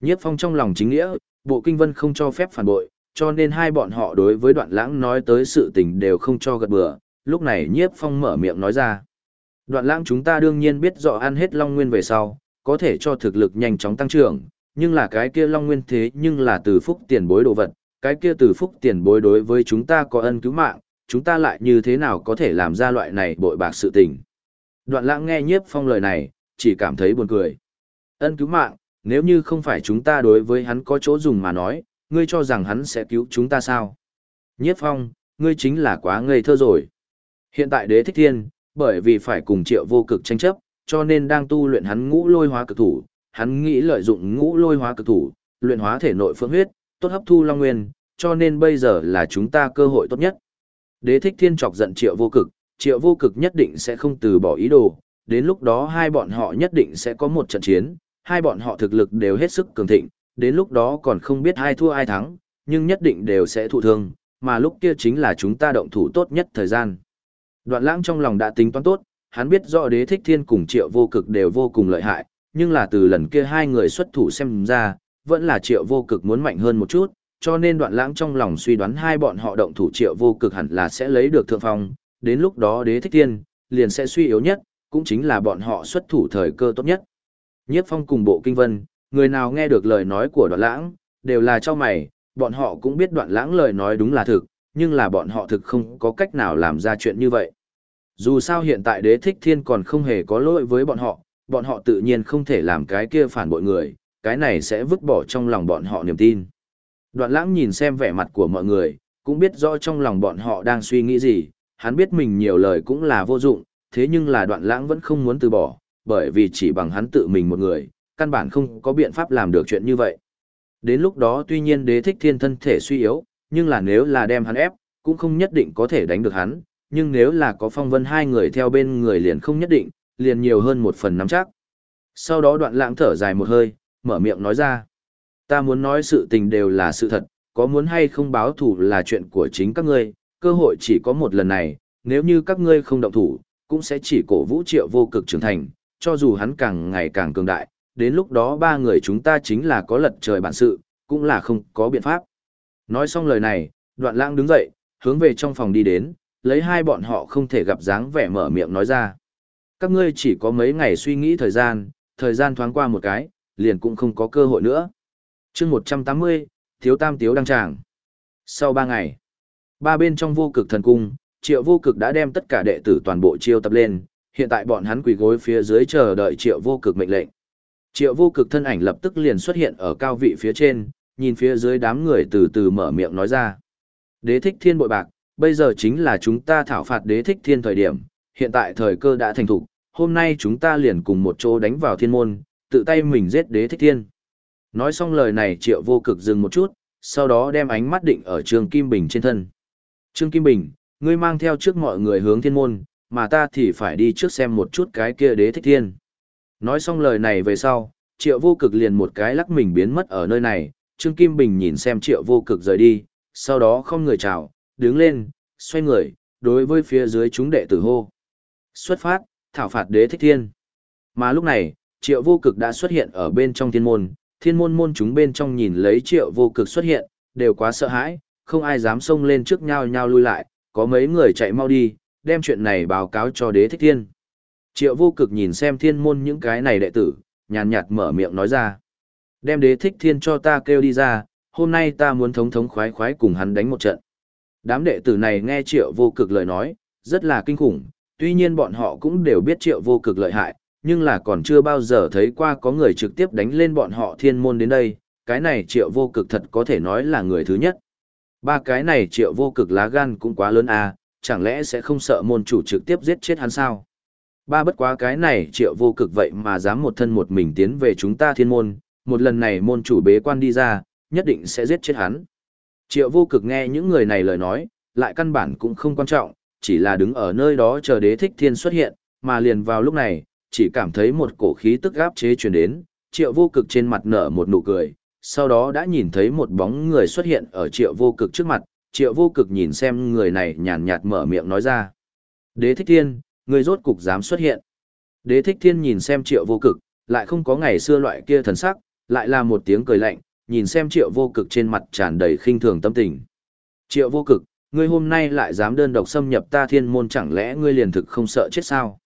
Nhiếp phong trong lòng chính nghĩa, bộ kinh vân không cho phép phản bội, cho nên hai bọn họ đối với đoạn lãng nói tới sự tình đều không cho gật bừa. Lúc này nhiếp phong mở miệng nói ra. Đoạn lãng chúng ta đương nhiên biết rõ ăn hết long nguyên về sau, có thể cho thực lực nhanh chóng tăng trưởng, nhưng là cái kia long nguyên thế nhưng là từ phúc tiền bối đồ vật, cái kia từ phúc tiền bối đối với chúng ta có ân cứu mạng, chúng ta lại như thế nào có thể làm ra loại này bội bạc sự tình. Đoạn lãng nghe nhiếp phong lời này, chỉ cảm thấy buồn cười. Ân cứu mạng, nếu như không phải chúng ta đối với hắn có chỗ dùng mà nói, ngươi cho rằng hắn sẽ cứu chúng ta sao? Nhiếp phong, ngươi chính là quá ngây thơ rồi. Hiện tại đế thích thiên, bởi vì phải cùng triệu vô cực tranh chấp, cho nên đang tu luyện hắn ngũ lôi hóa cực thủ, hắn nghĩ lợi dụng ngũ lôi hóa cực thủ, luyện hóa thể nội phương huyết, tốt hấp thu long nguyên, cho nên bây giờ là chúng ta cơ hội tốt nhất. Đế thích thiên chọc giận triệu vô cực, triệu vô cực nhất định sẽ không từ bỏ ý đồ, đến lúc đó hai bọn họ nhất định sẽ có một trận chiến, hai bọn họ thực lực đều hết sức cường thịnh, đến lúc đó còn không biết ai thua ai thắng, nhưng nhất định đều sẽ thụ thương, mà lúc kia chính là chúng ta động thủ tốt nhất thời gian. Đoạn lãng trong lòng đã tính toán tốt, hắn biết rõ đế thích thiên cùng triệu vô cực đều vô cùng lợi hại, nhưng là từ lần kia hai người xuất thủ xem ra, vẫn là triệu vô cực muốn mạnh hơn một chút, cho nên đoạn lãng trong lòng suy đoán hai bọn họ động thủ triệu vô cực hẳn là sẽ lấy được thượng phong, đến lúc đó đế thích thiên, liền sẽ suy yếu nhất, cũng chính là bọn họ xuất thủ thời cơ tốt nhất. Nhiếp phong cùng bộ kinh vân, người nào nghe được lời nói của đoạn lãng, đều là cho mày, bọn họ cũng biết đoạn lãng lời nói đúng là thực, nhưng là bọn họ thực không có cách nào làm ra chuyện như vậy. Dù sao hiện tại đế thích thiên còn không hề có lỗi với bọn họ, bọn họ tự nhiên không thể làm cái kia phản bội người, cái này sẽ vứt bỏ trong lòng bọn họ niềm tin. Đoạn lãng nhìn xem vẻ mặt của mọi người, cũng biết rõ trong lòng bọn họ đang suy nghĩ gì, hắn biết mình nhiều lời cũng là vô dụng, thế nhưng là đoạn lãng vẫn không muốn từ bỏ, bởi vì chỉ bằng hắn tự mình một người, căn bản không có biện pháp làm được chuyện như vậy. Đến lúc đó tuy nhiên đế thích thiên thân thể suy yếu, nhưng là nếu là đem hắn ép, cũng không nhất định có thể đánh được hắn, nhưng nếu là có phong vân hai người theo bên người liền không nhất định, liền nhiều hơn một phần nắm chắc. Sau đó đoạn lãng thở dài một hơi, mở miệng nói ra. Ta muốn nói sự tình đều là sự thật, có muốn hay không báo thủ là chuyện của chính các ngươi, cơ hội chỉ có một lần này, nếu như các ngươi không động thủ, cũng sẽ chỉ cổ vũ triệu vô cực trưởng thành, cho dù hắn càng ngày càng cường đại, đến lúc đó ba người chúng ta chính là có lật trời bản sự, cũng là không có biện pháp. Nói xong lời này, đoạn lãng đứng dậy, hướng về trong phòng đi đến, lấy hai bọn họ không thể gặp dáng vẻ mở miệng nói ra. Các ngươi chỉ có mấy ngày suy nghĩ thời gian, thời gian thoáng qua một cái, liền cũng không có cơ hội nữa. chương 180, Thiếu Tam Tiếu đăng tràng. Sau ba ngày, ba bên trong vô cực thần cung, triệu vô cực đã đem tất cả đệ tử toàn bộ chiêu tập lên, hiện tại bọn hắn quỳ gối phía dưới chờ đợi triệu vô cực mệnh lệnh. Triệu vô cực thân ảnh lập tức liền xuất hiện ở cao vị phía trên, nhìn phía dưới đám người từ từ mở miệng nói ra. Đế thích thiên bội bạc, bây giờ chính là chúng ta thảo phạt đế thích thiên thời điểm, hiện tại thời cơ đã thành thục, hôm nay chúng ta liền cùng một chỗ đánh vào thiên môn, tự tay mình giết đế thích thiên. Nói xong lời này triệu vô cực dừng một chút, sau đó đem ánh mắt định ở Trương Kim Bình trên thân. Trương Kim Bình, ngươi mang theo trước mọi người hướng thiên môn, mà ta thì phải đi trước xem một chút cái kia đế thích thiên. Nói xong lời này về sau, triệu vô cực liền một cái lắc mình biến mất ở nơi này, Trương Kim Bình nhìn xem triệu vô cực rời đi, sau đó không người chào, đứng lên, xoay người, đối với phía dưới chúng đệ tử hô. Xuất phát, thảo phạt đế thích thiên. Mà lúc này, triệu vô cực đã xuất hiện ở bên trong thiên môn, thiên môn môn chúng bên trong nhìn lấy triệu vô cực xuất hiện, đều quá sợ hãi, không ai dám xông lên trước nhau nhau lui lại, có mấy người chạy mau đi, đem chuyện này báo cáo cho đế thích thiên. Triệu vô cực nhìn xem thiên môn những cái này đệ tử, nhàn nhạt mở miệng nói ra. Đem đế thích thiên cho ta kêu đi ra, hôm nay ta muốn thống thống khoái khoái cùng hắn đánh một trận. Đám đệ tử này nghe triệu vô cực lời nói, rất là kinh khủng, tuy nhiên bọn họ cũng đều biết triệu vô cực lợi hại, nhưng là còn chưa bao giờ thấy qua có người trực tiếp đánh lên bọn họ thiên môn đến đây, cái này triệu vô cực thật có thể nói là người thứ nhất. Ba cái này triệu vô cực lá gan cũng quá lớn à, chẳng lẽ sẽ không sợ môn chủ trực tiếp giết chết hắn sao? Ba bất quá cái này triệu vô cực vậy mà dám một thân một mình tiến về chúng ta thiên môn, một lần này môn chủ bế quan đi ra, nhất định sẽ giết chết hắn. Triệu vô cực nghe những người này lời nói, lại căn bản cũng không quan trọng, chỉ là đứng ở nơi đó chờ đế thích thiên xuất hiện, mà liền vào lúc này, chỉ cảm thấy một cổ khí tức gáp chế truyền đến, triệu vô cực trên mặt nở một nụ cười, sau đó đã nhìn thấy một bóng người xuất hiện ở triệu vô cực trước mặt, triệu vô cực nhìn xem người này nhàn nhạt mở miệng nói ra. Đế thích thiên, người rốt cục dám xuất hiện. Đế thích thiên nhìn xem triệu vô cực, lại không có ngày xưa loại kia thần sắc, lại là một tiếng cười lạnh, nhìn xem triệu vô cực trên mặt tràn đầy khinh thường tâm tình. Triệu vô cực, ngươi hôm nay lại dám đơn độc xâm nhập ta thiên môn chẳng lẽ ngươi liền thực không sợ chết sao?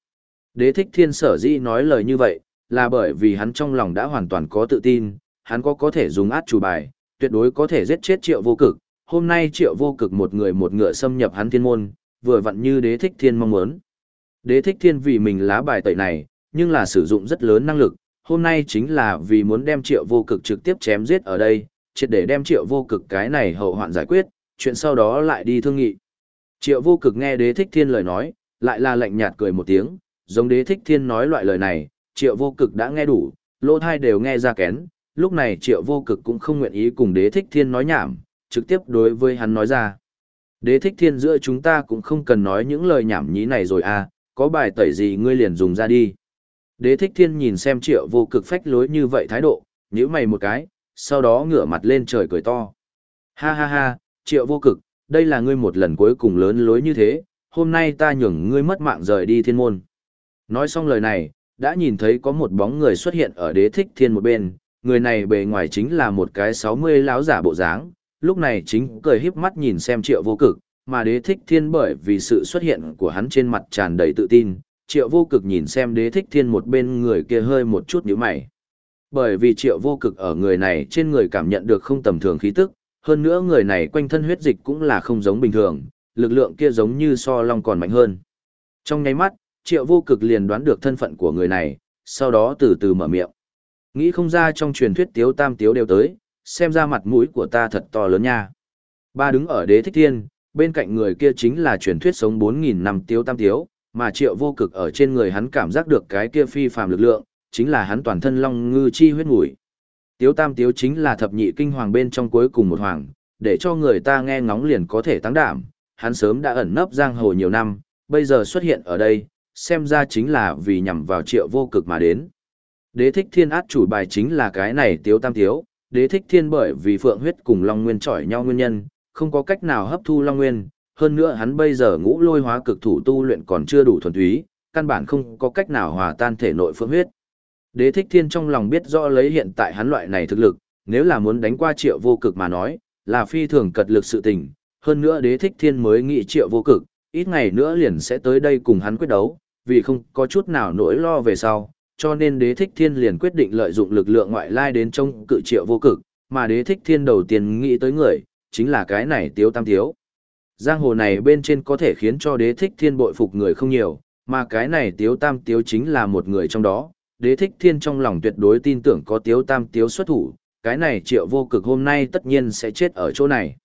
Đế thích thiên sở dĩ nói lời như vậy, là bởi vì hắn trong lòng đã hoàn toàn có tự tin, hắn có có thể dùng át chủ bài, tuyệt đối có thể giết chết triệu vô cực. Hôm nay triệu vô cực một người một ngựa xâm nhập hắn thiên môn, vừa vặn như đế thích thiên mong muốn. Đế thích thiên vì mình lá bài tẩy này, nhưng là sử dụng rất lớn năng lực, hôm nay chính là vì muốn đem triệu vô cực trực tiếp chém giết ở đây, triệt để đem triệu vô cực cái này hậu hoạn giải quyết, chuyện sau đó lại đi thương nghị. Triệu vô cực nghe đế thích thiên lời nói, lại là lạnh nhạt cười một tiếng, giống đế thích thiên nói loại lời này, triệu vô cực đã nghe đủ, lỗ thai đều nghe ra kén, lúc này triệu vô cực cũng không nguyện ý cùng đế thích thiên nói nhảm, trực tiếp đối với hắn nói ra. Đế thích thiên giữa chúng ta cũng không cần nói những lời nhảm nhí này rồi à, có bài tẩy gì ngươi liền dùng ra đi. Đế thích thiên nhìn xem triệu vô cực phách lối như vậy thái độ, nhíu mày một cái, sau đó ngửa mặt lên trời cười to. Ha ha ha, triệu vô cực, đây là ngươi một lần cuối cùng lớn lối như thế, hôm nay ta nhường ngươi mất mạng rời đi thiên môn. Nói xong lời này, đã nhìn thấy có một bóng người xuất hiện ở đế thích thiên một bên, người này bề ngoài chính là một cái sáu mươi lão giả bộ dáng, lúc này chính cười híp mắt nhìn xem triệu vô cực, mà đế thích thiên bởi vì sự xuất hiện của hắn trên mặt tràn đầy tự tin, triệu vô cực nhìn xem đế thích thiên một bên người kia hơi một chút nhíu mày. Bởi vì triệu vô cực ở người này trên người cảm nhận được không tầm thường khí tức, hơn nữa người này quanh thân huyết dịch cũng là không giống bình thường, lực lượng kia giống như so long còn mạnh hơn. Trong nháy mắt, triệu vô cực liền đoán được thân phận của người này, sau đó từ từ mở miệng. Nghĩ không ra trong truyền thuyết tiếu tam tiếu đều tới, xem ra mặt mũi của ta thật to lớn nha. Ba đứng ở đế thích thiên, bên cạnh người kia chính là truyền thuyết sống 4.000 năm tiếu tam tiếu, mà triệu vô cực ở trên người hắn cảm giác được cái kia phi phàm lực lượng, chính là hắn toàn thân long ngư chi huyết mũi. Tiếu tam tiếu chính là thập nhị kinh hoàng bên trong cuối cùng một hoàng, để cho người ta nghe ngóng liền có thể tăng đảm, hắn sớm đã ẩn nấp giang hồ nhiều năm, bây giờ xuất hiện ở đây, xem ra chính là vì nhằm vào triệu vô cực mà đến. Đế thích thiên át chủ bài chính là cái này tiếu tam tiếu, đế thích thiên bởi vì phượng huyết cùng long nguyên chọi nhau nguyên nhân, không có cách nào hấp thu long nguyên, hơn nữa hắn bây giờ ngũ lôi hóa cực thủ tu luyện còn chưa đủ thuần túy, căn bản không có cách nào hòa tan thể nội phượng huyết. Đế thích thiên trong lòng biết rõ lấy hiện tại hắn loại này thực lực, nếu là muốn đánh qua triệu vô cực mà nói, là phi thường cật lực sự tình, hơn nữa đế thích thiên mới nghĩ triệu vô cực, ít ngày nữa liền sẽ tới đây cùng hắn quyết đấu, vì không có chút nào nỗi lo về sau, cho nên đế thích thiên liền quyết định lợi dụng lực lượng ngoại lai đến trong cự triệu vô cực, mà đế thích thiên đầu tiên nghĩ tới người, chính là cái này tiếu tam tiếu. Giang hồ này bên trên có thể khiến cho đế thích thiên bội phục người không nhiều, mà cái này tiếu tam tiếu chính là một người trong đó, đế thích thiên trong lòng tuyệt đối tin tưởng có tiếu tam tiếu xuất thủ, cái này triệu vô cực hôm nay tất nhiên sẽ chết ở chỗ này.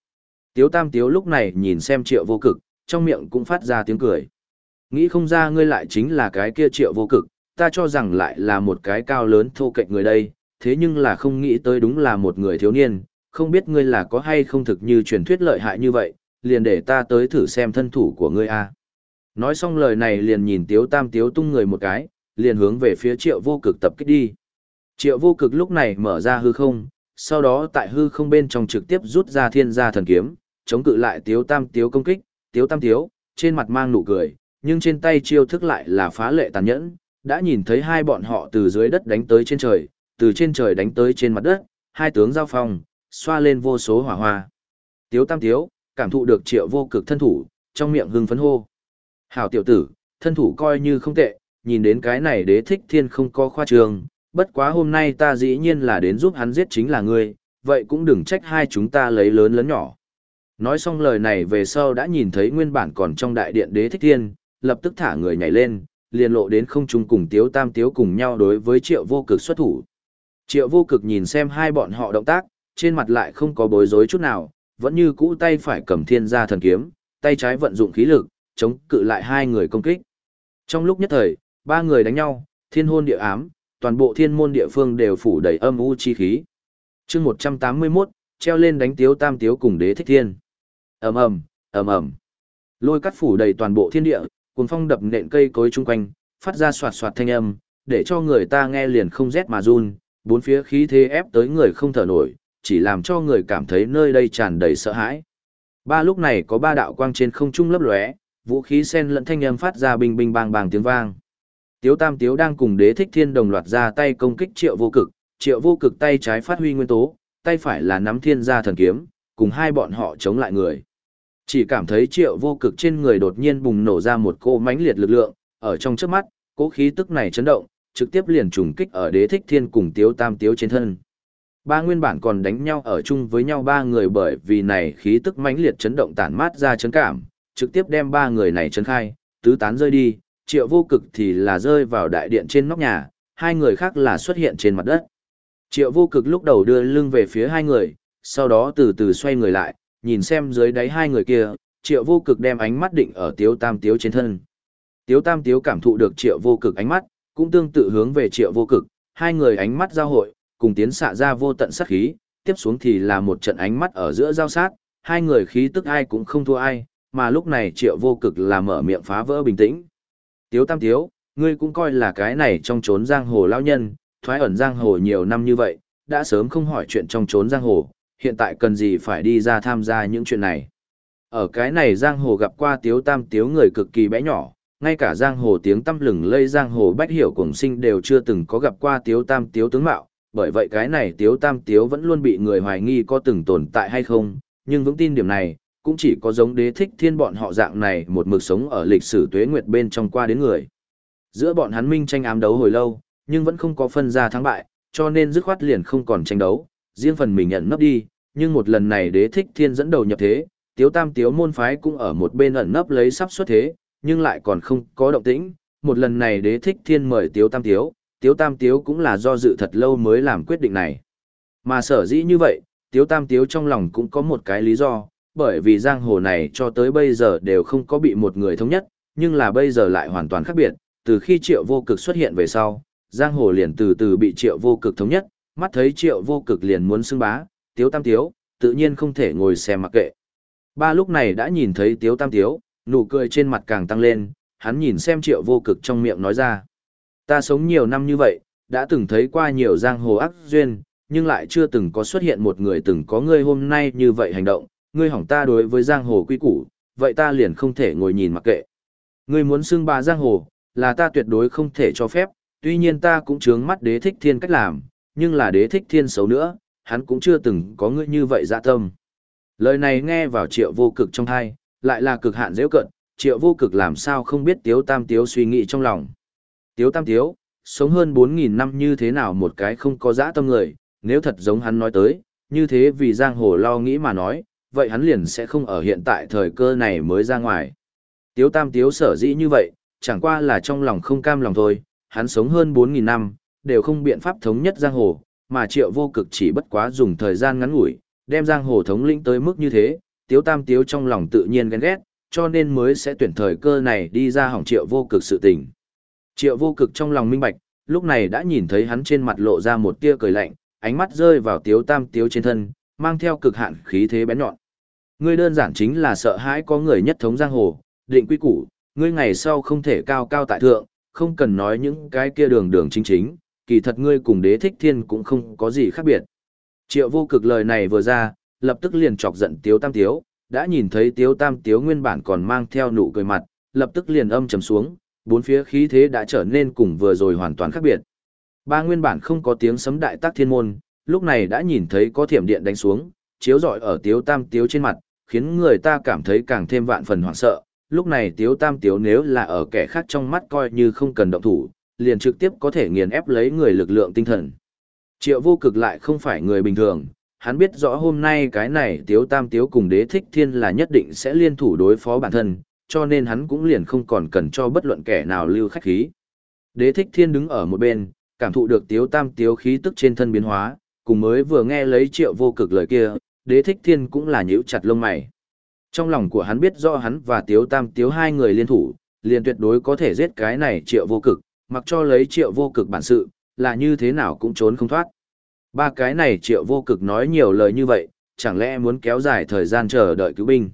Tiếu tam tiếu lúc này nhìn xem triệu vô cực, trong miệng cũng phát ra tiếng cười. Nghĩ không ra ngươi lại chính là cái kia triệu vô cực, ta cho rằng lại là một cái cao lớn thô kệch người đây, thế nhưng là không nghĩ tới đúng là một người thiếu niên, không biết ngươi là có hay không thực như truyền thuyết lợi hại như vậy, liền để ta tới thử xem thân thủ của ngươi a. Nói xong lời này liền nhìn Tiếu Tam Tiếu tung người một cái, liền hướng về phía Triệu Vô Cực tập kích đi. Triệu Vô Cực lúc này mở ra hư không, sau đó tại hư không bên trong trực tiếp rút ra Thiên Gia thần kiếm, chống cự lại Tiếu Tam Tiếu công kích, Tiếu Tam Tiếu, trên mặt mang nụ cười, nhưng trên tay chiêu thức lại là phá lệ tàn nhẫn, đã nhìn thấy hai bọn họ từ dưới đất đánh tới trên trời, từ trên trời đánh tới trên mặt đất, hai tướng giao phong, xoa lên vô số hỏa hoa. Tiếu tam tiếu, cảm thụ được triệu vô cực thân thủ, trong miệng hưng phấn hô. Hảo tiểu tử, thân thủ coi như không tệ, nhìn đến cái này đế thích thiên không có khoa trường, bất quá hôm nay ta dĩ nhiên là đến giúp hắn giết chính là ngươi, vậy cũng đừng trách hai chúng ta lấy lớn lớn nhỏ. Nói xong lời này về sau đã nhìn thấy nguyên bản còn trong đại điện đế thích thiên, lập tức thả người nhảy lên, liền lộ đến không trung cùng tiếu tam tiếu cùng nhau đối với triệu vô cực xuất thủ. Triệu vô cực nhìn xem hai bọn họ động tác, trên mặt lại không có bối rối chút nào, vẫn như cũ tay phải cầm thiên gia thần kiếm, tay trái vận dụng khí lực, chống cự lại hai người công kích. Trong lúc nhất thời, ba người đánh nhau, thiên hôn địa ám, toàn bộ thiên môn địa phương đều phủ đầy âm u chi khí. chương 181, treo lên đánh tiếu tam tiếu cùng đế thích thiên. ầm ầm ầm ầm Lôi cắt phủ đầy toàn bộ thiên địa, cuồng phong đập nện cây cối chung quanh, phát ra soạt soạt thanh âm, để cho người ta nghe liền không rét mà run, bốn phía khí thế ép tới người không thở nổi, chỉ làm cho người cảm thấy nơi đây tràn đầy sợ hãi. Ba lúc này có ba đạo quang trên không trung lấp lóe, vũ khí sen lẫn thanh âm phát ra bình bình bang bang tiếng vang. Tiếu Tam Tiếu đang cùng Đế Thích Thiên đồng loạt ra tay công kích Triệu Vô Cực, triệu vô cực tay trái phát huy nguyên tố, tay phải là nắm thiên gia thần kiếm, cùng hai bọn họ chống lại người. Chỉ cảm thấy triệu vô cực trên người đột nhiên bùng nổ ra một cô mãnh liệt lực lượng, ở trong trước mắt, cỗ khí tức này chấn động, trực tiếp liền trùng kích ở đế thích thiên cùng tiếu tam tiếu trên thân. Ba nguyên bản còn đánh nhau ở chung với nhau ba người bởi vì này khí tức mãnh liệt chấn động tản mát ra chấn cảm, trực tiếp đem ba người này chấn khai, tứ tán rơi đi, triệu vô cực thì là rơi vào đại điện trên nóc nhà, hai người khác là xuất hiện trên mặt đất. Triệu vô cực lúc đầu đưa lưng về phía hai người, sau đó từ từ xoay người lại, nhìn xem dưới đáy hai người kia, triệu vô cực đem ánh mắt định ở tiếu tam tiếu trên thân. Tiếu tam tiếu cảm thụ được triệu vô cực ánh mắt, cũng tương tự hướng về triệu vô cực, hai người ánh mắt giao hội, cùng tiến xạ ra vô tận sát khí, tiếp xuống thì là một trận ánh mắt ở giữa giao sát, hai người khí tức ai cũng không thua ai, mà lúc này triệu vô cực là mở miệng phá vỡ bình tĩnh. Tiếu tam tiếu, ngươi cũng coi là cái này trong trốn giang hồ lao nhân, thoái ẩn giang hồ nhiều năm như vậy, đã sớm không hỏi chuyện trong trốn giang hồ, hiện tại cần gì phải đi ra tham gia những chuyện này. Ở cái này giang hồ gặp qua tiếu tam tiếu người cực kỳ bé nhỏ, ngay cả giang hồ tiếng Tăm lừng lây giang hồ bách hiểu cùng sinh đều chưa từng có gặp qua tiếu tam tiếu tướng mạo, bởi vậy cái này tiếu tam tiếu vẫn luôn bị người hoài nghi có từng tồn tại hay không, nhưng vững tin điểm này, cũng chỉ có giống đế thích thiên bọn họ dạng này một mực sống ở lịch sử tuế nguyệt bên trong qua đến người. Giữa bọn hắn minh tranh ám đấu hồi lâu, nhưng vẫn không có phân ra thắng bại, cho nên dứt khoát liền không còn tranh đấu, riêng phần mình nhận nấp đi, nhưng một lần này đế thích thiên dẫn đầu nhập thế, tiếu tam tiếu môn phái cũng ở một bên ẩn nấp lấy sắp xuất thế, nhưng lại còn không có động tĩnh, một lần này đế thích thiên mời tiếu tam tiếu, tiếu tam tiếu cũng là do dự thật lâu mới làm quyết định này. Mà sở dĩ như vậy, tiếu tam tiếu trong lòng cũng có một cái lý do, bởi vì giang hồ này cho tới bây giờ đều không có bị một người thống nhất, nhưng là bây giờ lại hoàn toàn khác biệt, từ khi triệu vô cực xuất hiện về sau, giang hồ liền từ từ bị triệu vô cực thống nhất, mắt thấy triệu vô cực liền muốn xưng bá, tiếu tam tiếu, tự nhiên không thể ngồi xem mặc kệ. Ba lúc này đã nhìn thấy tiếu tam tiếu, nụ cười trên mặt càng tăng lên, hắn nhìn xem triệu vô cực trong miệng nói ra. Ta sống nhiều năm như vậy, đã từng thấy qua nhiều giang hồ ác duyên, nhưng lại chưa từng có xuất hiện một người từng có ngươi hôm nay như vậy hành động, ngươi hỏng ta đối với giang hồ quy củ, vậy ta liền không thể ngồi nhìn mặc kệ. Ngươi muốn xưng bá giang hồ, là ta tuyệt đối không thể cho phép, tuy nhiên ta cũng chướng mắt đế thích thiên cách làm, nhưng là đế thích thiên xấu nữa, hắn cũng chưa từng có ngươi như vậy dạ tâm. Lời này nghe vào triệu vô cực trong thai, lại là cực hạn dễ cận, triệu vô cực làm sao không biết tiếu tam tiếu suy nghĩ trong lòng. Tiếu tam tiếu, sống hơn 4.000 năm như thế nào một cái không có dã tâm người, nếu thật giống hắn nói tới, như thế vì giang hồ lo nghĩ mà nói, vậy hắn liền sẽ không ở hiện tại thời cơ này mới ra ngoài. Tiếu tam tiếu sở dĩ như vậy, chẳng qua là trong lòng không cam lòng thôi, hắn sống hơn 4.000 năm, đều không biện pháp thống nhất giang hồ, mà triệu vô cực chỉ bất quá dùng thời gian ngắn ngủi, đem giang hồ thống lĩnh tới mức như thế, tiếu tam tiếu trong lòng tự nhiên ghen ghét, cho nên mới sẽ tuyển thời cơ này đi ra hỏng triệu vô cực sự tình. Triệu vô cực trong lòng minh bạch, lúc này đã nhìn thấy hắn trên mặt lộ ra một tia cười lạnh, ánh mắt rơi vào tiếu tam tiếu trên thân, mang theo cực hạn khí thế bén nhọn. Ngươi đơn giản chính là sợ hãi có người nhất thống giang hồ, định quy củ, ngươi ngày sau không thể cao cao tại thượng, không cần nói những cái kia đường đường chính chính, kỳ thật ngươi cùng đế thích thiên cũng không có gì khác biệt. Triệu vô cực lời này vừa ra, lập tức liền chọc giận tiếu tam tiếu, đã nhìn thấy tiếu tam tiếu nguyên bản còn mang theo nụ cười mặt, lập tức liền âm trầm xuống, bốn phía khí thế đã trở nên cùng vừa rồi hoàn toàn khác biệt. Ba nguyên bản không có tiếng sấm đại tác thiên môn, lúc này đã nhìn thấy có thiểm điện đánh xuống, chiếu rọi ở tiếu tam tiếu trên mặt, khiến người ta cảm thấy càng thêm vạn phần hoảng sợ. Lúc này tiếu tam tiếu nếu là ở kẻ khác trong mắt coi như không cần động thủ, liền trực tiếp có thể nghiền ép lấy người lực lượng tinh thần. Triệu vô cực lại không phải người bình thường, hắn biết rõ hôm nay cái này tiếu tam tiếu cùng đế thích thiên là nhất định sẽ liên thủ đối phó bản thân, cho nên hắn cũng liền không còn cần cho bất luận kẻ nào lưu khách khí. Đế thích thiên đứng ở một bên, cảm thụ được tiếu tam tiếu khí tức trên thân biến hóa, cùng mới vừa nghe lấy triệu vô cực lời kia, đế thích thiên cũng là nhíu chặt lông mày. Trong lòng của hắn biết rõ hắn và tiếu tam tiếu hai người liên thủ, liền tuyệt đối có thể giết cái này triệu vô cực, mặc cho lấy triệu vô cực bản sự, là như thế nào cũng trốn không thoát. Ba cái này triệu vô cực nói nhiều lời như vậy, chẳng lẽ muốn kéo dài thời gian chờ đợi cứu binh.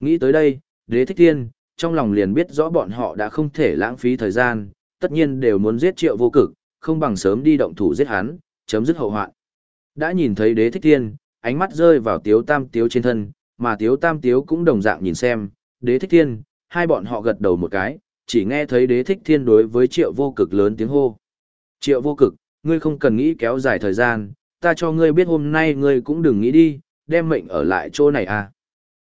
Nghĩ tới đây, đế thích thiên, trong lòng liền biết rõ bọn họ đã không thể lãng phí thời gian, tất nhiên đều muốn giết triệu vô cực, không bằng sớm đi động thủ giết hắn, chấm dứt hậu hoạn. Đã nhìn thấy đế thích thiên, ánh mắt rơi vào tiếu tam tiếu trên thân, mà tiếu tam tiếu cũng đồng dạng nhìn xem, đế thích thiên, hai bọn họ gật đầu một cái, chỉ nghe thấy đế thích thiên đối với triệu vô cực lớn tiếng hô. Triệu vô cực, ngươi không cần nghĩ kéo dài thời gian, ta cho ngươi biết hôm nay ngươi cũng đừng nghĩ đi, đem mệnh ở lại chỗ này à.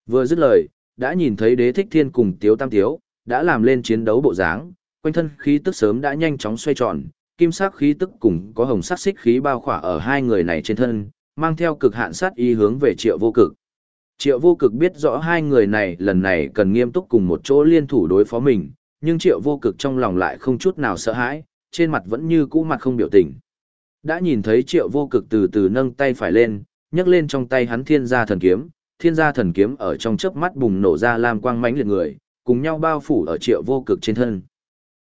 Vừa dứt lời, đã nhìn thấy đế thích thiên cùng tiếu tam tiếu, đã làm lên chiến đấu bộ dáng, quanh thân khí tức sớm đã nhanh chóng xoay tròn, kim sắc khí tức cùng có hồng sắc xích khí bao khỏa ở hai người này trên thân, mang theo cực hạn sát ý hướng về triệu vô cực. Triệu vô cực biết rõ hai người này lần này cần nghiêm túc cùng một chỗ liên thủ đối phó mình, nhưng triệu vô cực trong lòng lại không chút nào sợ hãi, trên mặt vẫn như cũ mặt không biểu tình. Đã nhìn thấy triệu vô cực từ từ nâng tay phải lên, nhấc lên trong tay hắn thiên gia thần kiếm, thiên gia thần kiếm ở trong chớp mắt bùng nổ ra lam quang mãnh liệt người, cùng nhau bao phủ ở triệu vô cực trên thân.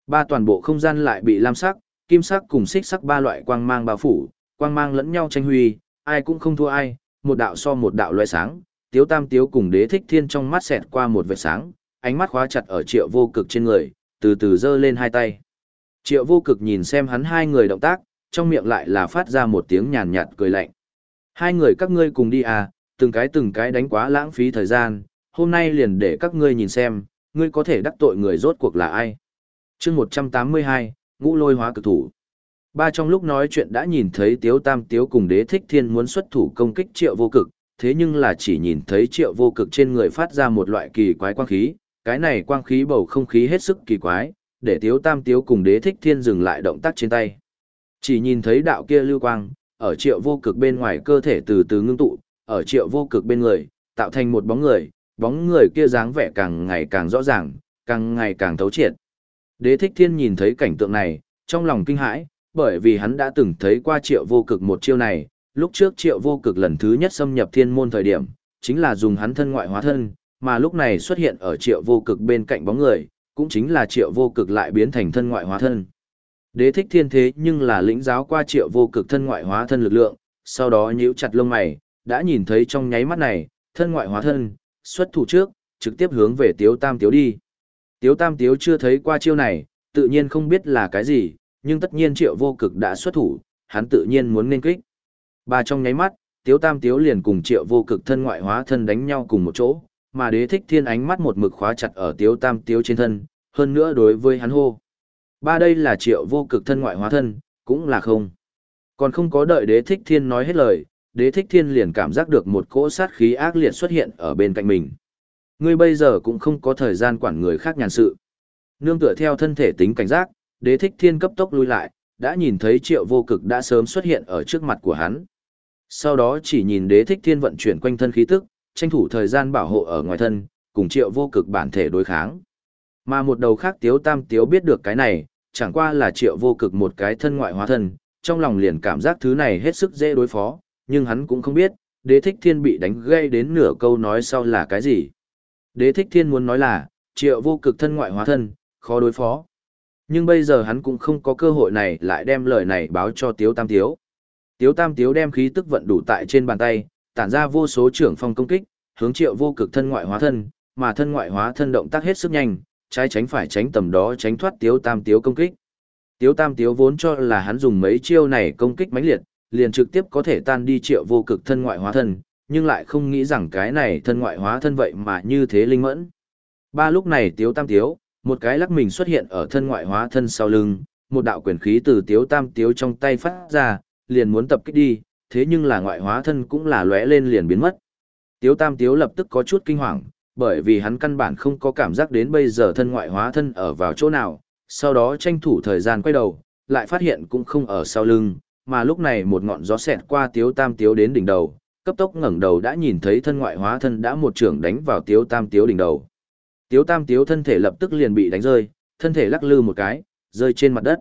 Ba toàn bộ không gian lại bị lam sắc, kim sắc cùng xích sắc ba loại quang mang bao phủ, quang mang lẫn nhau tranh huy, ai cũng không thua ai, một đạo so một đạo loại sáng, tiếu tam tiếu cùng đế thích thiên trong mắt xẹt qua một vệt sáng, ánh mắt khóa chặt ở triệu vô cực trên người, từ từ giơ lên hai tay. Triệu vô cực nhìn xem hắn hai người động tác, trong miệng lại là phát ra một tiếng nhàn nhạt cười lạnh. Hai người các ngươi cùng đi à, từng cái từng cái đánh quá lãng phí thời gian, hôm nay liền để các ngươi nhìn xem, ngươi có thể đắc tội người rốt cuộc là ai. chương 182, ngũ lôi hóa cực thủ. Ba trong lúc nói chuyện đã nhìn thấy Tiếu Tam Tiếu cùng đế thích thiên muốn xuất thủ công kích triệu vô cực, thế nhưng là chỉ nhìn thấy triệu vô cực trên người phát ra một loại kỳ quái quang khí, cái này quang khí bầu không khí hết sức kỳ quái, để Tiếu Tam Tiếu cùng đế thích thiên dừng lại động tác trên tay. Chỉ nhìn thấy đạo kia lưu quang, ở triệu vô cực bên ngoài cơ thể từ từ ngưng tụ, ở triệu vô cực bên người, tạo thành một bóng người, bóng người kia dáng vẻ càng ngày càng rõ ràng, càng ngày càng thấu triệt. Đế thích thiên nhìn thấy cảnh tượng này, trong lòng kinh hãi, bởi vì hắn đã từng thấy qua triệu vô cực một chiêu này, lúc trước triệu vô cực lần thứ nhất xâm nhập thiên môn thời điểm, chính là dùng hắn thân ngoại hóa thân, mà lúc này xuất hiện ở triệu vô cực bên cạnh bóng người, cũng chính là triệu vô cực lại biến thành thân ngoại hóa thân. Đế thích thiên thế nhưng là lĩnh giáo qua triệu vô cực thân ngoại hóa thân lực lượng, sau đó nhíu chặt lông mày, đã nhìn thấy trong nháy mắt này, thân ngoại hóa thân, xuất thủ trước, trực tiếp hướng về tiếu tam tiếu đi. Tiếu tam tiếu chưa thấy qua chiêu này, tự nhiên không biết là cái gì, nhưng tất nhiên triệu vô cực đã xuất thủ, hắn tự nhiên muốn nên kích. Ba trong nháy mắt, tiếu tam tiếu liền cùng triệu vô cực thân ngoại hóa thân đánh nhau cùng một chỗ, mà đế thích thiên ánh mắt một mực khóa chặt ở tiếu tam tiếu trên thân, hơn nữa đối với hắn hô. Ba đây là triệu vô cực thân ngoại hóa thân, cũng là không. Còn không có đợi đế thích thiên nói hết lời, đế thích thiên liền cảm giác được một cỗ sát khí ác liệt xuất hiện ở bên cạnh mình. Ngươi bây giờ cũng không có thời gian quản người khác nhàn sự. Nương tựa theo thân thể tính cảnh giác, đế thích thiên cấp tốc lui lại, đã nhìn thấy triệu vô cực đã sớm xuất hiện ở trước mặt của hắn. Sau đó chỉ nhìn đế thích thiên vận chuyển quanh thân khí tức, tranh thủ thời gian bảo hộ ở ngoài thân, cùng triệu vô cực bản thể đối kháng. Mà một đầu khác tiếu tam tiếu biết được cái này, chẳng qua là triệu vô cực một cái thân ngoại hóa thân, trong lòng liền cảm giác thứ này hết sức dễ đối phó, nhưng hắn cũng không biết, đế thích thiên bị đánh gây đến nửa câu nói sau là cái gì. Đế thích thiên muốn nói là, triệu vô cực thân ngoại hóa thân, khó đối phó. Nhưng bây giờ hắn cũng không có cơ hội này lại đem lời này báo cho Tiếu Tam Tiếu. Tiếu Tam Tiếu đem khí tức vận đủ tại trên bàn tay, tản ra vô số trưởng phong công kích, hướng triệu vô cực thân ngoại hóa thân, mà thân ngoại hóa thân động tác hết sức nhanh, trái tránh phải tránh tầm đó tránh thoát Tiếu Tam Tiếu công kích. Tiếu Tam Tiếu vốn cho là hắn dùng mấy chiêu này công kích mãnh liệt, liền trực tiếp có thể tan đi triệu vô cực thân ngoại hóa thân, nhưng lại không nghĩ rằng cái này thân ngoại hóa thân vậy mà như thế linh mẫn. Ba lúc này Tiếu Tam Tiếu, một cái lắc mình xuất hiện ở thân ngoại hóa thân sau lưng, một đạo quyền khí từ Tiếu Tam Tiếu trong tay phát ra, liền muốn tập kích đi, thế nhưng là ngoại hóa thân cũng là lóe lên liền biến mất. Tiếu Tam Tiếu lập tức có chút kinh hoàng, bởi vì hắn căn bản không có cảm giác đến bây giờ thân ngoại hóa thân ở vào chỗ nào, sau đó tranh thủ thời gian quay đầu, lại phát hiện cũng không ở sau lưng, mà lúc này một ngọn gió xẹt qua Tiếu Tam Tiếu đến đỉnh đầu, cấp tốc ngẩng đầu đã nhìn thấy thân ngoại hóa thân đã một trưởng đánh vào Tiếu Tam Tiếu đỉnh đầu. Tiếu Tam Tiếu thân thể lập tức liền bị đánh rơi, thân thể lắc lư một cái, rơi trên mặt đất.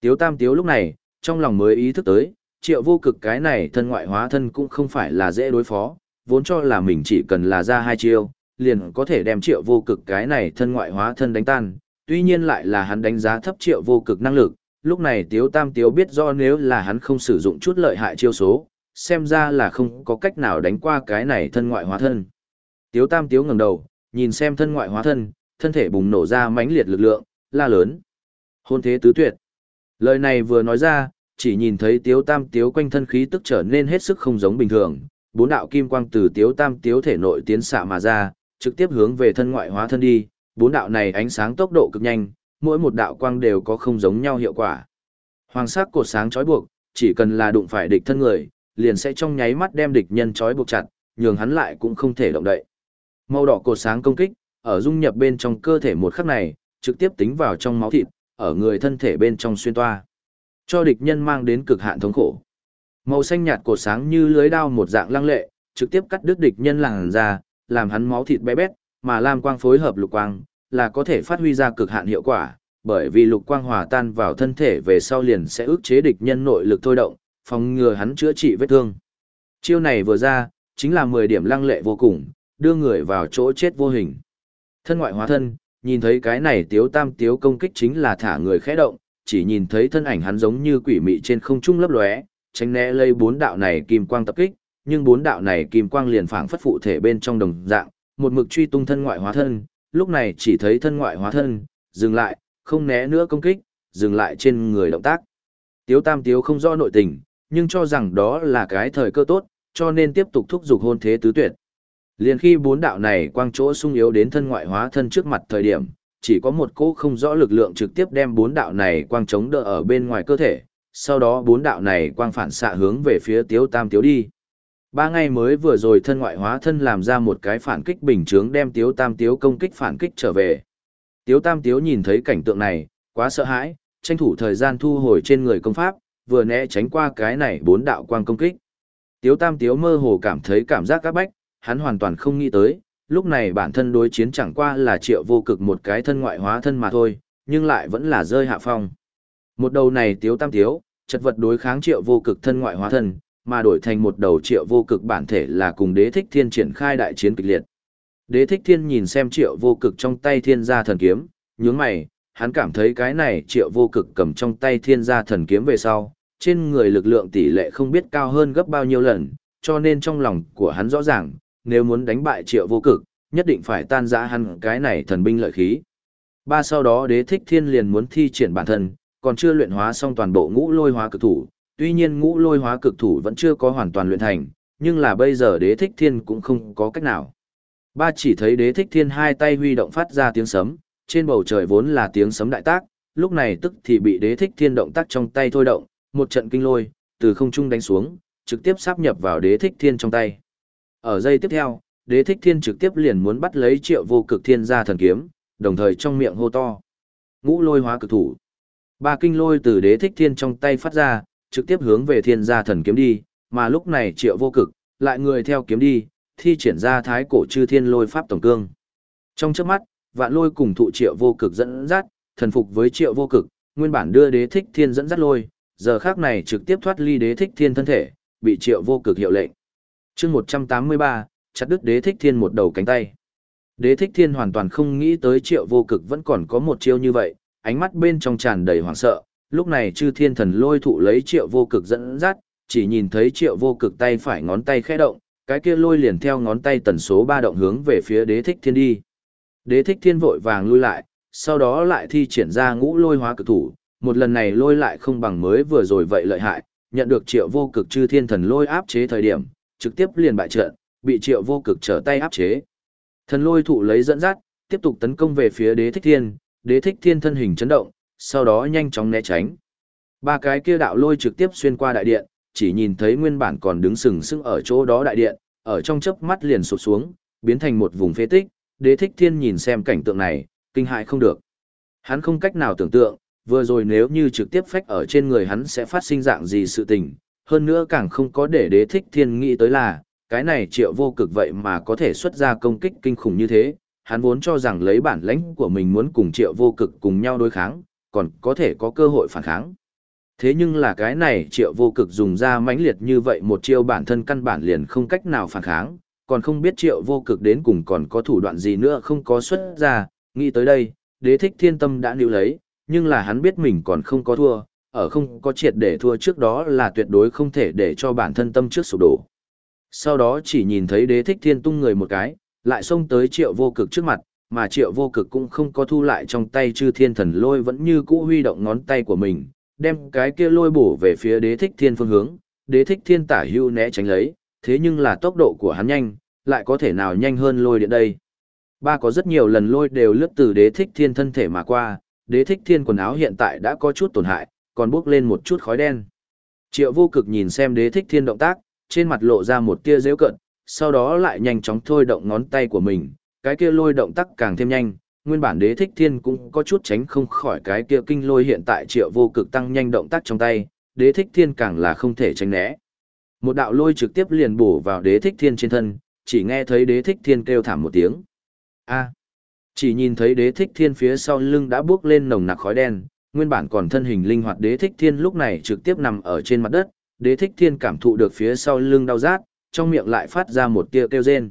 Tiếu Tam Tiếu lúc này, trong lòng mới ý thức tới, triệu vô cực cái này thân ngoại hóa thân cũng không phải là dễ đối phó, vốn cho là mình chỉ cần là ra hai chiêu, liền có thể đem triệu vô cực cái này thân ngoại hóa thân đánh tan, tuy nhiên lại là hắn đánh giá thấp triệu vô cực năng lực, lúc này Tiếu Tam Tiếu biết do nếu là hắn không sử dụng chút lợi hại chiêu số, xem ra là không có cách nào đánh qua cái này thân ngoại hóa thân. Tiếu Tam Tiếu ngẩng đầu, nhìn xem thân ngoại hóa thân, thân thể bùng nổ ra mãnh liệt lực lượng, la lớn. Hôn thế tứ tuyệt. Lời này vừa nói ra, chỉ nhìn thấy Tiếu Tam Tiếu quanh thân khí tức trở nên hết sức không giống bình thường, bốn đạo kim quang từ Tiếu Tam Tiếu thể nội tiến xạ mà ra, trực tiếp hướng về thân ngoại hóa thân đi, bốn đạo này ánh sáng tốc độ cực nhanh, mỗi một đạo quang đều có không giống nhau hiệu quả. Hoàng sắc cột sáng chói buộc, chỉ cần là đụng phải địch thân người, liền sẽ trong nháy mắt đem địch nhân trói buộc chặt, nhường hắn lại cũng không thể động đậy. Màu đỏ cột sáng công kích, ở dung nhập bên trong cơ thể một khắc này, trực tiếp tính vào trong máu thịt, ở người thân thể bên trong xuyên toa. Cho địch nhân mang đến cực hạn thống khổ. Màu xanh nhạt cột sáng như lưới đao một dạng lăng lệ, trực tiếp cắt đứt địch nhân làn ra, làm hắn máu thịt bé bét, mà lam quang phối hợp lục quang, là có thể phát huy ra cực hạn hiệu quả, bởi vì lục quang hòa tan vào thân thể về sau liền sẽ ức chế địch nhân nội lực thôi động, phòng ngừa hắn chữa trị vết thương. Chiêu này vừa ra, chính là 10 điểm lăng lệ vô cùng, đưa người vào chỗ chết vô hình. Thân ngoại hóa thân, nhìn thấy cái này tiếu tam tiếu công kích chính là thả người khẽ động, chỉ nhìn thấy thân ảnh hắn giống như quỷ mị trên không trung lấp lóe, tránh né lây bốn đạo này kim quang tập kích, nhưng bốn đạo này kim quang liền phảng phất phụ thể bên trong đồng dạng, một mực truy tung thân ngoại hóa thân, lúc này chỉ thấy thân ngoại hóa thân, dừng lại, không né nữa công kích, dừng lại trên người động tác. Tiếu tam tiếu không rõ nội tình, nhưng cho rằng đó là cái thời cơ tốt, cho nên tiếp tục thúc giục hôn thế tứ tuyệt. Liền khi bốn đạo này quang chỗ sung yếu đến thân ngoại hóa thân trước mặt thời điểm, chỉ có một cỗ không rõ lực lượng trực tiếp đem bốn đạo này quang chống đỡ ở bên ngoài cơ thể, sau đó bốn đạo này quang phản xạ hướng về phía tiếu tam tiếu đi. Ba ngày mới vừa rồi thân ngoại hóa thân làm ra một cái phản kích bình chướng đem tiếu tam tiếu công kích phản kích trở về. Tiếu tam tiếu nhìn thấy cảnh tượng này, quá sợ hãi, tranh thủ thời gian thu hồi trên người công pháp, vừa né tránh qua cái này bốn đạo quang công kích. Tiếu tam tiếu mơ hồ cảm thấy cảm giác các bách, hắn hoàn toàn không nghĩ tới, lúc này bản thân đối chiến chẳng qua là triệu vô cực một cái thân ngoại hóa thân mà thôi, nhưng lại vẫn là rơi hạ phong. Một đầu này tiếu tam tiếu, chật vật đối kháng triệu vô cực thân ngoại hóa thân, mà đổi thành một đầu triệu vô cực bản thể là cùng đế thích thiên triển khai đại chiến kịch liệt. Đế thích thiên nhìn xem triệu vô cực trong tay thiên gia thần kiếm, nhướng mày, hắn cảm thấy cái này triệu vô cực cầm trong tay thiên gia thần kiếm về sau, trên người lực lượng tỷ lệ không biết cao hơn gấp bao nhiêu lần, cho nên trong lòng của hắn rõ ràng, nếu muốn đánh bại triệu vô cực, nhất định phải tan rã hắn cái này thần binh lợi khí. Ba sau đó đế thích thiên liền muốn thi triển bản thân, còn chưa luyện hóa xong toàn bộ ngũ lôi hóa cực thủ, tuy nhiên ngũ lôi hóa cực thủ vẫn chưa có hoàn toàn luyện thành, nhưng là bây giờ đế thích thiên cũng không có cách nào. Ba chỉ thấy đế thích thiên hai tay huy động phát ra tiếng sấm, trên bầu trời vốn là tiếng sấm đại tác, lúc này tức thì bị đế thích thiên động tác trong tay thôi động, một trận kinh lôi, từ không trung đánh xuống, trực tiếp sáp nhập vào đế thích thiên trong tay. Ở giây tiếp theo, đế thích thiên trực tiếp liền muốn bắt lấy triệu vô cực thiên gia thần kiếm, đồng thời trong miệng hô to. Ngũ lôi hóa cực thủ. Ba kinh lôi từ đế thích thiên trong tay phát ra, trực tiếp hướng về thiên gia thần kiếm đi, mà lúc này triệu vô cực, lại người theo kiếm đi, thi triển ra thái cổ chư thiên lôi pháp tổng cương. Trong trước mắt, vạn lôi cùng thụ triệu vô cực dẫn dắt, thần phục với triệu vô cực, nguyên bản đưa đế thích thiên dẫn dắt lôi, giờ khác này trực tiếp thoát ly đế thích thiên thân thể, bị triệu vô cực hiệu lệnh chương 183, chặt đứt đế thích thiên một đầu cánh tay. Đế thích thiên hoàn toàn không nghĩ tới triệu vô cực vẫn còn có một chiêu như vậy, ánh mắt bên trong tràn đầy hoảng sợ, lúc này chư thiên thần lôi thụ lấy triệu vô cực dẫn dắt, chỉ nhìn thấy triệu vô cực tay phải ngón tay khẽ động, cái kia lôi liền theo ngón tay tần số ba động hướng về phía đế thích thiên đi. Đế thích thiên vội vàng lui lại, sau đó lại thi triển ra ngũ lôi hóa cực thủ, một lần này lôi lại không bằng mới vừa rồi vậy lợi hại, nhận được triệu vô cực chư thiên thần lôi áp chế thời điểm, trực tiếp liền bại trận, bị triệu vô cực trở tay áp chế. Thần lôi thụ lấy dẫn dắt, tiếp tục tấn công về phía đế thích thiên, đế thích thiên thân hình chấn động, sau đó nhanh chóng né tránh. Ba cái kia đạo lôi trực tiếp xuyên qua đại điện, chỉ nhìn thấy nguyên bản còn đứng sừng sững ở chỗ đó đại điện, ở trong chớp mắt liền sụp xuống, biến thành một vùng phế tích, đế thích thiên nhìn xem cảnh tượng này, kinh hãi không được. Hắn không cách nào tưởng tượng, vừa rồi nếu như trực tiếp phách ở trên người hắn sẽ phát sinh dạng gì sự tình, hơn nữa càng không có để đế thích thiên nghĩ tới là, cái này triệu vô cực vậy mà có thể xuất ra công kích kinh khủng như thế, hắn vốn cho rằng lấy bản lãnh của mình muốn cùng triệu vô cực cùng nhau đối kháng, còn có thể có cơ hội phản kháng. Thế nhưng là cái này triệu vô cực dùng ra mãnh liệt như vậy một chiêu bản thân căn bản liền không cách nào phản kháng, còn không biết triệu vô cực đến cùng còn có thủ đoạn gì nữa không có xuất ra, nghĩ tới đây, đế thích thiên tâm đã níu lấy, nhưng là hắn biết mình còn không có thua, ở không có triệt để thua trước đó là tuyệt đối không thể để cho bản thân tâm trước sụp đổ. Sau đó chỉ nhìn thấy đế thích thiên tung người một cái, lại xông tới triệu vô cực trước mặt, mà triệu vô cực cũng không có thu lại trong tay chư thiên thần lôi vẫn như cũ huy động ngón tay của mình, đem cái kia lôi bổ về phía đế thích thiên phương hướng, đế thích thiên tả hưu né tránh lấy, thế nhưng là tốc độ của hắn nhanh, lại có thể nào nhanh hơn lôi điện đây. Ba có rất nhiều lần lôi đều lướt từ đế thích thiên thân thể mà qua, đế thích thiên quần áo hiện tại đã có chút tổn hại, còn bước lên một chút khói đen. Triệu vô cực nhìn xem đế thích thiên động tác, trên mặt lộ ra một tia dễu cận, sau đó lại nhanh chóng thôi động ngón tay của mình, cái kia lôi động tác càng thêm nhanh, nguyên bản đế thích thiên cũng có chút tránh không khỏi cái kia kinh lôi hiện tại triệu vô cực tăng nhanh động tác trong tay, đế thích thiên càng là không thể tránh né. Một đạo lôi trực tiếp liền bổ vào đế thích thiên trên thân, chỉ nghe thấy đế thích thiên kêu thảm một tiếng. A. Chỉ nhìn thấy đế thích thiên phía sau lưng đã bước lên nồng nặc khói đen, nguyên bản còn thân hình linh hoạt đế thích thiên lúc này trực tiếp nằm ở trên mặt đất, đế thích thiên cảm thụ được phía sau lưng đau rát, trong miệng lại phát ra một tia kêu rên.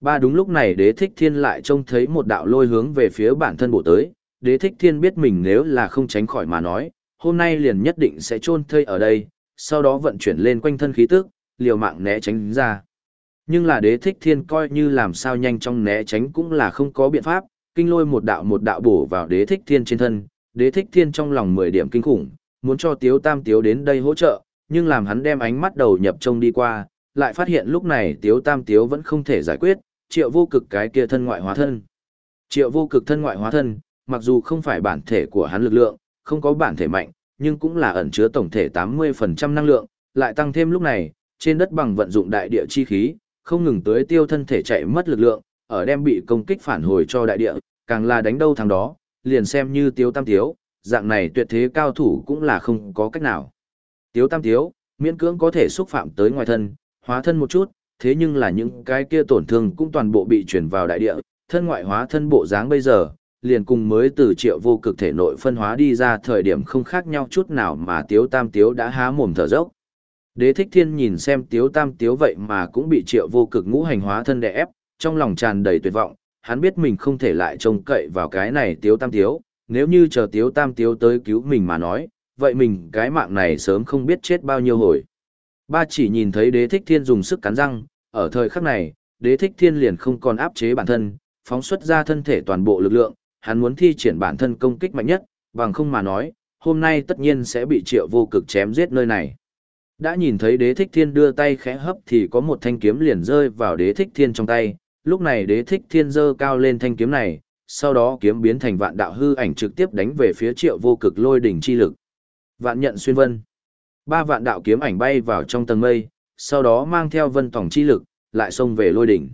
Ba đúng lúc này đế thích thiên lại trông thấy một đạo lôi hướng về phía bản thân bổ tới, đế thích thiên biết mình nếu là không tránh khỏi mà nói, hôm nay liền nhất định sẽ chôn thây ở đây, sau đó vận chuyển lên quanh thân khí tức, liều mạng né tránh ra. Nhưng là đế thích thiên coi như làm sao nhanh trong né tránh cũng là không có biện pháp, kinh lôi một đạo một đạo bổ vào đế thích thiên trên thân, đế thích thiên trong lòng 10 điểm kinh khủng, muốn cho tiếu tam tiếu đến đây hỗ trợ, nhưng làm hắn đem ánh mắt đầu nhập trông đi qua, lại phát hiện lúc này tiếu tam tiếu vẫn không thể giải quyết, triệu vô cực cái kia thân ngoại hóa thân. Triệu vô cực thân ngoại hóa thân, mặc dù không phải bản thể của hắn lực lượng, không có bản thể mạnh, nhưng cũng là ẩn chứa tổng thể 80% năng lượng, lại tăng thêm lúc này, trên đất bằng vận dụng đại địa chi khí, không ngừng tới tiêu thân thể chạy mất lực lượng, ở đem bị công kích phản hồi cho đại địa, càng là đánh đâu thằng đó, liền xem như tiêu tam tiếu, dạng này tuyệt thế cao thủ cũng là không có cách nào. Tiếu tam tiếu, miễn cưỡng có thể xúc phạm tới ngoài thân, hóa thân một chút, thế nhưng là những cái kia tổn thương cũng toàn bộ bị chuyển vào đại địa, thân ngoại hóa thân bộ dáng bây giờ, liền cùng mới từ triệu vô cực thể nội phân hóa đi ra thời điểm không khác nhau chút nào mà tiếu tam tiếu đã há mồm thở dốc. Đế thích thiên nhìn xem tiếu tam tiếu vậy mà cũng bị triệu vô cực ngũ hành hóa thân đè ép, trong lòng tràn đầy tuyệt vọng, hắn biết mình không thể lại trông cậy vào cái này tiếu tam tiếu, nếu như chờ tiếu tam tiếu tới cứu mình mà nói, vậy mình cái mạng này sớm không biết chết bao nhiêu hồi. Ba chỉ nhìn thấy đế thích thiên dùng sức cắn răng, ở thời khắc này, đế thích thiên liền không còn áp chế bản thân, phóng xuất ra thân thể toàn bộ lực lượng, hắn muốn thi triển bản thân công kích mạnh nhất, bằng không mà nói, hôm nay tất nhiên sẽ bị triệu vô cực chém giết nơi này. Đã nhìn thấy đế thích thiên đưa tay khẽ hấp thì có một thanh kiếm liền rơi vào đế thích thiên trong tay, lúc này đế thích thiên dơ cao lên thanh kiếm này, sau đó kiếm biến thành vạn đạo hư ảnh trực tiếp đánh về phía triệu vô cực lôi đỉnh chi lực. Vạn nhận xuyên vân. Ba vạn đạo kiếm ảnh bay vào trong tầng mây, sau đó mang theo vân tổng chi lực, lại xông về lôi đỉnh.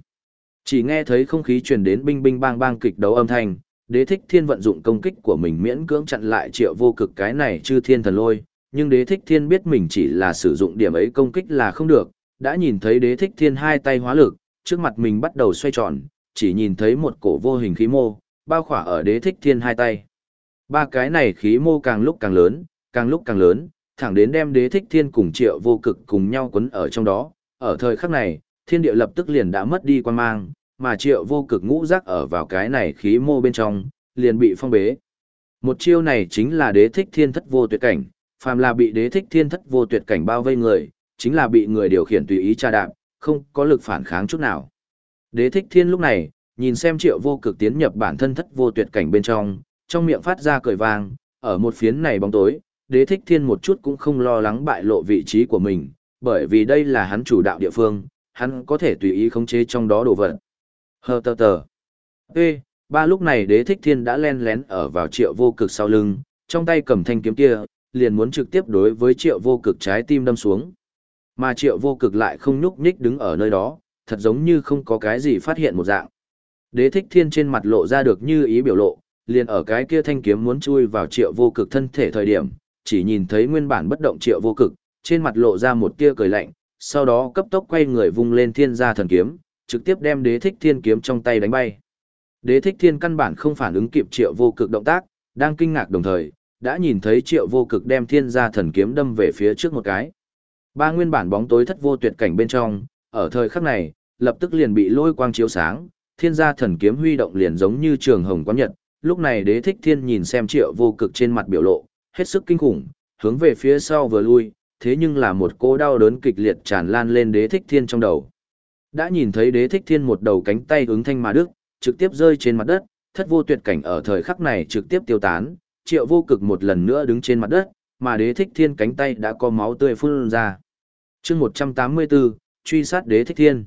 Chỉ nghe thấy không khí truyền đến binh binh bang bang kịch đấu âm thanh, đế thích thiên vận dụng công kích của mình miễn cưỡng chặn lại triệu vô cực cái này chư thiên thần lôi, nhưng đế thích thiên biết mình chỉ là sử dụng điểm ấy công kích là không được, đã nhìn thấy đế thích thiên hai tay hóa lực, trước mặt mình bắt đầu xoay tròn, chỉ nhìn thấy một cổ vô hình khí mô, bao khỏa ở đế thích thiên hai tay. Ba cái này khí mô càng lúc càng lớn, càng lúc càng lớn, thẳng đến đem đế thích thiên cùng triệu vô cực cùng nhau quấn ở trong đó. Ở thời khắc này, thiên địa lập tức liền đã mất đi quan mang, mà triệu vô cực ngũ giác ở vào cái này khí mô bên trong, liền bị phong bế. Một chiêu này chính là đế thích thiên thất vô tuyệt cảnh, phàm là bị đế thích thiên thất vô tuyệt cảnh bao vây người, chính là bị người điều khiển tùy ý tra đạp, không có lực phản kháng chút nào. Đế thích thiên lúc này, nhìn xem triệu vô cực tiến nhập bản thân thất vô tuyệt cảnh bên trong, trong miệng phát ra cười vang, ở một phiến này bóng tối, đế thích thiên một chút cũng không lo lắng bại lộ vị trí của mình, bởi vì đây là hắn chủ đạo địa phương, hắn có thể tùy ý khống chế trong đó đồ vật. Hờ tờ tờ. Ê, ba lúc này đế thích thiên đã len lén ở vào triệu vô cực sau lưng, trong tay cầm thanh kiếm kia, liền muốn trực tiếp đối với triệu vô cực trái tim đâm xuống. Mà triệu vô cực lại không nhúc nhích đứng ở nơi đó, thật giống như không có cái gì phát hiện một dạng. Đế thích thiên trên mặt lộ ra được như ý biểu lộ, liền ở cái kia thanh kiếm muốn chui vào triệu vô cực thân thể thời điểm, chỉ nhìn thấy nguyên bản bất động triệu vô cực, trên mặt lộ ra một tia cười lạnh, sau đó cấp tốc quay người vung lên thiên gia thần kiếm, trực tiếp đem đế thích thiên kiếm trong tay đánh bay. Đế thích thiên căn bản không phản ứng kịp triệu vô cực động tác, đang kinh ngạc đồng thời, đã nhìn thấy triệu vô cực đem thiên gia thần kiếm đâm về phía trước một cái. Ba nguyên bản bóng tối thất vô tuyệt cảnh bên trong, ở thời khắc này, lập tức liền bị lôi quang chiếu sáng, thiên gia thần kiếm huy động liền giống như trường hồng quán nhật. Lúc này đế thích thiên nhìn xem triệu vô cực trên mặt biểu lộ, hết sức kinh khủng, hướng về phía sau vừa lui, thế nhưng là một cô đau đớn kịch liệt tràn lan lên đế thích thiên trong đầu. Đã nhìn thấy đế thích thiên một đầu cánh tay ứng thanh mà đức, trực tiếp rơi trên mặt đất, thất vô tuyệt cảnh ở thời khắc này trực tiếp tiêu tán, triệu vô cực một lần nữa đứng trên mặt đất, mà đế thích thiên cánh tay đã có máu tươi phun ra chương 184, truy sát đế thích thiên.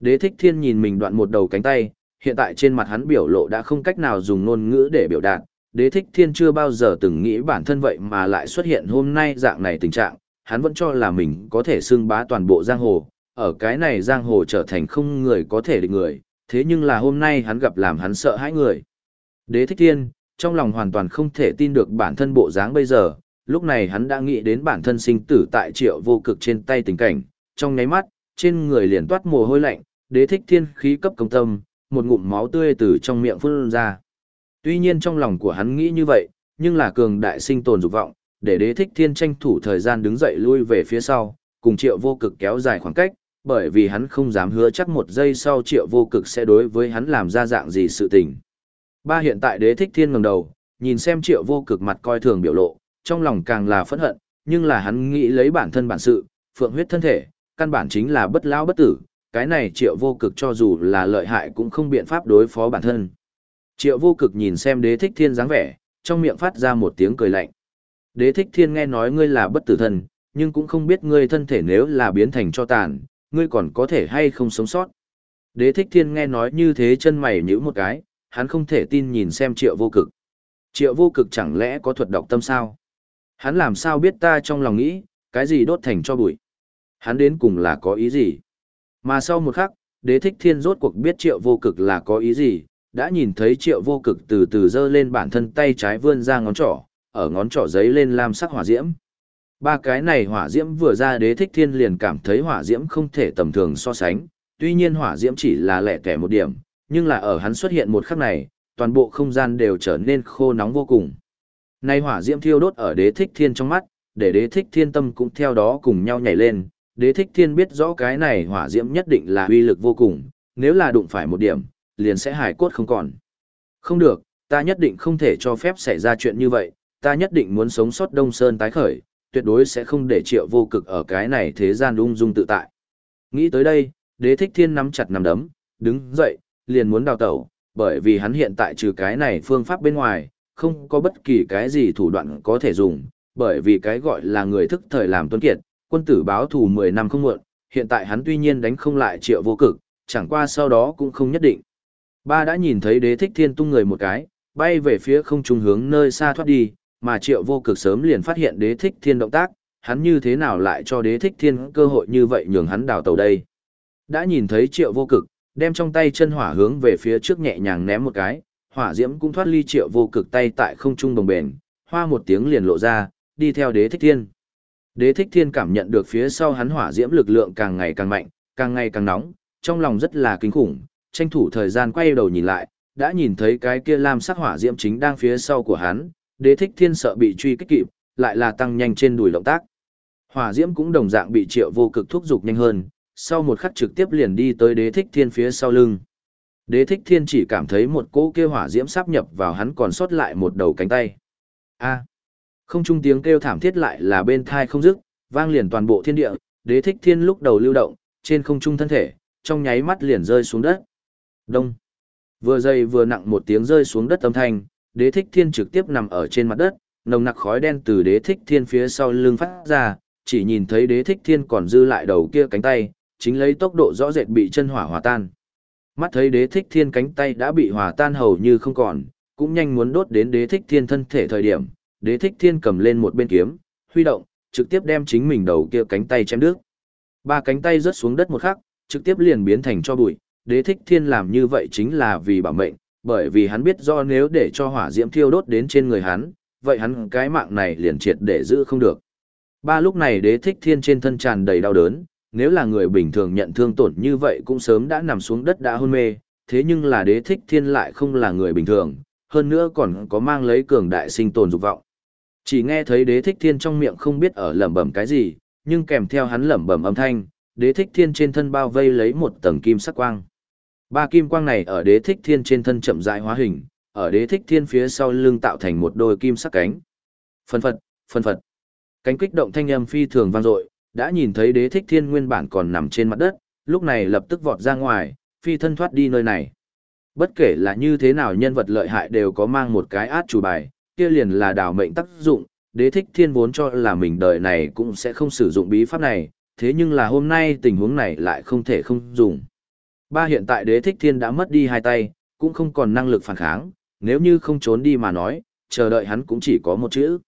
Đế thích thiên nhìn mình đoạn một đầu cánh tay, hiện tại trên mặt hắn biểu lộ đã không cách nào dùng ngôn ngữ để biểu đạt. Đế thích thiên chưa bao giờ từng nghĩ bản thân vậy mà lại xuất hiện hôm nay dạng này tình trạng, hắn vẫn cho là mình có thể xưng bá toàn bộ giang hồ, ở cái này giang hồ trở thành không người có thể địch người, thế nhưng là hôm nay hắn gặp làm hắn sợ hãi người. Đế thích thiên, trong lòng hoàn toàn không thể tin được bản thân bộ dáng bây giờ, lúc này hắn đã nghĩ đến bản thân sinh tử tại triệu vô cực trên tay tình cảnh, trong nháy mắt, trên người liền toát mồ hôi lạnh, đế thích thiên khí cấp công tâm, một ngụm máu tươi từ trong miệng phun ra. Tuy nhiên trong lòng của hắn nghĩ như vậy, nhưng là cường đại sinh tồn dục vọng, để đế thích thiên tranh thủ thời gian đứng dậy lui về phía sau, cùng triệu vô cực kéo dài khoảng cách, bởi vì hắn không dám hứa chắc một giây sau triệu vô cực sẽ đối với hắn làm ra dạng gì sự tình. Ba hiện tại đế thích thiên ngẩng đầu, nhìn xem triệu vô cực mặt coi thường biểu lộ, trong lòng càng là phẫn hận, nhưng là hắn nghĩ lấy bản thân bản sự, phượng huyết thân thể, căn bản chính là bất lão bất tử, cái này triệu vô cực cho dù là lợi hại cũng không biện pháp đối phó bản thân. Triệu vô cực nhìn xem đế thích thiên dáng vẻ, trong miệng phát ra một tiếng cười lạnh. Đế thích thiên nghe nói ngươi là bất tử thần nhưng cũng không biết ngươi thân thể nếu là biến thành cho tàn, ngươi còn có thể hay không sống sót. Đế thích thiên nghe nói như thế chân mày nhíu một cái, hắn không thể tin nhìn xem triệu vô cực. Triệu vô cực chẳng lẽ có thuật độc tâm sao? Hắn làm sao biết ta trong lòng nghĩ, cái gì đốt thành cho bụi? Hắn đến cùng là có ý gì? Mà sau một khắc, đế thích thiên rốt cuộc biết triệu vô cực là có ý gì, đã nhìn thấy triệu vô cực từ từ giơ lên bản thân tay trái vươn ra ngón trỏ, ở ngón trỏ giấy lên lam sắc hỏa diễm. Ba cái này hỏa diễm vừa ra đế thích thiên liền cảm thấy hỏa diễm không thể tầm thường so sánh, tuy nhiên hỏa diễm chỉ là lẻ tẻ một điểm, nhưng là ở hắn xuất hiện một khắc này, toàn bộ không gian đều trở nên khô nóng vô cùng. Nay hỏa diễm thiêu đốt ở đế thích thiên trong mắt, để đế thích thiên tâm cũng theo đó cùng nhau nhảy lên, đế thích thiên biết rõ cái này hỏa diễm nhất định là uy lực vô cùng, nếu là đụng phải một điểm, liền sẽ hài cốt không còn. Không được, ta nhất định không thể cho phép xảy ra chuyện như vậy, ta nhất định muốn sống sót Đông Sơn tái khởi, tuyệt đối sẽ không để triệu vô cực ở cái này thế gian ung dung tự tại. Nghĩ tới đây, đế thích thiên nắm chặt nắm đấm, đứng dậy, liền muốn đào tẩu, bởi vì hắn hiện tại trừ cái này phương pháp bên ngoài, không có bất kỳ cái gì thủ đoạn có thể dùng, bởi vì cái gọi là người thức thời làm tuân kiệt, quân tử báo thù 10 năm không muộn, hiện tại hắn tuy nhiên đánh không lại triệu vô cực, chẳng qua sau đó cũng không nhất định. Ba đã nhìn thấy đế thích thiên tung người một cái, bay về phía không trung hướng nơi xa thoát đi, mà triệu vô cực sớm liền phát hiện đế thích thiên động tác, hắn như thế nào lại cho đế thích thiên cơ hội như vậy nhường hắn đào tàu đây. Đã nhìn thấy triệu vô cực, đem trong tay chân hỏa hướng về phía trước nhẹ nhàng ném một cái, hỏa diễm cũng thoát ly triệu vô cực tay tại không trung đồng bền, hoa một tiếng liền lộ ra, đi theo đế thích thiên. Đế thích thiên cảm nhận được phía sau hắn hỏa diễm lực lượng càng ngày càng mạnh, càng ngày càng nóng, trong lòng rất là kinh khủng, tranh thủ thời gian quay đầu nhìn lại, đã nhìn thấy cái kia lam sắc hỏa diễm chính đang phía sau của hắn, đế thích thiên sợ bị truy kích kịp, lại là tăng nhanh trên đùi động tác. Hỏa diễm cũng đồng dạng bị triệu vô cực thúc giục nhanh hơn, sau một khắc trực tiếp liền đi tới đế thích thiên phía sau lưng. Đế thích thiên chỉ cảm thấy một cỗ kêu hỏa diễm sắp nhập vào hắn còn sót lại một đầu cánh tay. A. Không trung tiếng kêu thảm thiết lại là bên thai không dứt, vang liền toàn bộ thiên địa, đế thích thiên lúc đầu lưu động, trên không trung thân thể, trong nháy mắt liền rơi xuống đất. Đông. Vừa dày vừa nặng một tiếng rơi xuống đất âm thanh, đế thích thiên trực tiếp nằm ở trên mặt đất, nồng nặc khói đen từ đế thích thiên phía sau lưng phát ra, chỉ nhìn thấy đế thích thiên còn dư lại đầu kia cánh tay, chính lấy tốc độ rõ rệt bị chân hỏa hòa tan. Mắt thấy đế thích thiên cánh tay đã bị hòa tan hầu như không còn, cũng nhanh muốn đốt đến đế thích thiên thân thể thời điểm, đế thích thiên cầm lên một bên kiếm, huy động, trực tiếp đem chính mình đầu kia cánh tay chém đứt. Ba cánh tay rớt xuống đất một khắc, trực tiếp liền biến thành cho bụi, đế thích thiên làm như vậy chính là vì bảo mệnh, bởi vì hắn biết do nếu để cho hỏa diễm thiêu đốt đến trên người hắn, vậy hắn cái mạng này liền triệt để giữ không được. Ba lúc này đế thích thiên trên thân tràn đầy đau đớn, nếu là người bình thường nhận thương tổn như vậy cũng sớm đã nằm xuống đất đã hôn mê, thế nhưng là đế thích thiên lại không là người bình thường, hơn nữa còn có mang lấy cường đại sinh tồn dục vọng. Chỉ nghe thấy đế thích thiên trong miệng không biết ở lẩm bẩm cái gì, nhưng kèm theo hắn lẩm bẩm âm thanh, đế thích thiên trên thân bao vây lấy một tầng kim sắc quang. Ba kim quang này ở đế thích thiên trên thân chậm rãi hóa hình, ở đế thích thiên phía sau lưng tạo thành một đôi kim sắc cánh. Phân phật, phân phật. Cánh kích động thanh âm phi thường vang dội, đã nhìn thấy đế thích thiên nguyên bản còn nằm trên mặt đất, lúc này lập tức vọt ra ngoài, phi thân thoát đi nơi này. Bất kể là như thế nào nhân vật lợi hại đều có mang một cái át chủ bài, kia liền là đào mệnh tác dụng, đế thích thiên vốn cho là mình đời này cũng sẽ không sử dụng bí pháp này, thế nhưng là hôm nay tình huống này lại không thể không dùng. Ba hiện tại đế thích thiên đã mất đi hai tay, cũng không còn năng lực phản kháng, nếu như không trốn đi mà nói, chờ đợi hắn cũng chỉ có một chữ.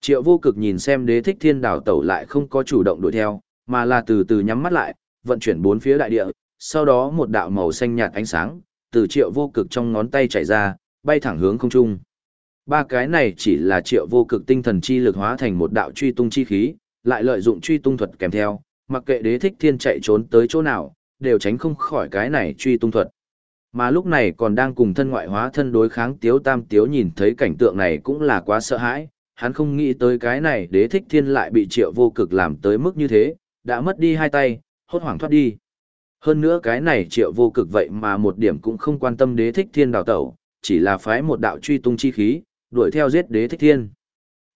Triệu vô cực nhìn xem đế thích thiên đảo tẩu lại không có chủ động đuổi theo, mà là từ từ nhắm mắt lại, vận chuyển bốn phía đại địa, sau đó một đạo màu xanh nhạt ánh sáng, từ triệu vô cực trong ngón tay chạy ra, bay thẳng hướng không trung. Ba cái này chỉ là triệu vô cực tinh thần chi lực hóa thành một đạo truy tung chi khí, lại lợi dụng truy tung thuật kèm theo, mặc kệ đế thích thiên chạy trốn tới chỗ nào, đều tránh không khỏi cái này truy tung thuật. Mà lúc này còn đang cùng thân ngoại hóa thân đối kháng tiếu tam tiếu nhìn thấy cảnh tượng này cũng là quá sợ hãi, hắn không nghĩ tới cái này đế thích thiên lại bị triệu vô cực làm tới mức như thế, đã mất đi hai tay, hốt hoảng thoát đi. Hơn nữa cái này triệu vô cực vậy mà một điểm cũng không quan tâm đế thích thiên đào tẩu, chỉ là phái một đạo truy tung chi khí, đuổi theo giết đế thích thiên.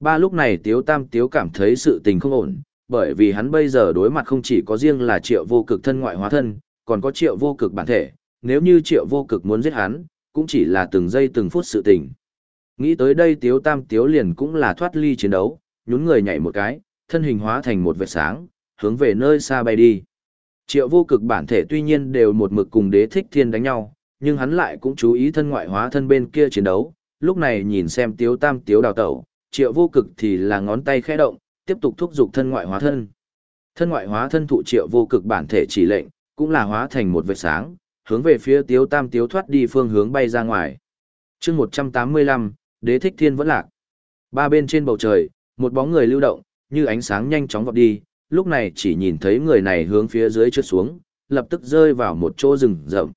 Ba lúc này tiếu tam tiếu cảm thấy sự tình không ổn, bởi vì hắn bây giờ đối mặt không chỉ có riêng là triệu vô cực thân ngoại hóa thân, còn có triệu vô cực bản thể, nếu như triệu vô cực muốn giết hắn, cũng chỉ là từng giây từng phút sự tình. Nghĩ tới đây tiếu tam tiếu liền cũng là thoát ly chiến đấu, nhún người nhảy một cái, thân hình hóa thành một vệt sáng, hướng về nơi xa bay đi. Triệu vô cực bản thể tuy nhiên đều một mực cùng đế thích thiên đánh nhau, nhưng hắn lại cũng chú ý thân ngoại hóa thân bên kia chiến đấu, lúc này nhìn xem tiếu tam tiếu đào tẩu, triệu vô cực thì là ngón tay khẽ động, tiếp tục thúc giục thân ngoại hóa thân. Thân ngoại hóa thân thụ triệu vô cực bản thể chỉ lệnh, cũng là hóa thành một vệt sáng, hướng về phía tiếu tam tiếu thoát đi phương hướng bay ra ngoài. chương 185, đế thích thiên vẫn lạc. Ba bên trên bầu trời, một bóng người lưu động, như ánh sáng nhanh chóng vọt đi, lúc này chỉ nhìn thấy người này hướng phía dưới trượt xuống, lập tức rơi vào một chỗ rừng rậm.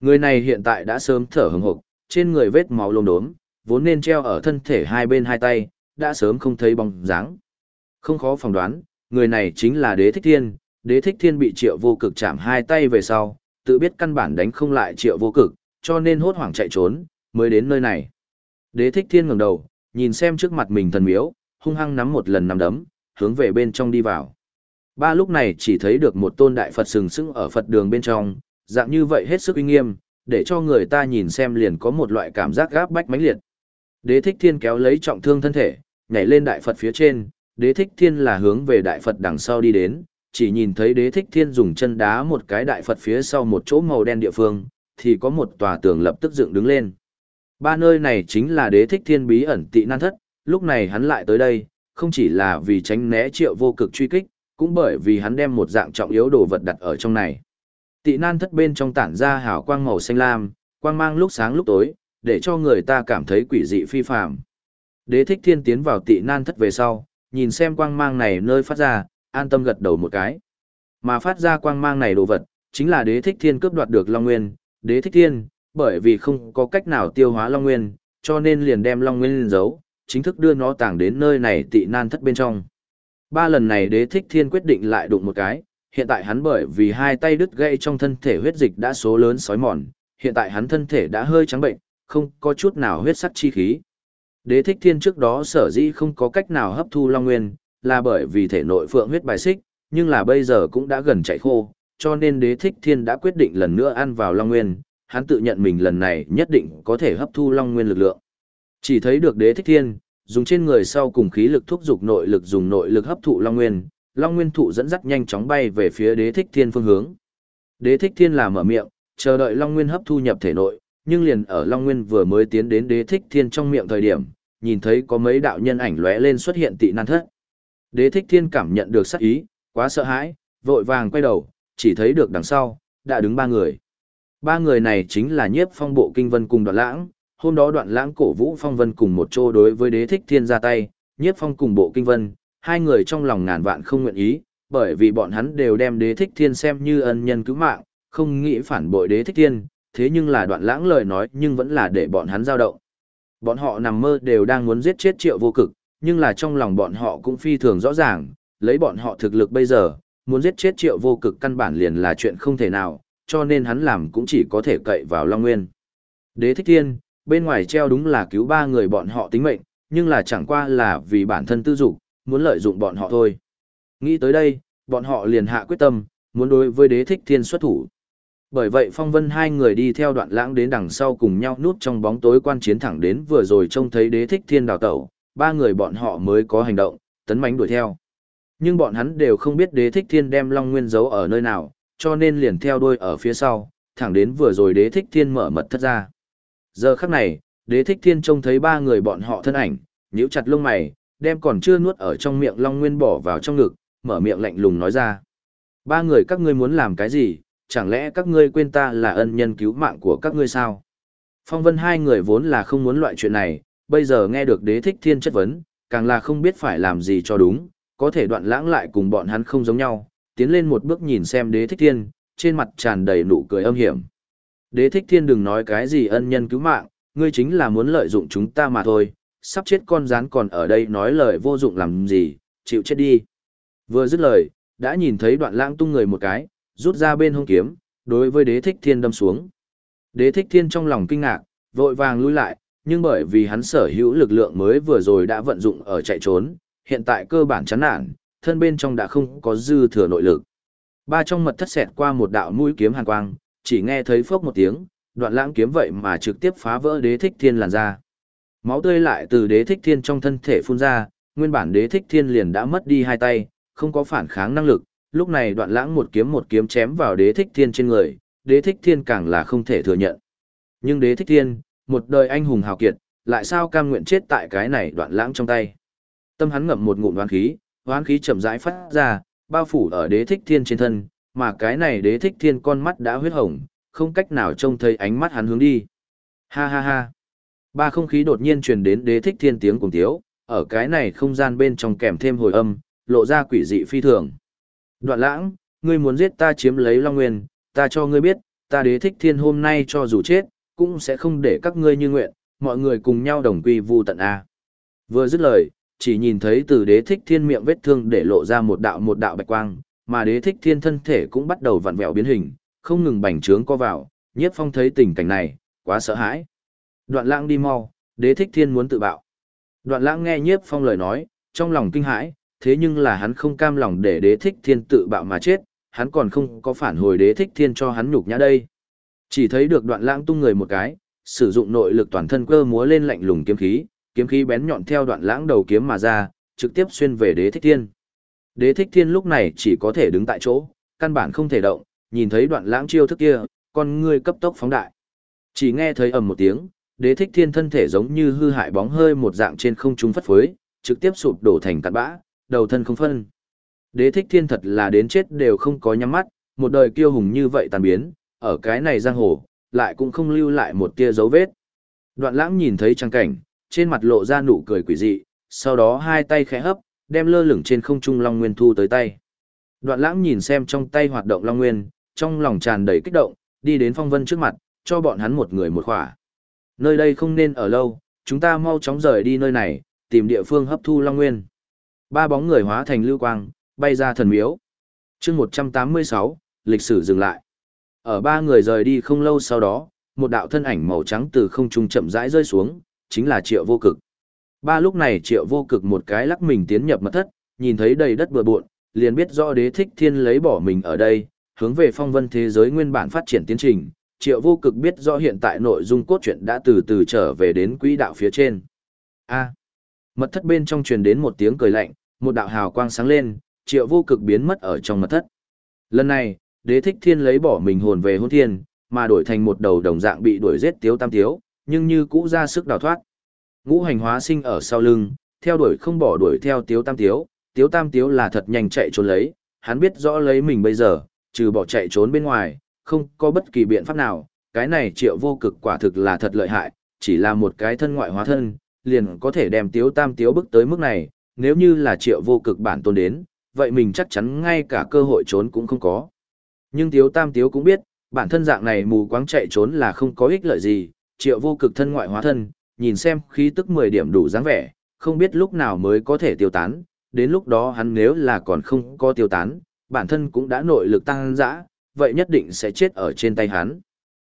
Người này hiện tại đã sớm thở hừng hực, trên người vết máu lốm đốm, vốn nên treo ở thân thể hai bên hai tay, đã sớm không thấy bóng dáng. Không khó phỏng đoán, người này chính là đế thích thiên, đế thích thiên bị triệu vô cực chạm hai tay về sau, tự biết căn bản đánh không lại triệu vô cực, cho nên hốt hoảng chạy trốn, mới đến nơi này. Đế thích thiên ngẩng đầu, nhìn xem trước mặt mình thần miếu, hung hăng nắm một lần nắm đấm, hướng về bên trong đi vào. Ba lúc này chỉ thấy được một tôn đại Phật sừng sững ở Phật đường bên trong, dạng như vậy hết sức uy nghiêm, để cho người ta nhìn xem liền có một loại cảm giác gáp bách mãnh liệt. Đế thích thiên kéo lấy trọng thương thân thể, nhảy lên đại Phật phía trên, đế thích thiên là hướng về đại Phật đằng sau đi đến, chỉ nhìn thấy đế thích thiên dùng chân đá một cái đại Phật phía sau một chỗ màu đen địa phương, thì có một tòa tường lập tức dựng đứng lên. Ba nơi này chính là đế thích thiên bí ẩn tị nan thất, lúc này hắn lại tới đây, không chỉ là vì tránh né triệu vô cực truy kích, cũng bởi vì hắn đem một dạng trọng yếu đồ vật đặt ở trong này. Tị nan thất bên trong tản ra hào quang màu xanh lam, quang mang lúc sáng lúc tối, để cho người ta cảm thấy quỷ dị phi phàm. Đế thích thiên tiến vào tị nan thất về sau, nhìn xem quang mang này nơi phát ra, an tâm gật đầu một cái. Mà phát ra quang mang này đồ vật, chính là đế thích thiên cướp đoạt được Long Nguyên, đế thích thiên, bởi vì không có cách nào tiêu hóa Long Nguyên, cho nên liền đem Long Nguyên lên giấu, chính thức đưa nó tàng đến nơi này tị nan thất bên trong. Ba lần này đế thích thiên quyết định lại đụng một cái, hiện tại hắn bởi vì hai tay đứt gãy trong thân thể huyết dịch đã số lớn sói mòn, hiện tại hắn thân thể đã hơi trắng bệnh, không có chút nào huyết sắc chi khí. Đế thích thiên trước đó sở dĩ không có cách nào hấp thu Long Nguyên, là bởi vì thể nội phượng huyết bài xích, nhưng là bây giờ cũng đã gần chạy khô, cho nên đế thích thiên đã quyết định lần nữa ăn vào Long Nguyên, hắn tự nhận mình lần này nhất định có thể hấp thu Long Nguyên lực lượng. Chỉ thấy được đế thích thiên, dùng trên người sau cùng khí lực thúc dục nội lực dùng nội lực hấp thụ Long Nguyên, Long Nguyên thụ dẫn dắt nhanh chóng bay về phía đế thích thiên phương hướng. Đế thích thiên là mở miệng, chờ đợi Long Nguyên hấp thu nhập thể nội, nhưng liền ở Long Nguyên vừa mới tiến đến đế thích thiên trong miệng thời điểm, nhìn thấy có mấy đạo nhân ảnh lóe lên xuất hiện tị nan thất. Đế thích thiên cảm nhận được sắc ý, quá sợ hãi, vội vàng quay đầu, chỉ thấy được đằng sau, đã đứng ba người. Ba người này chính là nhiếp phong bộ kinh vân cùng đoạn lãng, hôm đó đoạn lãng cổ vũ phong vân cùng một chỗ đối với đế thích thiên ra tay, nhiếp phong cùng bộ kinh vân, hai người trong lòng ngàn vạn không nguyện ý, bởi vì bọn hắn đều đem đế thích thiên xem như ân nhân cứu mạng, không nghĩ phản bội đế thích thiên, thế nhưng là đoạn lãng lời nói nhưng vẫn là để bọn hắn giao động. Bọn họ nằm mơ đều đang muốn giết chết triệu vô cực, nhưng là trong lòng bọn họ cũng phi thường rõ ràng, lấy bọn họ thực lực bây giờ, muốn giết chết triệu vô cực căn bản liền là chuyện không thể nào, cho nên hắn làm cũng chỉ có thể cậy vào Long Nguyên. Đế thích thiên, bên ngoài treo đúng là cứu ba người bọn họ tính mệnh, nhưng là chẳng qua là vì bản thân tư dục, muốn lợi dụng bọn họ thôi. Nghĩ tới đây, bọn họ liền hạ quyết tâm, muốn đối với đế thích thiên xuất thủ. Bởi vậy phong vân hai người đi theo đoạn lãng đến đằng sau cùng nhau núp trong bóng tối quan chiến thẳng đến vừa rồi trông thấy đế thích thiên đào tẩu, ba người bọn họ mới có hành động, tấn mánh đuổi theo. Nhưng bọn hắn đều không biết đế thích thiên đem Long Nguyên giấu ở nơi nào, cho nên liền theo đuôi ở phía sau, thẳng đến vừa rồi đế thích thiên mở mật thất ra. Giờ khắc này, đế thích thiên trông thấy ba người bọn họ thân ảnh, nhíu chặt lông mày, đem còn chưa nuốt ở trong miệng Long Nguyên bỏ vào trong ngực, mở miệng lạnh lùng nói ra. Ba người các ngươi muốn làm cái gì, chẳng lẽ các ngươi quên ta là ân nhân cứu mạng của các ngươi sao? Phong vân hai người vốn là không muốn loại chuyện này, bây giờ nghe được đế thích thiên chất vấn, càng là không biết phải làm gì cho đúng, có thể đoạn lãng lại cùng bọn hắn không giống nhau, tiến lên một bước nhìn xem đế thích thiên, trên mặt tràn đầy nụ cười âm hiểm. Đế thích thiên đừng nói cái gì ân nhân cứu mạng, ngươi chính là muốn lợi dụng chúng ta mà thôi, sắp chết con rắn còn ở đây nói lời vô dụng làm gì, chịu chết đi. Vừa dứt lời, đã nhìn thấy đoạn lãng tung người một cái, rút ra bên hông kiếm, đối với đế thích thiên đâm xuống. Đế thích thiên trong lòng kinh ngạc, vội vàng lui lại, nhưng bởi vì hắn sở hữu lực lượng mới vừa rồi đã vận dụng ở chạy trốn, hiện tại cơ bản chán nản, thân bên trong đã không có dư thừa nội lực. Ba trong mật thất xẹt qua một đạo mũi kiếm hàn quang, chỉ nghe thấy phốc một tiếng, đoạn lãng kiếm vậy mà trực tiếp phá vỡ đế thích thiên làn ra. Máu tươi lại từ đế thích thiên trong thân thể phun ra, nguyên bản đế thích thiên liền đã mất đi hai tay, không có phản kháng năng lực, lúc này đoạn lãng một kiếm một kiếm chém vào đế thích thiên trên người, đế thích thiên càng là không thể thừa nhận. Nhưng đế thích thiên, một đời anh hùng hào kiệt, lại sao cam nguyện chết tại cái này đoạn lãng trong tay. Tâm hắn ngậm một ngụm đoán khí, Hoán khí chậm rãi phát ra, bao phủ ở đế thích thiên trên thân, mà cái này đế thích thiên con mắt đã huyết hồng, không cách nào trông thấy ánh mắt hắn hướng đi. Ha ha ha. Ba không khí đột nhiên truyền đến đế thích thiên tiếng cùng tiếu, ở cái này không gian bên trong kèm thêm hồi âm, lộ ra quỷ dị phi thường. Đoạn lãng, ngươi muốn giết ta chiếm lấy Long Nguyên, ta cho ngươi biết, ta đế thích thiên hôm nay cho dù chết, cũng sẽ không để các ngươi như nguyện, mọi người cùng nhau đồng quy vu tận A. Vừa dứt lời, chỉ nhìn thấy từ đế thích thiên miệng vết thương để lộ ra một đạo một đạo bạch quang, mà đế thích thiên thân thể cũng bắt đầu vặn vẹo biến hình, không ngừng bành trướng co vào, nhiếp phong thấy tình cảnh này, quá sợ hãi. Đoạn lãng đi mau, đế thích thiên muốn tự bạo. Đoạn lãng nghe nhiếp phong lời nói, trong lòng kinh hãi, thế nhưng là hắn không cam lòng để đế thích thiên tự bạo mà chết, hắn còn không có phản hồi đế thích thiên cho hắn nhục nhã đây. Chỉ thấy được đoạn lãng tung người một cái, sử dụng nội lực toàn thân cơ múa lên lạnh lùng kiếm khí, kiếm khí bén nhọn theo đoạn lãng đầu kiếm mà ra, trực tiếp xuyên về đế thích thiên. Đế thích thiên lúc này chỉ có thể đứng tại chỗ, căn bản không thể động, nhìn thấy đoạn lãng chiêu thức kia, con ngươi cấp tốc phóng đại. Chỉ nghe thấy ầm một tiếng, đế thích thiên thân thể giống như hư hại bóng hơi một dạng trên không trung phất phới, trực tiếp sụp đổ thành cát bã, đầu thân không phân. Đế thích thiên thật là đến chết đều không có nhắm mắt, một đời kiêu hùng như vậy tàn biến, ở cái này giang hồ, lại cũng không lưu lại một tia dấu vết. Đoạn lãng nhìn thấy trang cảnh, trên mặt lộ ra nụ cười quỷ dị, sau đó hai tay khẽ hấp, đem lơ lửng trên không trung Long Nguyên thu tới tay. Đoạn lãng nhìn xem trong tay hoạt động Long Nguyên, trong lòng tràn đầy kích động, đi đến phong vân trước mặt, cho bọn hắn một người một khỏa. Nơi đây không nên ở lâu, chúng ta mau chóng rời đi nơi này, tìm địa phương hấp thu Long Nguyên. Ba bóng người hóa thành lưu quang, bay ra thần miếu. chương 186, lịch sử dừng lại. Ở ba người rời đi không lâu sau đó, một đạo thân ảnh màu trắng từ không trung chậm rãi rơi xuống, chính là triệu vô cực. Ba lúc này triệu vô cực một cái lắc mình tiến nhập mật thất, nhìn thấy đầy đất bừa bộn, liền biết rõ đế thích thiên lấy bỏ mình ở đây, hướng về phong vân thế giới nguyên bản phát triển tiến trình. Triệu vô cực biết rõ hiện tại nội dung cốt truyện đã từ từ trở về đến quỹ đạo phía trên. A. mật thất bên trong truyền đến một tiếng cười lạnh, một đạo hào quang sáng lên, triệu vô cực biến mất ở trong mật thất. Lần này, đế thích thiên lấy bỏ mình hồn về hôn thiên, mà đổi thành một đầu đồng dạng bị đuổi giết tiếu tam tiếu, nhưng như cũ ra sức đào thoát. Ngũ hành hóa sinh ở sau lưng, theo đuổi không bỏ đuổi theo tiếu tam tiếu, tiếu tam tiếu là thật nhanh chạy trốn lấy, hắn biết rõ lấy mình bây giờ, trừ bỏ chạy trốn bên ngoài, không có bất kỳ biện pháp nào, cái này triệu vô cực quả thực là thật lợi hại, chỉ là một cái thân ngoại hóa thân, liền có thể đem tiếu tam tiếu bước tới mức này, nếu như là triệu vô cực bản tôn đến, vậy mình chắc chắn ngay cả cơ hội trốn cũng không có. Nhưng tiếu tam tiếu cũng biết, bản thân dạng này mù quáng chạy trốn là không có ích lợi gì, triệu vô cực thân ngoại hóa thân, nhìn xem khí tức 10 điểm đủ dáng vẻ, không biết lúc nào mới có thể tiêu tán, đến lúc đó hắn nếu là còn không có tiêu tán, bản thân cũng đã nội lực tăng dã, vậy nhất định sẽ chết ở trên tay hắn.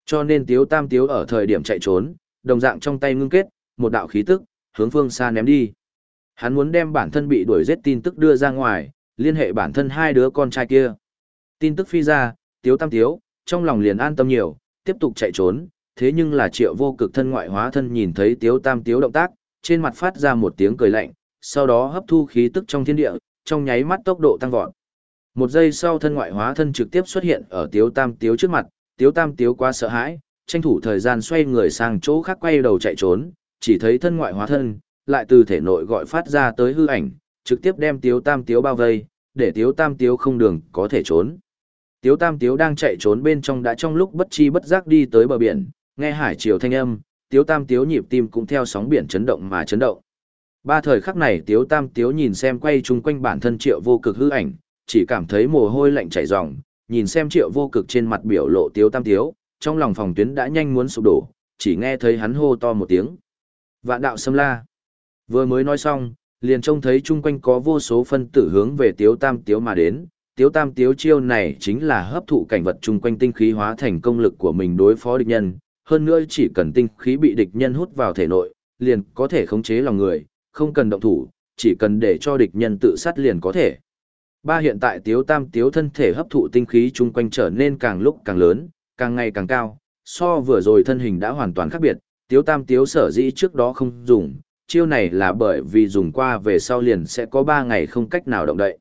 Cho nên tiếu tam tiếu ở thời điểm chạy trốn, đồng dạng trong tay ngưng kết, một đạo khí tức, hướng phương xa ném đi. Hắn muốn đem bản thân bị đuổi giết tin tức đưa ra ngoài, liên hệ bản thân hai đứa con trai kia. Tin tức phi ra, tiếu tam tiếu, trong lòng liền an tâm nhiều, tiếp tục chạy trốn, thế nhưng là triệu vô cực thân ngoại hóa thân nhìn thấy tiếu tam tiếu động tác, trên mặt phát ra một tiếng cười lạnh, sau đó hấp thu khí tức trong thiên địa, trong nháy mắt tốc độ tăng vọt. Một giây sau thân ngoại hóa thân trực tiếp xuất hiện ở tiếu tam tiếu trước mặt, tiếu tam tiếu quá sợ hãi, tranh thủ thời gian xoay người sang chỗ khác quay đầu chạy trốn, chỉ thấy thân ngoại hóa thân, lại từ thể nội gọi phát ra tới hư ảnh, trực tiếp đem Tiếu Tam Tiếu bao vây, để Tiếu Tam Tiếu không đường có thể trốn. Tiếu Tam Tiếu đang chạy trốn bên trong đã trong lúc bất chi bất giác đi tới bờ biển, nghe hải triều thanh âm, Tiếu Tam Tiếu nhịp tim cũng theo sóng biển chấn động mà chấn động. Ba thời khắc này Tiếu Tam Tiếu nhìn xem quay chung quanh bản thân triệu vô cực hư ảnh, chỉ cảm thấy mồ hôi lạnh chảy ròng, nhìn xem triệu vô cực trên mặt biểu lộ Tiếu Tam Tiếu, trong lòng phòng tuyến đã nhanh muốn sụp đổ, chỉ nghe thấy hắn hô to một tiếng. Vạn đạo xâm la. Vừa mới nói xong, liền trông thấy chung quanh có vô số phân tử hướng về Tiếu Tam Tiếu mà đến. Tiếu Tam Tiếu chiêu này chính là hấp thụ cảnh vật chung quanh tinh khí hóa thành công lực của mình đối phó địch nhân. Hơn nữa chỉ cần tinh khí bị địch nhân hút vào thể nội, liền có thể khống chế lòng người, không cần động thủ, chỉ cần để cho địch nhân tự sát liền có thể. Ba hiện tại Tiếu Tam Tiếu thân thể hấp thụ tinh khí chung quanh trở nên càng lúc càng lớn, càng ngày càng cao, so vừa rồi thân hình đã hoàn toàn khác biệt, Tiếu Tam Tiếu sở dĩ trước đó không dùng, chiêu này là bởi vì dùng qua về sau liền sẽ có 3 ngày không cách nào động đậy.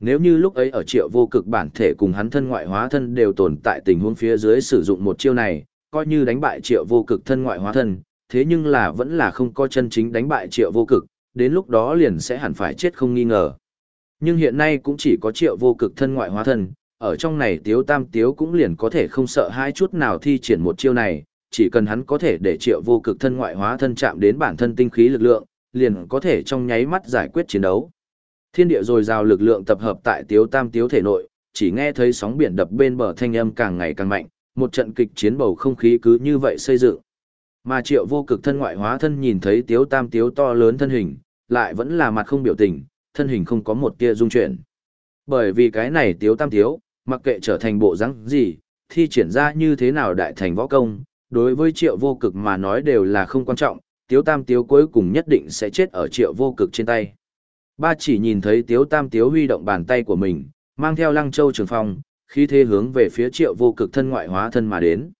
Nếu như lúc ấy ở triệu vô cực bản thể cùng hắn thân ngoại hóa thân đều tồn tại tình huống phía dưới sử dụng một chiêu này, coi như đánh bại triệu vô cực thân ngoại hóa thân, thế nhưng là vẫn là không có chân chính đánh bại triệu vô cực, đến lúc đó liền sẽ hẳn phải chết không nghi ngờ. Nhưng hiện nay cũng chỉ có triệu vô cực thân ngoại hóa thân, ở trong này tiếu tam tiếu cũng liền có thể không sợ hai chút nào thi triển một chiêu này, chỉ cần hắn có thể để triệu vô cực thân ngoại hóa thân chạm đến bản thân tinh khí lực lượng, liền có thể trong nháy mắt giải quyết chiến đấu. Thiên địa dồi dào lực lượng tập hợp tại tiếu tam tiếu thể nội, chỉ nghe thấy sóng biển đập bên bờ thanh âm càng ngày càng mạnh, một trận kịch chiến bầu không khí cứ như vậy xây dựng. Mà triệu vô cực thân ngoại hóa thân nhìn thấy tiếu tam tiếu to lớn thân hình, lại vẫn là mặt không biểu tình, thân hình không có một tia dung chuyển. Bởi vì cái này tiếu tam tiếu, mặc kệ trở thành bộ rắn gì, thi triển ra như thế nào đại thành võ công, đối với triệu vô cực mà nói đều là không quan trọng, tiếu tam tiếu cuối cùng nhất định sẽ chết ở triệu vô cực trên tay. Ba chỉ nhìn thấy tiếu tam tiếu huy động bàn tay của mình, mang theo lăng châu trường phong, khi thế hướng về phía triệu vô cực thân ngoại hóa thân mà đến.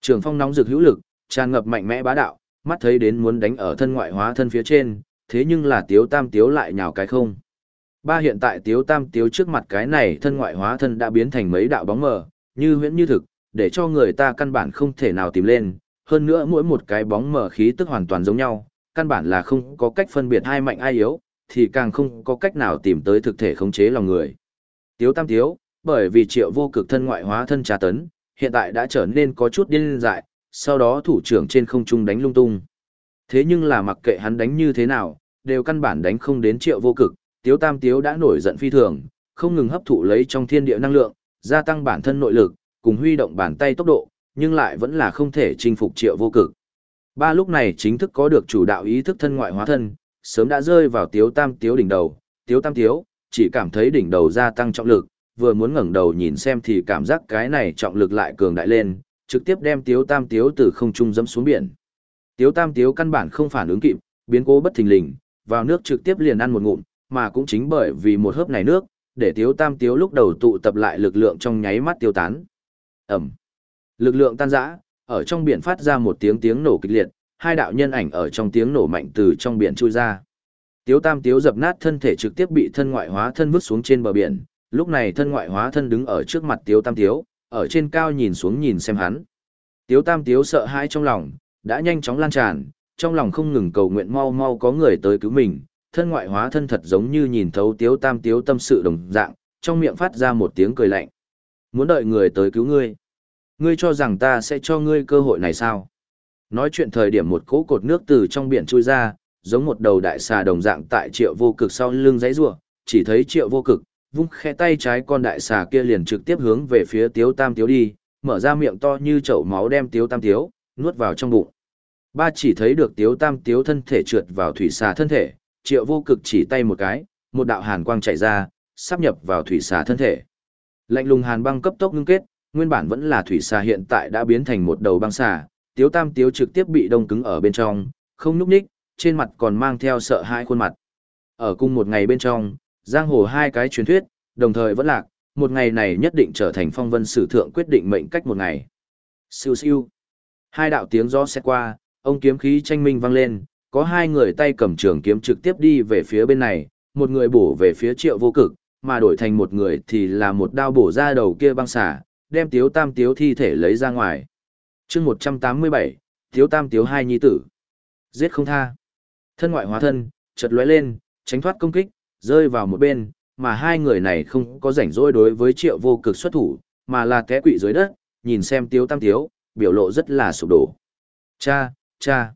Trường phong nóng rực hữu lực, tràn ngập mạnh mẽ bá đạo, mắt thấy đến muốn đánh ở thân ngoại hóa thân phía trên, thế nhưng là tiếu tam tiếu lại nhào cái không. Ba hiện tại tiếu tam tiếu trước mặt cái này thân ngoại hóa thân đã biến thành mấy đạo bóng mờ, như huyễn như thực, để cho người ta căn bản không thể nào tìm lên, hơn nữa mỗi một cái bóng mờ khí tức hoàn toàn giống nhau, căn bản là không có cách phân biệt ai mạnh ai yếu, thì càng không có cách nào tìm tới thực thể khống chế lòng người. Tiếu tam tiếu, bởi vì triệu vô cực thân ngoại hóa thân trà tấn, hiện tại đã trở nên có chút điên dại, sau đó thủ trưởng trên không trung đánh lung tung. Thế nhưng là mặc kệ hắn đánh như thế nào, đều căn bản đánh không đến triệu vô cực, tiếu tam tiếu đã nổi giận phi thường, không ngừng hấp thụ lấy trong thiên địa năng lượng, gia tăng bản thân nội lực, cùng huy động bàn tay tốc độ, nhưng lại vẫn là không thể chinh phục triệu vô cực. Ba lúc này chính thức có được chủ đạo ý thức thân ngoại hóa thân, sớm đã rơi vào tiếu tam tiếu đỉnh đầu, tiếu tam tiếu, chỉ cảm thấy đỉnh đầu gia tăng trọng lực, vừa muốn ngẩng đầu nhìn xem thì cảm giác cái này trọng lực lại cường đại lên, trực tiếp đem tiếu tam tiếu từ không trung dẫm xuống biển. Tiếu tam tiếu căn bản không phản ứng kịp, biến cố bất thình lình, vào nước trực tiếp liền ăn một ngụm, mà cũng chính bởi vì một hớp này nước, để tiếu tam tiếu lúc đầu tụ tập lại lực lượng trong nháy mắt tiêu tán. Ẩm. Lực lượng tan rã, ở trong biển phát ra một tiếng tiếng nổ kịch liệt, hai đạo nhân ảnh ở trong tiếng nổ mạnh từ trong biển chui ra. Tiếu tam tiếu dập nát thân thể trực tiếp bị thân ngoại hóa thân vứt xuống trên bờ biển, lúc này thân ngoại hóa thân đứng ở trước mặt tiếu tam tiếu, ở trên cao nhìn xuống nhìn xem hắn. Tiếu tam tiếu sợ hãi trong lòng, đã nhanh chóng lan tràn, trong lòng không ngừng cầu nguyện mau mau có người tới cứu mình, thân ngoại hóa thân thật giống như nhìn thấu tiếu tam tiếu tâm sự đồng dạng, trong miệng phát ra một tiếng cười lạnh. Muốn đợi người tới cứu ngươi. Ngươi cho rằng ta sẽ cho ngươi cơ hội này sao? Nói chuyện thời điểm một cỗ cột nước từ trong biển trôi ra, giống một đầu đại xà đồng dạng tại triệu vô cực sau lưng giấy rủa chỉ thấy triệu vô cực, vung khẽ tay trái con đại xà kia liền trực tiếp hướng về phía tiếu tam tiếu đi, mở ra miệng to như chậu máu đem tiếu tam tiếu, nuốt vào trong bụng. Ba chỉ thấy được tiếu tam tiếu thân thể trượt vào thủy xà thân thể, triệu vô cực chỉ tay một cái, một đạo hàn quang chạy ra, sắp nhập vào thủy xà thân thể. Lạnh lùng hàn băng cấp tốc ngưng kết, nguyên bản vẫn là thủy xà hiện tại đã biến thành một đầu băng xà, tiếu tam tiếu trực tiếp bị đông cứng ở bên trong, không núp ních, trên mặt còn mang theo sợ hãi khuôn mặt. Ở cùng một ngày bên trong, giang hồ hai cái truyền thuyết, đồng thời vẫn lạc, một ngày này nhất định trở thành phong vân sử thượng quyết định mệnh cách một ngày. Siêu siêu. Hai đạo tiếng gió xét qua, ông kiếm khí tranh minh vang lên, có hai người tay cầm trường kiếm trực tiếp đi về phía bên này, một người bổ về phía triệu vô cực, mà đổi thành một người thì là một đao bổ ra đầu kia băng xả, đem tiếu tam tiếu thi thể lấy ra ngoài. chương 187, tiếu tam tiếu hai nhi tử. Giết không tha. Thân ngoại hóa thân, chợt lóe lên, tránh thoát công kích, rơi vào một bên, mà hai người này không có rảnh rỗi đối với triệu vô cực xuất thủ, mà là té quỵ dưới đất, nhìn xem tiếu tam tiếu, biểu lộ rất là sụp đổ. Cha, cha.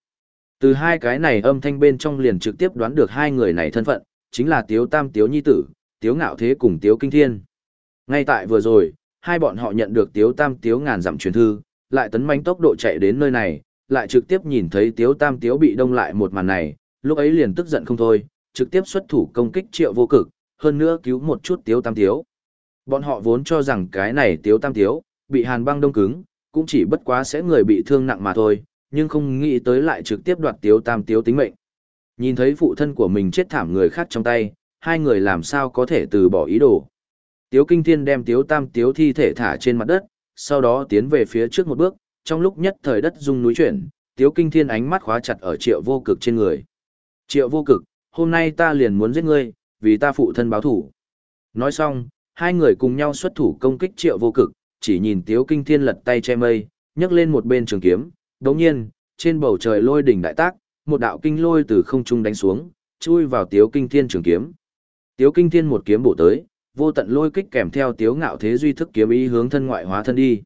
Từ hai cái này âm thanh bên trong liền trực tiếp đoán được hai người này thân phận, chính là tiếu tam tiếu nhi tử, tiếu ngạo thế cùng tiếu kinh thiên. Ngay tại vừa rồi, hai bọn họ nhận được tiếu tam tiếu ngàn dặm truyền thư, lại tấn manh tốc độ chạy đến nơi này, lại trực tiếp nhìn thấy tiếu tam tiếu bị đông lại một màn này, lúc ấy liền tức giận không thôi, trực tiếp xuất thủ công kích triệu vô cực, hơn nữa cứu một chút tiếu tam tiếu. Bọn họ vốn cho rằng cái này tiếu tam tiếu, bị hàn băng đông cứng, cũng chỉ bất quá sẽ người bị thương nặng mà thôi, nhưng không nghĩ tới lại trực tiếp đoạt tiếu tam tiếu tính mệnh. Nhìn thấy phụ thân của mình chết thảm người khác trong tay, hai người làm sao có thể từ bỏ ý đồ. Tiếu kinh thiên đem tiếu tam tiếu thi thể thả trên mặt đất, sau đó tiến về phía trước một bước, trong lúc nhất thời đất rung núi chuyển, tiếu kinh thiên ánh mắt khóa chặt ở triệu vô cực trên người. Triệu vô cực, hôm nay ta liền muốn giết ngươi, vì ta phụ thân báo thủ. Nói xong, hai người cùng nhau xuất thủ công kích triệu vô cực, chỉ nhìn tiếu kinh thiên lật tay che mây, nhấc lên một bên trường kiếm, đồng nhiên, trên bầu trời lôi đỉnh đại tác, một đạo kinh lôi từ không trung đánh xuống, chui vào tiếu kinh thiên trường kiếm. Tiếu kinh thiên một kiếm bổ tới, vô tận lôi kích kèm theo tiếu ngạo thế duy thức kiếm ý hướng thân ngoại hóa thân đi.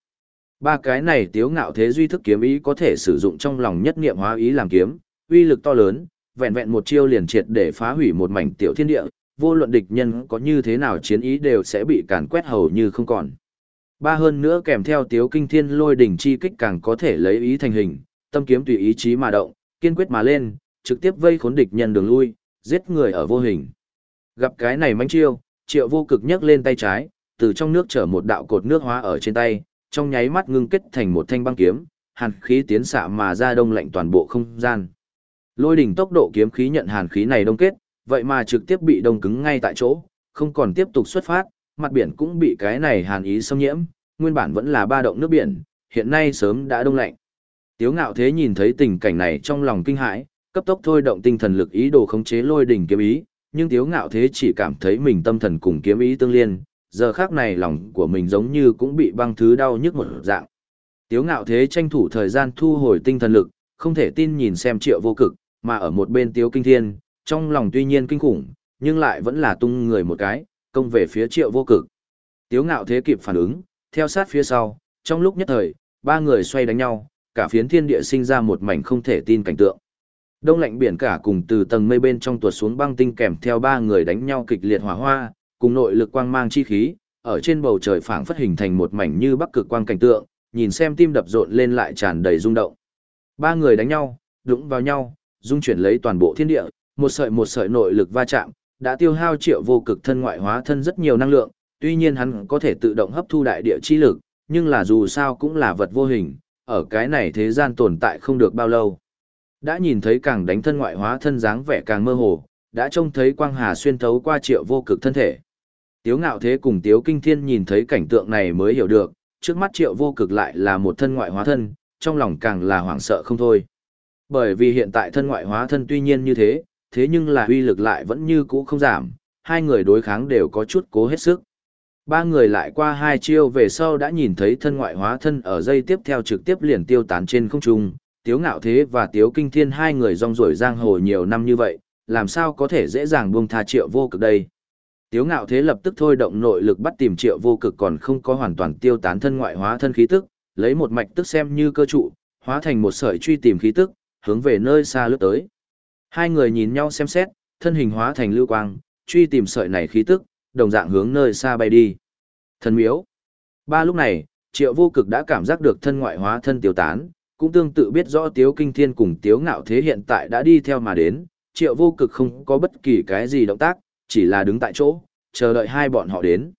Ba cái này tiếu ngạo thế duy thức kiếm ý có thể sử dụng trong lòng nhất niệm hóa ý làm kiếm, uy lực to lớn, vẹn vẹn một chiêu liền triệt để phá hủy một mảnh tiểu thiên địa, vô luận địch nhân có như thế nào chiến ý đều sẽ bị càn quét hầu như không còn. Ba hơn nữa kèm theo tiếu kinh thiên lôi đỉnh chi kích càng có thể lấy ý thành hình, tâm kiếm tùy ý chí mà động, kiên quyết mà lên, trực tiếp vây khốn địch nhân đường lui, giết người ở vô hình. Gặp cái này manh chiêu, triệu vô cực nhấc lên tay trái, từ trong nước chở một đạo cột nước hóa ở trên tay, trong nháy mắt ngưng kết thành một thanh băng kiếm, hàn khí tiến xạ mà ra đông lạnh toàn bộ không gian. Lôi đỉnh tốc độ kiếm khí nhận hàn khí này đông kết, vậy mà trực tiếp bị đông cứng ngay tại chỗ, không còn tiếp tục xuất phát, mặt biển cũng bị cái này hàn ý xâm nhiễm, nguyên bản vẫn là ba động nước biển, hiện nay sớm đã đông lạnh. Tiếu ngạo thế nhìn thấy tình cảnh này trong lòng kinh hãi, cấp tốc thôi động tinh thần lực ý đồ khống chế lôi đỉnh kiếm ý, nhưng tiếu ngạo thế chỉ cảm thấy mình tâm thần cùng kiếm ý tương liên, giờ khác này lòng của mình giống như cũng bị băng thứ đau nhức một dạng. Tiếu ngạo thế tranh thủ thời gian thu hồi tinh thần lực, không thể tin nhìn xem triệu vô cực, mà ở một bên tiếu kinh thiên, trong lòng tuy nhiên kinh khủng, nhưng lại vẫn là tung người một cái, công về phía triệu vô cực. Tiếu ngạo thế kịp phản ứng, theo sát phía sau, trong lúc nhất thời, ba người xoay đánh nhau, cả phiến thiên địa sinh ra một mảnh không thể tin cảnh tượng. Đông lạnh biển cả cùng từ tầng mây bên trong tuột xuống băng tinh kèm theo ba người đánh nhau kịch liệt hỏa hoa, cùng nội lực quang mang chi khí, ở trên bầu trời phảng phất hình thành một mảnh như bắc cực quang cảnh tượng, nhìn xem tim đập rộn lên lại tràn đầy rung động. Ba người đánh nhau, đụng vào nhau, dung chuyển lấy toàn bộ thiên địa, một sợi một sợi nội lực va chạm, đã tiêu hao triệu vô cực thân ngoại hóa thân rất nhiều năng lượng, tuy nhiên hắn có thể tự động hấp thu đại địa chi lực, nhưng là dù sao cũng là vật vô hình, ở cái này thế gian tồn tại không được bao lâu. Đã nhìn thấy càng đánh thân ngoại hóa thân dáng vẻ càng mơ hồ, đã trông thấy quang hà xuyên thấu qua triệu vô cực thân thể. Tiếu ngạo thế cùng tiếu kinh thiên nhìn thấy cảnh tượng này mới hiểu được, trước mắt triệu vô cực lại là một thân ngoại hóa thân, trong lòng càng là hoảng sợ không thôi. Bởi vì hiện tại thân ngoại hóa thân tuy nhiên như thế, thế nhưng là uy lực lại vẫn như cũ không giảm, hai người đối kháng đều có chút cố hết sức. Ba người lại qua hai chiêu về sau đã nhìn thấy thân ngoại hóa thân ở dây tiếp theo trực tiếp liền tiêu tán trên không trung, tiếu ngạo thế và tiếu kinh thiên hai người rong ruổi giang hồ nhiều năm như vậy, làm sao có thể dễ dàng buông tha triệu vô cực đây. Tiếu ngạo thế lập tức thôi động nội lực bắt tìm triệu vô cực còn không có hoàn toàn tiêu tán thân ngoại hóa thân khí tức, lấy một mạch tức xem như cơ trụ, hóa thành một sợi truy tìm khí tức, hướng về nơi xa lướt tới. Hai người nhìn nhau xem xét, thân hình hóa thành lưu quang, truy tìm sợi này khí tức, đồng dạng hướng nơi xa bay đi. thần miếu. Ba lúc này, triệu vô cực đã cảm giác được thân ngoại hóa thân tiêu tán, cũng tương tự biết rõ tiếu kinh thiên cùng tiếu ngạo thế hiện tại đã đi theo mà đến, triệu vô cực không có bất kỳ cái gì động tác, chỉ là đứng tại chỗ, chờ đợi hai bọn họ đến.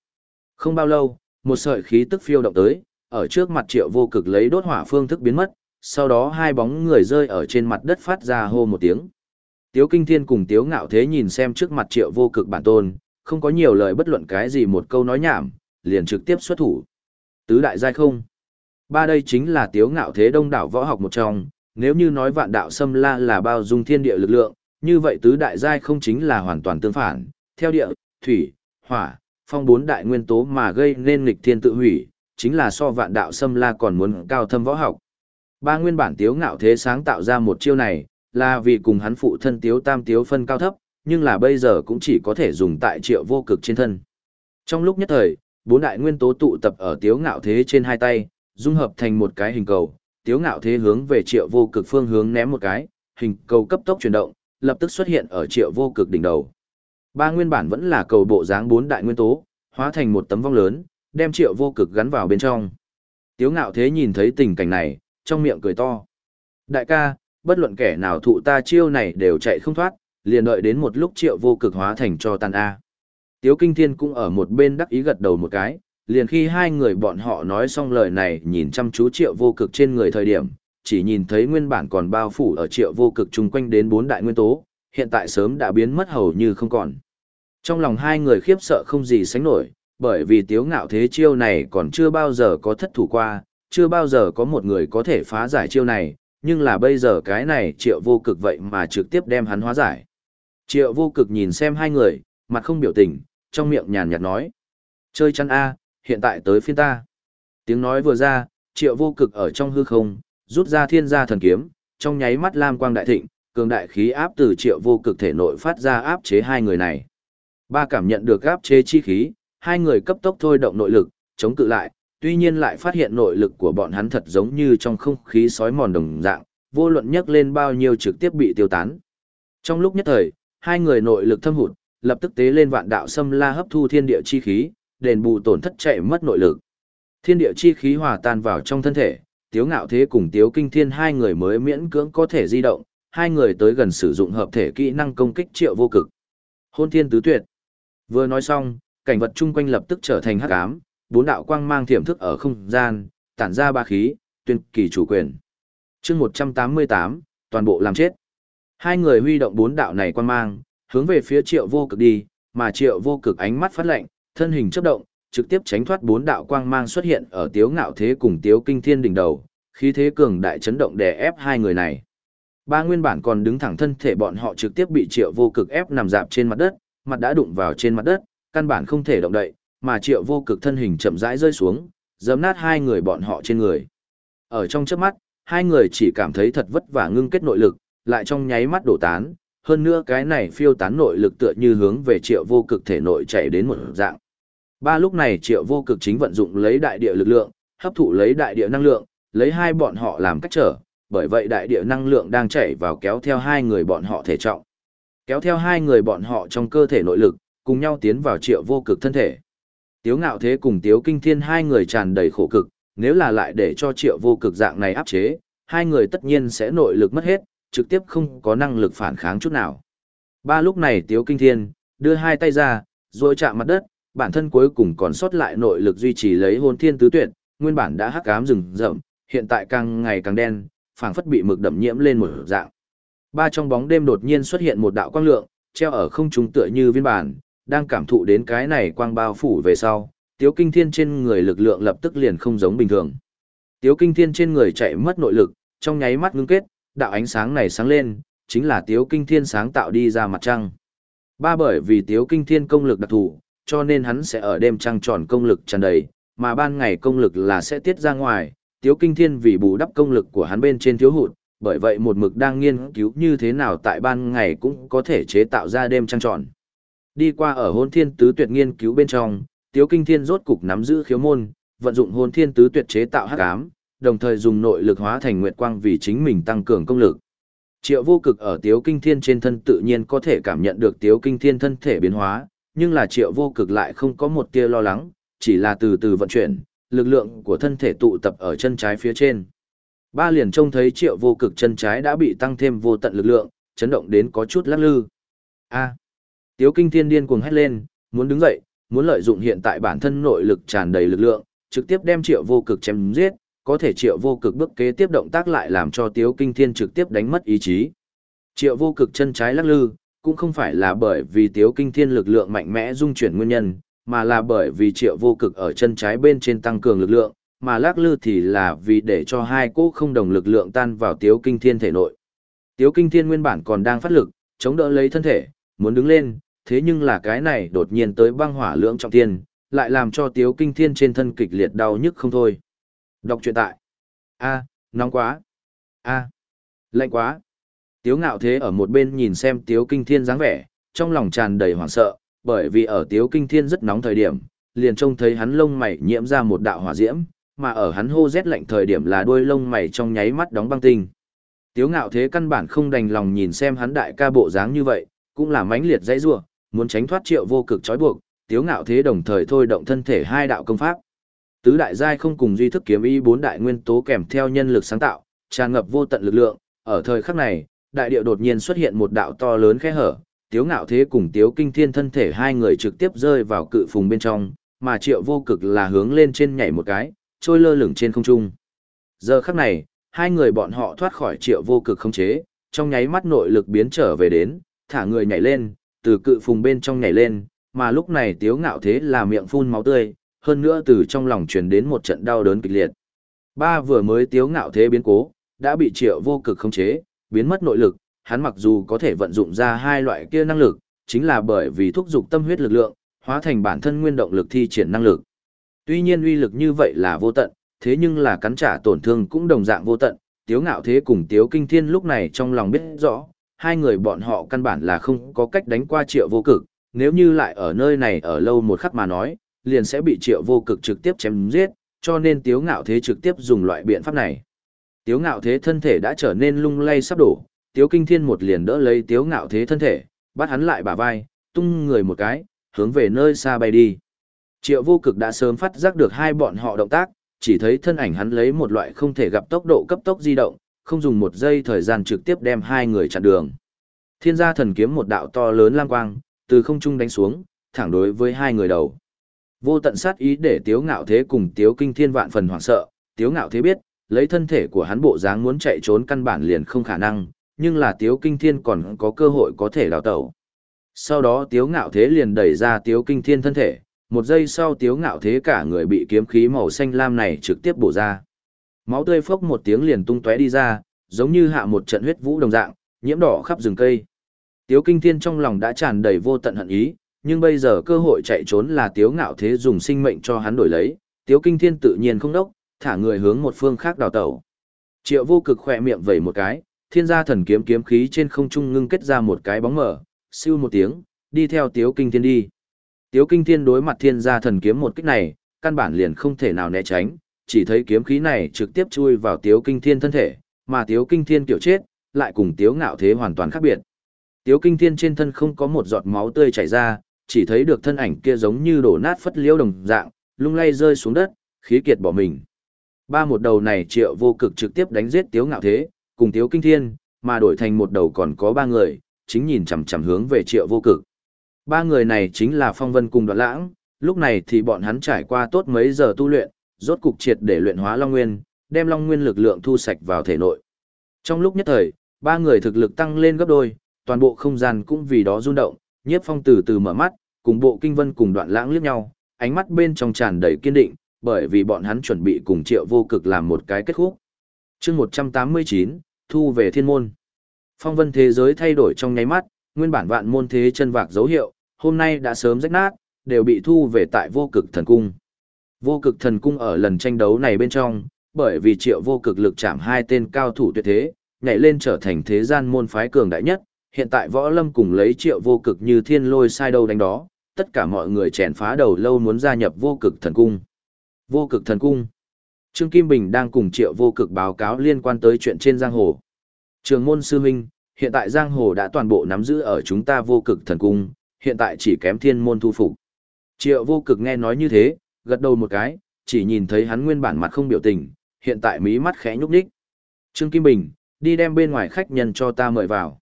Không bao lâu, một sợi khí tức phiêu động tới, ở trước mặt triệu vô cực lấy đốt hỏa phương thức biến mất, sau đó hai bóng người rơi ở trên mặt đất phát ra hô một tiếng. Tiếu kinh thiên cùng tiếu ngạo thế nhìn xem trước mặt triệu vô cực bản tôn, không có nhiều lời bất luận cái gì một câu nói nhảm, liền trực tiếp xuất thủ. Tứ đại giai không. Ba đây chính là tiếu ngạo thế đông đảo võ học một trong, nếu như nói vạn đạo xâm la là bao dung thiên địa lực lượng, như vậy tứ đại giai không chính là hoàn toàn tương phản, theo địa, thủy, hỏa, phong bốn đại nguyên tố mà gây nên nghịch thiên tự hủy, chính là so vạn đạo xâm la còn muốn cao thâm võ học. Ba nguyên bản tiếu ngạo thế sáng tạo ra một chiêu này, là vì cùng hắn phụ thân tiếu tam tiếu phân cao thấp, nhưng là bây giờ cũng chỉ có thể dùng tại triệu vô cực trên thân. Trong lúc nhất thời, bốn đại nguyên tố tụ tập ở tiếu ngạo thế trên hai tay, dung hợp thành một cái hình cầu, tiếu ngạo thế hướng về triệu vô cực phương hướng ném một cái, hình cầu cấp tốc chuyển động, lập tức xuất hiện ở triệu vô cực đỉnh đầu. Ba nguyên bản vẫn là cầu bộ dáng bốn đại nguyên tố, hóa thành một tấm vong lớn, đem triệu vô cực gắn vào bên trong. Tiếu ngạo thế nhìn thấy tình cảnh này, trong miệng cười to. Đại ca, bất luận kẻ nào thụ ta chiêu này đều chạy không thoát, liền đợi đến một lúc triệu vô cực hóa thành cho tàn A. Tiếu kinh thiên cũng ở một bên đắc ý gật đầu một cái, liền khi hai người bọn họ nói xong lời này nhìn chăm chú triệu vô cực trên người thời điểm, chỉ nhìn thấy nguyên bản còn bao phủ ở triệu vô cực chung quanh đến bốn đại nguyên tố, hiện tại sớm đã biến mất hầu như không còn. Trong lòng hai người khiếp sợ không gì sánh nổi, bởi vì tiếu ngạo thế chiêu này còn chưa bao giờ có thất thủ qua, chưa bao giờ có một người có thể phá giải chiêu này, nhưng là bây giờ cái này triệu vô cực vậy mà trực tiếp đem hắn hóa giải. Triệu vô cực nhìn xem hai người, mặt không biểu tình, trong miệng nhàn nhạt nói. Chơi chăn A, hiện tại tới phiên ta. Tiếng nói vừa ra, triệu vô cực ở trong hư không, rút ra thiên gia thần kiếm, trong nháy mắt lam quang đại thịnh, cường đại khí áp từ triệu vô cực thể nội phát ra áp chế hai người này. Ba cảm nhận được áp chế chi khí, hai người cấp tốc thôi động nội lực, chống cự lại, tuy nhiên lại phát hiện nội lực của bọn hắn thật giống như trong không khí sói mòn đồng dạng, vô luận nhấc lên bao nhiêu trực tiếp bị tiêu tán. Trong lúc nhất thời, hai người nội lực thâm hụt, lập tức tế lên vạn đạo xâm la hấp thu thiên địa chi khí, đền bù tổn thất chạy mất nội lực. Thiên địa chi khí hòa tan vào trong thân thể, Tiếu Ngạo Thế cùng Tiếu Kinh Thiên hai người mới miễn cưỡng có thể di động, hai người tới gần sử dụng hợp thể kỹ năng công kích triệu vô cực. Hôn thiên tứ tuyệt. Vừa nói xong, cảnh vật chung quanh lập tức trở thành hắc ám, bốn đạo quang mang thiểm thức ở không gian, tản ra ba khí, tuyên kỳ chủ quyền. chương 188, toàn bộ làm chết. Hai người huy động bốn đạo này quang mang, hướng về phía triệu vô cực đi, mà triệu vô cực ánh mắt phát lệnh, thân hình chấp động, trực tiếp tránh thoát bốn đạo quang mang xuất hiện ở tiếu ngạo thế cùng tiếu kinh thiên đỉnh đầu, khí thế cường đại chấn động đè ép hai người này. Ba nguyên bản còn đứng thẳng thân thể bọn họ trực tiếp bị triệu vô cực ép nằm dạp trên mặt đất, mặt đã đụng vào trên mặt đất, căn bản không thể động đậy, mà triệu vô cực thân hình chậm rãi rơi xuống, giấm nát hai người bọn họ trên người. Ở trong chớp mắt, hai người chỉ cảm thấy thật vất vả ngưng kết nội lực, lại trong nháy mắt đổ tán, hơn nữa cái này phiêu tán nội lực tựa như hướng về triệu vô cực thể nội chạy đến một dạng. Ba lúc này triệu vô cực chính vận dụng lấy đại địa lực lượng, hấp thụ lấy đại địa năng lượng, lấy hai bọn họ làm cách trở, bởi vậy đại địa năng lượng đang chảy vào kéo theo hai người bọn họ thể trọng. Kéo theo hai người bọn họ trong cơ thể nội lực, cùng nhau tiến vào triệu vô cực thân thể. Tiếu ngạo thế cùng tiếu kinh thiên hai người tràn đầy khổ cực, nếu là lại để cho triệu vô cực dạng này áp chế, hai người tất nhiên sẽ nội lực mất hết, trực tiếp không có năng lực phản kháng chút nào. Ba lúc này tiếu kinh thiên, đưa hai tay ra, rồi chạm mặt đất, bản thân cuối cùng còn sót lại nội lực duy trì lấy hôn thiên tứ tuyệt, nguyên bản đã hắc ám rừng rậm, hiện tại càng ngày càng đen, phảng phất bị mực đậm nhiễm lên một dạng. Ba trong bóng đêm đột nhiên xuất hiện một đạo quang lượng, treo ở không trung tựa như viên bản, đang cảm thụ đến cái này quang bao phủ về sau, Tiếu Kinh Thiên trên người lực lượng lập tức liền không giống bình thường. Tiếu Kinh Thiên trên người chạy mất nội lực, trong nháy mắt ngưng kết, đạo ánh sáng này sáng lên, chính là Tiếu Kinh Thiên sáng tạo đi ra mặt trăng. Ba bởi vì Tiếu Kinh Thiên công lực đặc thù, cho nên hắn sẽ ở đêm trăng tròn công lực tràn đầy, mà ban ngày công lực là sẽ tiết ra ngoài. Tiếu Kinh Thiên vì bù đắp công lực của hắn bên trên thiếu hụt, bởi vậy một mực đang nghiên cứu như thế nào tại ban ngày cũng có thể chế tạo ra đêm trăng tròn. Đi qua ở hôn thiên tứ tuyệt nghiên cứu bên trong, Tiếu Kinh Thiên rốt cục nắm giữ khiếu môn, vận dụng hôn thiên tứ tuyệt chế tạo hắc ám, đồng thời dùng nội lực hóa thành nguyệt quang vì chính mình tăng cường công lực. Triệu vô cực ở Tiếu Kinh Thiên trên thân tự nhiên có thể cảm nhận được Tiếu Kinh Thiên thân thể biến hóa, nhưng là Triệu vô cực lại không có một tia lo lắng, chỉ là từ từ vận chuyển, lực lượng của thân thể tụ tập ở chân trái phía trên. Ba liền trông thấy Triệu vô cực chân trái đã bị tăng thêm vô tận lực lượng, chấn động đến có chút lắc lư. A. Tiếu kinh thiên điên cuồng hét lên, muốn đứng dậy, muốn lợi dụng hiện tại bản thân nội lực tràn đầy lực lượng, trực tiếp đem triệu vô cực chém giết, có thể triệu vô cực bước kế tiếp động tác lại làm cho tiếu kinh thiên trực tiếp đánh mất ý chí. Triệu vô cực chân trái lắc lư, cũng không phải là bởi vì tiếu kinh thiên lực lượng mạnh mẽ dung chuyển nguyên nhân, mà là bởi vì triệu vô cực ở chân trái bên trên tăng cường lực lượng, mà lắc lư thì là vì để cho hai cỗ không đồng lực lượng tan vào tiếu kinh thiên thể nội. Tiếu kinh thiên nguyên bản còn đang phát lực, chống đỡ lấy thân thể, muốn đứng lên, thế nhưng là cái này đột nhiên tới băng hỏa lưỡng trọng thiên, lại làm cho tiếu kinh thiên trên thân kịch liệt đau nhức không thôi. Đọc truyện tại. A, nóng quá. A, lạnh quá. Tiếu ngạo thế ở một bên nhìn xem tiếu kinh thiên dáng vẻ, trong lòng tràn đầy hoảng sợ, bởi vì ở tiếu kinh thiên rất nóng thời điểm, liền trông thấy hắn lông mày nhiễm ra một đạo hỏa diễm, mà ở hắn hô rét lạnh thời điểm là đuôi lông mày trong nháy mắt đóng băng tinh. Tiếu ngạo thế căn bản không đành lòng nhìn xem hắn đại ca bộ dáng như vậy, cũng là mãnh liệt dãy rủa, muốn tránh thoát triệu vô cực trói buộc, tiếu ngạo thế đồng thời thôi động thân thể hai đạo công pháp. Tứ đại giai không cùng duy thức kiếm ý bốn đại nguyên tố kèm theo nhân lực sáng tạo, tràn ngập vô tận lực lượng, ở thời khắc này, đại địa đột nhiên xuất hiện một đạo to lớn khe hở, tiếu ngạo thế cùng tiếu kinh thiên thân thể hai người trực tiếp rơi vào cự phùng bên trong, mà triệu vô cực là hướng lên trên nhảy một cái, trôi lơ lửng trên không trung. Giờ khắc này, hai người bọn họ thoát khỏi triệu vô cực không chế, trong nháy mắt nội lực biến trở về đến, thả người nhảy lên, từ cự phùng bên trong nhảy lên, mà lúc này tiếu ngạo thế là miệng phun máu tươi, hơn nữa từ trong lòng truyền đến một trận đau đớn kịch liệt. Ba vừa mới tiếu ngạo thế biến cố, đã bị triệu vô cực khống chế, biến mất nội lực, hắn mặc dù có thể vận dụng ra hai loại kia năng lực, chính là bởi vì thúc dục tâm huyết lực lượng, hóa thành bản thân nguyên động lực thi triển năng lực. Tuy nhiên uy lực như vậy là vô tận, thế nhưng là cắn trả tổn thương cũng đồng dạng vô tận, Tiếu Ngạo Thế cùng Tiếu Kinh Thiên lúc này trong lòng biết rõ, hai người bọn họ căn bản là không có cách đánh qua triệu vô cực, nếu như lại ở nơi này ở lâu một khắc mà nói, liền sẽ bị triệu vô cực trực tiếp chém giết, cho nên Tiếu Ngạo Thế trực tiếp dùng loại biện pháp này. Tiếu Ngạo Thế thân thể đã trở nên lung lay sắp đổ, Tiếu Kinh Thiên một liền đỡ lấy Tiếu Ngạo Thế thân thể, bắt hắn lại bả vai, tung người một cái, hướng về nơi xa bay đi. Triệu vô cực đã sớm phát giác được hai bọn họ động tác, chỉ thấy thân ảnh hắn lấy một loại không thể gặp tốc độ cấp tốc di động, không dùng một giây thời gian trực tiếp đem hai người chặn đường. Thiên gia thần kiếm một đạo to lớn lang quang, từ không trung đánh xuống, thẳng đối với hai người đầu. Vô tận sát ý để Tiếu Ngạo Thế cùng Tiếu Kinh Thiên vạn phần hoảng sợ, Tiếu Ngạo Thế biết, lấy thân thể của hắn bộ dáng muốn chạy trốn căn bản liền không khả năng, nhưng là Tiếu Kinh Thiên còn có cơ hội có thể đào tẩu. Sau đó Tiếu Ngạo Thế liền đẩy ra Tiếu Kinh Thiên thân thể, một giây sau Tiếu Ngạo Thế cả người bị kiếm khí màu xanh lam này trực tiếp bổ ra. Máu tươi phốc một tiếng liền tung tóe đi ra, giống như hạ một trận huyết vũ đồng dạng, nhiễm đỏ khắp rừng cây. Tiếu Kinh Thiên trong lòng đã tràn đầy vô tận hận ý, nhưng bây giờ cơ hội chạy trốn là Tiếu Ngạo Thế dùng sinh mệnh cho hắn đổi lấy, Tiếu Kinh Thiên tự nhiên không đốc, thả người hướng một phương khác đào tẩu. Triệu Vô Cực khỏe miệng vẩy một cái, thiên gia thần kiếm kiếm khí trên không trung ngưng kết ra một cái bóng mở, siêu một tiếng, đi theo Tiếu Kinh Thiên đi. Tiếu Kinh Thiên đối mặt thiên gia thần kiếm một kích này, căn bản liền không thể nào né tránh, chỉ thấy kiếm khí này trực tiếp chui vào Tiếu Kinh Thiên thân thể, mà Tiếu Kinh Thiên kiểu chết, lại cùng Tiếu Ngạo Thế hoàn toàn khác biệt. Tiếu Kinh Thiên trên thân không có một giọt máu tươi chảy ra, chỉ thấy được thân ảnh kia giống như đổ nát phất liễu đồng dạng, lung lay rơi xuống đất, khí kiệt bỏ mình. Ba một đầu này triệu vô cực trực tiếp đánh giết Tiếu Ngạo Thế, cùng Tiếu Kinh Thiên, mà đổi thành một đầu còn có ba người, chính nhìn chằm chằm hướng về triệu vô cực. Ba người này chính là Phong Vân cùng Đoạn Lãng, lúc này thì bọn hắn trải qua tốt mấy giờ tu luyện, rốt cục triệt để luyện hóa Long Nguyên, đem Long Nguyên lực lượng thu sạch vào thể nội. Trong lúc nhất thời, ba người thực lực tăng lên gấp đôi, toàn bộ không gian cũng vì đó rung động, Nhiếp Phong từ từ mở mắt, cùng bộ Kinh Vân cùng Đoạn Lãng liếc nhau, ánh mắt bên trong tràn đầy kiên định, bởi vì bọn hắn chuẩn bị cùng Triệu Vô Cực làm một cái kết khúc. Chương 189, thu về thiên môn. Phong vân thế giới thay đổi trong nháy mắt, nguyên bản vạn môn thế chân vạc dấu hiệu, hôm nay đã sớm rách nát, đều bị thu về tại vô cực thần cung. Vô cực thần cung ở lần tranh đấu này bên trong, bởi vì triệu vô cực lực chạm hai tên cao thủ tuyệt thế, nhảy lên trở thành thế gian môn phái cường đại nhất, hiện tại võ lâm cùng lấy triệu vô cực như thiên lôi sai đâu đánh đó, tất cả mọi người chèn phá đầu lâu muốn gia nhập vô cực thần cung. Vô cực thần cung. Trương Kim Bình đang cùng triệu vô cực báo cáo liên quan tới chuyện trên giang hồ. Trường môn sư huynh, hiện tại giang hồ đã toàn bộ nắm giữ ở chúng ta vô cực thần cung, hiện tại chỉ kém thiên môn thu phục. Triệu vô cực nghe nói như thế, gật đầu một cái, chỉ nhìn thấy hắn nguyên bản mặt không biểu tình, hiện tại mí mắt khẽ nhúc nhích. Trương Kim Bình, đi đem bên ngoài khách nhân cho ta mời vào.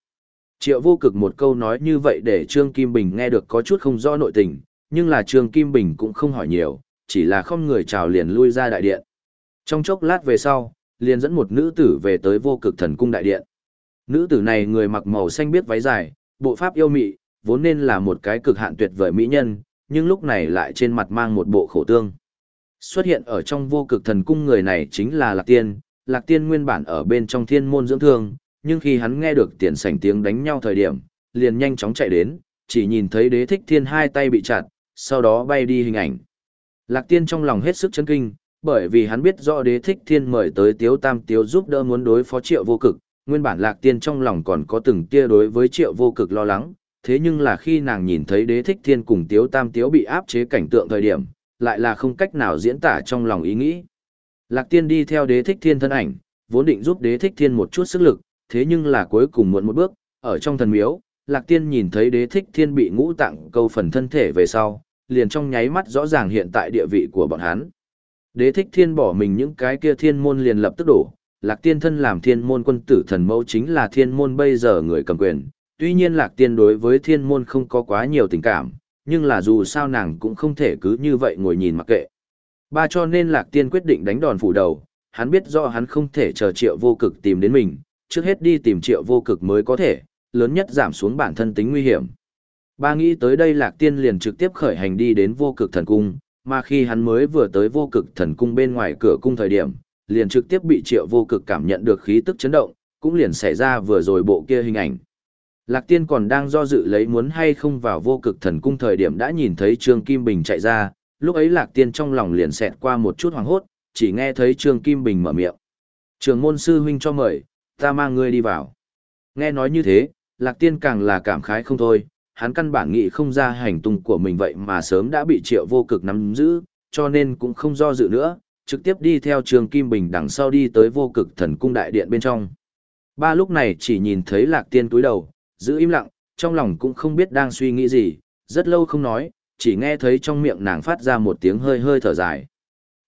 Triệu vô cực một câu nói như vậy để Trương Kim Bình nghe được có chút không rõ nội tình, nhưng là Trương Kim Bình cũng không hỏi nhiều, chỉ là không người chào liền lui ra đại điện. Trong chốc lát về sau, liền dẫn một nữ tử về tới vô cực thần cung đại điện. Nữ tử này người mặc màu xanh biết váy dài, bộ pháp yêu mị, vốn nên là một cái cực hạn tuyệt vời mỹ nhân, nhưng lúc này lại trên mặt mang một bộ khổ tương. Xuất hiện ở trong vô cực thần cung người này chính là Lạc Tiên, Lạc Tiên nguyên bản ở bên trong thiên môn dưỡng thương, nhưng khi hắn nghe được tiền sảnh tiếng đánh nhau thời điểm, liền nhanh chóng chạy đến, chỉ nhìn thấy đế thích thiên hai tay bị chặt, sau đó bay đi hình ảnh. Lạc Tiên trong lòng hết sức chấn kinh, bởi vì hắn biết rõ đế thích thiên mời tới tiếu tam tiếu giúp đỡ muốn đối phó triệu vô cực, nguyên bản lạc tiên trong lòng còn có từng tia đối với triệu vô cực lo lắng, thế nhưng là khi nàng nhìn thấy đế thích thiên cùng tiếu tam tiếu bị áp chế cảnh tượng thời điểm, lại là không cách nào diễn tả trong lòng ý nghĩ. Lạc tiên đi theo đế thích thiên thân ảnh, vốn định giúp đế thích thiên một chút sức lực, thế nhưng là cuối cùng muộn một bước, ở trong thần miếu, lạc tiên nhìn thấy đế thích thiên bị ngũ tạng câu phần thân thể về sau, liền trong nháy mắt rõ ràng hiện tại địa vị của bọn hắn. Đế thích thiên bỏ mình những cái kia thiên môn liền lập tức đổ, lạc tiên thân làm thiên môn quân tử thần mẫu chính là thiên môn bây giờ người cầm quyền, tuy nhiên lạc tiên đối với thiên môn không có quá nhiều tình cảm, nhưng là dù sao nàng cũng không thể cứ như vậy ngồi nhìn mặc kệ. Ba cho nên lạc tiên quyết định đánh đòn phủ đầu, hắn biết rõ hắn không thể chờ triệu vô cực tìm đến mình, trước hết đi tìm triệu vô cực mới có thể, lớn nhất giảm xuống bản thân tính nguy hiểm. Ba nghĩ tới đây lạc tiên liền trực tiếp khởi hành đi đến vô cực thần cung, mà khi hắn mới vừa tới vô cực thần cung bên ngoài cửa cung thời điểm, liền trực tiếp bị triệu vô cực cảm nhận được khí tức chấn động, cũng liền xảy ra vừa rồi bộ kia hình ảnh. Lạc tiên còn đang do dự lấy muốn hay không vào vô cực thần cung thời điểm đã nhìn thấy Trương Kim Bình chạy ra, lúc ấy lạc tiên trong lòng liền xẹt qua một chút hoàng hốt, chỉ nghe thấy Trương Kim Bình mở miệng. Trường môn sư huynh cho mời, ta mang ngươi đi vào. Nghe nói như thế, lạc tiên càng là cảm khái không thôi, hắn căn bản nghĩ không ra hành tung của mình vậy mà sớm đã bị triệu vô cực nắm giữ, cho nên cũng không do dự nữa, trực tiếp đi theo Trương Kim Bình đằng sau đi tới vô cực thần cung đại điện bên trong. Ba lúc này chỉ nhìn thấy lạc tiên túi đầu, giữ im lặng, trong lòng cũng không biết đang suy nghĩ gì, rất lâu không nói, chỉ nghe thấy trong miệng nàng phát ra một tiếng hơi hơi thở dài.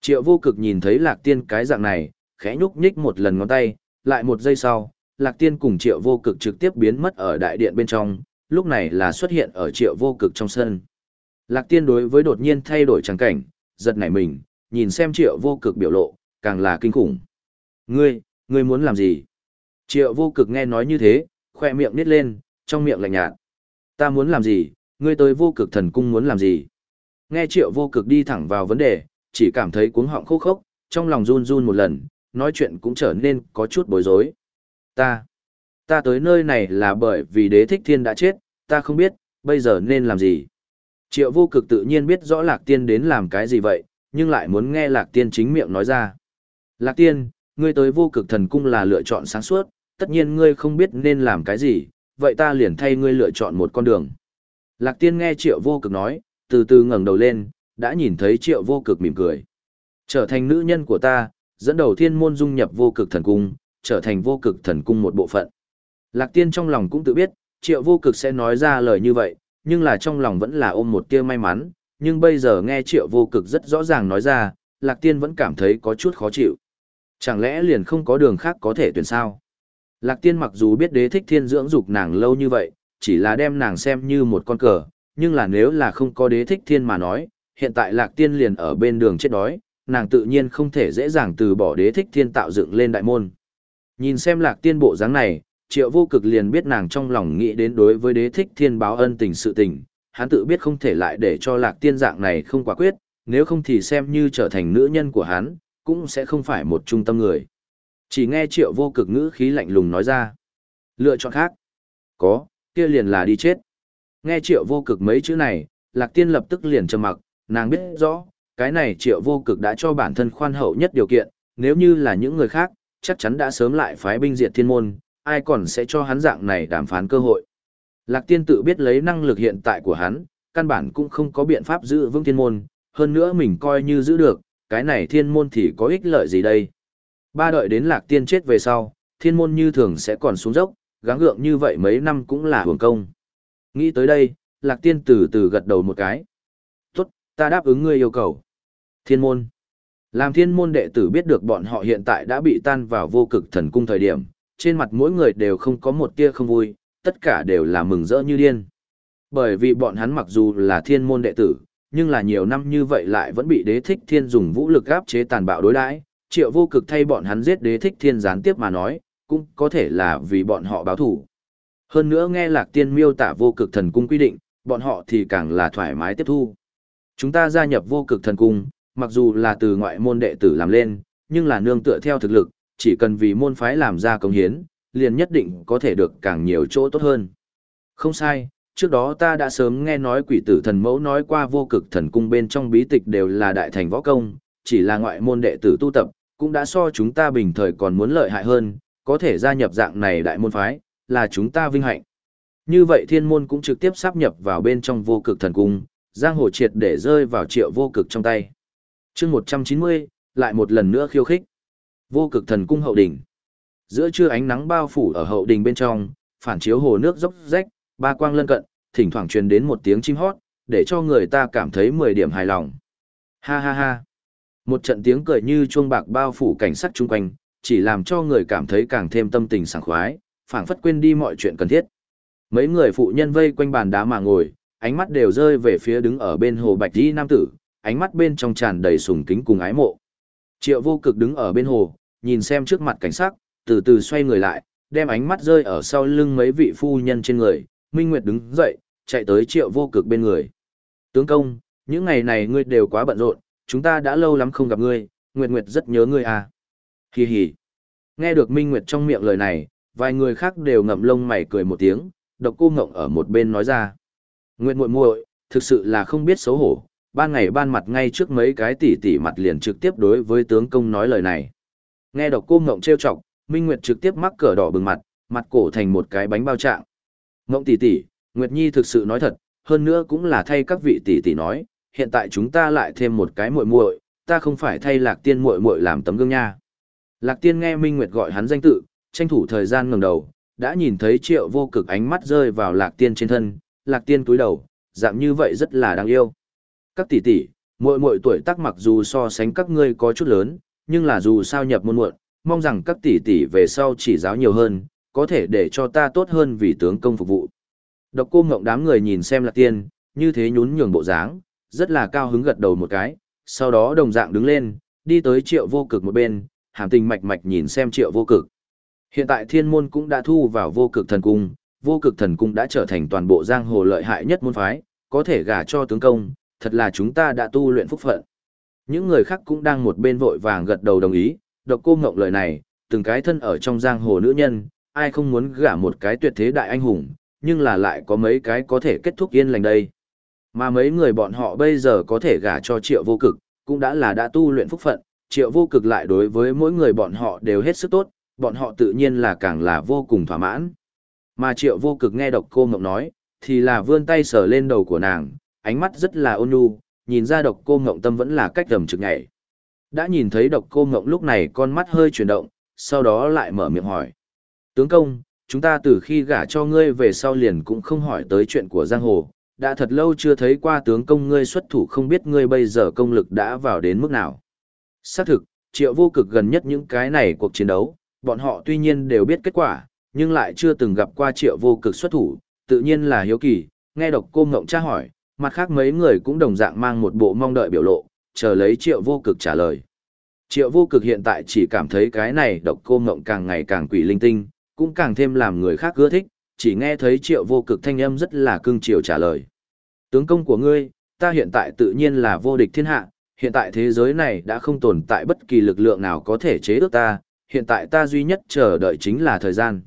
Triệu vô cực nhìn thấy lạc tiên cái dạng này, khẽ nhúc nhích một lần ngón tay, lại một giây sau, lạc tiên cùng triệu vô cực trực tiếp biến mất ở đại điện bên trong, lúc này là xuất hiện ở triệu vô cực trong sân. Lạc tiên đối với đột nhiên thay đổi trắng cảnh, giật nảy mình, nhìn xem triệu vô cực biểu lộ, càng là kinh khủng. Ngươi, ngươi muốn làm gì? Triệu vô cực nghe nói như thế, khoe miệng nít lên, trong miệng lạnh nhạt. Ta muốn làm gì, ngươi tới vô cực thần cung muốn làm gì? Nghe triệu vô cực đi thẳng vào vấn đề, chỉ cảm thấy cuống họng khô khốc, trong lòng run run một lần, nói chuyện cũng trở nên có chút bối rối. Ta, ta tới nơi này là bởi vì đế thích thiên đã chết, ta không biết, bây giờ nên làm gì. Triệu vô cực tự nhiên biết rõ lạc tiên đến làm cái gì vậy, nhưng lại muốn nghe lạc tiên chính miệng nói ra. Lạc tiên, ngươi tới vô cực thần cung là lựa chọn sáng suốt, tất nhiên ngươi không biết nên làm cái gì, vậy ta liền thay ngươi lựa chọn một con đường. Lạc tiên nghe triệu vô cực nói, từ từ ngẩng đầu lên, đã nhìn thấy triệu vô cực mỉm cười. Trở thành nữ nhân của ta, dẫn đầu thiên môn dung nhập vô cực thần cung, trở thành vô cực thần cung một bộ phận. Lạc tiên trong lòng cũng tự biết, triệu vô cực sẽ nói ra lời như vậy, nhưng là trong lòng vẫn là ôm một tia may mắn, nhưng bây giờ nghe triệu vô cực rất rõ ràng nói ra, lạc tiên vẫn cảm thấy có chút khó chịu. Chẳng lẽ liền không có đường khác có thể tuyển sao? Lạc tiên mặc dù biết đế thích thiên dưỡng dục nàng lâu như vậy, chỉ là đem nàng xem như một con cờ, nhưng là nếu là không có đế thích thiên mà nói, hiện tại lạc tiên liền ở bên đường chết đói, nàng tự nhiên không thể dễ dàng từ bỏ đế thích thiên tạo dựng lên đại môn. Nhìn xem lạc tiên bộ dáng này, triệu vô cực liền biết nàng trong lòng nghĩ đến đối với đế thích thiên báo ân tình sự tình, hắn tự biết không thể lại để cho lạc tiên dạng này không quả quyết, nếu không thì xem như trở thành nữ nhân của hắn, cũng sẽ không phải một trung tâm người. Chỉ nghe triệu vô cực ngữ khí lạnh lùng nói ra. Lựa chọn khác. Có, kia liền là đi chết. Nghe triệu vô cực mấy chữ này, lạc tiên lập tức liền trầm mặc, nàng biết rõ, cái này triệu vô cực đã cho bản thân khoan hậu nhất điều kiện, nếu như là những người khác, chắc chắn đã sớm lại phái binh diệt thiên môn, ai còn sẽ cho hắn dạng này đàm phán cơ hội. Lạc tiên tự biết lấy năng lực hiện tại của hắn, căn bản cũng không có biện pháp giữ vững thiên môn, hơn nữa mình coi như giữ được, cái này thiên môn thì có ích lợi gì đây. Ba đợi đến lạc tiên chết về sau, thiên môn như thường sẽ còn xuống dốc, gắng gượng như vậy mấy năm cũng là hưởng công. Nghĩ tới đây, lạc tiên từ từ gật đầu một cái. Tốt, ta đáp ứng ngươi yêu cầu. Thiên môn. Làm thiên môn đệ tử biết được bọn họ hiện tại đã bị tan vào vô cực thần cung thời điểm, trên mặt mỗi người đều không có một tia không vui, tất cả đều là mừng rỡ như điên. Bởi vì bọn hắn mặc dù là thiên môn đệ tử, nhưng là nhiều năm như vậy lại vẫn bị đế thích thiên dùng vũ lực áp chế tàn bạo đối đãi triệu vô cực thay bọn hắn giết đế thích thiên gián tiếp mà nói, cũng có thể là vì bọn họ báo thủ. Hơn nữa nghe lạc tiên miêu tả vô cực thần cung quy định, bọn họ thì càng là thoải mái tiếp thu. Chúng ta gia nhập vô cực thần cung, mặc dù là từ ngoại môn đệ tử làm lên, nhưng là nương tựa theo thực lực, chỉ cần vì môn phái làm ra công hiến, liền nhất định có thể được càng nhiều chỗ tốt hơn. Không sai, trước đó ta đã sớm nghe nói quỷ tử thần mẫu nói qua vô cực thần cung bên trong bí tịch đều là đại thành võ công, chỉ là ngoại môn đệ tử tu tập, cũng đã so chúng ta bình thời còn muốn lợi hại hơn, có thể gia nhập dạng này đại môn phái, là chúng ta vinh hạnh. Như vậy thiên môn cũng trực tiếp sáp nhập vào bên trong vô cực thần cung, giang hồ triệt để rơi vào triệu vô cực trong tay. chương 190, lại một lần nữa khiêu khích. Vô cực thần cung hậu đỉnh. Giữa trưa ánh nắng bao phủ ở hậu đình bên trong, phản chiếu hồ nước dốc rách, ba quang lân cận, thỉnh thoảng truyền đến một tiếng chim hót, để cho người ta cảm thấy 10 điểm hài lòng. Ha ha ha. Một trận tiếng cười như chuông bạc bao phủ cảnh sắc chung quanh, chỉ làm cho người cảm thấy càng thêm tâm tình sảng khoái, phảng phất quên đi mọi chuyện cần thiết. Mấy người phụ nhân vây quanh bàn đá mà ngồi, ánh mắt đều rơi về phía đứng ở bên hồ bạch y nam tử, ánh mắt bên trong tràn đầy sùng kính cùng ái mộ. Triệu vô cực đứng ở bên hồ, nhìn xem trước mặt cảnh sắc, từ từ xoay người lại, đem ánh mắt rơi ở sau lưng mấy vị phu nhân trên người, Minh Nguyệt đứng dậy, chạy tới triệu vô cực bên người. Tướng công, những ngày này ngươi đều quá bận rộn, chúng ta đã lâu lắm không gặp ngươi, Nguyệt Nguyệt rất nhớ ngươi à. Hì hì. Nghe được Minh Nguyệt trong miệng lời này, vài người khác đều ngậm lông mày cười một tiếng, độc cô ngộng ở một bên nói ra. Nguyệt muội muội, thực sự là không biết xấu hổ, ban ngày ban mặt ngay trước mấy cái tỷ tỷ mặt liền trực tiếp đối với tướng công nói lời này. Nghe độc cô ngộng trêu chọc, Minh Nguyệt trực tiếp mắc cờ đỏ bừng mặt, mặt cổ thành một cái bánh bao trạng. Ngộng tỷ tỷ, Nguyệt Nhi thực sự nói thật, hơn nữa cũng là thay các vị tỷ tỷ nói, hiện tại chúng ta lại thêm một cái muội muội, ta không phải thay Lạc Tiên muội muội làm tấm gương nha. Lạc Tiên nghe Minh Nguyệt gọi hắn danh tự, tranh thủ thời gian ngẩng đầu, đã nhìn thấy Triệu Vô Cực ánh mắt rơi vào Lạc Tiên trên thân, Lạc Tiên cúi đầu, dạng như vậy rất là đáng yêu. Các tỷ tỷ, muội muội tuổi tác mặc dù so sánh các ngươi có chút lớn, nhưng là dù sao nhập môn muội, mong rằng các tỷ tỷ về sau chỉ giáo nhiều hơn, có thể để cho ta tốt hơn vì tướng công phục vụ. Độc cô ngộng đám người nhìn xem lạc tiên, như thế nhún nhường bộ dáng, rất là cao hứng gật đầu một cái, sau đó đồng dạng đứng lên, đi tới triệu vô cực một bên, hàm tình mạch mạch nhìn xem triệu vô cực. Hiện tại thiên môn cũng đã thu vào vô cực thần cung, vô cực thần cung đã trở thành toàn bộ giang hồ lợi hại nhất môn phái, có thể gả cho tướng công, thật là chúng ta đã tu luyện phúc phận. Những người khác cũng đang một bên vội vàng gật đầu đồng ý, độc cô ngộng lời này, từng cái thân ở trong giang hồ nữ nhân, ai không muốn gả một cái tuyệt thế đại anh hùng, nhưng là lại có mấy cái có thể kết thúc yên lành đây. Mà mấy người bọn họ bây giờ có thể gả cho triệu vô cực, cũng đã là đã tu luyện phúc phận, triệu vô cực lại đối với mỗi người bọn họ đều hết sức tốt, bọn họ tự nhiên là càng là vô cùng thỏa mãn. Mà triệu vô cực nghe độc cô mộng nói, thì là vươn tay sờ lên đầu của nàng, ánh mắt rất là ôn nhu, nhìn ra độc cô mộng tâm vẫn là cách đầm trực nhảy. Đã nhìn thấy độc cô mộng lúc này con mắt hơi chuyển động, sau đó lại mở miệng hỏi. Tướng công, chúng ta từ khi gả cho ngươi về sau liền cũng không hỏi tới chuyện của giang hồ, đã thật lâu chưa thấy qua tướng công ngươi xuất thủ không biết ngươi bây giờ công lực đã vào đến mức nào. Xác thực, triệu vô cực gần nhất những cái này cuộc chiến đấu, bọn họ tuy nhiên đều biết kết quả, nhưng lại chưa từng gặp qua triệu vô cực xuất thủ, tự nhiên là hiếu kỳ, nghe độc cô ngộng tra hỏi, mặt khác mấy người cũng đồng dạng mang một bộ mong đợi biểu lộ, chờ lấy triệu vô cực trả lời. Triệu vô cực hiện tại chỉ cảm thấy cái này độc cô ngộng càng ngày càng quỷ linh tinh, cũng càng thêm làm người khác ưa thích, chỉ nghe thấy triệu vô cực thanh âm rất là cương triều trả lời. Tướng công của ngươi, ta hiện tại tự nhiên là vô địch thiên hạ, hiện tại thế giới này đã không tồn tại bất kỳ lực lượng nào có thể chế ước ta, hiện tại ta duy nhất chờ đợi chính là thời gian.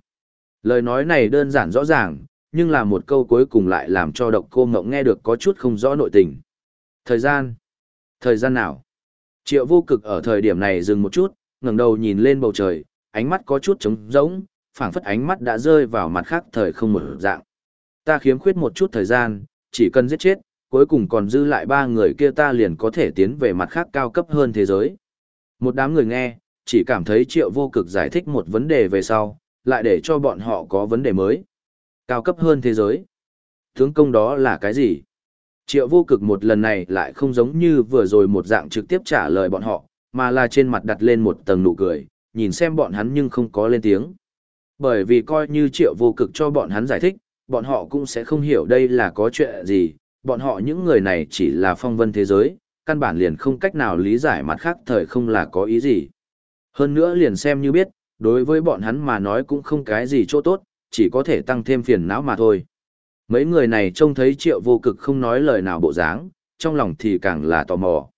Lời nói này đơn giản rõ ràng, nhưng là một câu cuối cùng lại làm cho độc cô mộng nghe được có chút không rõ nội tình. Thời gian? Thời gian nào? Triệu vô cực ở thời điểm này dừng một chút, ngẩng đầu nhìn lên bầu trời, ánh mắt có chút trống rỗng, phảng phất ánh mắt đã rơi vào mặt khác thời không một dạng. Ta khiếm khuyết một chút thời gian, chỉ cần giết chết, cuối cùng còn dư lại ba người kia ta liền có thể tiến về mặt khác cao cấp hơn thế giới. Một đám người nghe, chỉ cảm thấy triệu vô cực giải thích một vấn đề về sau, lại để cho bọn họ có vấn đề mới. Cao cấp hơn thế giới. Tướng công đó là cái gì? Triệu vô cực một lần này lại không giống như vừa rồi một dạng trực tiếp trả lời bọn họ, mà là trên mặt đặt lên một tầng nụ cười, nhìn xem bọn hắn nhưng không có lên tiếng. Bởi vì coi như triệu vô cực cho bọn hắn giải thích, bọn họ cũng sẽ không hiểu đây là có chuyện gì, bọn họ những người này chỉ là phong vân thế giới, căn bản liền không cách nào lý giải mặt khác thời không là có ý gì. Hơn nữa liền xem như biết, đối với bọn hắn mà nói cũng không cái gì chỗ tốt, chỉ có thể tăng thêm phiền não mà thôi. Mấy người này trông thấy triệu vô cực không nói lời nào bộ dáng, trong lòng thì càng là tò mò.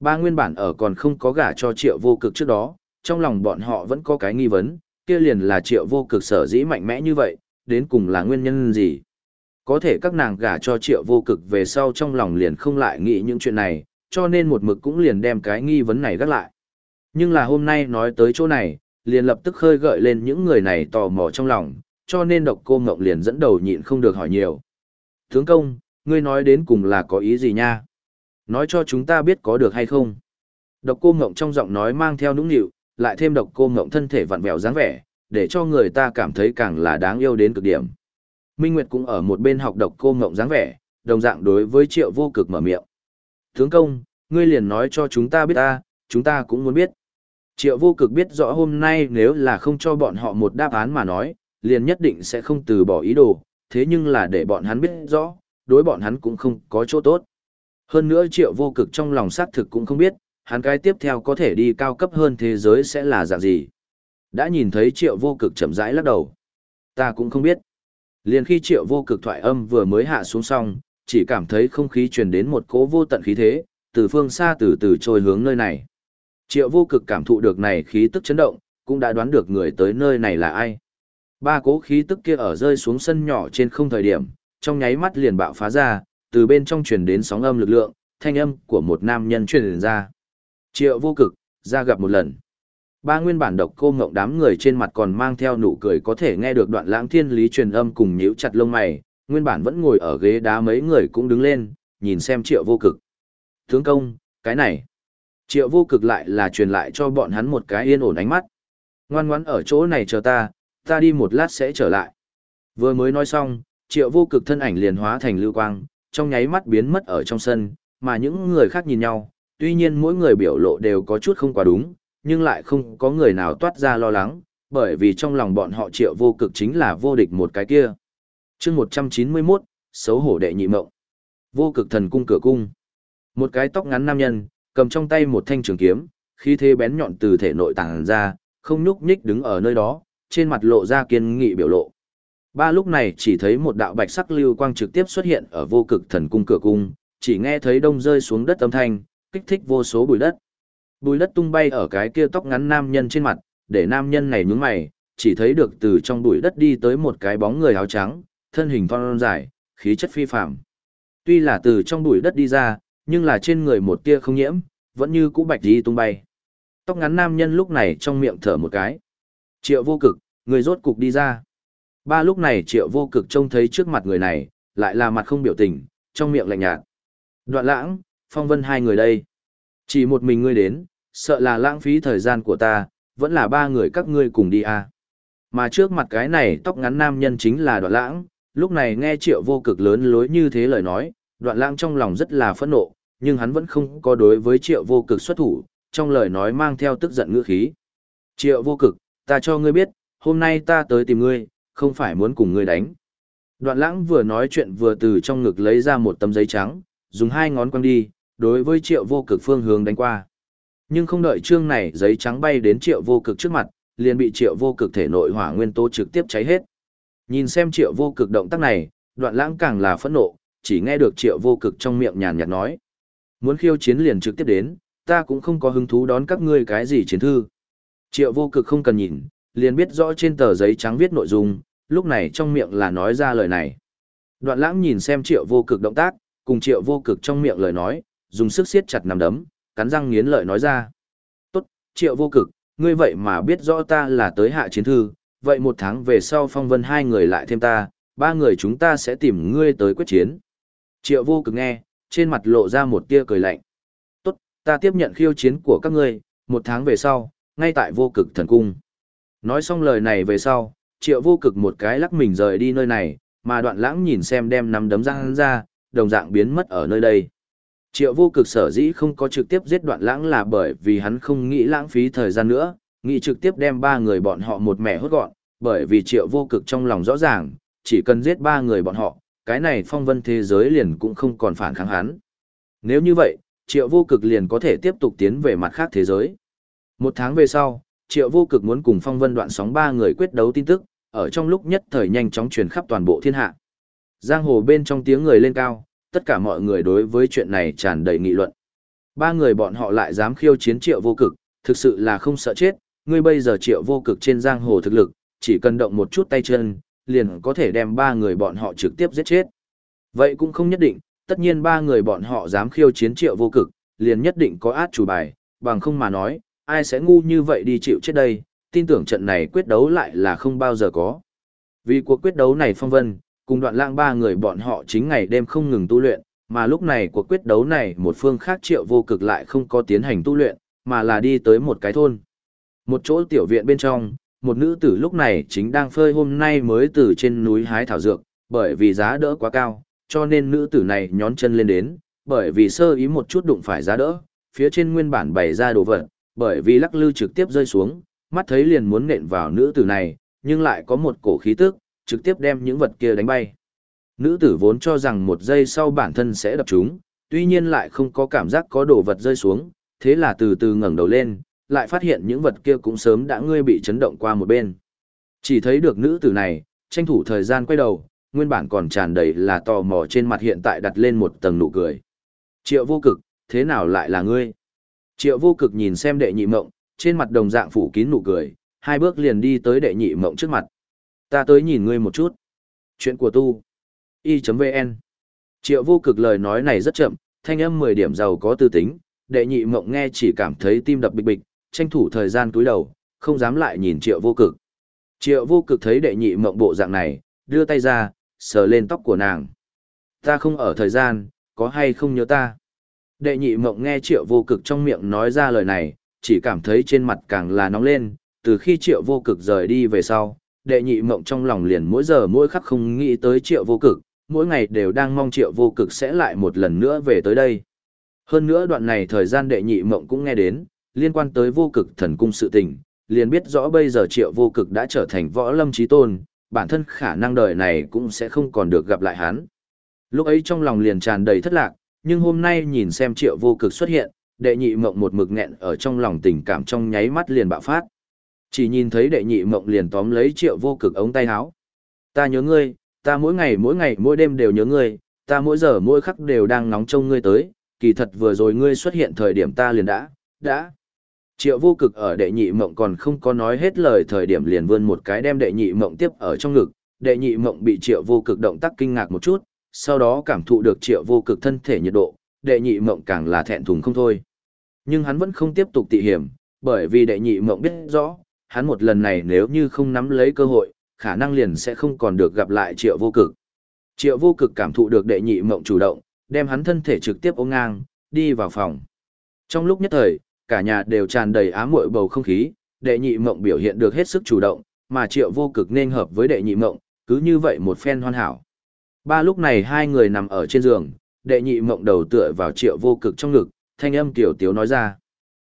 Ba nguyên bản ở còn không có gả cho triệu vô cực trước đó, trong lòng bọn họ vẫn có cái nghi vấn, kia liền là triệu vô cực sở dĩ mạnh mẽ như vậy, đến cùng là nguyên nhân gì. Có thể các nàng gả cho triệu vô cực về sau trong lòng liền không lại nghĩ những chuyện này, cho nên một mực cũng liền đem cái nghi vấn này gác lại. Nhưng là hôm nay nói tới chỗ này, liền lập tức khơi gợi lên những người này tò mò trong lòng, cho nên độc cô Ngọc liền dẫn đầu nhịn không được hỏi nhiều. Tướng công, ngươi nói đến cùng là có ý gì nha? Nói cho chúng ta biết có được hay không? Độc cô Ngọc trong giọng nói mang theo nũng nịu, lại thêm độc cô Ngộng thân thể vặn vẹo dáng vẻ, để cho người ta cảm thấy càng là đáng yêu đến cực điểm. Minh Nguyệt cũng ở một bên học độc cô Ngộng dáng vẻ, đồng dạng đối với triệu vô cực mở miệng. Tướng công, ngươi liền nói cho chúng ta biết ta, chúng ta cũng muốn biết. Triệu vô cực biết rõ hôm nay nếu là không cho bọn họ một đáp án mà nói, liền nhất định sẽ không từ bỏ ý đồ, thế nhưng là để bọn hắn biết rõ, đối bọn hắn cũng không có chỗ tốt. Hơn nữa triệu vô cực trong lòng xác thực cũng không biết, hắn cái tiếp theo có thể đi cao cấp hơn thế giới sẽ là dạng gì. Đã nhìn thấy triệu vô cực chậm rãi lắc đầu. Ta cũng không biết. Liền khi triệu vô cực thoại âm vừa mới hạ xuống xong, chỉ cảm thấy không khí truyền đến một cỗ vô tận khí thế, từ phương xa từ từ trôi hướng nơi này. Triệu vô cực cảm thụ được này khí tức chấn động, cũng đã đoán được người tới nơi này là ai. Ba cỗ khí tức kia ở rơi xuống sân nhỏ trên không thời điểm, trong nháy mắt liền bạo phá ra, từ bên trong truyền đến sóng âm lực lượng, thanh âm của một nam nhân truyền ra. Triệu vô cực, ra gặp một lần. Ba nguyên bản độc cô ngộng đám người trên mặt còn mang theo nụ cười có thể nghe được đoạn lãng thiên lý truyền âm cùng nhíu chặt lông mày, nguyên bản vẫn ngồi ở ghế đá mấy người cũng đứng lên, nhìn xem triệu vô cực. Tướng công, cái này. Triệu vô cực lại là truyền lại cho bọn hắn một cái yên ổn ánh mắt. Ngoan ngoãn ở chỗ này chờ ta, ta đi một lát sẽ trở lại. Vừa mới nói xong, triệu vô cực thân ảnh liền hóa thành lưu quang, trong nháy mắt biến mất ở trong sân, mà những người khác nhìn nhau, tuy nhiên mỗi người biểu lộ đều có chút không quá đúng, nhưng lại không có người nào toát ra lo lắng, bởi vì trong lòng bọn họ triệu vô cực chính là vô địch một cái kia. chương 191, xấu hổ đệ nhị mộng. Vô cực thần cung cửa cung. Một cái tóc ngắn nam nhân, cầm trong tay một thanh trường kiếm, khí thế bén nhọn từ thể nội tàng ra, không nhúc nhích đứng ở nơi đó, trên mặt lộ ra kiên nghị biểu lộ. Ba lúc này chỉ thấy một đạo bạch sắc lưu quang trực tiếp xuất hiện ở vô cực thần cung cửa cung, chỉ nghe thấy đông rơi xuống đất âm thanh, kích thích vô số bụi đất. Bụi đất tung bay ở cái kia tóc ngắn nam nhân trên mặt, để nam nhân này nhướng mày, chỉ thấy được từ trong bụi đất đi tới một cái bóng người áo trắng, thân hình thon dài, khí chất phi phàm. Tuy là từ trong bụi đất đi ra, nhưng là trên người một tia không nhiễm, vẫn như cũ bạch đi tung bay. Tóc ngắn nam nhân lúc này trong miệng thở một cái. Triệu vô cực, người rốt cục đi ra. Ba lúc này triệu vô cực trông thấy trước mặt người này, lại là mặt không biểu tình, trong miệng lạnh nhạt. Đoạn lãng, phong vân hai người đây. Chỉ một mình ngươi đến, sợ là lãng phí thời gian của ta, vẫn là ba người các ngươi cùng đi à. Mà trước mặt cái này tóc ngắn nam nhân chính là đoạn lãng, lúc này nghe triệu vô cực lớn lối như thế lời nói, đoạn lãng trong lòng rất là phẫn nộ, nhưng hắn vẫn không có đối với triệu vô cực xuất thủ, trong lời nói mang theo tức giận ngữ khí. Triệu vô cực, ta cho ngươi biết, hôm nay ta tới tìm ngươi, không phải muốn cùng ngươi đánh. Đoạn lãng vừa nói chuyện vừa từ trong ngực lấy ra một tấm giấy trắng, dùng hai ngón quăng đi, đối với triệu vô cực phương hướng đánh qua. Nhưng không đợi trương này giấy trắng bay đến triệu vô cực trước mặt, liền bị triệu vô cực thể nội hỏa nguyên tố trực tiếp cháy hết. Nhìn xem triệu vô cực động tác này, đoạn lãng càng là phẫn nộ, chỉ nghe được triệu vô cực trong miệng nhàn nhạt nói. Muốn khiêu chiến liền trực tiếp đến, ta cũng không có hứng thú đón các ngươi cái gì chiến thư. Triệu vô cực không cần nhìn, liền biết rõ trên tờ giấy trắng viết nội dung, lúc này trong miệng là nói ra lời này. Đoạn lãng nhìn xem triệu vô cực động tác, cùng triệu vô cực trong miệng lời nói, dùng sức siết chặt nằm đấm, cắn răng nghiến lợi nói ra. Tốt, triệu vô cực, ngươi vậy mà biết rõ ta là tới hạ chiến thư, vậy một tháng về sau phong vân hai người lại thêm ta, ba người chúng ta sẽ tìm ngươi tới quyết chiến. Triệu vô cực nghe, trên mặt lộ ra một tia cười lạnh. Tốt, ta tiếp nhận khiêu chiến của các ngươi, một tháng về sau, ngay tại vô cực thần cung. Nói xong lời này về sau, triệu vô cực một cái lắc mình rời đi nơi này, mà đoạn lãng nhìn xem đem nắm đấm răng ra, đồng dạng biến mất ở nơi đây. Triệu vô cực sở dĩ không có trực tiếp giết đoạn lãng là bởi vì hắn không nghĩ lãng phí thời gian nữa, nghĩ trực tiếp đem ba người bọn họ một mẻ hốt gọn, bởi vì triệu vô cực trong lòng rõ ràng, chỉ cần giết ba người bọn họ, cái này phong vân thế giới liền cũng không còn phản kháng hắn. Nếu như vậy, triệu vô cực liền có thể tiếp tục tiến về mặt khác thế giới. Một tháng về sau, triệu vô cực muốn cùng phong vân đoạn sóng ba người quyết đấu tin tức, ở trong lúc nhất thời nhanh chóng truyền khắp toàn bộ thiên hạ. Giang hồ bên trong tiếng người lên cao, tất cả mọi người đối với chuyện này tràn đầy nghị luận. Ba người bọn họ lại dám khiêu chiến triệu vô cực, thực sự là không sợ chết, ngươi bây giờ triệu vô cực trên giang hồ thực lực, chỉ cần động một chút tay chân, liền có thể đem ba người bọn họ trực tiếp giết chết. Vậy cũng không nhất định, tất nhiên ba người bọn họ dám khiêu chiến triệu vô cực, liền nhất định có át chủ bài, bằng không mà nói, ai sẽ ngu như vậy đi chịu chết đây, tin tưởng trận này quyết đấu lại là không bao giờ có. Vì cuộc quyết đấu này phong vân, cùng đoạn lãng ba người bọn họ chính ngày đêm không ngừng tu luyện, mà lúc này cuộc quyết đấu này một phương khác triệu vô cực lại không có tiến hành tu luyện, mà là đi tới một cái thôn. Một chỗ tiểu viện bên trong, một nữ tử lúc này chính đang phơi hôm nay mới từ trên núi hái thảo dược, bởi vì giá đỡ quá cao, cho nên nữ tử này nhón chân lên đến, bởi vì sơ ý một chút đụng phải giá đỡ, phía trên nguyên bản bày ra đồ vật, bởi vì lắc lư trực tiếp rơi xuống, mắt thấy liền muốn nện vào nữ tử này, nhưng lại có một cổ khí tức, trực tiếp đem những vật kia đánh bay. Nữ tử vốn cho rằng một giây sau bản thân sẽ đập chúng, tuy nhiên lại không có cảm giác có đồ vật rơi xuống, thế là từ từ ngẩng đầu lên, lại phát hiện những vật kia cũng sớm đã ngươi bị chấn động qua một bên. Chỉ thấy được nữ tử này, tranh thủ thời gian quay đầu, nguyên bản còn tràn đầy là tò mò trên mặt hiện tại đặt lên một tầng nụ cười. Triệu vô cực, thế nào lại là ngươi? Triệu vô cực nhìn xem đệ nhị mộng, trên mặt đồng dạng phủ kín nụ cười, hai bước liền đi tới đệ nhị mộng trước mặt. Ta tới nhìn ngươi một chút. Chuyện của tu. Y.vn Triệu vô cực lời nói này rất chậm, thanh âm 10 điểm giàu có tư tính, đệ nhị mộng nghe chỉ cảm thấy tim đập bịch bịch, tranh thủ thời gian túi đầu, không dám lại nhìn triệu vô cực. Triệu vô cực thấy đệ nhị mộng bộ dạng này, đưa tay ra, sờ lên tóc của nàng. Ta không ở thời gian, có hay không nhớ ta? Đệ nhị mộng nghe triệu vô cực trong miệng nói ra lời này, chỉ cảm thấy trên mặt càng là nóng lên, từ khi triệu vô cực rời đi về sau, đệ nhị mộng trong lòng liền mỗi giờ mỗi khắc không nghĩ tới triệu vô cực, mỗi ngày đều đang mong triệu vô cực sẽ lại một lần nữa về tới đây. Hơn nữa đoạn này thời gian đệ nhị mộng cũng nghe đến, liên quan tới vô cực thần cung sự tình, liền biết rõ bây giờ triệu vô cực đã trở thành võ lâm trí tôn, bản thân khả năng đời này cũng sẽ không còn được gặp lại hắn. Lúc ấy trong lòng liền tràn đầy thất lạc, nhưng hôm nay nhìn xem triệu vô cực xuất hiện, đệ nhị mộng một mực nghẹn ở trong lòng tình cảm trong nháy mắt liền bạo phát. Chỉ nhìn thấy đệ nhị mộng liền tóm lấy triệu vô cực ống tay áo. Ta nhớ ngươi, ta mỗi ngày mỗi ngày mỗi đêm đều nhớ ngươi, ta mỗi giờ mỗi khắc đều đang nóng trông ngươi tới, kỳ thật vừa rồi ngươi xuất hiện thời điểm ta liền đã, đã. Triệu vô cực ở đệ nhị mộng còn không có nói hết lời thời điểm liền vươn một cái đem đệ nhị mộng tiếp ở trong ngực, đệ nhị mộng bị triệu vô cực động tác kinh ngạc một chút, sau đó cảm thụ được triệu vô cực thân thể nhiệt độ, đệ nhị mộng càng là thẹn thùng không thôi. Nhưng hắn vẫn không tiếp tục tị hiểm, bởi vì đệ nhị mộng biết rõ, hắn một lần này nếu như không nắm lấy cơ hội, khả năng liền sẽ không còn được gặp lại triệu vô cực. Triệu vô cực cảm thụ được đệ nhị mộng chủ động, đem hắn thân thể trực tiếp ôm ngang, đi vào phòng. Trong lúc nhất thời, cả nhà đều tràn đầy ám muội bầu không khí, đệ nhị mộng biểu hiện được hết sức chủ động, mà triệu vô cực nên hợp với đệ nhị mộng, cứ như vậy một phen hoàn hảo. Ba lúc này hai người nằm ở trên giường, đệ nhị mộng đầu tựa vào triệu vô cực trong ngực, thanh âm tiểu tiếu nói ra.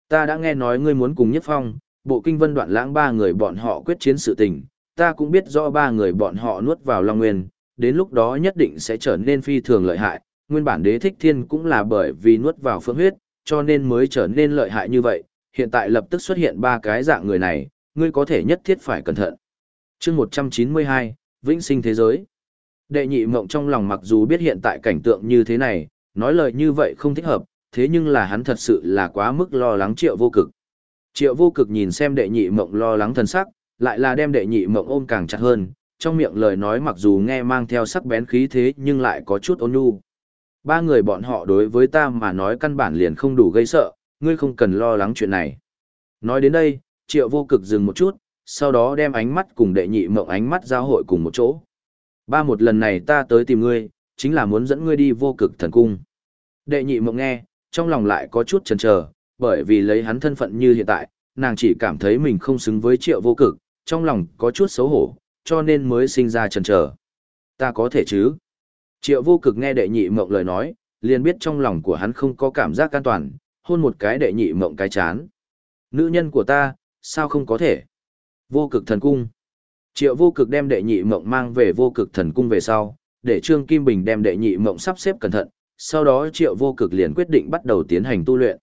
Ta đã nghe nói ngươi muốn cùng nhất phong, bộ kinh vân đoạn lãng ba người bọn họ quyết chiến sự tình, ta cũng biết rõ ba người bọn họ nuốt vào Long Nguyên, đến lúc đó nhất định sẽ trở nên phi thường lợi hại, nguyên bản đế thích thiên cũng là bởi vì nuốt vào phương huyết, cho nên mới trở nên lợi hại như vậy, hiện tại lập tức xuất hiện ba cái dạng người này, ngươi có thể nhất thiết phải cẩn thận. chương 192, Vĩnh sinh thế giới. Đệ nhị mộng trong lòng mặc dù biết hiện tại cảnh tượng như thế này, nói lời như vậy không thích hợp, thế nhưng là hắn thật sự là quá mức lo lắng triệu vô cực. Triệu vô cực nhìn xem đệ nhị mộng lo lắng thân sắc, lại là đem đệ nhị mộng ôm càng chặt hơn, trong miệng lời nói mặc dù nghe mang theo sắc bén khí thế nhưng lại có chút ôn nhu. Ba người bọn họ đối với ta mà nói căn bản liền không đủ gây sợ, ngươi không cần lo lắng chuyện này. Nói đến đây, triệu vô cực dừng một chút, sau đó đem ánh mắt cùng đệ nhị mộng ánh mắt giao hội cùng một chỗ. Ba một lần này ta tới tìm ngươi, chính là muốn dẫn ngươi đi vô cực thần cung. Đệ nhị mộng nghe, trong lòng lại có chút chần chờ, bởi vì lấy hắn thân phận như hiện tại, nàng chỉ cảm thấy mình không xứng với triệu vô cực, trong lòng có chút xấu hổ, cho nên mới sinh ra chần chờ. Ta có thể chứ? Triệu vô cực nghe đệ nhị mộng lời nói, liền biết trong lòng của hắn không có cảm giác an toàn, hôn một cái đệ nhị mộng cái chán. Nữ nhân của ta, sao không có thể? Vô cực thần cung. Triệu vô cực đem đệ nhị mộng mang về vô cực thần cung về sau, để Trương Kim Bình đem đệ nhị mộng sắp xếp cẩn thận, sau đó triệu vô cực liền quyết định bắt đầu tiến hành tu luyện.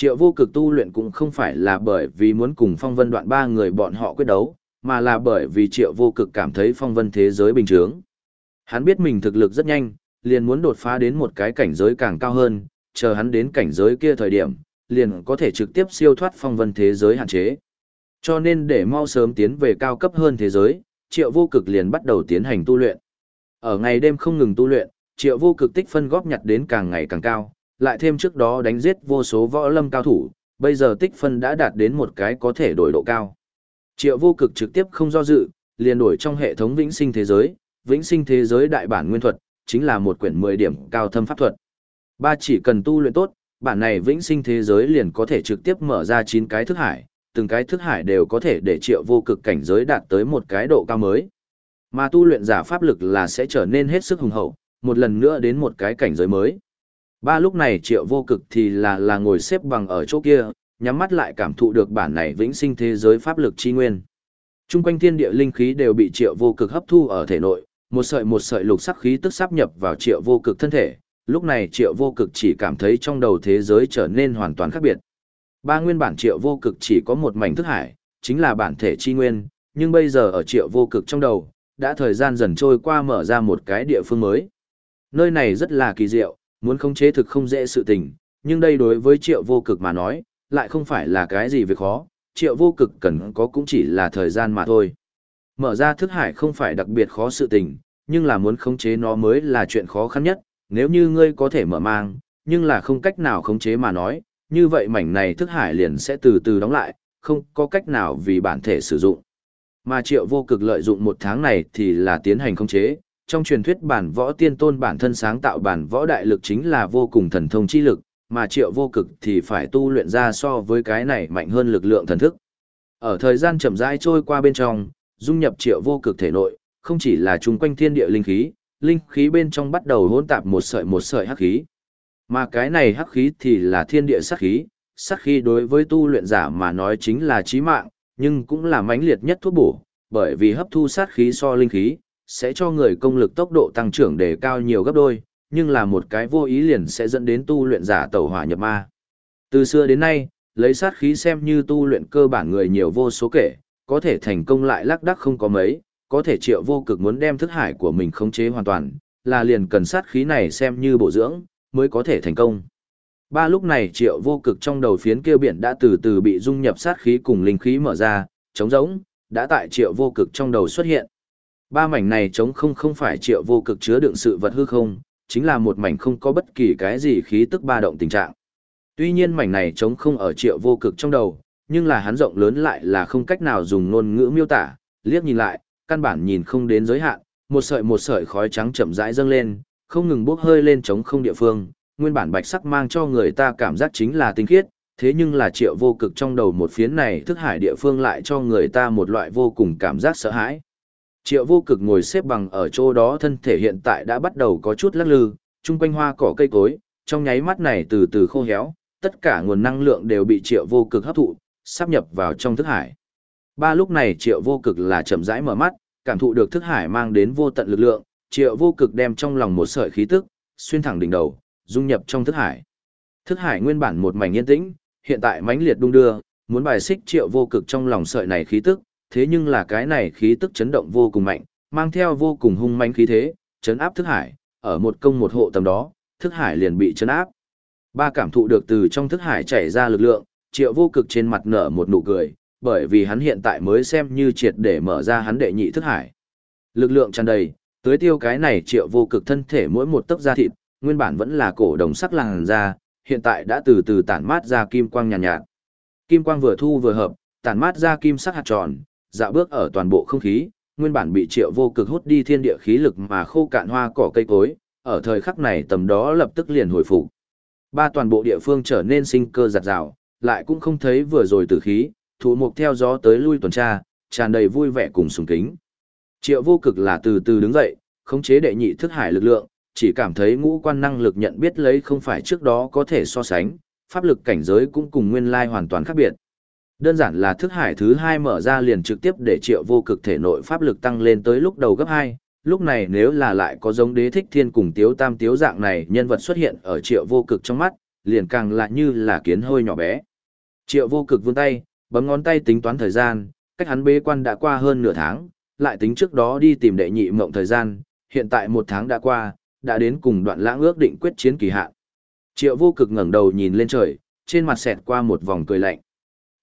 Triệu vô cực tu luyện cũng không phải là bởi vì muốn cùng phong vân đoạn ba người bọn họ quyết đấu, mà là bởi vì triệu vô cực cảm thấy phong vân thế giới bình thường. Hắn biết mình thực lực rất nhanh, liền muốn đột phá đến một cái cảnh giới càng cao hơn, chờ hắn đến cảnh giới kia thời điểm, liền có thể trực tiếp siêu thoát phong vân thế giới hạn chế. Cho nên để mau sớm tiến về cao cấp hơn thế giới, triệu vô cực liền bắt đầu tiến hành tu luyện. Ở ngày đêm không ngừng tu luyện, triệu vô cực tích phân góp nhặt đến càng ngày càng cao, lại thêm trước đó đánh giết vô số võ lâm cao thủ, bây giờ tích phân đã đạt đến một cái có thể đổi độ cao. Triệu vô cực trực tiếp không do dự, liền đổi trong hệ thống vĩnh sinh thế giới, vĩnh sinh thế giới đại bản nguyên thuật, chính là một quyển 10 điểm cao thâm pháp thuật. Ba chỉ cần tu luyện tốt, bản này vĩnh sinh thế giới liền có thể trực tiếp mở ra 9 cái thức hải, từng cái thức hải đều có thể để triệu vô cực cảnh giới đạt tới một cái độ cao mới. Mà tu luyện giả pháp lực là sẽ trở nên hết sức hùng hậu, một lần nữa đến một cái cảnh giới mới. Ba lúc này triệu vô cực thì là là ngồi xếp bằng ở chỗ kia, nhắm mắt lại cảm thụ được bản này vĩnh sinh thế giới pháp lực chi nguyên. Trung quanh thiên địa linh khí đều bị triệu vô cực hấp thu ở thể nội, một sợi một sợi lục sắc khí tức sắp nhập vào triệu vô cực thân thể, lúc này triệu vô cực chỉ cảm thấy trong đầu thế giới trở nên hoàn toàn khác biệt. Ba nguyên bản triệu vô cực chỉ có một mảnh thức hải, chính là bản thể chi nguyên, nhưng bây giờ ở triệu vô cực trong đầu, đã thời gian dần trôi qua mở ra một cái địa phương mới. Nơi này rất là kỳ diệu, muốn khống chế thực không dễ sự tình, nhưng đây đối với triệu vô cực mà nói, lại không phải là cái gì việc khó, triệu vô cực cần có cũng chỉ là thời gian mà thôi. Mở ra thức hải không phải đặc biệt khó sự tình, nhưng là muốn khống chế nó mới là chuyện khó khăn nhất, nếu như ngươi có thể mở mang, nhưng là không cách nào khống chế mà nói, như vậy mảnh này thức hải liền sẽ từ từ đóng lại, không có cách nào vì bản thể sử dụng. Mà triệu vô cực lợi dụng một tháng này thì là tiến hành khống chế, trong truyền thuyết bản võ tiên tôn bản thân sáng tạo bản võ đại lực chính là vô cùng thần thông chi lực, mà triệu vô cực thì phải tu luyện ra so với cái này mạnh hơn lực lượng thần thức. Ở thời gian chậm rãi trôi qua bên trong, dung nhập triệu vô cực thể nội, không chỉ là chung quanh thiên địa linh khí, linh khí bên trong bắt đầu hỗn tạp một sợi một sợi hắc khí. Mà cái này hắc khí thì là thiên địa sát khí, sát khí đối với tu luyện giả mà nói chính là chí mạng, nhưng cũng là mãnh liệt nhất thuốc bổ, bởi vì hấp thu sát khí so linh khí, sẽ cho người công lực tốc độ tăng trưởng đề cao nhiều gấp đôi, nhưng là một cái vô ý liền sẽ dẫn đến tu luyện giả tẩu hỏa nhập ma. Từ xưa đến nay, lấy sát khí xem như tu luyện cơ bản người nhiều vô số kể, có thể thành công lại lắc đắc không có mấy, có thể triệu vô cực muốn đem thức hải của mình khống chế hoàn toàn, là liền cần sát khí này xem như bổ dưỡng, mới có thể thành công. Ba lúc này triệu vô cực trong đầu phiến kia biển đã từ từ bị dung nhập sát khí cùng linh khí mở ra, trống rỗng, đã tại triệu vô cực trong đầu xuất hiện. Ba mảnh này trống không không phải triệu vô cực chứa đựng sự vật hư không, chính là một mảnh không có bất kỳ cái gì khí tức ba động tình trạng. Tuy nhiên mảnh này trống không ở triệu vô cực trong đầu, nhưng là hắn rộng lớn lại là không cách nào dùng ngôn ngữ miêu tả, liếc nhìn lại, căn bản nhìn không đến giới hạn, một sợi một sợi khói trắng chậm rãi dâng lên, không ngừng bốc hơi lên trống không địa phương, nguyên bản bạch sắc mang cho người ta cảm giác chính là tinh khiết, thế nhưng là triệu vô cực trong đầu một phiến này thức hải địa phương lại cho người ta một loại vô cùng cảm giác sợ hãi. Triệu vô cực ngồi xếp bằng ở chỗ đó thân thể hiện tại đã bắt đầu có chút lắc lư, chung quanh hoa cỏ cây cối, trong nháy mắt này từ từ khô héo, tất cả nguồn năng lượng đều bị triệu vô cực hấp thụ, sắp nhập vào trong thức hải. Ba lúc này triệu vô cực là chậm rãi mở mắt, cảm thụ được thức hải mang đến vô tận lực lượng, triệu vô cực đem trong lòng một sợi khí tức, xuyên thẳng đỉnh đầu, dung nhập trong thức hải. Thức hải nguyên bản một mảnh yên tĩnh, hiện tại mãnh liệt đung đưa, muốn bài xích triệu vô cực trong lòng sợi này khí tức, thế nhưng là cái này khí tức chấn động vô cùng mạnh, mang theo vô cùng hung manh khí thế, chấn áp thức hải, ở một công một hộ tầm đó, thức hải liền bị chấn áp. Ba cảm thụ được từ trong thức hải chảy ra lực lượng, triệu vô cực trên mặt nở một nụ cười, bởi vì hắn hiện tại mới xem như triệt để mở ra hắn đệ nhị thức hải. Lực lượng tràn đầy, tới tiêu cái này triệu vô cực thân thể mỗi một tấc da thịt, nguyên bản vẫn là cổ đồng sắc làng da, hiện tại đã từ từ tản mát ra kim quang nhàn nhạt, nhạt. Kim quang vừa thu vừa hợp, tản mát ra kim sắc hạt tròn, dạo bước ở toàn bộ không khí, nguyên bản bị triệu vô cực hút đi thiên địa khí lực mà khô cạn hoa cỏ cây cối, ở thời khắc này tầm đó lập tức liền hồi phục. Ba toàn bộ địa phương trở nên sinh cơ giặt rào, lại cũng không thấy vừa rồi tử khí, thủ mục theo gió tới lui tuần tra, tràn đầy vui vẻ cùng sùng kính. Triệu vô cực là từ từ đứng dậy, khống chế đệ nhị thức hải lực lượng, chỉ cảm thấy ngũ quan năng lực nhận biết lấy không phải trước đó có thể so sánh, pháp lực cảnh giới cũng cùng nguyên lai hoàn toàn khác biệt. Đơn giản là thức hải thứ hai mở ra liền trực tiếp để triệu vô cực thể nội pháp lực tăng lên tới lúc đầu gấp 2, lúc này nếu là lại có giống đế thích thiên cùng tiếu tam tiếu dạng này nhân vật xuất hiện ở triệu vô cực trong mắt, liền càng lại như là kiến hơi nhỏ bé. Triệu vô cực vươn tay, bấm ngón tay tính toán thời gian, cách hắn bế quan đã qua hơn nửa tháng, lại tính trước đó đi tìm đệ nhị mộng thời gian, hiện tại một tháng đã qua, đã đến cùng đoạn lãng ước định quyết chiến kỳ hạn. Triệu vô cực ngẩng đầu nhìn lên trời, trên mặt xẹt qua một vòng cười lạnh.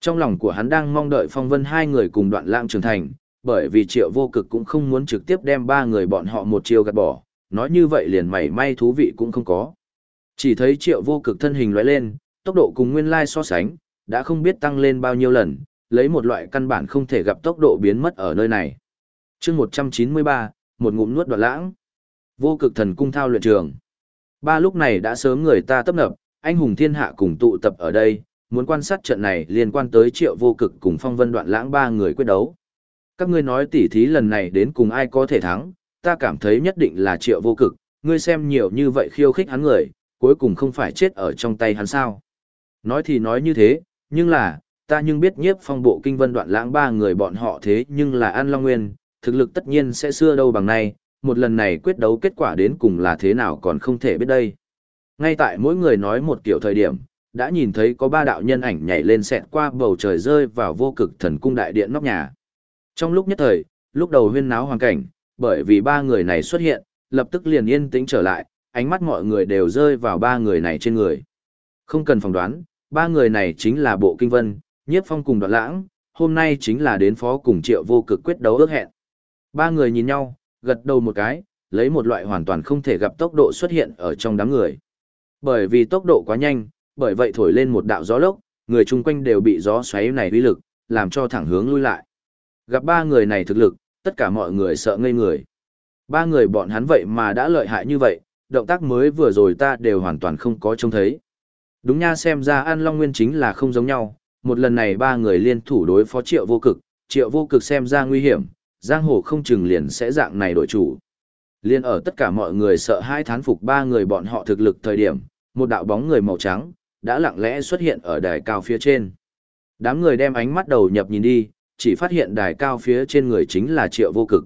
Trong lòng của hắn đang mong đợi phong vân hai người cùng đoạn lãng trưởng thành, bởi vì triệu vô cực cũng không muốn trực tiếp đem ba người bọn họ một chiều gạt bỏ, nói như vậy liền mảy may thú vị cũng không có. Chỉ thấy triệu vô cực thân hình lóe lên, tốc độ cùng nguyên lai so sánh, đã không biết tăng lên bao nhiêu lần, lấy một loại căn bản không thể gặp tốc độ biến mất ở nơi này. chương 193, một ngụm nuốt đoạn lãng. Vô cực thần cung thao luyện trường. Ba lúc này đã sớm người ta tấp nập, anh hùng thiên hạ cùng tụ tập ở đây, muốn quan sát trận này liên quan tới triệu vô cực cùng phong vân đoạn lãng ba người quyết đấu. Các ngươi nói tỉ thí lần này đến cùng ai có thể thắng, ta cảm thấy nhất định là triệu vô cực, ngươi xem nhiều như vậy khiêu khích hắn người, cuối cùng không phải chết ở trong tay hắn sao. Nói thì nói như thế, nhưng là, ta nhưng biết nhiếp phong bộ kinh vân đoạn lãng ba người bọn họ thế nhưng là An Long Nguyên, thực lực tất nhiên sẽ xưa đâu bằng nay, một lần này quyết đấu kết quả đến cùng là thế nào còn không thể biết đây. Ngay tại mỗi người nói một kiểu thời điểm, đã nhìn thấy có ba đạo nhân ảnh nhảy lên xẹt qua bầu trời rơi vào vô cực thần cung đại điện nóc nhà. Trong lúc nhất thời, lúc đầu huyên náo hoàn cảnh, bởi vì ba người này xuất hiện, lập tức liền yên tĩnh trở lại, ánh mắt mọi người đều rơi vào ba người này trên người. Không cần phỏng đoán, ba người này chính là Bộ Kinh Vân, Nhiếp Phong cùng Đoạn Lãng, hôm nay chính là đến phó cùng Triệu Vô Cực quyết đấu ước hẹn. Ba người nhìn nhau, gật đầu một cái, lấy một loại hoàn toàn không thể gặp tốc độ xuất hiện ở trong đám người. Bởi vì tốc độ quá nhanh, bởi vậy thổi lên một đạo gió lốc, người chung quanh đều bị gió xoáy này uy lực, làm cho thẳng hướng lui lại. Gặp ba người này thực lực, tất cả mọi người sợ ngây người. Ba người bọn hắn vậy mà đã lợi hại như vậy, động tác mới vừa rồi ta đều hoàn toàn không có trông thấy. Đúng nha xem ra An Long Nguyên chính là không giống nhau, một lần này ba người liên thủ đối phó triệu vô cực, triệu vô cực xem ra nguy hiểm, giang hồ không chừng liền sẽ dạng này đổi chủ. Liên ở tất cả mọi người sợ hai thán phục ba người bọn họ thực lực thời điểm, một đạo bóng người màu trắng, đã lặng lẽ xuất hiện ở đài cao phía trên. Đám người đem ánh mắt đầu nhập nhìn đi, chỉ phát hiện đài cao phía trên người chính là triệu vô cực.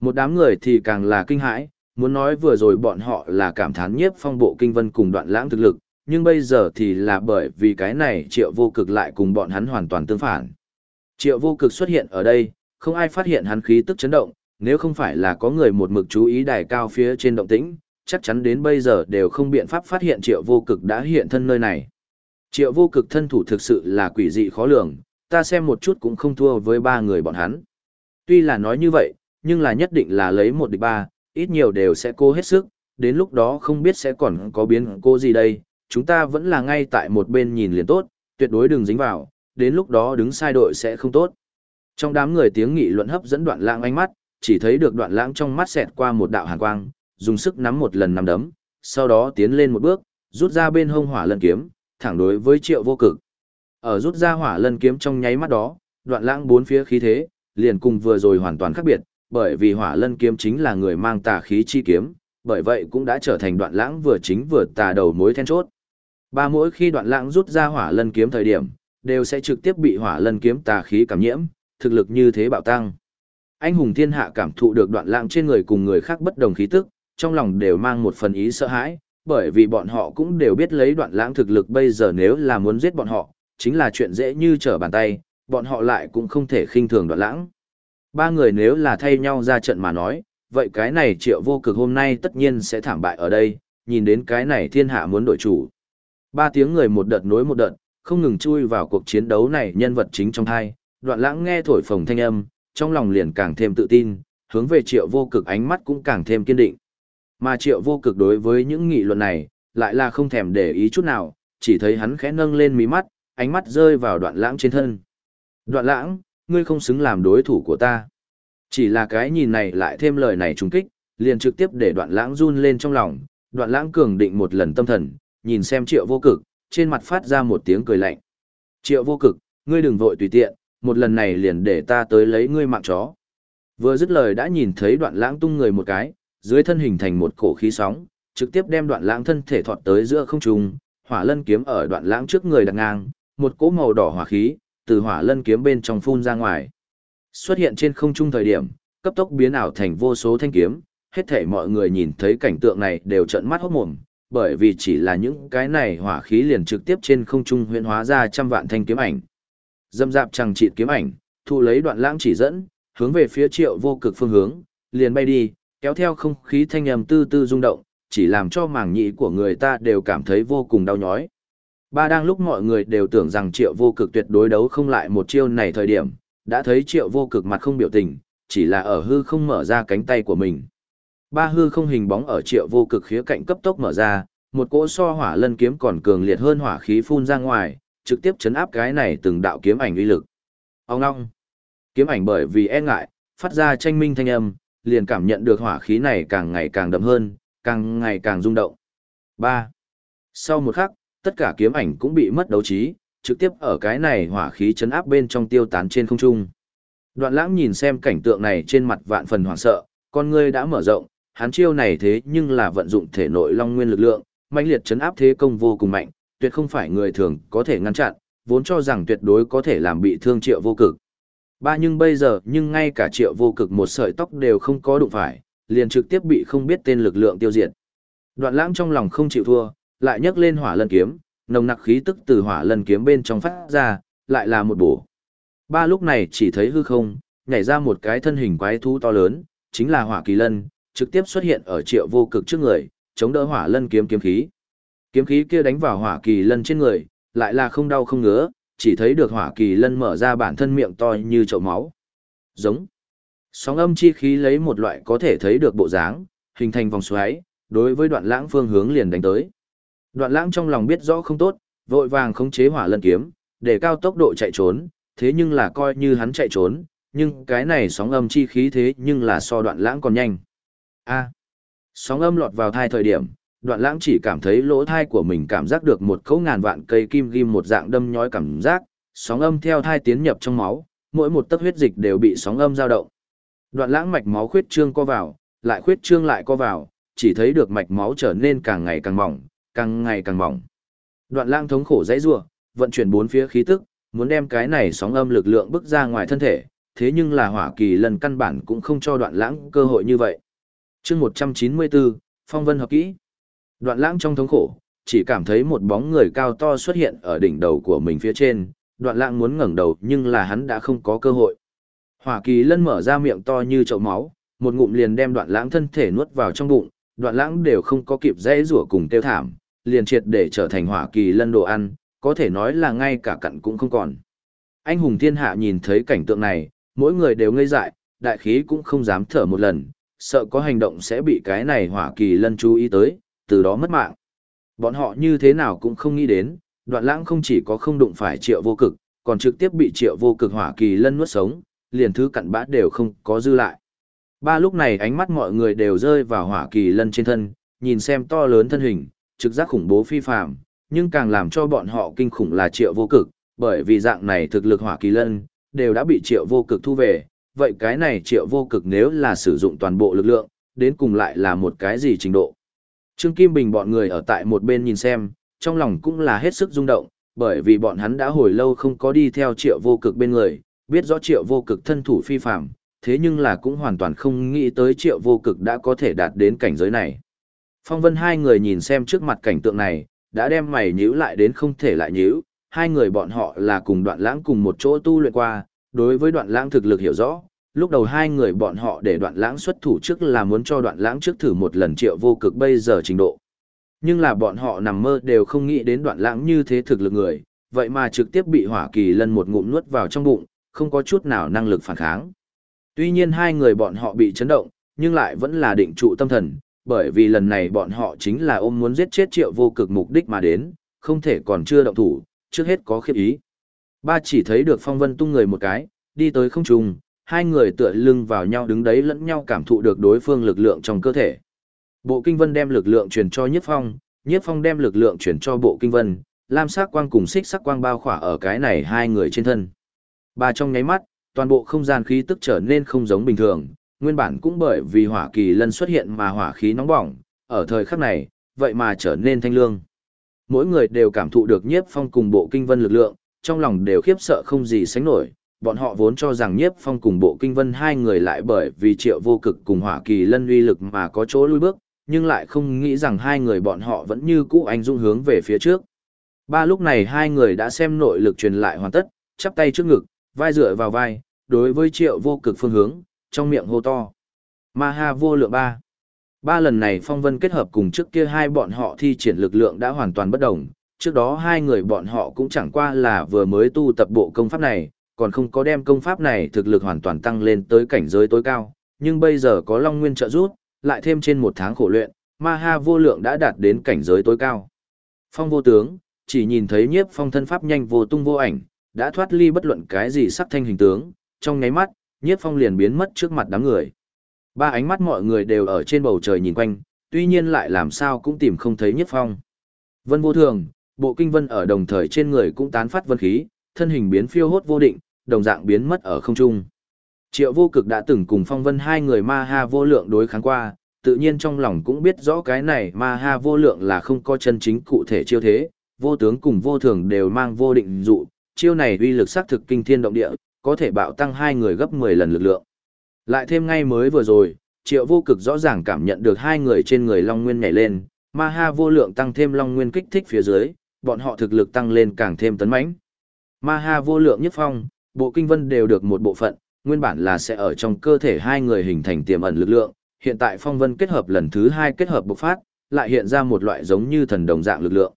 Một đám người thì càng là kinh hãi, muốn nói vừa rồi bọn họ là cảm thán nhiếp phong bộ kinh vân cùng đoạn lãng thực lực, nhưng bây giờ thì là bởi vì cái này triệu vô cực lại cùng bọn hắn hoàn toàn tương phản. Triệu vô cực xuất hiện ở đây, không ai phát hiện hắn khí tức chấn động, nếu không phải là có người một mực chú ý đài cao phía trên động tĩnh, chắc chắn đến bây giờ đều không biện pháp phát hiện triệu vô cực đã hiện thân nơi này. Triệu vô cực thân thủ thực sự là quỷ dị khó lường, ta xem một chút cũng không thua với ba người bọn hắn. Tuy là nói như vậy, nhưng là nhất định là lấy một địch ba, ít nhiều đều sẽ cố hết sức, đến lúc đó không biết sẽ còn có biến cô gì đây, chúng ta vẫn là ngay tại một bên nhìn liền tốt, tuyệt đối đừng dính vào, đến lúc đó đứng sai đội sẽ không tốt. Trong đám người tiếng nghị luận hấp dẫn đoạn lãng ánh mắt, chỉ thấy được đoạn lãng trong mắt xẹt qua một đạo hàn quang, dùng sức nắm một lần nắm đấm, sau đó tiến lên một bước, rút ra bên hông hỏa lân kiếm, thẳng đối với triệu vô cực. Ở rút ra hỏa lân kiếm trong nháy mắt đó, đoạn lãng bốn phía khí thế, liền cùng vừa rồi hoàn toàn khác biệt, bởi vì hỏa lân kiếm chính là người mang tà khí chi kiếm, bởi vậy cũng đã trở thành đoạn lãng vừa chính vừa tà đầu mối then chốt. Ba mỗi khi đoạn lãng rút ra hỏa lân kiếm thời điểm, đều sẽ trực tiếp bị hỏa lân kiếm tà khí cảm nhiễm, thực lực như thế bạo tăng. Anh hùng thiên hạ cảm thụ được đoạn lãng trên người cùng người khác bất đồng khí tức, trong lòng đều mang một phần ý sợ hãi, bởi vì bọn họ cũng đều biết lấy đoạn lãng thực lực bây giờ nếu là muốn giết bọn họ, chính là chuyện dễ như trở bàn tay, bọn họ lại cũng không thể khinh thường đoạn lãng. Ba người nếu là thay nhau ra trận mà nói, vậy cái này triệu vô cực hôm nay tất nhiên sẽ thảm bại ở đây, nhìn đến cái này thiên hạ muốn đổi chủ. Ba tiếng người một đợt nối một đợt, không ngừng chui vào cuộc chiến đấu này nhân vật chính trong hai, đoạn lãng nghe thổi phồng thanh âm, trong lòng liền càng thêm tự tin, hướng về triệu vô cực ánh mắt cũng càng thêm kiên định. Mà triệu vô cực đối với những nghị luận này, lại là không thèm để ý chút nào, chỉ thấy hắn khẽ nâng lên mí mắt, ánh mắt rơi vào đoạn lãng trên thân. Đoạn lãng, ngươi không xứng làm đối thủ của ta. Chỉ là cái nhìn này lại thêm lời này trùng kích, liền trực tiếp để đoạn lãng run lên trong lòng, đoạn lãng cường định một lần tâm thần, nhìn xem triệu vô cực, trên mặt phát ra một tiếng cười lạnh. Triệu vô cực, ngươi đừng vội tùy tiện, một lần này liền để ta tới lấy ngươi mạng chó. Vừa dứt lời đã nhìn thấy đoạn lãng tung người một cái, dưới thân hình thành một cổ khí sóng, trực tiếp đem đoạn lãng thân thể thọt tới giữa không trung, hỏa lân kiếm ở đoạn lãng trước người đặt ngang, một cỗ màu đỏ hỏa khí, từ hỏa lân kiếm bên trong phun ra ngoài. Xuất hiện trên không trung thời điểm, cấp tốc biến ảo thành vô số thanh kiếm, hết thảy mọi người nhìn thấy cảnh tượng này đều trợn mắt hốt mồm, bởi vì chỉ là những cái này hỏa khí liền trực tiếp trên không trung huyễn hóa ra trăm vạn thanh kiếm ảnh. Dâm dạp chẳng chịt kiếm ảnh, thu lấy đoạn lãng chỉ dẫn, hướng về phía triệu vô cực phương hướng, liền bay đi, kéo theo không khí thanh âm tư tư rung động, chỉ làm cho màng nhĩ của người ta đều cảm thấy vô cùng đau nhói. Ba đang lúc mọi người đều tưởng rằng triệu vô cực tuyệt đối đấu không lại một chiêu này thời điểm, đã thấy triệu vô cực mặt không biểu tình, chỉ là ở hư không mở ra cánh tay của mình. Ba hư không hình bóng ở triệu vô cực khía cạnh cấp tốc mở ra, một cỗ so hỏa lân kiếm còn cường liệt hơn hỏa khí phun ra ngoài, trực tiếp chấn áp cái này từng đạo kiếm ảnh uy lực. Ông ngong. Kiếm ảnh bởi vì e ngại, phát ra tranh minh thanh âm, liền cảm nhận được hỏa khí này càng ngày càng đậm hơn, càng ngày càng rung động. 3. Sau một khắc, tất cả kiếm ảnh cũng bị mất đấu trí, trực tiếp ở cái này hỏa khí chấn áp bên trong tiêu tán trên không trung. Đoạn lãng nhìn xem cảnh tượng này trên mặt vạn phần hoảng sợ, con ngươi đã mở rộng, hắn chiêu này thế nhưng là vận dụng thể nội long nguyên lực lượng, mãnh liệt chấn áp thế công vô cùng mạnh, tuyệt không phải người thường có thể ngăn chặn, vốn cho rằng tuyệt đối có thể làm bị thương triệu vô cực. Ba nhưng bây giờ nhưng ngay cả triệu vô cực một sợi tóc đều không có đụng phải, liền trực tiếp bị không biết tên lực lượng tiêu diệt. Đoạn lãng trong lòng không chịu thua, lại nhấc lên hỏa lân kiếm, nồng nặc khí tức từ hỏa lân kiếm bên trong phát ra, lại là một bổ. Ba lúc này chỉ thấy hư không, nhảy ra một cái thân hình quái thú to lớn, chính là hỏa kỳ lân, trực tiếp xuất hiện ở triệu vô cực trước người, chống đỡ hỏa lân kiếm kiếm khí. Kiếm khí kia đánh vào hỏa kỳ lân trên người, lại là không đau không ngứa, chỉ thấy được hỏa kỳ lân mở ra bản thân miệng to như chậu máu. Giống. Sóng âm chi khí lấy một loại có thể thấy được bộ dáng, hình thành vòng xoáy, đối với đoạn lãng phương hướng liền đánh tới. Đoạn lãng trong lòng biết rõ không tốt, vội vàng khống chế hỏa lân kiếm, để cao tốc độ chạy trốn, thế nhưng là coi như hắn chạy trốn, nhưng cái này sóng âm chi khí thế nhưng là so đoạn lãng còn nhanh. A. sóng âm lọt vào thai thời điểm, đoạn lãng chỉ cảm thấy lỗ thai của mình cảm giác được một cấu ngàn vạn cây kim ghim một dạng đâm nhói cảm giác, sóng âm theo thai tiến nhập trong máu, mỗi một tấc huyết dịch đều bị sóng âm dao động. Đoạn lãng mạch máu khuyết trương co vào, lại khuyết trương lại co vào, chỉ thấy được mạch máu trở nên càng ngày càng mỏng, càng ngày càng mỏng. Đoạn lãng thống khổ dãy rủa, vận chuyển bốn phía khí tức, muốn đem cái này sóng âm lực lượng bức ra ngoài thân thể, thế nhưng là hỏa kỳ lần căn bản cũng không cho đoạn lãng cơ hội như vậy. chương 194, Phong Vân hợp kỹ. Đoạn lãng trong thống khổ, chỉ cảm thấy một bóng người cao to xuất hiện ở đỉnh đầu của mình phía trên, đoạn lãng muốn ngẩng đầu nhưng là hắn đã không có cơ hội. Hỏa kỳ lân mở ra miệng to như chậu máu, một ngụm liền đem đoạn lãng thân thể nuốt vào trong bụng, đoạn lãng đều không có kịp dễ rủa cùng tiêu thảm, liền triệt để trở thành hỏa kỳ lân đồ ăn, có thể nói là ngay cả cặn cũng không còn. Anh hùng thiên hạ nhìn thấy cảnh tượng này, mỗi người đều ngây dại, đại khí cũng không dám thở một lần, sợ có hành động sẽ bị cái này hỏa kỳ lân chú ý tới, từ đó mất mạng. Bọn họ như thế nào cũng không nghĩ đến, đoạn lãng không chỉ có không đụng phải triệu vô cực, còn trực tiếp bị triệu vô cực hỏa kỳ lân nuốt sống, liền thứ cặn bã đều không có dư lại. Ba lúc này ánh mắt mọi người đều rơi vào hỏa kỳ lân trên thân, nhìn xem to lớn thân hình, trực giác khủng bố phi phạm, nhưng càng làm cho bọn họ kinh khủng là triệu vô cực, bởi vì dạng này thực lực hỏa kỳ lân, đều đã bị triệu vô cực thu về, vậy cái này triệu vô cực nếu là sử dụng toàn bộ lực lượng, đến cùng lại là một cái gì trình độ. Trương Kim Bình bọn người ở tại một bên nhìn xem, trong lòng cũng là hết sức rung động, bởi vì bọn hắn đã hồi lâu không có đi theo triệu vô cực bên người, biết rõ triệu vô cực thân thủ phi phạm, thế nhưng là cũng hoàn toàn không nghĩ tới triệu vô cực đã có thể đạt đến cảnh giới này. Phong vân hai người nhìn xem trước mặt cảnh tượng này, đã đem mày nhíu lại đến không thể lại nhíu, hai người bọn họ là cùng đoạn lãng cùng một chỗ tu luyện qua, đối với đoạn lãng thực lực hiểu rõ, lúc đầu hai người bọn họ để đoạn lãng xuất thủ trước là muốn cho đoạn lãng trước thử một lần triệu vô cực bây giờ trình độ. Nhưng là bọn họ nằm mơ đều không nghĩ đến đoạn lãng như thế thực lực người, vậy mà trực tiếp bị hỏa kỳ lân một ngụm nuốt vào trong bụng, không có chút nào năng lực phản kháng. Tuy nhiên hai người bọn họ bị chấn động, nhưng lại vẫn là định trụ tâm thần, bởi vì lần này bọn họ chính là ôm muốn giết chết triệu vô cực mục đích mà đến, không thể còn chưa động thủ, trước hết có khiếp ý. Ba chỉ thấy được phong vân tung người một cái, đi tới không trùng, hai người tựa lưng vào nhau đứng đấy lẫn nhau cảm thụ được đối phương lực lượng trong cơ thể. Bộ kinh vân đem lực lượng truyền cho nhiếp phong, nhiếp phong đem lực lượng truyền cho bộ kinh vân, lam sắc quang cùng xích sắc quang bao khỏa ở cái này hai người trên thân. Ba trong nháy mắt, toàn bộ không gian khí tức trở nên không giống bình thường, nguyên bản cũng bởi vì hỏa kỳ lân xuất hiện mà hỏa khí nóng bỏng, ở thời khắc này, vậy mà trở nên thanh lương. Mỗi người đều cảm thụ được nhiếp phong cùng bộ kinh vân lực lượng, trong lòng đều khiếp sợ không gì sánh nổi, bọn họ vốn cho rằng nhiếp phong cùng bộ kinh vân hai người lại bởi vì triệu vô cực cùng hỏa kỳ lân uy lực mà có chỗ lui bước, nhưng lại không nghĩ rằng hai người bọn họ vẫn như cũ anh dung hướng về phía trước. Ba lúc này hai người đã xem nội lực truyền lại hoàn tất, chắp tay trước ngực, vai dựa vào vai, đối với triệu vô cực phương hướng, trong miệng hô to. Ma ha vô lượng ba. Ba lần này phong vân kết hợp cùng trước kia hai bọn họ thi triển lực lượng đã hoàn toàn bất đồng. Trước đó hai người bọn họ cũng chẳng qua là vừa mới tu tập bộ công pháp này, còn không có đem công pháp này thực lực hoàn toàn tăng lên tới cảnh giới tối cao. Nhưng bây giờ có Long Nguyên trợ giúp, lại thêm trên một tháng khổ luyện, ma ha vô lượng đã đạt đến cảnh giới tối cao. Phong vô tướng, chỉ nhìn thấy nhiếp phong thân pháp nhanh vô tung vô ảnh, đã thoát ly bất luận cái gì sắc thanh hình tướng, trong nháy mắt, Nhiếp Phong liền biến mất trước mặt đám người. Ba ánh mắt mọi người đều ở trên bầu trời nhìn quanh, tuy nhiên lại làm sao cũng tìm không thấy Nhiếp Phong. Vân vô thường, bộ kinh vân ở đồng thời trên người cũng tán phát vân khí, thân hình biến phiêu hốt vô định, đồng dạng biến mất ở không trung. Triệu vô cực đã từng cùng phong vân hai người ma ha vô lượng đối kháng qua, tự nhiên trong lòng cũng biết rõ cái này ma ha vô lượng là không có chân chính cụ thể chiêu thế, vô tướng cùng vô thường đều mang vô định dụ, chiêu này uy lực xác thực kinh thiên động địa, có thể bạo tăng hai người gấp 10 lần lực lượng. Lại thêm ngay mới vừa rồi, triệu vô cực rõ ràng cảm nhận được hai người trên người Long Nguyên nhảy lên, ma ha vô lượng tăng thêm Long Nguyên kích thích phía dưới, bọn họ thực lực tăng lên càng thêm tấn mãnh. Ma ha vô lượng nhất phong, bộ kinh vân đều được một bộ phận, nguyên bản là sẽ ở trong cơ thể hai người hình thành tiềm ẩn lực lượng, hiện tại phong vân kết hợp lần thứ hai kết hợp bộc phát, lại hiện ra một loại giống như thần đồng dạng lực lượng.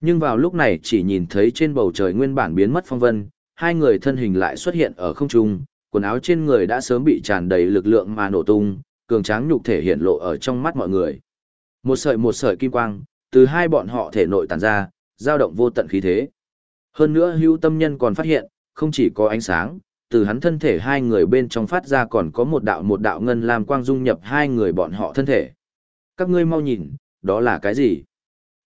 Nhưng vào lúc này chỉ nhìn thấy trên bầu trời nguyên bản biến mất phong vân, hai người thân hình lại xuất hiện ở không trung, quần áo trên người đã sớm bị tràn đầy lực lượng mà nổ tung, cường tráng nhục thể hiện lộ ở trong mắt mọi người. Một sợi một sợi kim quang, từ hai bọn họ thể nội tản ra, dao động vô tận khí thế. Hơn nữa hữu tâm nhân còn phát hiện, không chỉ có ánh sáng, từ hắn thân thể hai người bên trong phát ra còn có một đạo một đạo ngân làm quang dung nhập hai người bọn họ thân thể. Các ngươi mau nhìn, đó là cái gì?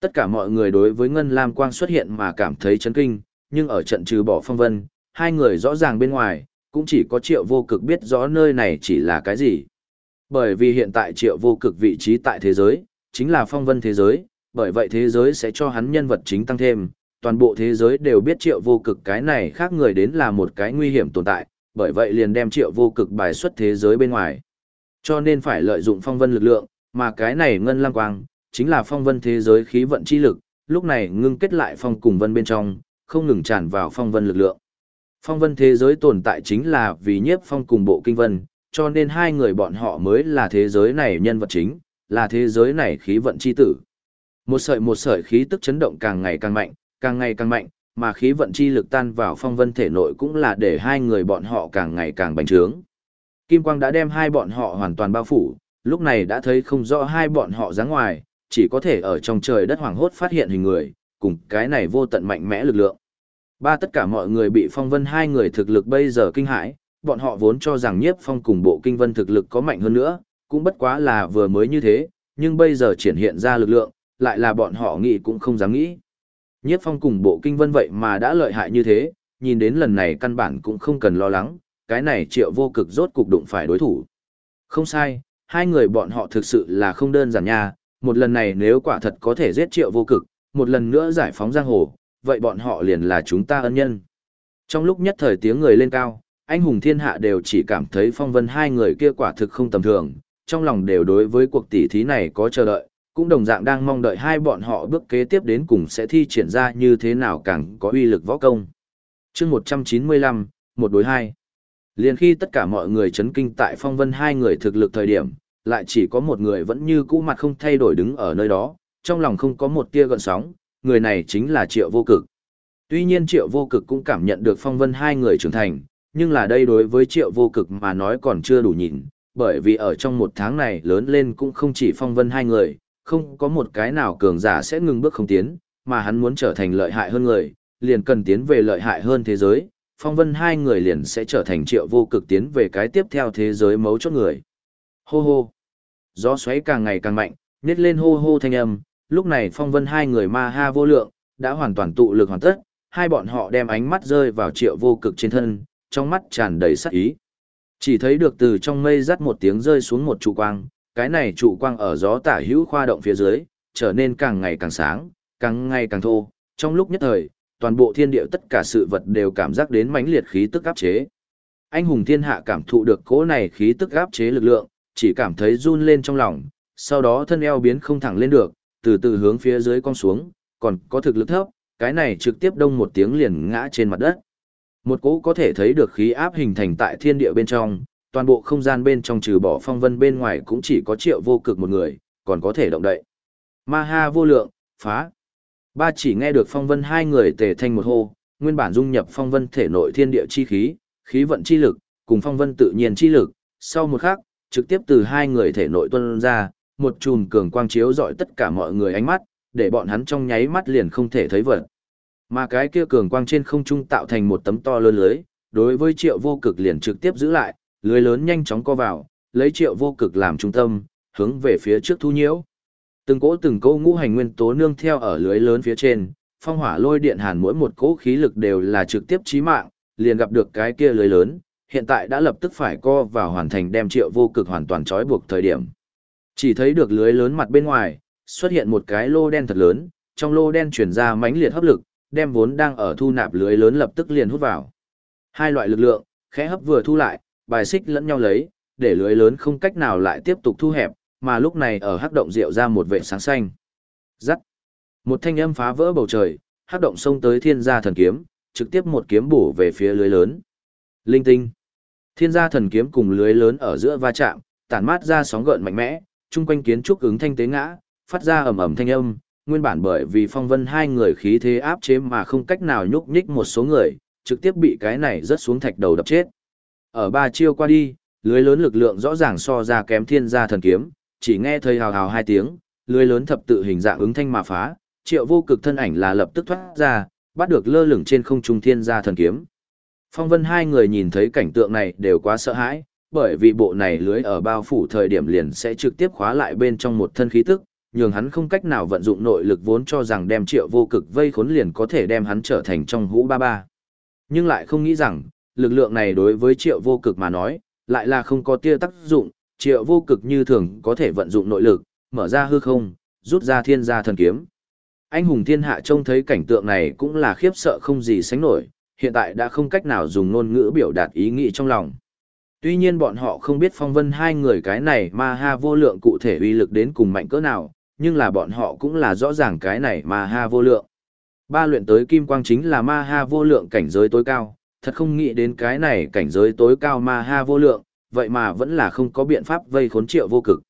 Tất cả mọi người đối với ngân lam quang xuất hiện mà cảm thấy chấn kinh, nhưng ở trận trừ bỏ phong vân, hai người rõ ràng bên ngoài, cũng chỉ có triệu vô cực biết rõ nơi này chỉ là cái gì. Bởi vì hiện tại triệu vô cực vị trí tại thế giới, chính là phong vân thế giới, bởi vậy thế giới sẽ cho hắn nhân vật chính tăng thêm, toàn bộ thế giới đều biết triệu vô cực cái này khác người đến là một cái nguy hiểm tồn tại, bởi vậy liền đem triệu vô cực bài xuất thế giới bên ngoài. Cho nên phải lợi dụng phong vân lực lượng, mà cái này ngân lang quang, chính là phong vân thế giới khí vận chi lực, lúc này ngưng kết lại phong cùng vân bên trong, không ngừng tràn vào phong vân lực lượng. Phong vân thế giới tồn tại chính là vì nhiếp phong cùng bộ kinh vân, cho nên hai người bọn họ mới là thế giới này nhân vật chính, là thế giới này khí vận chi tử. Một sợi một sợi khí tức chấn động càng ngày càng mạnh, càng ngày càng mạnh, mà khí vận chi lực tan vào phong vân thể nội cũng là để hai người bọn họ càng ngày càng bành trướng. Kim quang đã đem hai bọn họ hoàn toàn bao phủ, lúc này đã thấy không rõ hai bọn họ dáng ngoài, chỉ có thể ở trong trời đất hoàng hốt phát hiện hình người, cùng cái này vô tận mạnh mẽ lực lượng. Ba tất cả mọi người bị phong vân hai người thực lực bây giờ kinh hãi, bọn họ vốn cho rằng nhiếp phong cùng bộ kinh vân thực lực có mạnh hơn nữa, cũng bất quá là vừa mới như thế, nhưng bây giờ triển hiện ra lực lượng, lại là bọn họ nghĩ cũng không dám nghĩ. Nhiếp phong cùng bộ kinh vân vậy mà đã lợi hại như thế, nhìn đến lần này căn bản cũng không cần lo lắng, cái này triệu vô cực rốt cục đụng phải đối thủ. Không sai, hai người bọn họ thực sự là không đơn giản nha, một lần này nếu quả thật có thể giết triệu vô cực, một lần nữa giải phóng giang hồ, vậy bọn họ liền là chúng ta ân nhân. Trong lúc nhất thời tiếng người lên cao, anh hùng thiên hạ đều chỉ cảm thấy phong vân hai người kia quả thực không tầm thường, trong lòng đều đối với cuộc tỷ thí này có chờ đợi, cũng đồng dạng đang mong đợi hai bọn họ bước kế tiếp đến cùng sẽ thi triển ra như thế nào càng có uy lực võ công. chương 195, một đối hai. Liền khi tất cả mọi người chấn kinh tại phong vân hai người thực lực thời điểm, lại chỉ có một người vẫn như cũ mặt không thay đổi đứng ở nơi đó, trong lòng không có một tia gợn sóng, người này chính là triệu vô cực. Tuy nhiên triệu vô cực cũng cảm nhận được phong vân hai người trưởng thành, nhưng là đây đối với triệu vô cực mà nói còn chưa đủ nhìn, bởi vì ở trong một tháng này lớn lên cũng không chỉ phong vân hai người, không có một cái nào cường giả sẽ ngừng bước không tiến, mà hắn muốn trở thành lợi hại hơn người, liền cần tiến về lợi hại hơn thế giới, phong vân hai người liền sẽ trở thành triệu vô cực tiến về cái tiếp theo thế giới mấu chốt người. Hô hô. Gió xoáy càng ngày càng mạnh, nhét lên hô hô thanh âm, lúc này phong vân hai người ma ha vô lượng, đã hoàn toàn tụ lực hoàn tất, hai bọn họ đem ánh mắt rơi vào triệu vô cực trên thân, trong mắt tràn đầy sắc ý. Chỉ thấy được từ trong mây rắt một tiếng rơi xuống một trụ quang, cái này trụ quang ở gió tả hữu khoa động phía dưới, trở nên càng ngày càng sáng, càng ngày càng thô, trong lúc nhất thời, toàn bộ thiên địa tất cả sự vật đều cảm giác đến mãnh liệt khí tức áp chế. Anh hùng thiên hạ cảm thụ được cỗ này khí tức áp chế lực lượng, chỉ cảm thấy run lên trong lòng, sau đó thân eo biến không thẳng lên được, từ từ hướng phía dưới con xuống, còn có thực lực thấp, cái này trực tiếp đông một tiếng liền ngã trên mặt đất. Một cỗ có thể thấy được khí áp hình thành tại thiên địa bên trong, toàn bộ không gian bên trong trừ bỏ phong vân bên ngoài cũng chỉ có triệu vô cực một người, còn có thể động đậy. Ma ha vô lượng, phá. Ba chỉ nghe được phong vân hai người tề thanh một hô, nguyên bản dung nhập phong vân thể nội thiên địa chi khí, khí vận chi lực, cùng phong vân tự nhiên chi lực, sau một khắc, trực tiếp từ hai người thể nội tuân ra, một chùm cường quang chiếu dọi tất cả mọi người ánh mắt, để bọn hắn trong nháy mắt liền không thể thấy vật. Mà cái kia cường quang trên không trung tạo thành một tấm to lớn lưới, đối với triệu vô cực liền trực tiếp giữ lại, lưới lớn nhanh chóng co vào, lấy triệu vô cực làm trung tâm, hướng về phía trước thu nhiễu. Từng cỗ từng cỗ ngũ hành nguyên tố nương theo ở lưới lớn phía trên, phong hỏa lôi điện hàn mỗi một cỗ khí lực đều là trực tiếp chí mạng, liền gặp được cái kia lưới lớn, hiện tại đã lập tức phải co vào hoàn thành đem triệu vô cực hoàn toàn trói buộc thời điểm. Chỉ thấy được lưới lớn mặt bên ngoài, xuất hiện một cái lô đen thật lớn, trong lô đen chuyển ra mãnh liệt hấp lực, đem vốn đang ở thu nạp lưới lớn lập tức liền hút vào. Hai loại lực lượng, khẽ hấp vừa thu lại, bài xích lẫn nhau lấy, để lưới lớn không cách nào lại tiếp tục thu hẹp, mà lúc này ở hắc động rượu ra một vệ sáng xanh. Rắc. Một thanh âm phá vỡ bầu trời, hắc động xông tới thiên gia thần kiếm, trực tiếp một kiếm bổ về phía lưới lớn. Linh tinh. Thiên gia thần kiếm cùng lưới lớn ở giữa va chạm, tản mát ra sóng gợn mạnh mẽ, chung quanh kiến trúc ứng thanh tế ngã, phát ra ầm ầm thanh âm, nguyên bản bởi vì phong vân hai người khí thế áp chế mà không cách nào nhúc nhích một số người, trực tiếp bị cái này rớt xuống thạch đầu đập chết. Ở ba chiêu qua đi, lưới lớn lực lượng rõ ràng so ra kém thiên gia thần kiếm, chỉ nghe thời hào hào hai tiếng, lưới lớn thập tự hình dạng ứng thanh mà phá, triệu vô cực thân ảnh là lập tức thoát ra, bắt được lơ lửng trên không trung thiên gia thần kiếm. Phong vân hai người nhìn thấy cảnh tượng này đều quá sợ hãi, bởi vì bộ này lưới ở bao phủ thời điểm liền sẽ trực tiếp khóa lại bên trong một thân khí tức, nhường hắn không cách nào vận dụng nội lực vốn cho rằng đem triệu vô cực vây khốn liền có thể đem hắn trở thành trong hũ ba ba. Nhưng lại không nghĩ rằng, lực lượng này đối với triệu vô cực mà nói, lại là không có tia tác dụng, triệu vô cực như thường có thể vận dụng nội lực, mở ra hư không, rút ra thiên gia thần kiếm. Anh hùng thiên hạ trông thấy cảnh tượng này cũng là khiếp sợ không gì sánh nổi, hiện tại đã không cách nào dùng ngôn ngữ biểu đạt ý nghĩ trong lòng. Tuy nhiên bọn họ không biết phong vân hai người cái này ma ha vô lượng cụ thể uy lực đến cùng mạnh cỡ nào, nhưng là bọn họ cũng là rõ ràng cái này ma ha vô lượng. Ba luyện tới kim quang chính là ma ha vô lượng cảnh giới tối cao, thật không nghĩ đến cái này cảnh giới tối cao ma ha vô lượng, vậy mà vẫn là không có biện pháp vây khốn triệu vô cực.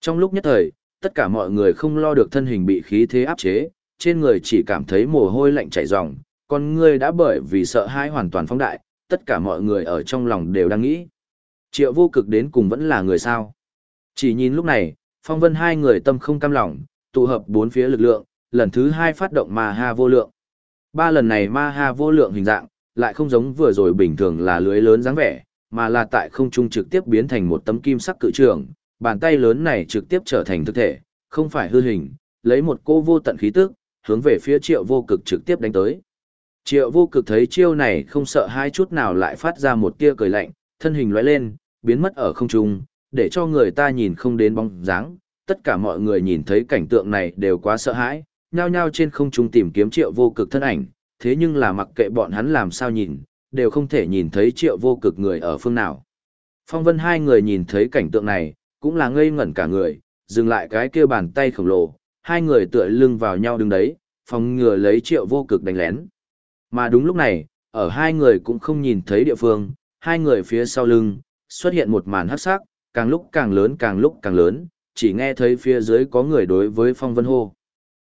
Trong lúc nhất thời, tất cả mọi người không lo được thân hình bị khí thế áp chế, trên người chỉ cảm thấy mồ hôi lạnh chảy ròng, con người đã bởi vì sợ hãi hoàn toàn phóng đại, tất cả mọi người ở trong lòng đều đang nghĩ. Triệu vô cực đến cùng vẫn là người sao. Chỉ nhìn lúc này, phong vân hai người tâm không cam lòng, tụ hợp bốn phía lực lượng, lần thứ hai phát động ma ha vô lượng. Ba lần này ma ha vô lượng hình dạng, lại không giống vừa rồi bình thường là lưới lớn dáng vẻ, mà là tại không trung trực tiếp biến thành một tấm kim sắc cự trường, bàn tay lớn này trực tiếp trở thành thực thể, không phải hư hình, lấy một cô vô tận khí tức, hướng về phía triệu vô cực trực tiếp đánh tới. Triệu vô cực thấy chiêu này không sợ hai chút nào lại phát ra một tia cười lạnh, thân hình lóe lên, biến mất ở không trung, để cho người ta nhìn không đến bóng dáng. Tất cả mọi người nhìn thấy cảnh tượng này đều quá sợ hãi, nhao nhao trên không trung tìm kiếm triệu vô cực thân ảnh, thế nhưng là mặc kệ bọn hắn làm sao nhìn, đều không thể nhìn thấy triệu vô cực người ở phương nào. Phong vân hai người nhìn thấy cảnh tượng này, cũng là ngây ngẩn cả người, dừng lại cái kia bàn tay khổng lồ, hai người tựa lưng vào nhau đứng đấy, phòng ngừa lấy triệu vô cực đánh lén. Mà đúng lúc này, ở hai người cũng không nhìn thấy địa phương, hai người phía sau lưng, xuất hiện một màn hắc sắc, càng lúc càng lớn càng lúc càng lớn, chỉ nghe thấy phía dưới có người đối với phong vân hô.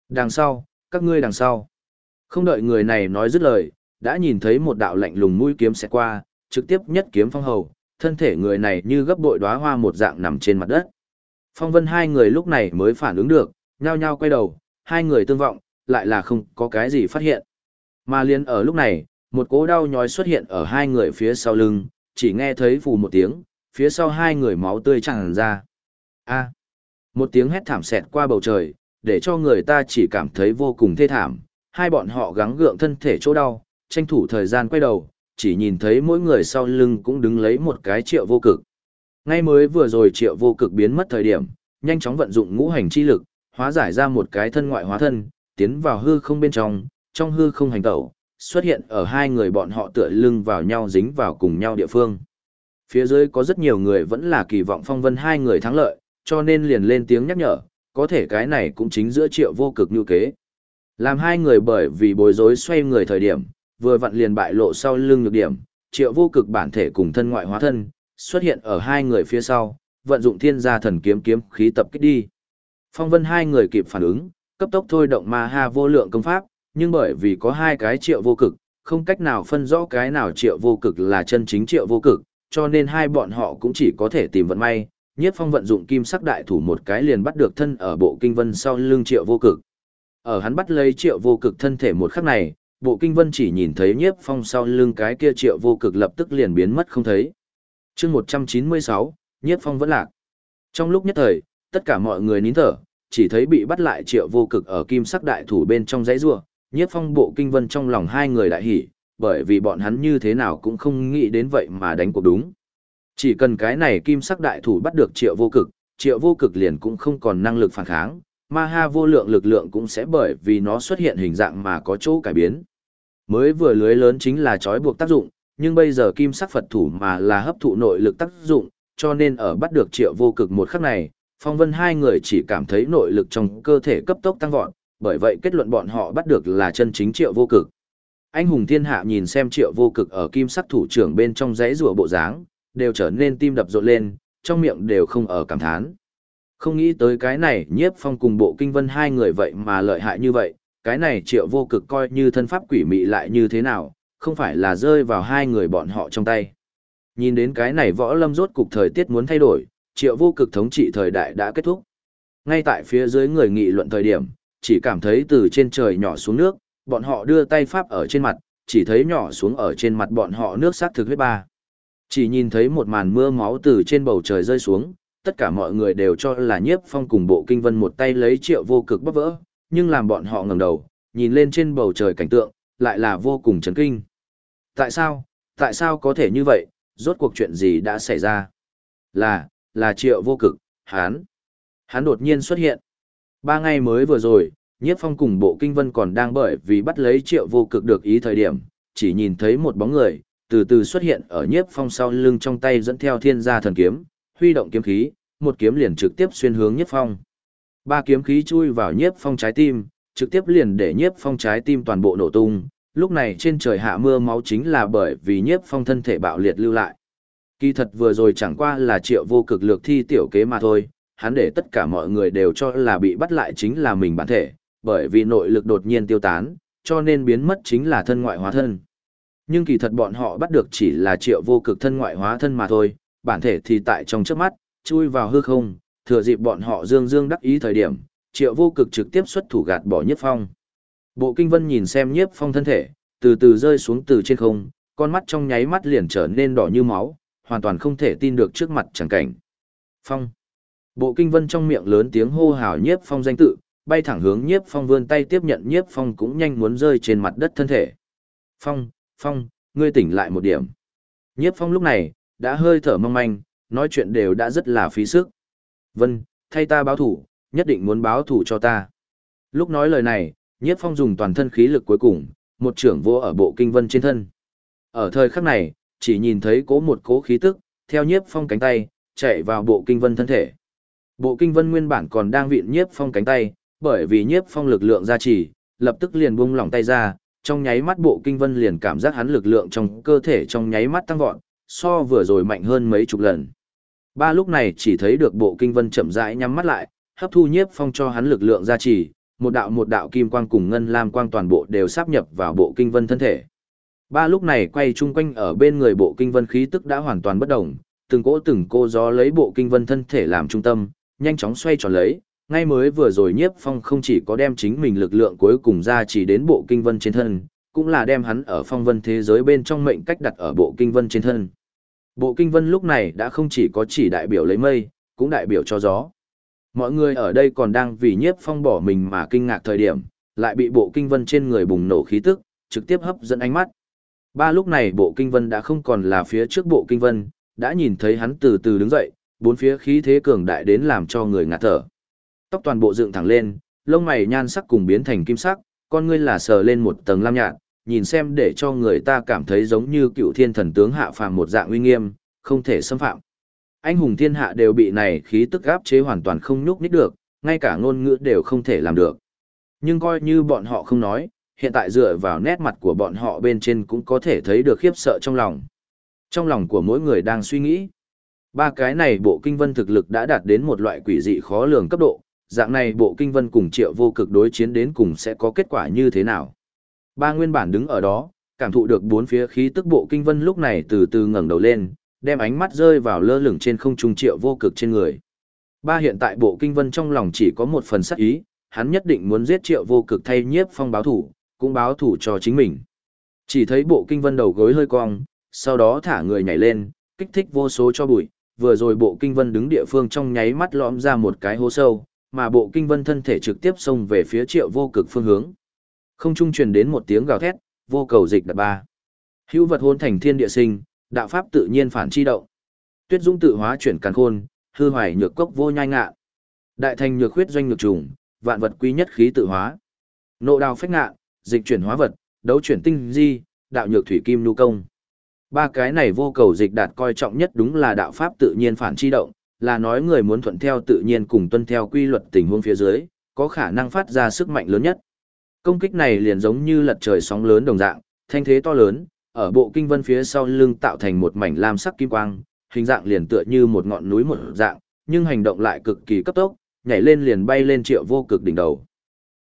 Đằng sau, các ngươi đằng sau. Không đợi người này nói dứt lời, đã nhìn thấy một đạo lạnh lùng mũi kiếm sẽ qua, trực tiếp nhất kiếm phong hầu, thân thể người này như gấp bội đóa hoa một dạng nằm trên mặt đất. Phong vân hai người lúc này mới phản ứng được, nhao nhao quay đầu, hai người tương vọng, lại là không có cái gì phát hiện. Mà liền ở lúc này, một cỗ đau nhói xuất hiện ở hai người phía sau lưng, chỉ nghe thấy phù một tiếng, phía sau hai người máu tươi tràn ra. A. một tiếng hét thảm xẹt qua bầu trời, để cho người ta chỉ cảm thấy vô cùng thê thảm, hai bọn họ gắng gượng thân thể chỗ đau, tranh thủ thời gian quay đầu, chỉ nhìn thấy mỗi người sau lưng cũng đứng lấy một cái triệu vô cực. Ngay mới vừa rồi triệu vô cực biến mất thời điểm, nhanh chóng vận dụng ngũ hành chi lực, hóa giải ra một cái thân ngoại hóa thân, tiến vào hư không bên trong, trong hư không hành tẩu, xuất hiện ở hai người bọn họ tựa lưng vào nhau dính vào cùng nhau địa phương. Phía dưới có rất nhiều người vẫn là kỳ vọng phong vân hai người thắng lợi, cho nên liền lên tiếng nhắc nhở, có thể cái này cũng chính giữa triệu vô cực như kế. Làm hai người bởi vì bối rối xoay người thời điểm, vừa vặn liền bại lộ sau lưng nhược điểm, triệu vô cực bản thể cùng thân ngoại hóa thân, xuất hiện ở hai người phía sau, vận dụng thiên gia thần kiếm kiếm khí tập kích đi. Phong vân hai người kịp phản ứng, cấp tốc thôi động ma ha vô lượng công pháp, nhưng bởi vì có hai cái triệu vô cực, không cách nào phân rõ cái nào triệu vô cực là chân chính triệu vô cực, cho nên hai bọn họ cũng chỉ có thể tìm vận may. nhất phong vận dụng kim sắc đại thủ một cái liền bắt được thân ở bộ kinh vân sau lưng triệu vô cực. Ở hắn bắt lấy triệu vô cực thân thể một khắc này, bộ kinh vân chỉ nhìn thấy nhiếp phong sau lưng cái kia triệu vô cực lập tức liền biến mất không thấy. chương 196, nhiếp phong vẫn lạc. Trong lúc nhất thời, tất cả mọi người nín thở, chỉ thấy bị bắt lại triệu vô cực ở kim sắc đại thủ bên trong giấy rua, nhiếp phong bộ kinh vân trong lòng hai người đại hỉ, bởi vì bọn hắn như thế nào cũng không nghĩ đến vậy mà đánh cuộc đúng. Chỉ cần cái này kim sắc đại thủ bắt được triệu vô cực, triệu vô cực liền cũng không còn năng lực phản kháng, ma ha vô lượng lực lượng cũng sẽ bởi vì nó xuất hiện hình dạng mà có chỗ cải biến. Mới vừa lưới lớn chính là trói buộc tác dụng, nhưng bây giờ kim sắc Phật thủ mà là hấp thụ nội lực tác dụng, cho nên ở bắt được triệu vô cực một khắc này, phong vân hai người chỉ cảm thấy nội lực trong cơ thể cấp tốc tăng vọt, bởi vậy kết luận bọn họ bắt được là chân chính triệu vô cực. Anh hùng thiên hạ nhìn xem triệu vô cực ở kim sắc thủ trưởng bên trong giấy rùa bộ dáng, đều trở nên tim đập rộn lên, trong miệng đều không ở cảm thán. Không nghĩ tới cái này nhiếp phong cùng bộ kinh vân hai người vậy mà lợi hại như vậy, cái này triệu vô cực coi như thân pháp quỷ mị lại như thế nào, không phải là rơi vào hai người bọn họ trong tay. Nhìn đến cái này võ lâm rốt cục thời tiết muốn thay đổi, triệu vô cực thống trị thời đại đã kết thúc. Ngay tại phía dưới người nghị luận thời điểm, chỉ cảm thấy từ trên trời nhỏ xuống nước, bọn họ đưa tay pháp ở trên mặt, chỉ thấy nhỏ xuống ở trên mặt bọn họ nước sát thực huyết ba. Chỉ nhìn thấy một màn mưa máu từ trên bầu trời rơi xuống, tất cả mọi người đều cho là nhiếp phong cùng bộ kinh vân một tay lấy triệu vô cực bóp vỡ, nhưng làm bọn họ ngẩng đầu, nhìn lên trên bầu trời cảnh tượng, lại là vô cùng chấn kinh. Tại sao, tại sao có thể như vậy, rốt cuộc chuyện gì đã xảy ra? Là, là triệu vô cực, hán. Hán đột nhiên xuất hiện. Ba ngày mới vừa rồi, nhiếp phong cùng bộ kinh vân còn đang bởi vì bắt lấy triệu vô cực được ý thời điểm, chỉ nhìn thấy một bóng người, từ từ xuất hiện ở nhiếp phong sau lưng trong tay dẫn theo thiên gia thần kiếm, huy động kiếm khí, một kiếm liền trực tiếp xuyên hướng nhiếp phong. Ba kiếm khí chui vào nhiếp phong trái tim, trực tiếp liền để nhiếp phong trái tim toàn bộ nổ tung, lúc này trên trời hạ mưa máu chính là bởi vì nhiếp phong thân thể bạo liệt lưu lại. Kỳ thật vừa rồi chẳng qua là triệu vô cực lược thi tiểu kế mà thôi, hắn để tất cả mọi người đều cho là bị bắt lại chính là mình bản thể, bởi vì nội lực đột nhiên tiêu tán, cho nên biến mất chính là thân ngoại hóa thân. Nhưng kỳ thật bọn họ bắt được chỉ là triệu vô cực thân ngoại hóa thân mà thôi, bản thể thì tại trong trước mắt, chui vào hư không, thừa dịp bọn họ dương dương đắc ý thời điểm, triệu vô cực trực tiếp xuất thủ gạt bỏ nhiếp phong. Bộ kinh vân nhìn xem nhiếp phong thân thể, từ từ rơi xuống từ trên không, con mắt trong nháy mắt liền trở nên đỏ như máu, hoàn toàn không thể tin được trước mặt chẳng cảnh. Phong. Bộ kinh vân trong miệng lớn tiếng hô hào nhiếp phong danh tự, bay thẳng hướng nhiếp phong vươn tay tiếp nhận nhiếp phong cũng nhanh muốn rơi trên mặt đất thân thể. Phong, phong, ngươi tỉnh lại một điểm. Nhiếp phong lúc này, đã hơi thở mong manh, nói chuyện đều đã rất là phí sức. Vân, thay ta báo thủ, nhất định muốn báo thủ cho ta. Lúc nói lời này, nhiếp phong dùng toàn thân khí lực cuối cùng, một trưởng vô ở bộ kinh vân trên thân. Ở thời khắc này, chỉ nhìn thấy cố một cố khí tức, theo nhiếp phong cánh tay, chạy vào bộ kinh vân thân thể. Bộ kinh vân nguyên bản còn đang vịn nhiếp phong cánh tay, bởi vì nhiếp phong lực lượng gia trì, lập tức liền buông lỏng tay ra, trong nháy mắt bộ kinh vân liền cảm giác hắn lực lượng trong cơ thể trong nháy mắt tăng vọt, so vừa rồi mạnh hơn mấy chục lần. Ba lúc này chỉ thấy được bộ kinh vân chậm rãi nhắm mắt lại, hấp thu nhiếp phong cho hắn lực lượng gia trì, một đạo một đạo kim quang cùng ngân lam quang toàn bộ đều sáp nhập vào bộ kinh vân thân thể. Ba lúc này quay chung quanh ở bên người bộ kinh vân khí tức đã hoàn toàn bất động, từng cỗ từng cô gió lấy bộ kinh vân thân thể làm trung tâm, nhanh chóng xoay tròn lấy, ngay mới vừa rồi nhiếp phong không chỉ có đem chính mình lực lượng cuối cùng ra chỉ đến bộ kinh vân trên thân, cũng là đem hắn ở phong vân thế giới bên trong mệnh cách đặt ở bộ kinh vân trên thân. Bộ kinh vân lúc này đã không chỉ có chỉ đại biểu lấy mây, cũng đại biểu cho gió. Mọi người ở đây còn đang vì nhiếp phong bỏ mình mà kinh ngạc thời điểm, lại bị bộ kinh vân trên người bùng nổ khí tức, trực tiếp hấp dẫn ánh mắt. Ba lúc này bộ kinh vân đã không còn là phía trước bộ kinh vân, đã nhìn thấy hắn từ từ đứng dậy, bốn phía khí thế cường đại đến làm cho người ngạt thở. Tóc toàn bộ dựng thẳng lên, lông mày nhan sắc cùng biến thành kim sắc, con ngươi là sờ lên một tầng lam nhạt, nhìn xem để cho người ta cảm thấy giống như cựu thiên thần tướng hạ phàm một dạng uy nghiêm, không thể xâm phạm. Anh hùng thiên hạ đều bị này khí tức áp chế hoàn toàn không nhúc nhích được, ngay cả ngôn ngữ đều không thể làm được. Nhưng coi như bọn họ không nói, hiện tại dựa vào nét mặt của bọn họ bên trên cũng có thể thấy được khiếp sợ trong lòng. Trong lòng của mỗi người đang suy nghĩ. Ba cái này bộ kinh vân thực lực đã đạt đến một loại quỷ dị khó lường cấp độ, dạng này bộ kinh vân cùng triệu vô cực đối chiến đến cùng sẽ có kết quả như thế nào. Ba nguyên bản đứng ở đó, cảm thụ được bốn phía khí tức bộ kinh vân lúc này từ từ ngẩng đầu lên, đem ánh mắt rơi vào lơ lửng trên không trung triệu vô cực trên người. Ba hiện tại bộ kinh vân trong lòng chỉ có một phần sắc ý, hắn nhất định muốn giết triệu vô cực thay nhiếp phong báo thủ, cũng báo thủ cho chính mình. Chỉ thấy bộ kinh vân đầu gối hơi cong, sau đó thả người nhảy lên, kích thích vô số cho bụi, vừa rồi bộ kinh vân đứng địa phương trong nháy mắt lõm ra một cái hố sâu, mà bộ kinh vân thân thể trực tiếp xông về phía triệu vô cực phương hướng. Không trung truyền đến một tiếng gào thét, vô cầu dịch đặt ba. Hữu vật hôn thành thiên địa sinh, đạo pháp tự nhiên phản chi động. Tuyết dung tự hóa chuyển càn khôn, hư hoài nhược cốc vô nhai ngạ. Đại thành nhược huyết doanh nhược trùng, vạn vật quý nhất khí tự hóa. Nộ đào phách ngạ, dịch chuyển hóa vật, đấu chuyển tinh di, đạo nhược thủy kim nhu công. Ba cái này vô cầu dịch đạt coi trọng nhất đúng là đạo pháp tự nhiên phản chi động, là nói người muốn thuận theo tự nhiên cùng tuân theo quy luật tình huống phía dưới, có khả năng phát ra sức mạnh lớn nhất. Công kích này liền giống như lật trời sóng lớn đồng dạng, thanh thế to lớn, ở bộ kinh vân phía sau lưng tạo thành một mảnh lam sắc kim quang, hình dạng liền tựa như một ngọn núi một dạng, nhưng hành động lại cực kỳ cấp tốc, nhảy lên liền bay lên triệu vô cực đỉnh đầu.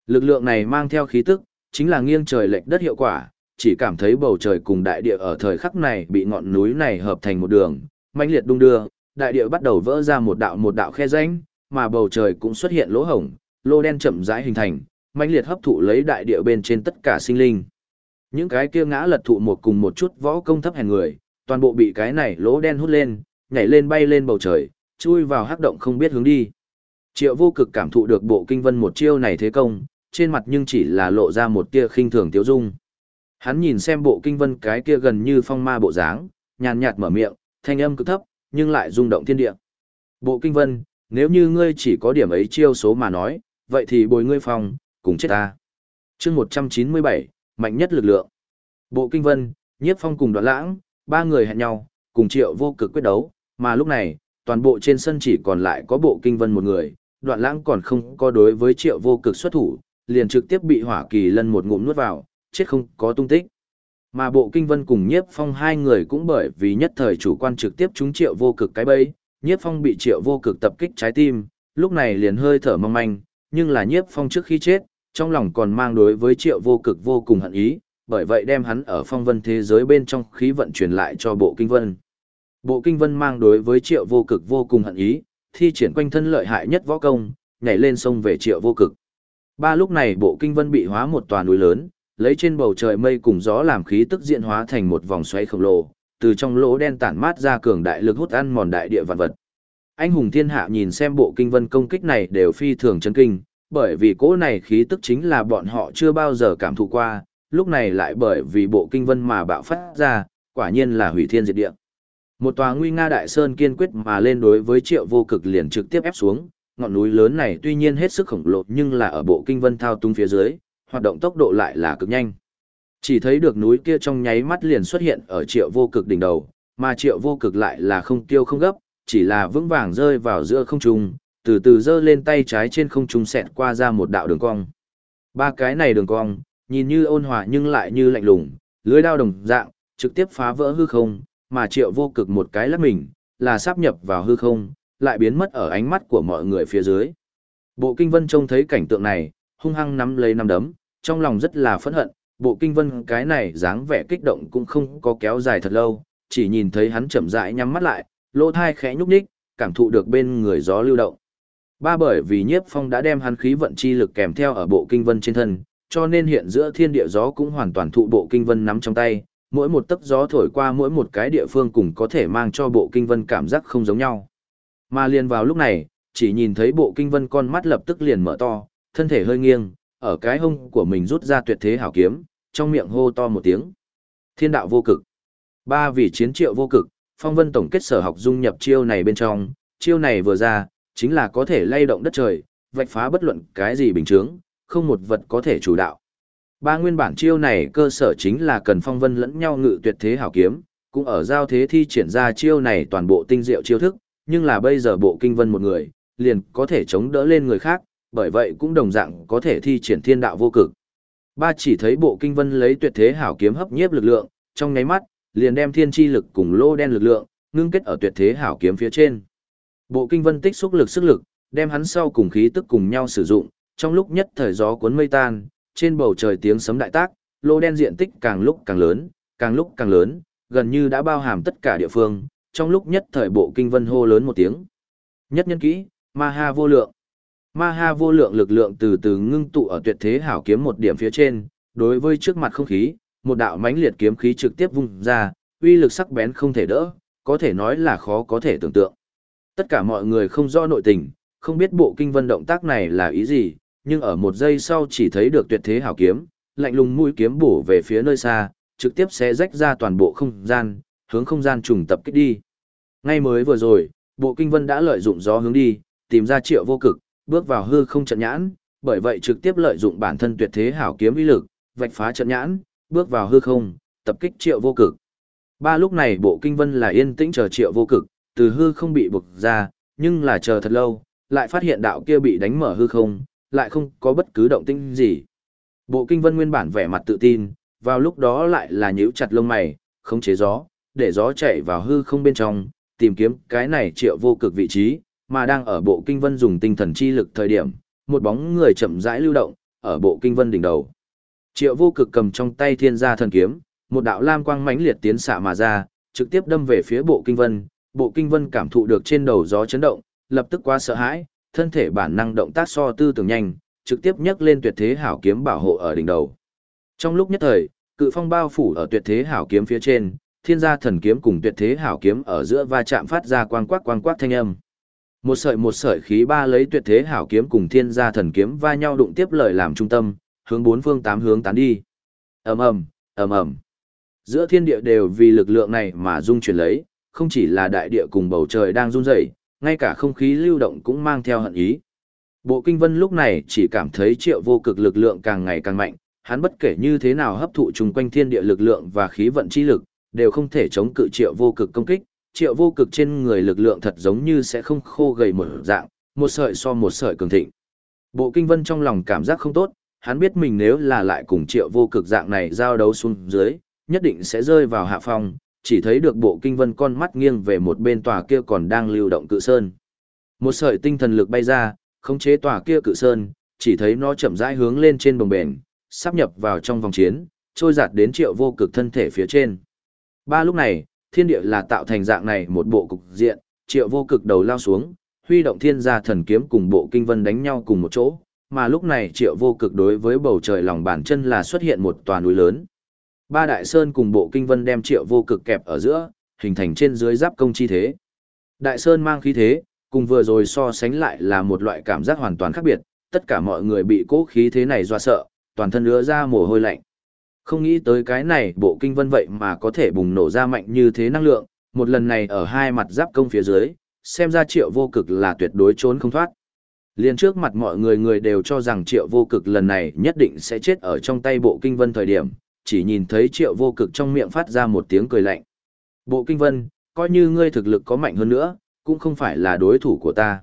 Lực lượng này mang theo khí tức, chính là nghiêng trời lệch đất hiệu quả, chỉ cảm thấy bầu trời cùng đại địa ở thời khắc này bị ngọn núi này hợp thành một đường, mãnh liệt đung đưa, đại địa bắt đầu vỡ ra một đạo một đạo khe rãnh, mà bầu trời cũng xuất hiện lỗ hổng, lô đen chậm rãi hình thành, mãnh liệt hấp thụ lấy đại địa bên trên tất cả sinh linh. Những cái kia ngã lật thụ một cùng một chút võ công thấp hèn người, toàn bộ bị cái này lỗ đen hút lên, nhảy lên bay lên bầu trời, chui vào hắc động không biết hướng đi. Triệu vô cực cảm thụ được bộ kinh vân một chiêu này thế công, trên mặt nhưng chỉ là lộ ra một tia khinh thường tiêu dung. Hắn nhìn xem bộ kinh vân cái kia gần như phong ma bộ dáng, nhàn nhạt mở miệng, thanh âm cực thấp, nhưng lại rung động thiên địa. Bộ kinh vân, nếu như ngươi chỉ có điểm ấy chiêu số mà nói, vậy thì bồi ngươi phòng, cùng chết ta. chương 197, mạnh nhất lực lượng. Bộ kinh vân, nhiếp phong cùng đoạn lãng, ba người hẹn nhau, cùng triệu vô cực quyết đấu, mà lúc này, toàn bộ trên sân chỉ còn lại có bộ kinh vân một người, đoạn lãng còn không có đối với triệu vô cực xuất thủ, liền trực tiếp bị hỏa kỳ lân một ngụm nuốt vào, chết không có tung tích. Mà bộ kinh vân cùng nhiếp phong hai người cũng bởi vì nhất thời chủ quan trực tiếp trúng triệu vô cực cái bẫy, nhiếp phong bị triệu vô cực tập kích trái tim, lúc này liền hơi thở mong manh, nhưng là nhiếp phong trước khi chết, trong lòng còn mang đối với triệu vô cực vô cùng hận ý, bởi vậy đem hắn ở phong vân thế giới bên trong khí vận chuyển lại cho bộ kinh vân. Bộ kinh vân mang đối với triệu vô cực vô cùng hận ý, thi triển quanh thân lợi hại nhất võ công, nhảy lên sông về triệu vô cực. Ba lúc này bộ kinh vân bị hóa một tòa núi lớn, lấy trên bầu trời mây cùng gió làm khí tức diện hóa thành một vòng xoáy khổng lồ, từ trong lỗ đen tản mát ra cường đại lực hút ăn mòn đại địa vạn vật. Anh hùng thiên hạ nhìn xem bộ kinh vân công kích này đều phi thường chấn kinh, bởi vì cỗ này khí tức chính là bọn họ chưa bao giờ cảm thụ qua, lúc này lại bởi vì bộ kinh vân mà bạo phát ra, quả nhiên là hủy thiên diệt địa. Một tòa nguy nga đại sơn kiên quyết mà lên đối với triệu vô cực liền trực tiếp ép xuống, ngọn núi lớn này tuy nhiên hết sức khổng lồ nhưng là ở bộ kinh vân thao tung phía dưới, hoạt động tốc độ lại là cực nhanh. Chỉ thấy được núi kia trong nháy mắt liền xuất hiện ở triệu vô cực đỉnh đầu, mà triệu vô cực lại là không tiêu không gấp, chỉ là vững vàng rơi vào giữa không trung, từ từ giơ lên tay trái trên không trung xẹt qua ra một đạo đường cong. Ba cái này đường cong, nhìn như ôn hòa nhưng lại như lạnh lùng, lưới đao đồng dạng, trực tiếp phá vỡ hư không, mà triệu vô cực một cái lắp mình, là sắp nhập vào hư không, lại biến mất ở ánh mắt của mọi người phía dưới. Bộ kinh vân trông thấy cảnh tượng này, hung hăng nắm lấy nắm đấm, trong lòng rất là phẫn hận, bộ kinh vân cái này dáng vẻ kích động cũng không có kéo dài thật lâu, chỉ nhìn thấy hắn chậm rãi nhắm mắt lại, lỗ thai khẽ nhúc nhích, cảm thụ được bên người gió lưu động. Ba bởi vì nhiếp phong đã đem hắn khí vận chi lực kèm theo ở bộ kinh vân trên thân, cho nên hiện giữa thiên địa gió cũng hoàn toàn thụ bộ kinh vân nắm trong tay, mỗi một tấc gió thổi qua mỗi một cái địa phương cùng có thể mang cho bộ kinh vân cảm giác không giống nhau. Mà liền vào lúc này, chỉ nhìn thấy bộ kinh vân con mắt lập tức liền mở to, thân thể hơi nghiêng, ở cái hông của mình rút ra tuyệt thế hảo kiếm, trong miệng hô to một tiếng. Thiên đạo vô cực. Ba vì chiến triệu vô cực, phong vân tổng kết sở học dung nhập chiêu này bên trong, chiêu này vừa ra, chính là có thể lay động đất trời, vạch phá bất luận cái gì bình thường, không một vật có thể chủ đạo. Ba nguyên bản chiêu này cơ sở chính là cần phong vân lẫn nhau ngự tuyệt thế hảo kiếm, cũng ở giao thế thi triển ra chiêu này toàn bộ tinh diệu chiêu thức, nhưng là bây giờ bộ kinh vân một người, liền có thể chống đỡ lên người khác, bởi vậy cũng đồng dạng có thể thi triển thiên đạo vô cực. Ba chỉ thấy bộ kinh vân lấy tuyệt thế hảo kiếm hấp nhiếp lực lượng, trong nháy mắt, liền đem thiên chi lực cùng lô đen lực lượng, ngưng kết ở tuyệt thế hảo kiếm phía trên. Bộ kinh vân tích xúc lực sức lực, đem hắn sau cùng khí tức cùng nhau sử dụng, trong lúc nhất thời gió cuốn mây tan, trên bầu trời tiếng sấm đại tác, lô đen diện tích càng lúc càng lớn, càng lúc càng lớn, gần như đã bao hàm tất cả địa phương, trong lúc nhất thời bộ kinh vân hô lớn một tiếng. Nhất nhân kỹ, ma ha vô lượng. Ma ha vô lượng lực lượng từ từ ngưng tụ ở tuyệt thế hảo kiếm một điểm phía trên, đối với trước mặt không khí, một đạo mãnh liệt kiếm khí trực tiếp vung ra, uy lực sắc bén không thể đỡ, có thể nói là khó có thể tưởng tượng. Tất cả mọi người không rõ nội tình, không biết bộ kinh vân động tác này là ý gì, nhưng ở một giây sau chỉ thấy được tuyệt thế hảo kiếm, lạnh lùng mũi kiếm bổ về phía nơi xa, trực tiếp sẽ rách ra toàn bộ không gian, hướng không gian trùng tập kích đi. Ngay mới vừa rồi, bộ kinh vân đã lợi dụng gió hướng đi, tìm ra triệu vô cực, bước vào hư không trận nhãn, bởi vậy trực tiếp lợi dụng bản thân tuyệt thế hảo kiếm uy lực, vạch phá trận nhãn, bước vào hư không, tập kích triệu vô cực. Ba lúc này bộ kinh vân là yên tĩnh chờ triệu vô cực, từ hư không bị bực ra, nhưng là chờ thật lâu, lại phát hiện đạo kia bị đánh mở hư không, lại không có bất cứ động tĩnh gì. Bộ kinh vân nguyên bản vẻ mặt tự tin, vào lúc đó lại là nhíu chặt lông mày, không chế gió, để gió chạy vào hư không bên trong, tìm kiếm cái này triệu vô cực vị trí, mà đang ở bộ kinh vân dùng tinh thần chi lực thời điểm, một bóng người chậm rãi lưu động, ở bộ kinh vân đỉnh đầu. Triệu vô cực cầm trong tay thiên gia thần kiếm, một đạo lam quang mãnh liệt tiến xạ mà ra, trực tiếp đâm về phía bộ kinh vân, bộ kinh vân cảm thụ được trên đầu gió chấn động, lập tức quá sợ hãi, thân thể bản năng động tác so tư tưởng nhanh, trực tiếp nhấc lên tuyệt thế hảo kiếm bảo hộ ở đỉnh đầu. Trong lúc nhất thời, cự phong bao phủ ở tuyệt thế hảo kiếm phía trên, thiên gia thần kiếm cùng tuyệt thế hảo kiếm ở giữa va chạm phát ra quang quắc quang quắc thanh âm. Một sợi một sợi khí ba lấy tuyệt thế hảo kiếm cùng thiên gia thần kiếm va nhau đụng tiếp lời làm trung tâm, hướng bốn phương tám hướng tán đi. Ầm ầm, ầm ầm. Giữa thiên địa đều vì lực lượng này mà rung chuyển lấy, không chỉ là đại địa cùng bầu trời đang run rẩy, ngay cả không khí lưu động cũng mang theo hận ý. Bộ kinh vân lúc này chỉ cảm thấy triệu vô cực lực lượng càng ngày càng mạnh, hắn bất kể như thế nào hấp thụ chung quanh thiên địa lực lượng và khí vận chi lực, đều không thể chống cự triệu vô cực công kích, triệu vô cực trên người lực lượng thật giống như sẽ không khô gầy một dạng, một sợi so một sợi cường thịnh. Bộ kinh vân trong lòng cảm giác không tốt, hắn biết mình nếu là lại cùng triệu vô cực dạng này giao đấu xuống dưới, nhất định sẽ rơi vào hạ phong, chỉ thấy được bộ kinh vân con mắt nghiêng về một bên tòa kia còn đang lưu động cự sơn. Một sợi tinh thần lực bay ra, khống chế tòa kia cự sơn, chỉ thấy nó chậm rãi hướng lên trên bồng bền, sắp nhập vào trong vòng chiến, trôi giạt đến triệu vô cực thân thể phía trên. Ba lúc này, thiên địa là tạo thành dạng này một bộ cục diện, triệu vô cực đầu lao xuống, huy động thiên gia thần kiếm cùng bộ kinh vân đánh nhau cùng một chỗ, mà lúc này triệu vô cực đối với bầu trời lòng bàn chân là xuất hiện một tòa núi lớn. Ba đại sơn cùng bộ kinh vân đem triệu vô cực kẹp ở giữa, hình thành trên dưới giáp công chi thế. Đại sơn mang khí thế, cùng vừa rồi so sánh lại là một loại cảm giác hoàn toàn khác biệt, tất cả mọi người bị cố khí thế này do sợ, toàn thân ứa ra mồ hôi lạnh. Không nghĩ tới cái này bộ kinh vân vậy mà có thể bùng nổ ra mạnh như thế năng lượng, một lần này ở hai mặt giáp công phía dưới, xem ra triệu vô cực là tuyệt đối trốn không thoát. Liên trước mặt mọi người người đều cho rằng triệu vô cực lần này nhất định sẽ chết ở trong tay bộ kinh vân thời điểm, chỉ nhìn thấy triệu vô cực trong miệng phát ra một tiếng cười lạnh. Bộ kinh vân, coi như ngươi thực lực có mạnh hơn nữa, cũng không phải là đối thủ của ta.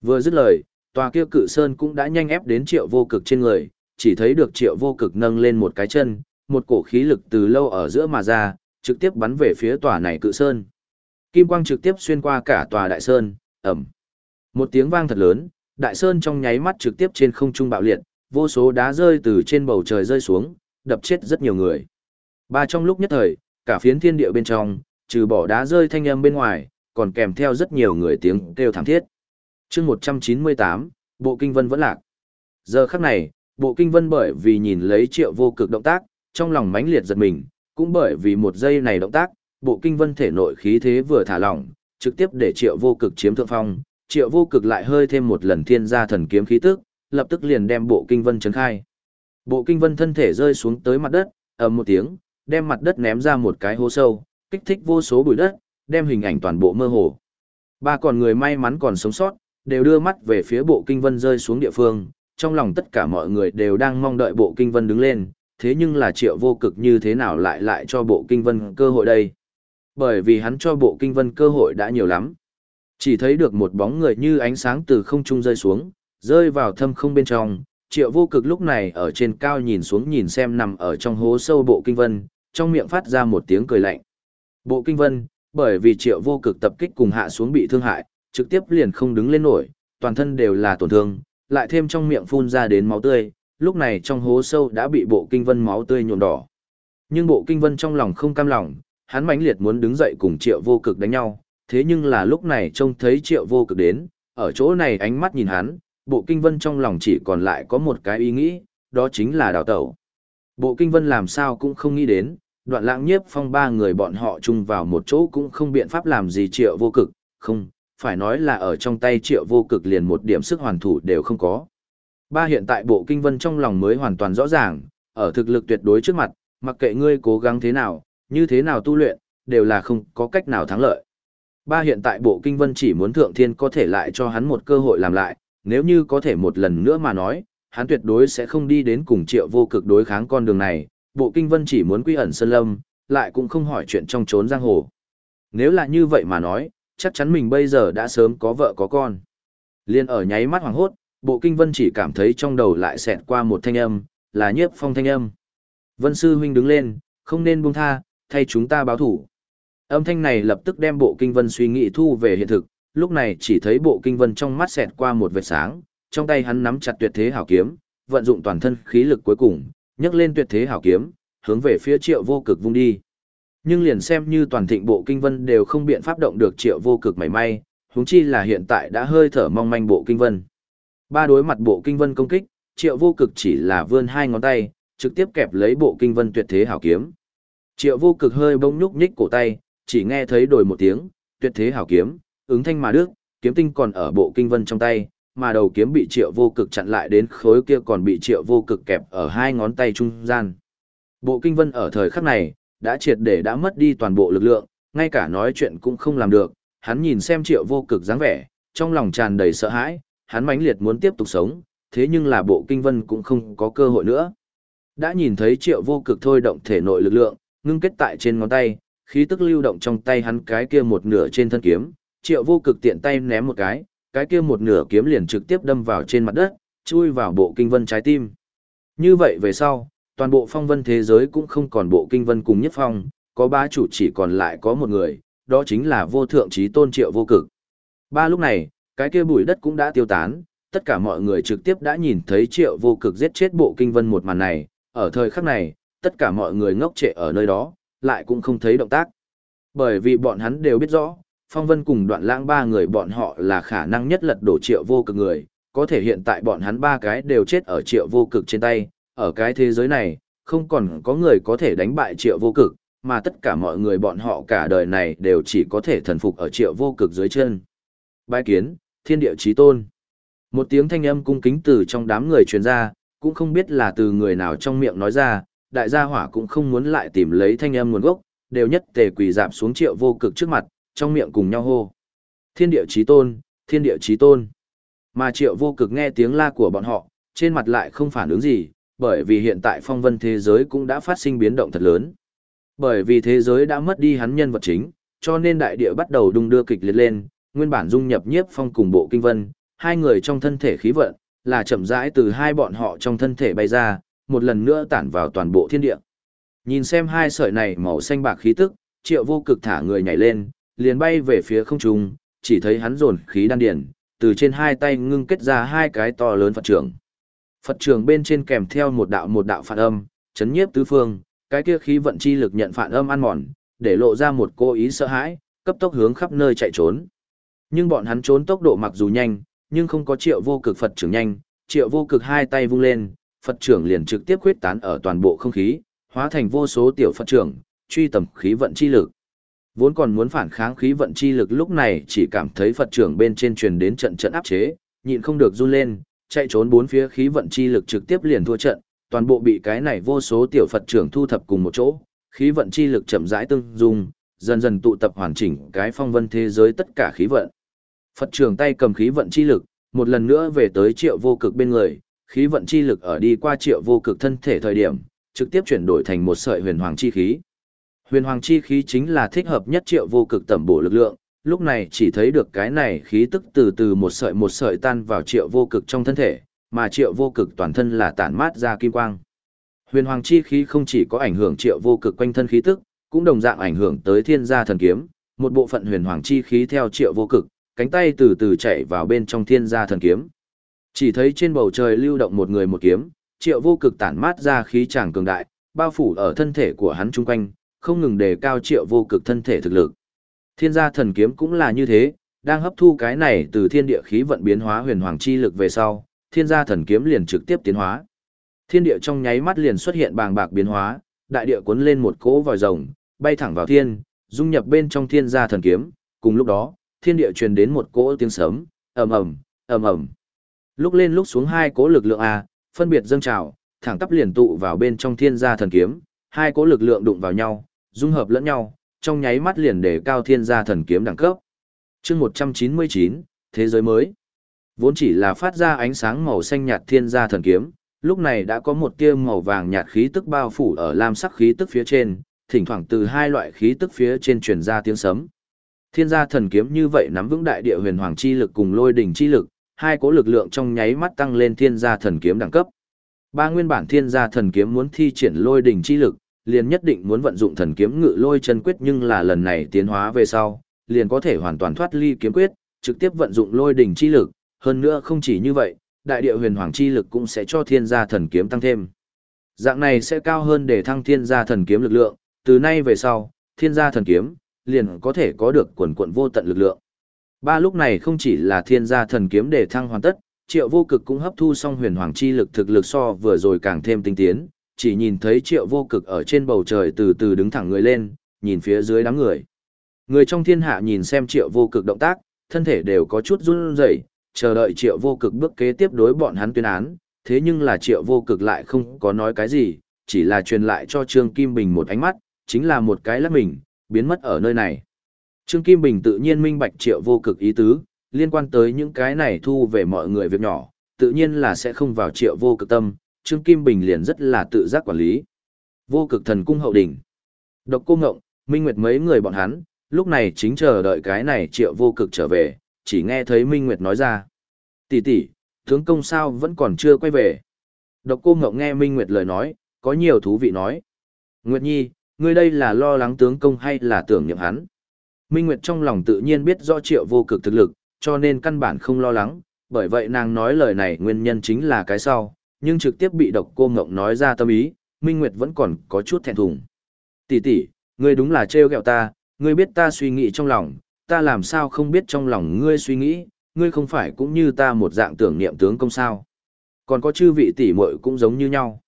Vừa dứt lời, tòa kia cự sơn cũng đã nhanh ép đến triệu vô cực trên người, chỉ thấy được triệu vô cực nâng lên một cái chân, một cổ khí lực từ lâu ở giữa mà ra, trực tiếp bắn về phía tòa này cự sơn. Kim quang trực tiếp xuyên qua cả tòa đại sơn, ẩm. Một tiếng vang thật lớn, đại sơn trong nháy mắt trực tiếp trên không trung bạo liệt, vô số đá rơi từ trên bầu trời rơi xuống, đập chết rất nhiều người. Ba trong lúc nhất thời, cả phiến thiên địa bên trong, trừ bỏ đá rơi thanh âm bên ngoài, còn kèm theo rất nhiều người tiếng kêu thảm thiết. chương 198, Bộ Kinh Vân vẫn lạc. Giờ khắc này, Bộ Kinh Vân bởi vì nhìn lấy triệu vô cực động tác, trong lòng mãnh liệt giật mình, cũng bởi vì một giây này động tác, Bộ Kinh Vân thể nội khí thế vừa thả lỏng, trực tiếp để triệu vô cực chiếm thượng phong, triệu vô cực lại hơi thêm một lần thiên gia thần kiếm khí tức, lập tức liền đem Bộ Kinh Vân chấn khai. Bộ Kinh Vân thân thể rơi xuống tới mặt đất, ầm một tiếng, đem mặt đất ném ra một cái hố sâu, kích thích vô số bụi đất, đem hình ảnh toàn bộ mơ hồ. Ba còn người may mắn còn sống sót, đều đưa mắt về phía bộ kinh vân rơi xuống địa phương, trong lòng tất cả mọi người đều đang mong đợi bộ kinh vân đứng lên, thế nhưng là triệu vô cực như thế nào lại lại cho bộ kinh vân cơ hội đây? Bởi vì hắn cho bộ kinh vân cơ hội đã nhiều lắm. Chỉ thấy được một bóng người như ánh sáng từ không trung rơi xuống, rơi vào thâm không bên trong, triệu vô cực lúc này ở trên cao nhìn xuống nhìn xem nằm ở trong hố sâu bộ kinh vân, trong miệng phát ra một tiếng cười lạnh. Bộ kinh vân, bởi vì triệu vô cực tập kích cùng hạ xuống bị thương hại, trực tiếp liền không đứng lên nổi, toàn thân đều là tổn thương, lại thêm trong miệng phun ra đến máu tươi, lúc này trong hố sâu đã bị bộ kinh vân máu tươi nhuộm đỏ. Nhưng bộ kinh vân trong lòng không cam lòng, hắn mãnh liệt muốn đứng dậy cùng triệu vô cực đánh nhau, thế nhưng là lúc này trông thấy triệu vô cực đến, ở chỗ này ánh mắt nhìn hắn, bộ kinh vân trong lòng chỉ còn lại có một cái ý nghĩ, đó chính là đào tẩu. Bộ kinh vân làm sao cũng không nghĩ đến, đoạn lãng nhiếp phong ba người bọn họ chung vào một chỗ cũng không biện pháp làm gì triệu vô cực, không, phải nói là ở trong tay triệu vô cực liền một điểm sức hoàn thủ đều không có. Ba hiện tại bộ kinh vân trong lòng mới hoàn toàn rõ ràng, ở thực lực tuyệt đối trước mặt, mặc kệ ngươi cố gắng thế nào, như thế nào tu luyện, đều là không có cách nào thắng lợi. Ba hiện tại bộ kinh vân chỉ muốn thượng thiên có thể lại cho hắn một cơ hội làm lại, nếu như có thể một lần nữa mà nói, hắn tuyệt đối sẽ không đi đến cùng triệu vô cực đối kháng con đường này, bộ kinh vân chỉ muốn quy ẩn sơn lâm, lại cũng không hỏi chuyện trong trốn giang hồ. Nếu là như vậy mà nói, chắc chắn mình bây giờ đã sớm có vợ có con. Liên ở nháy mắt hoàng hốt, bộ kinh vân chỉ cảm thấy trong đầu lại xẹt qua một thanh âm, là nhiếp phong thanh âm. Vân sư huynh đứng lên, không nên buông tha, thay chúng ta báo thủ. Âm thanh này lập tức đem bộ kinh vân suy nghĩ thu về hiện thực, lúc này chỉ thấy bộ kinh vân trong mắt xẹt qua một vệt sáng, trong tay hắn nắm chặt tuyệt thế hảo kiếm, vận dụng toàn thân khí lực cuối cùng, nhấc lên tuyệt thế hảo kiếm, hướng về phía triệu vô cực vung đi. Nhưng liền xem như toàn thịnh bộ kinh vân đều không biện pháp động được triệu vô cực mảy may, huống chi là hiện tại đã hơi thở mong manh bộ kinh vân. Ba đối mặt bộ kinh vân công kích, triệu vô cực chỉ là vươn hai ngón tay, trực tiếp kẹp lấy bộ kinh vân tuyệt thế hảo kiếm. Triệu vô cực hơi bông nhúc nhích cổ tay, chỉ nghe thấy đổi một tiếng, tuyệt thế hảo kiếm, ứng thanh mà đức, kiếm tinh còn ở bộ kinh vân trong tay, mà đầu kiếm bị triệu vô cực chặn lại đến khối kia còn bị triệu vô cực kẹp ở hai ngón tay trung gian. Bộ kinh vân ở thời khắc này, đã triệt để đã mất đi toàn bộ lực lượng, ngay cả nói chuyện cũng không làm được, hắn nhìn xem triệu vô cực dáng vẻ, trong lòng tràn đầy sợ hãi, hắn mãnh liệt muốn tiếp tục sống, thế nhưng là bộ kinh vân cũng không có cơ hội nữa. Đã nhìn thấy triệu vô cực thôi động thể nội lực lượng, ngưng kết tại trên ngón tay, khí tức lưu động trong tay hắn cái kia một nửa trên thân kiếm, triệu vô cực tiện tay ném một cái, cái kia một nửa kiếm liền trực tiếp đâm vào trên mặt đất, chui vào bộ kinh vân trái tim. Như vậy về sau, toàn bộ phong vân thế giới cũng không còn bộ kinh vân cùng nhất phong, có ba chủ chỉ còn lại có một người, đó chính là vô thượng trí tôn triệu vô cực. Ba lúc này, cái kia bụi đất cũng đã tiêu tán, tất cả mọi người trực tiếp đã nhìn thấy triệu vô cực giết chết bộ kinh vân một màn này, ở thời khắc này, tất cả mọi người ngốc trệ ở nơi đó, lại cũng không thấy động tác. Bởi vì bọn hắn đều biết rõ, phong vân cùng đoạn lãng ba người bọn họ là khả năng nhất lật đổ triệu vô cực người, có thể hiện tại bọn hắn ba cái đều chết ở triệu vô cực trên tay, ở cái thế giới này, không còn có người có thể đánh bại triệu vô cực, mà tất cả mọi người bọn họ cả đời này đều chỉ có thể thần phục ở triệu vô cực dưới chân. Bái kiến, thiên địa chí tôn. Một tiếng thanh âm cung kính từ trong đám người truyền ra, cũng không biết là từ người nào trong miệng nói ra, đại gia hỏa cũng không muốn lại tìm lấy thanh âm nguồn gốc, đều nhất tề quỳ dạp xuống triệu vô cực trước mặt, trong miệng cùng nhau hô. Thiên địa chí tôn, thiên địa chí tôn. Mà triệu vô cực nghe tiếng la của bọn họ, trên mặt lại không phản ứng gì, bởi vì hiện tại phong vân thế giới cũng đã phát sinh biến động thật lớn. Bởi vì thế giới đã mất đi hắn nhân vật chính, cho nên đại địa bắt đầu đung đưa kịch liệt lên, nguyên bản dung nhập nhiếp phong cùng bộ kinh vân, hai người trong thân thể khí vận, là chậm rãi từ hai bọn họ trong thân thể bay ra, một lần nữa tản vào toàn bộ thiên địa. Nhìn xem hai sợi này màu xanh bạc khí tức, triệu vô cực thả người nhảy lên, liền bay về phía không trung, chỉ thấy hắn dồn khí đan điển, từ trên hai tay ngưng kết ra hai cái to lớn Phật trưởng. Phật trưởng bên trên kèm theo một đạo một đạo phản âm, chấn nhiếp tứ phương, cái kia khí vận chi lực nhận phản âm ăn mòn, để lộ ra một cô ý sợ hãi, cấp tốc hướng khắp nơi chạy trốn. Nhưng bọn hắn trốn tốc độ mặc dù nhanh, nhưng không có triệu vô cực Phật trưởng nhanh, triệu vô cực hai tay vung lên, Phật trưởng liền trực tiếp quyết tán ở toàn bộ không khí, hóa thành vô số tiểu Phật trưởng, truy tầm khí vận chi lực. Vốn còn muốn phản kháng khí vận chi lực lúc này chỉ cảm thấy Phật trưởng bên trên truyền đến trận trận áp chế, nhịn không được run lên, chạy trốn bốn phía khí vận chi lực trực tiếp liền thua trận, toàn bộ bị cái này vô số tiểu Phật trưởng thu thập cùng một chỗ, khí vận chi lực chậm rãi tương dung, dần dần tụ tập hoàn chỉnh cái phong vân thế giới tất cả khí vận. Phật trưởng tay cầm khí vận chi lực, một lần nữa về tới triệu vô cực bên người, khí vận chi lực ở đi qua triệu vô cực thân thể thời điểm, trực tiếp chuyển đổi thành một sợi huyền hoàng chi khí. Huyền hoàng chi khí chính là thích hợp nhất triệu vô cực tẩm bổ lực lượng, lúc này chỉ thấy được cái này khí tức từ từ một sợi một sợi tan vào triệu vô cực trong thân thể, mà triệu vô cực toàn thân là tản mát ra kim quang. Huyền hoàng chi khí không chỉ có ảnh hưởng triệu vô cực quanh thân khí tức, cũng đồng dạng ảnh hưởng tới thiên gia thần kiếm, một bộ phận huyền hoàng chi khí theo triệu vô cực, cánh tay từ từ chạy vào bên trong thiên gia thần kiếm. Chỉ thấy trên bầu trời lưu động một người một kiếm, triệu vô cực tản mát ra khí tràng cường đại, bao phủ ở thân thể của hắn chung quanh, không ngừng đề cao triệu vô cực thân thể thực lực. Thiên gia thần kiếm cũng là như thế, đang hấp thu cái này từ thiên địa khí vận biến hóa huyền hoàng chi lực về sau, thiên gia thần kiếm liền trực tiếp tiến hóa. Thiên địa trong nháy mắt liền xuất hiện bàng bạc biến hóa, đại địa cuốn lên một cỗ vòi rồng, bay thẳng vào thiên, dung nhập bên trong thiên gia thần kiếm, cùng lúc đó, thiên địa truyền đến một cỗ tiếng sấm, ầm ầm, ầm ầm. Lúc lên lúc xuống hai cỗ lực lượng a, phân biệt dâng trào, thẳng tắp liền tụ vào bên trong thiên gia thần kiếm, hai cỗ lực lượng đụng vào nhau, dung hợp lẫn nhau, trong nháy mắt liền để cao thiên gia thần kiếm đẳng cấp. Chương 199, thế giới mới. Vốn chỉ là phát ra ánh sáng màu xanh nhạt thiên gia thần kiếm, lúc này đã có một tia màu vàng nhạt khí tức bao phủ ở lam sắc khí tức phía trên, thỉnh thoảng từ hai loại khí tức phía trên truyền ra tiếng sấm. Thiên gia thần kiếm như vậy nắm vững đại địa huyền hoàng chi lực cùng lôi đỉnh chi lực, hai cỗ lực lượng trong nháy mắt tăng lên thiên gia thần kiếm đẳng cấp. Ba nguyên bản thiên gia thần kiếm muốn thi triển lôi đỉnh chi lực, liền nhất định muốn vận dụng thần kiếm ngự lôi chân quyết nhưng là lần này tiến hóa về sau, liền có thể hoàn toàn thoát ly kiếm quyết, trực tiếp vận dụng lôi đỉnh chi lực, hơn nữa không chỉ như vậy, đại địa huyền hoàng chi lực cũng sẽ cho thiên gia thần kiếm tăng thêm. Dạng này sẽ cao hơn để thăng thiên gia thần kiếm lực lượng, từ nay về sau, thiên gia thần kiếm, liền có thể có được quần quận vô tận lực lượng. Ba lúc này không chỉ là thiên gia thần kiếm để thăng hoàn tất, triệu vô cực cũng hấp thu xong huyền hoàng chi lực thực lực so vừa rồi càng thêm tinh tiến, chỉ nhìn thấy triệu vô cực ở trên bầu trời từ từ đứng thẳng người lên, nhìn phía dưới đám người. Người trong thiên hạ nhìn xem triệu vô cực động tác, thân thể đều có chút run rẩy, chờ đợi triệu vô cực bước kế tiếp đối bọn hắn tuyên án, thế nhưng là triệu vô cực lại không có nói cái gì, chỉ là truyền lại cho Trương Kim Bình một ánh mắt, chính là một cái lắc mình, biến mất ở nơi này. Trương Kim Bình tự nhiên minh bạch triệu vô cực ý tứ, liên quan tới những cái này thu về mọi người việc nhỏ, tự nhiên là sẽ không vào triệu vô cực tâm, Trương Kim Bình liền rất là tự giác quản lý. Vô cực thần cung hậu đỉnh. Độc cô ngộng, Minh Nguyệt mấy người bọn hắn, lúc này chính chờ đợi cái này triệu vô cực trở về, chỉ nghe thấy Minh Nguyệt nói ra. tỷ tỷ, tướng công sao vẫn còn chưa quay về. Độc cô ngộng nghe Minh Nguyệt lời nói, có nhiều thú vị nói. Nguyệt Nhi, ngươi đây là lo lắng tướng công hay là tưởng niệm hắn. Minh Nguyệt trong lòng tự nhiên biết do triệu vô cực thực lực, cho nên căn bản không lo lắng, bởi vậy nàng nói lời này nguyên nhân chính là cái sau, nhưng trực tiếp bị độc cô ngộng nói ra tâm ý, Minh Nguyệt vẫn còn có chút thẹn thùng. Tỷ tỷ, ngươi đúng là trêu ghẹo ta, ngươi biết ta suy nghĩ trong lòng, ta làm sao không biết trong lòng ngươi suy nghĩ, ngươi không phải cũng như ta một dạng tưởng niệm tướng công sao. Còn có chư vị tỷ muội cũng giống như nhau.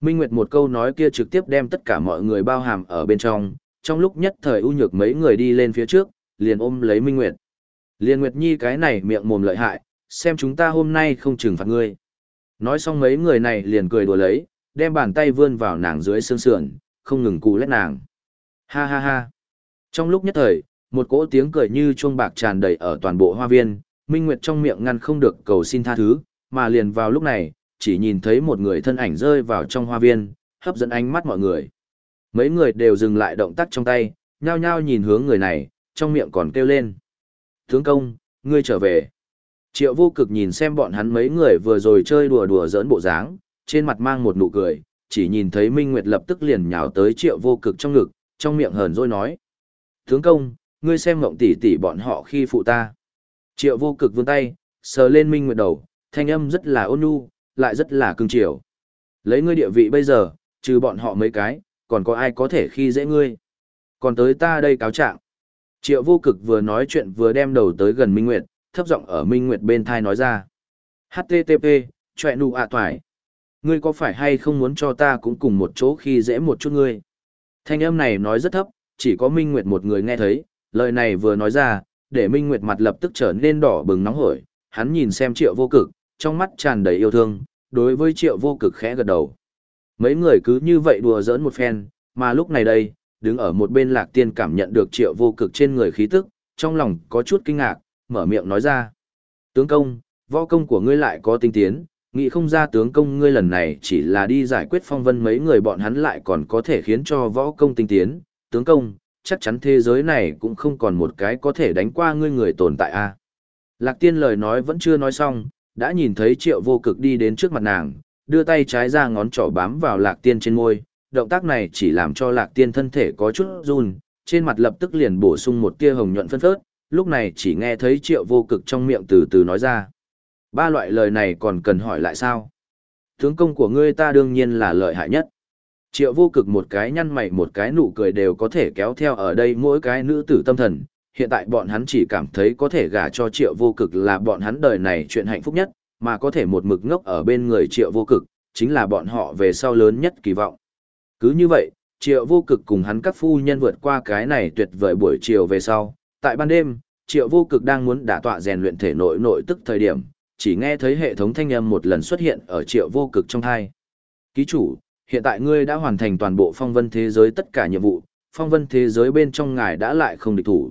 Minh Nguyệt một câu nói kia trực tiếp đem tất cả mọi người bao hàm ở bên trong, trong lúc nhất thời ưu nhược mấy người đi lên phía trước, liền ôm lấy Minh Nguyệt. Liên Nguyệt Nhi cái này miệng mồm lợi hại, xem chúng ta hôm nay không trừng phạt ngươi. Nói xong mấy người này liền cười đùa lấy, đem bàn tay vươn vào nàng dưới xương sườn, không ngừng cù lét nàng. Ha ha ha. Trong lúc nhất thời, một cỗ tiếng cười như chuông bạc tràn đầy ở toàn bộ hoa viên, Minh Nguyệt trong miệng ngăn không được cầu xin tha thứ, mà liền vào lúc này, chỉ nhìn thấy một người thân ảnh rơi vào trong hoa viên, hấp dẫn ánh mắt mọi người. Mấy người đều dừng lại động tác trong tay, nhao nhao nhìn hướng người này, trong miệng còn kêu lên. Tướng công, ngươi trở về. Triệu vô cực nhìn xem bọn hắn mấy người vừa rồi chơi đùa đùa giỡn bộ dáng, trên mặt mang một nụ cười, chỉ nhìn thấy Minh Nguyệt lập tức liền nhào tới triệu vô cực trong ngực, trong miệng hờn dỗi nói. Tướng công, ngươi xem ngộng tỷ tỷ bọn họ khi phụ ta. Triệu vô cực vươn tay, sờ lên Minh Nguyệt đầu, thanh âm rất là ôn nhu, lại rất là cưng chiều. Lấy ngươi địa vị bây giờ, trừ bọn họ mấy cái, còn có ai có thể khi dễ ngươi. Còn tới ta đây cáo trạng. Triệu vô cực vừa nói chuyện vừa đem đầu tới gần Minh Nguyệt, thấp giọng ở Minh Nguyệt bên thai nói ra. HTTP, chọe nụ ạ toài. Ngươi có phải hay không muốn cho ta cũng cùng một chỗ khi dễ một chút ngươi? Thanh âm này nói rất thấp, chỉ có Minh Nguyệt một người nghe thấy, lời này vừa nói ra, để Minh Nguyệt mặt lập tức trở nên đỏ bừng nóng hổi, hắn nhìn xem triệu vô cực, trong mắt tràn đầy yêu thương, đối với triệu vô cực khẽ gật đầu. Mấy người cứ như vậy đùa giỡn một phen, mà lúc này đây, đứng ở một bên lạc tiên cảm nhận được triệu vô cực trên người khí tức, trong lòng có chút kinh ngạc, mở miệng nói ra. Tướng công, võ công của ngươi lại có tinh tiến, nghĩ không ra tướng công ngươi lần này chỉ là đi giải quyết phong vân mấy người bọn hắn lại còn có thể khiến cho võ công tinh tiến. Tướng công, chắc chắn thế giới này cũng không còn một cái có thể đánh qua ngươi người tồn tại a. Lạc tiên lời nói vẫn chưa nói xong, đã nhìn thấy triệu vô cực đi đến trước mặt nàng, đưa tay trái ra ngón trỏ bám vào lạc tiên trên môi. Động tác này chỉ làm cho lạc tiên thân thể có chút run, trên mặt lập tức liền bổ sung một tia hồng nhuận phân phớt, lúc này chỉ nghe thấy triệu vô cực trong miệng từ từ nói ra. Ba loại lời này còn cần hỏi lại sao? Tướng công của ngươi ta đương nhiên là lợi hại nhất. Triệu vô cực một cái nhăn mày một cái nụ cười đều có thể kéo theo ở đây mỗi cái nữ tử tâm thần. Hiện tại bọn hắn chỉ cảm thấy có thể gả cho triệu vô cực là bọn hắn đời này chuyện hạnh phúc nhất, mà có thể một mực ngốc ở bên người triệu vô cực, chính là bọn họ về sau lớn nhất kỳ vọng. Cứ như vậy, triệu vô cực cùng hắn các phu nhân vượt qua cái này tuyệt vời buổi chiều về sau. Tại ban đêm, triệu vô cực đang muốn đả tọa rèn luyện thể nội nội tức thời điểm, chỉ nghe thấy hệ thống thanh âm một lần xuất hiện ở triệu vô cực trong thai. Ký chủ, hiện tại ngươi đã hoàn thành toàn bộ phong vân thế giới tất cả nhiệm vụ, phong vân thế giới bên trong ngài đã lại không địch thủ.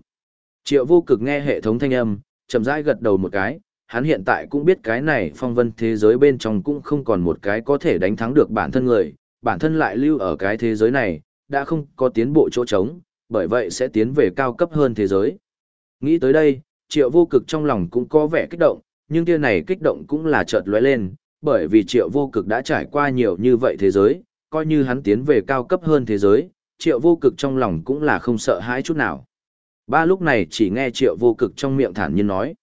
Triệu vô cực nghe hệ thống thanh âm, chậm rãi gật đầu một cái, hắn hiện tại cũng biết cái này phong vân thế giới bên trong cũng không còn một cái có thể đánh thắng được bản thân người, bản thân lại lưu ở cái thế giới này, đã không có tiến bộ chỗ trống, bởi vậy sẽ tiến về cao cấp hơn thế giới. Nghĩ tới đây, triệu vô cực trong lòng cũng có vẻ kích động, nhưng kia này kích động cũng là chợt lóe lên, bởi vì triệu vô cực đã trải qua nhiều như vậy thế giới, coi như hắn tiến về cao cấp hơn thế giới, triệu vô cực trong lòng cũng là không sợ hãi chút nào. Ba lúc này chỉ nghe triệu vô cực trong miệng thản nhiên nói.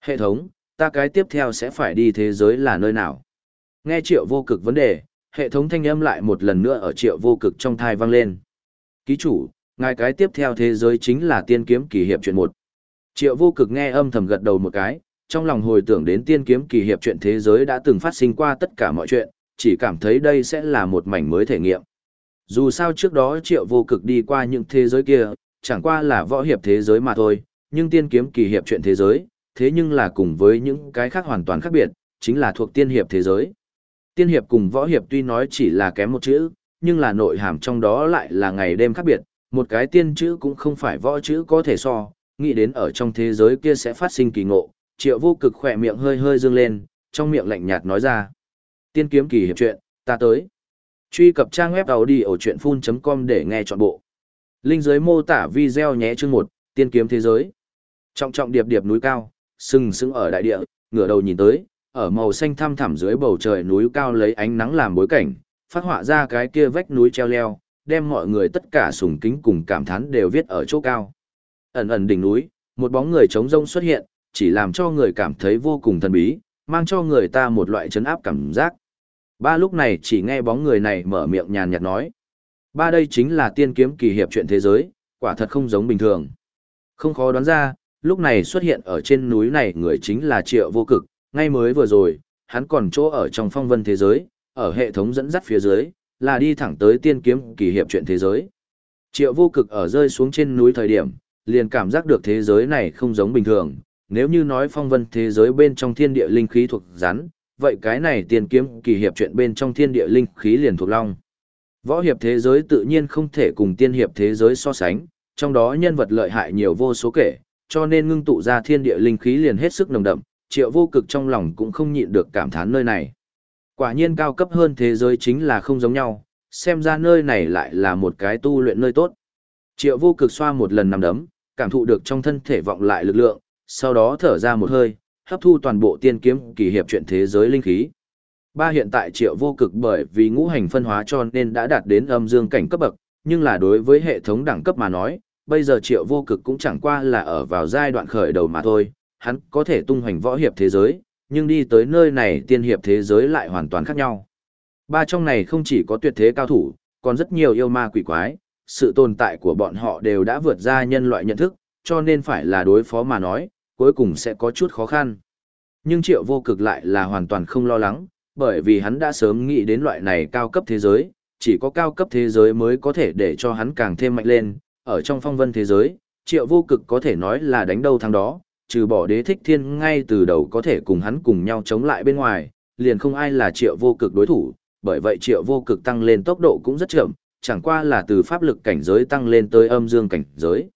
Hệ thống, ta cái tiếp theo sẽ phải đi thế giới là nơi nào? Nghe triệu vô cực vấn đề, hệ thống thanh âm lại một lần nữa ở triệu vô cực trong thai vang lên. Ký chủ, ngài cái tiếp theo thế giới chính là tiên kiếm kỳ hiệp chuyện một. Triệu vô cực nghe âm thầm gật đầu một cái, trong lòng hồi tưởng đến tiên kiếm kỳ hiệp chuyện thế giới đã từng phát sinh qua tất cả mọi chuyện, chỉ cảm thấy đây sẽ là một mảnh mới thể nghiệm. Dù sao trước đó triệu vô cực đi qua những thế giới kia, chẳng qua là võ hiệp thế giới mà thôi, nhưng tiên kiếm kỳ hiệp chuyện thế giới, thế nhưng là cùng với những cái khác hoàn toàn khác biệt, chính là thuộc tiên hiệp thế giới. Tiên hiệp cùng võ hiệp tuy nói chỉ là kém một chữ, nhưng là nội hàm trong đó lại là ngày đêm khác biệt, một cái tiên chữ cũng không phải võ chữ có thể so, nghĩ đến ở trong thế giới kia sẽ phát sinh kỳ ngộ, triệu vô cực khỏe miệng hơi hơi dương lên, trong miệng lạnh nhạt nói ra. Tiên kiếm kỳ hiệp chuyện, ta tới. Truy cập trang web đầu đi ở chuyện full.com để nghe trọn bộ. Linh dưới mô tả video nhé chương một tiên kiếm thế giới. Trọng trọng điệp điệp núi cao, sừng sững ở đại địa, ngửa đầu nhìn tới, ở màu xanh thăm thẳm dưới bầu trời núi cao lấy ánh nắng làm bối cảnh, phát họa ra cái kia vách núi treo leo, đem mọi người tất cả sùng kính cùng cảm thán đều viết ở chỗ cao. Ẩn ẩn đỉnh núi, một bóng người trống rông xuất hiện, chỉ làm cho người cảm thấy vô cùng thần bí, mang cho người ta một loại chấn áp cảm giác. Ba lúc này chỉ nghe bóng người này mở miệng nhàn nhạt nói. Ba đây chính là tiên kiếm kỳ hiệp chuyện thế giới, quả thật không giống bình thường. Không khó đoán ra, lúc này xuất hiện ở trên núi này người chính là triệu vô cực, ngay mới vừa rồi, hắn còn chỗ ở trong phong vân thế giới, ở hệ thống dẫn dắt phía dưới, là đi thẳng tới tiên kiếm kỳ hiệp chuyện thế giới. Triệu vô cực ở rơi xuống trên núi thời điểm, liền cảm giác được thế giới này không giống bình thường, nếu như nói phong vân thế giới bên trong thiên địa linh khí thuộc rắn, vậy cái này tiên kiếm kỳ hiệp chuyện bên trong thiên địa linh khí liền thuộc long. Võ hiệp thế giới tự nhiên không thể cùng tiên hiệp thế giới so sánh, trong đó nhân vật lợi hại nhiều vô số kể, cho nên ngưng tụ ra thiên địa linh khí liền hết sức nồng đậm, triệu vô cực trong lòng cũng không nhịn được cảm thán nơi này. Quả nhiên cao cấp hơn thế giới chính là không giống nhau, xem ra nơi này lại là một cái tu luyện nơi tốt. Triệu vô cực xoa một lần nằm đấm, cảm thụ được trong thân thể vọng lại lực lượng, sau đó thở ra một hơi, hấp thu toàn bộ tiên kiếm kỳ hiệp chuyện thế giới linh khí. Ba hiện tại triệu vô cực bởi vì ngũ hành phân hóa cho nên đã đạt đến âm dương cảnh cấp bậc, nhưng là đối với hệ thống đẳng cấp mà nói, bây giờ triệu vô cực cũng chẳng qua là ở vào giai đoạn khởi đầu mà thôi, hắn có thể tung hoành võ hiệp thế giới, nhưng đi tới nơi này tiên hiệp thế giới lại hoàn toàn khác nhau. Ba trong này không chỉ có tuyệt thế cao thủ, còn rất nhiều yêu ma quỷ quái, sự tồn tại của bọn họ đều đã vượt ra nhân loại nhận thức, cho nên phải là đối phó mà nói, cuối cùng sẽ có chút khó khăn. Nhưng triệu vô cực lại là hoàn toàn không lo lắng, bởi vì hắn đã sớm nghĩ đến loại này cao cấp thế giới, chỉ có cao cấp thế giới mới có thể để cho hắn càng thêm mạnh lên, ở trong phong vân thế giới, triệu vô cực có thể nói là đánh đâu thắng đó, trừ bỏ đế thích thiên ngay từ đầu có thể cùng hắn cùng nhau chống lại bên ngoài, liền không ai là triệu vô cực đối thủ, bởi vậy triệu vô cực tăng lên tốc độ cũng rất chậm, chẳng qua là từ pháp lực cảnh giới tăng lên tới âm dương cảnh giới.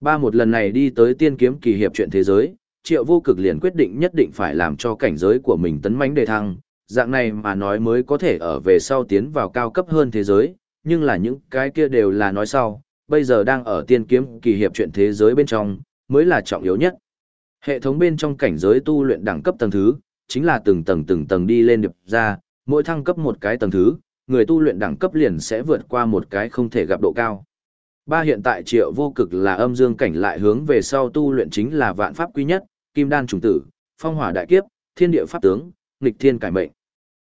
Ba một lần này đi tới tiên kiếm kỳ hiệp chuyện thế giới, triệu vô cực liền quyết định nhất định phải làm cho cảnh giới của mình tấn mãnh đề thăng, dạng này mà nói mới có thể ở về sau tiến vào cao cấp hơn thế giới, nhưng là những cái kia đều là nói sau, bây giờ đang ở tiên kiếm kỳ hiệp chuyện thế giới bên trong, mới là trọng yếu nhất. Hệ thống bên trong cảnh giới tu luyện đẳng cấp tầng thứ, chính là từng tầng từng tầng đi lên điệp ra, mỗi thăng cấp một cái tầng thứ, người tu luyện đẳng cấp liền sẽ vượt qua một cái không thể gặp độ cao. Ba hiện tại triệu vô cực là âm dương cảnh lại hướng về sau tu luyện chính là vạn pháp quý nhất, kim đan trùng tử, phong hỏa đại kiếp, thiên địa pháp tướng, nghịch thiên cải mệnh.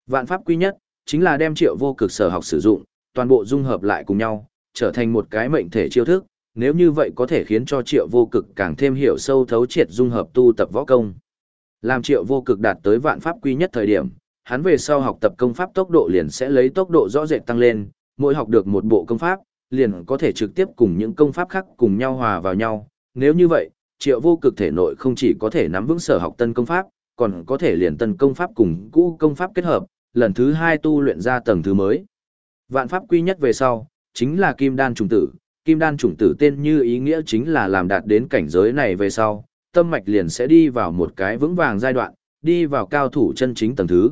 Vạn pháp quý nhất, chính là đem triệu vô cực sở học sử dụng, toàn bộ dung hợp lại cùng nhau, trở thành một cái mệnh thể chiêu thức, nếu như vậy có thể khiến cho triệu vô cực càng thêm hiểu sâu thấu triệt dung hợp tu tập võ công. Làm triệu vô cực đạt tới vạn pháp quy nhất thời điểm, hắn về sau học tập công pháp tốc độ liền sẽ lấy tốc độ rõ rệt tăng lên, mỗi học được một bộ công pháp, liền có thể trực tiếp cùng những công pháp khác cùng nhau hòa vào nhau. Nếu như vậy, triệu vô cực thể nội không chỉ có thể nắm vững sở học tân công pháp, còn có thể liền tân công pháp cùng cũ công pháp kết hợp, lần thứ hai tu luyện ra tầng thứ mới. Vạn pháp quy nhất về sau, chính là kim đan trùng tử, kim đan trùng tử tên như ý nghĩa chính là làm đạt đến cảnh giới này về sau, tâm mạch liền sẽ đi vào một cái vững vàng giai đoạn, đi vào cao thủ chân chính tầng thứ.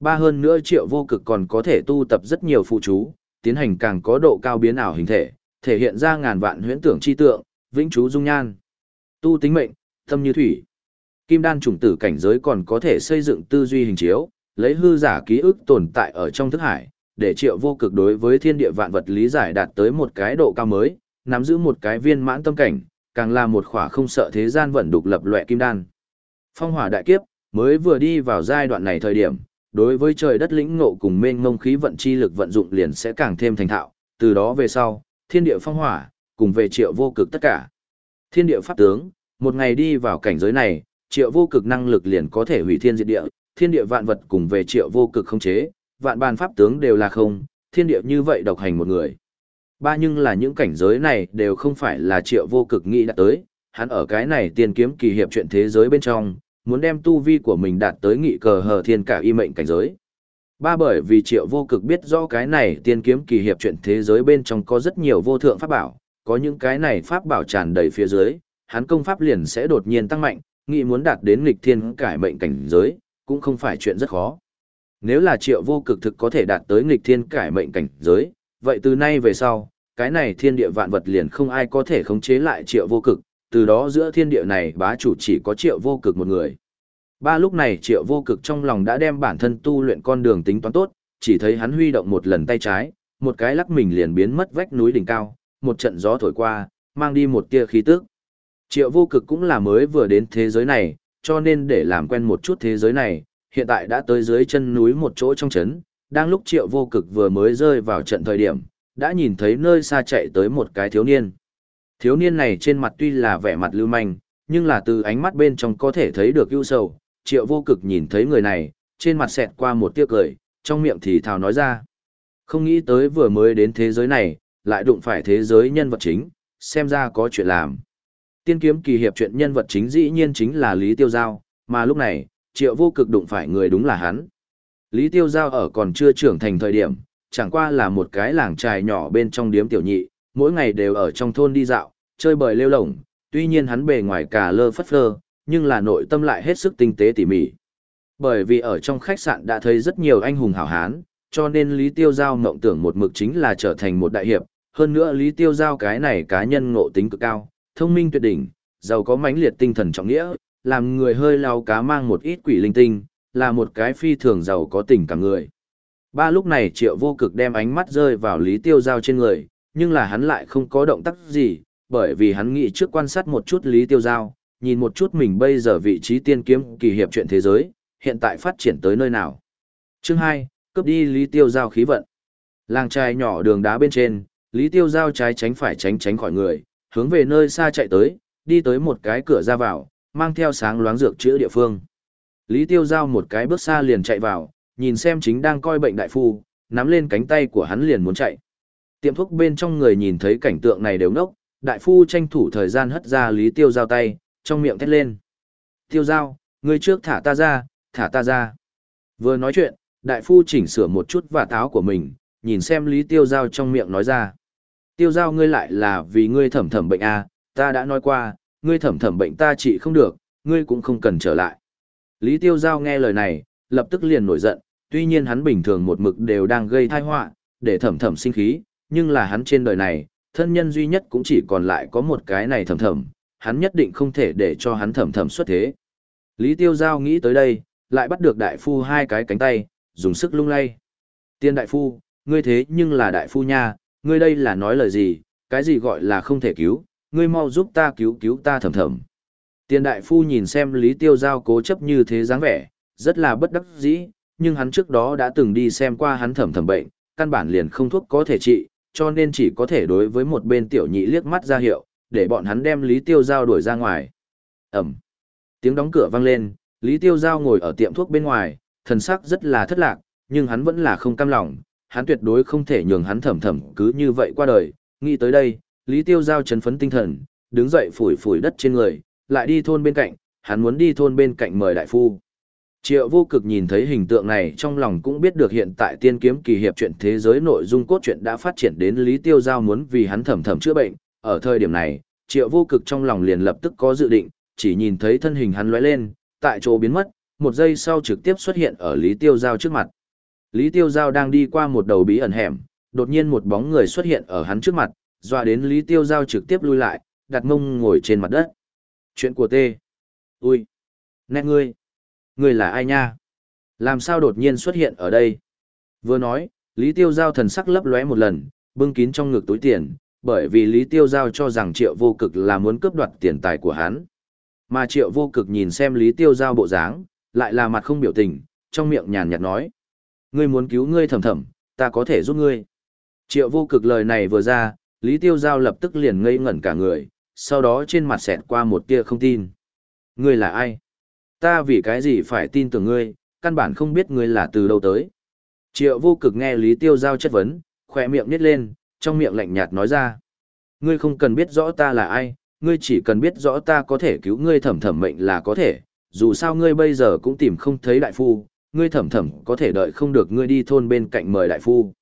Ba hơn nữa triệu vô cực còn có thể tu tập rất nhiều phụ chú, tiến hành càng có độ cao biến ảo hình thể, thể hiện ra ngàn vạn huyễn tưởng chi tượng, vĩnh chú dung nhan. Tu tính mệnh, tâm như thủy. Kim đan trùng tử cảnh giới còn có thể xây dựng tư duy hình chiếu, lấy hư giả ký ức tồn tại ở trong thức hải, để triệu vô cực đối với thiên địa vạn vật lý giải đạt tới một cái độ cao mới, nắm giữ một cái viên mãn tâm cảnh, càng là một khỏa không sợ thế gian vận đục lập loại kim đan. Phong hỏa đại kiếp, mới vừa đi vào giai đoạn này thời điểm, đối với trời đất lĩnh ngộ cùng mênh ngông khí vận chi lực vận dụng liền sẽ càng thêm thành thạo, từ đó về sau, thiên địa phong hỏa, cùng về triệu vô cực tất cả. Thiên địa pháp tướng, một ngày đi vào cảnh giới này, triệu vô cực năng lực liền có thể hủy thiên diệt địa, thiên địa vạn vật cùng về triệu vô cực không chế, vạn bàn pháp tướng đều là không, thiên địa như vậy độc hành một người. Ba nhưng là những cảnh giới này đều không phải là triệu vô cực nghĩ đã tới, hắn ở cái này tiên kiếm kỳ hiệp chuyện thế giới bên trong, muốn đem tu vi của mình đạt tới nghị cờ hờ thiên cả y mệnh cảnh giới. Ba bởi vì triệu vô cực biết rõ cái này tiên kiếm kỳ hiệp chuyện thế giới bên trong có rất nhiều vô thượng pháp bảo, có những cái này pháp bảo tràn đầy phía dưới, hắn công pháp liền sẽ đột nhiên tăng mạnh, nghĩ muốn đạt đến nghịch thiên cải mệnh cảnh giới, cũng không phải chuyện rất khó. Nếu là triệu vô cực thực có thể đạt tới nghịch thiên cải mệnh cảnh giới, vậy từ nay về sau, cái này thiên địa vạn vật liền không ai có thể khống chế lại triệu vô cực, từ đó giữa thiên địa này bá chủ chỉ có triệu vô cực một người. Ba lúc này triệu vô cực trong lòng đã đem bản thân tu luyện con đường tính toán tốt, chỉ thấy hắn huy động một lần tay trái, một cái lắc mình liền biến mất vách núi đỉnh cao, một trận gió thổi qua, mang đi một tia khí tức. Triệu vô cực cũng là mới vừa đến thế giới này, cho nên để làm quen một chút thế giới này, hiện tại đã tới dưới chân núi một chỗ trong trấn, đang lúc triệu vô cực vừa mới rơi vào trận thời điểm, đã nhìn thấy nơi xa chạy tới một cái thiếu niên. Thiếu niên này trên mặt tuy là vẻ mặt lưu manh, nhưng là từ ánh mắt bên trong có thể thấy được ưu sầu, triệu vô cực nhìn thấy người này, trên mặt xẹt qua một tiếc cười, trong miệng thì thào nói ra. Không nghĩ tới vừa mới đến thế giới này, lại đụng phải thế giới nhân vật chính, xem ra có chuyện làm. Tiên kiếm kỳ hiệp chuyện nhân vật chính dĩ nhiên chính là Lý Tiêu Giao, mà lúc này, triệu vô cực đụng phải người đúng là hắn. Lý Tiêu Giao ở còn chưa trưởng thành thời điểm, chẳng qua là một cái làng trài nhỏ bên trong điếm tiểu nhị, mỗi ngày đều ở trong thôn đi dạo, chơi bời lêu lổng, tuy nhiên hắn bề ngoài cả lơ phất phơ, nhưng là nội tâm lại hết sức tinh tế tỉ mỉ. Bởi vì ở trong khách sạn đã thấy rất nhiều anh hùng hảo hán, cho nên Lý Tiêu Giao mộng tưởng một mực chính là trở thành một đại hiệp, hơn nữa Lý Tiêu Giao cái này cá nhân ngộ tính cực cao, thông minh tuyệt đỉnh, giàu có mãnh liệt tinh thần trọng nghĩa, làm người hơi lao cá mang một ít quỷ linh tinh, là một cái phi thường giàu có tình cảm người. Ba lúc này triệu vô cực đem ánh mắt rơi vào Lý Tiêu Giao trên người, nhưng là hắn lại không có động tác gì, bởi vì hắn nghĩ trước quan sát một chút Lý Tiêu Giao, nhìn một chút mình bây giờ vị trí tiên kiếm kỳ hiệp chuyện thế giới, hiện tại phát triển tới nơi nào. Chương 2, cướp đi Lý Tiêu Giao khí vận. Làng trai nhỏ đường đá bên trên, Lý Tiêu Giao trái tránh phải tránh tránh khỏi người, hướng về nơi xa chạy tới, đi tới một cái cửa ra vào, mang theo sáng loáng dược chữa địa phương. Lý Tiêu Giao một cái bước xa liền chạy vào, nhìn xem chính đang coi bệnh đại phu, nắm lên cánh tay của hắn liền muốn chạy. Tiệm thuốc bên trong người nhìn thấy cảnh tượng này đều ngốc, đại phu tranh thủ thời gian hất ra Lý Tiêu Giao tay, trong miệng thét lên. Tiêu Giao, người trước thả ta ra, thả ta ra. Vừa nói chuyện, đại phu chỉnh sửa một chút và táo của mình, nhìn xem Lý Tiêu Giao trong miệng nói ra. Tiêu Giao ngươi lại là vì ngươi thẩm thẩm bệnh à, ta đã nói qua, ngươi thẩm thẩm bệnh ta trị không được, ngươi cũng không cần trở lại. Lý Tiêu Giao nghe lời này, lập tức liền nổi giận, tuy nhiên hắn bình thường một mực đều đang gây tai họa, để thẩm thẩm sinh khí, nhưng là hắn trên đời này, thân nhân duy nhất cũng chỉ còn lại có một cái này thẩm thẩm, hắn nhất định không thể để cho hắn thẩm thẩm xuất thế. Lý Tiêu Giao nghĩ tới đây, lại bắt được đại phu hai cái cánh tay, dùng sức lung lay. Tiên đại phu, ngươi thế nhưng là đại phu nha, ngươi đây là nói lời gì, cái gì gọi là không thể cứu, ngươi mau giúp ta cứu cứu ta thầm thầm. Tiền đại phu nhìn xem Lý Tiêu Giao cố chấp như thế dáng vẻ, rất là bất đắc dĩ, nhưng hắn trước đó đã từng đi xem qua hắn thầm thầm bệnh, căn bản liền không thuốc có thể trị, cho nên chỉ có thể đối với một bên tiểu nhị liếc mắt ra hiệu, để bọn hắn đem Lý Tiêu Giao đuổi ra ngoài. Ẩm. Tiếng đóng cửa vang lên, Lý Tiêu Giao ngồi ở tiệm thuốc bên ngoài, thần sắc rất là thất lạc, nhưng hắn vẫn là không cam lòng, hắn tuyệt đối không thể nhường hắn thầm thầm cứ như vậy qua đời. Nghĩ tới đây, Lý Tiêu Giao chấn phấn tinh thần, đứng dậy phủi phủi đất trên người, lại đi thôn bên cạnh, hắn muốn đi thôn bên cạnh mời đại phu. Triệu vô cực nhìn thấy hình tượng này trong lòng cũng biết được hiện tại tiên kiếm kỳ hiệp chuyện thế giới nội dung cốt truyện đã phát triển đến Lý Tiêu Giao muốn vì hắn thầm thầm chữa bệnh. Ở thời điểm này, triệu vô cực trong lòng liền lập tức có dự định, chỉ nhìn thấy thân hình hắn lóe lên, tại chỗ biến mất, một giây sau trực tiếp xuất hiện ở Lý Tiêu Giao trước mặt. Lý Tiêu Giao đang đi qua một đầu bí ẩn hẻm, đột nhiên một bóng người xuất hiện ở hắn trước mặt, dọa đến Lý Tiêu Giao trực tiếp lui lại, đặt mông ngồi trên mặt đất. Chuyện của tê. Ui. Nét ngươi. Ngươi là ai nha? Làm sao đột nhiên xuất hiện ở đây? Vừa nói, Lý Tiêu Giao thần sắc lấp lóe một lần, bưng kín trong ngực túi tiền, bởi vì Lý Tiêu Giao cho rằng triệu vô cực là muốn cướp đoạt tiền tài của hắn. Mà triệu vô cực nhìn xem Lý Tiêu Giao bộ dáng, lại là mặt không biểu tình, trong miệng nhàn nhạt nói. Ngươi muốn cứu ngươi thầm thầm, ta có thể giúp ngươi. Triệu vô cực lời này vừa ra, Lý Tiêu Giao lập tức liền ngây ngẩn cả người, sau đó trên mặt xẹt qua một tia không tin. Ngươi là ai? Ta vì cái gì phải tin tưởng ngươi, căn bản không biết ngươi là từ đâu tới. Triệu vô cực nghe Lý Tiêu Giao chất vấn, khỏe miệng nít lên, trong miệng lạnh nhạt nói ra. Ngươi không cần biết rõ ta là ai, ngươi chỉ cần biết rõ ta có thể cứu ngươi thẩm thẩm mệnh là có thể, dù sao ngươi bây giờ cũng tìm không thấy đại phu, ngươi thẩm thẩm có thể đợi không được ngươi đi thôn bên cạnh mời đại phu.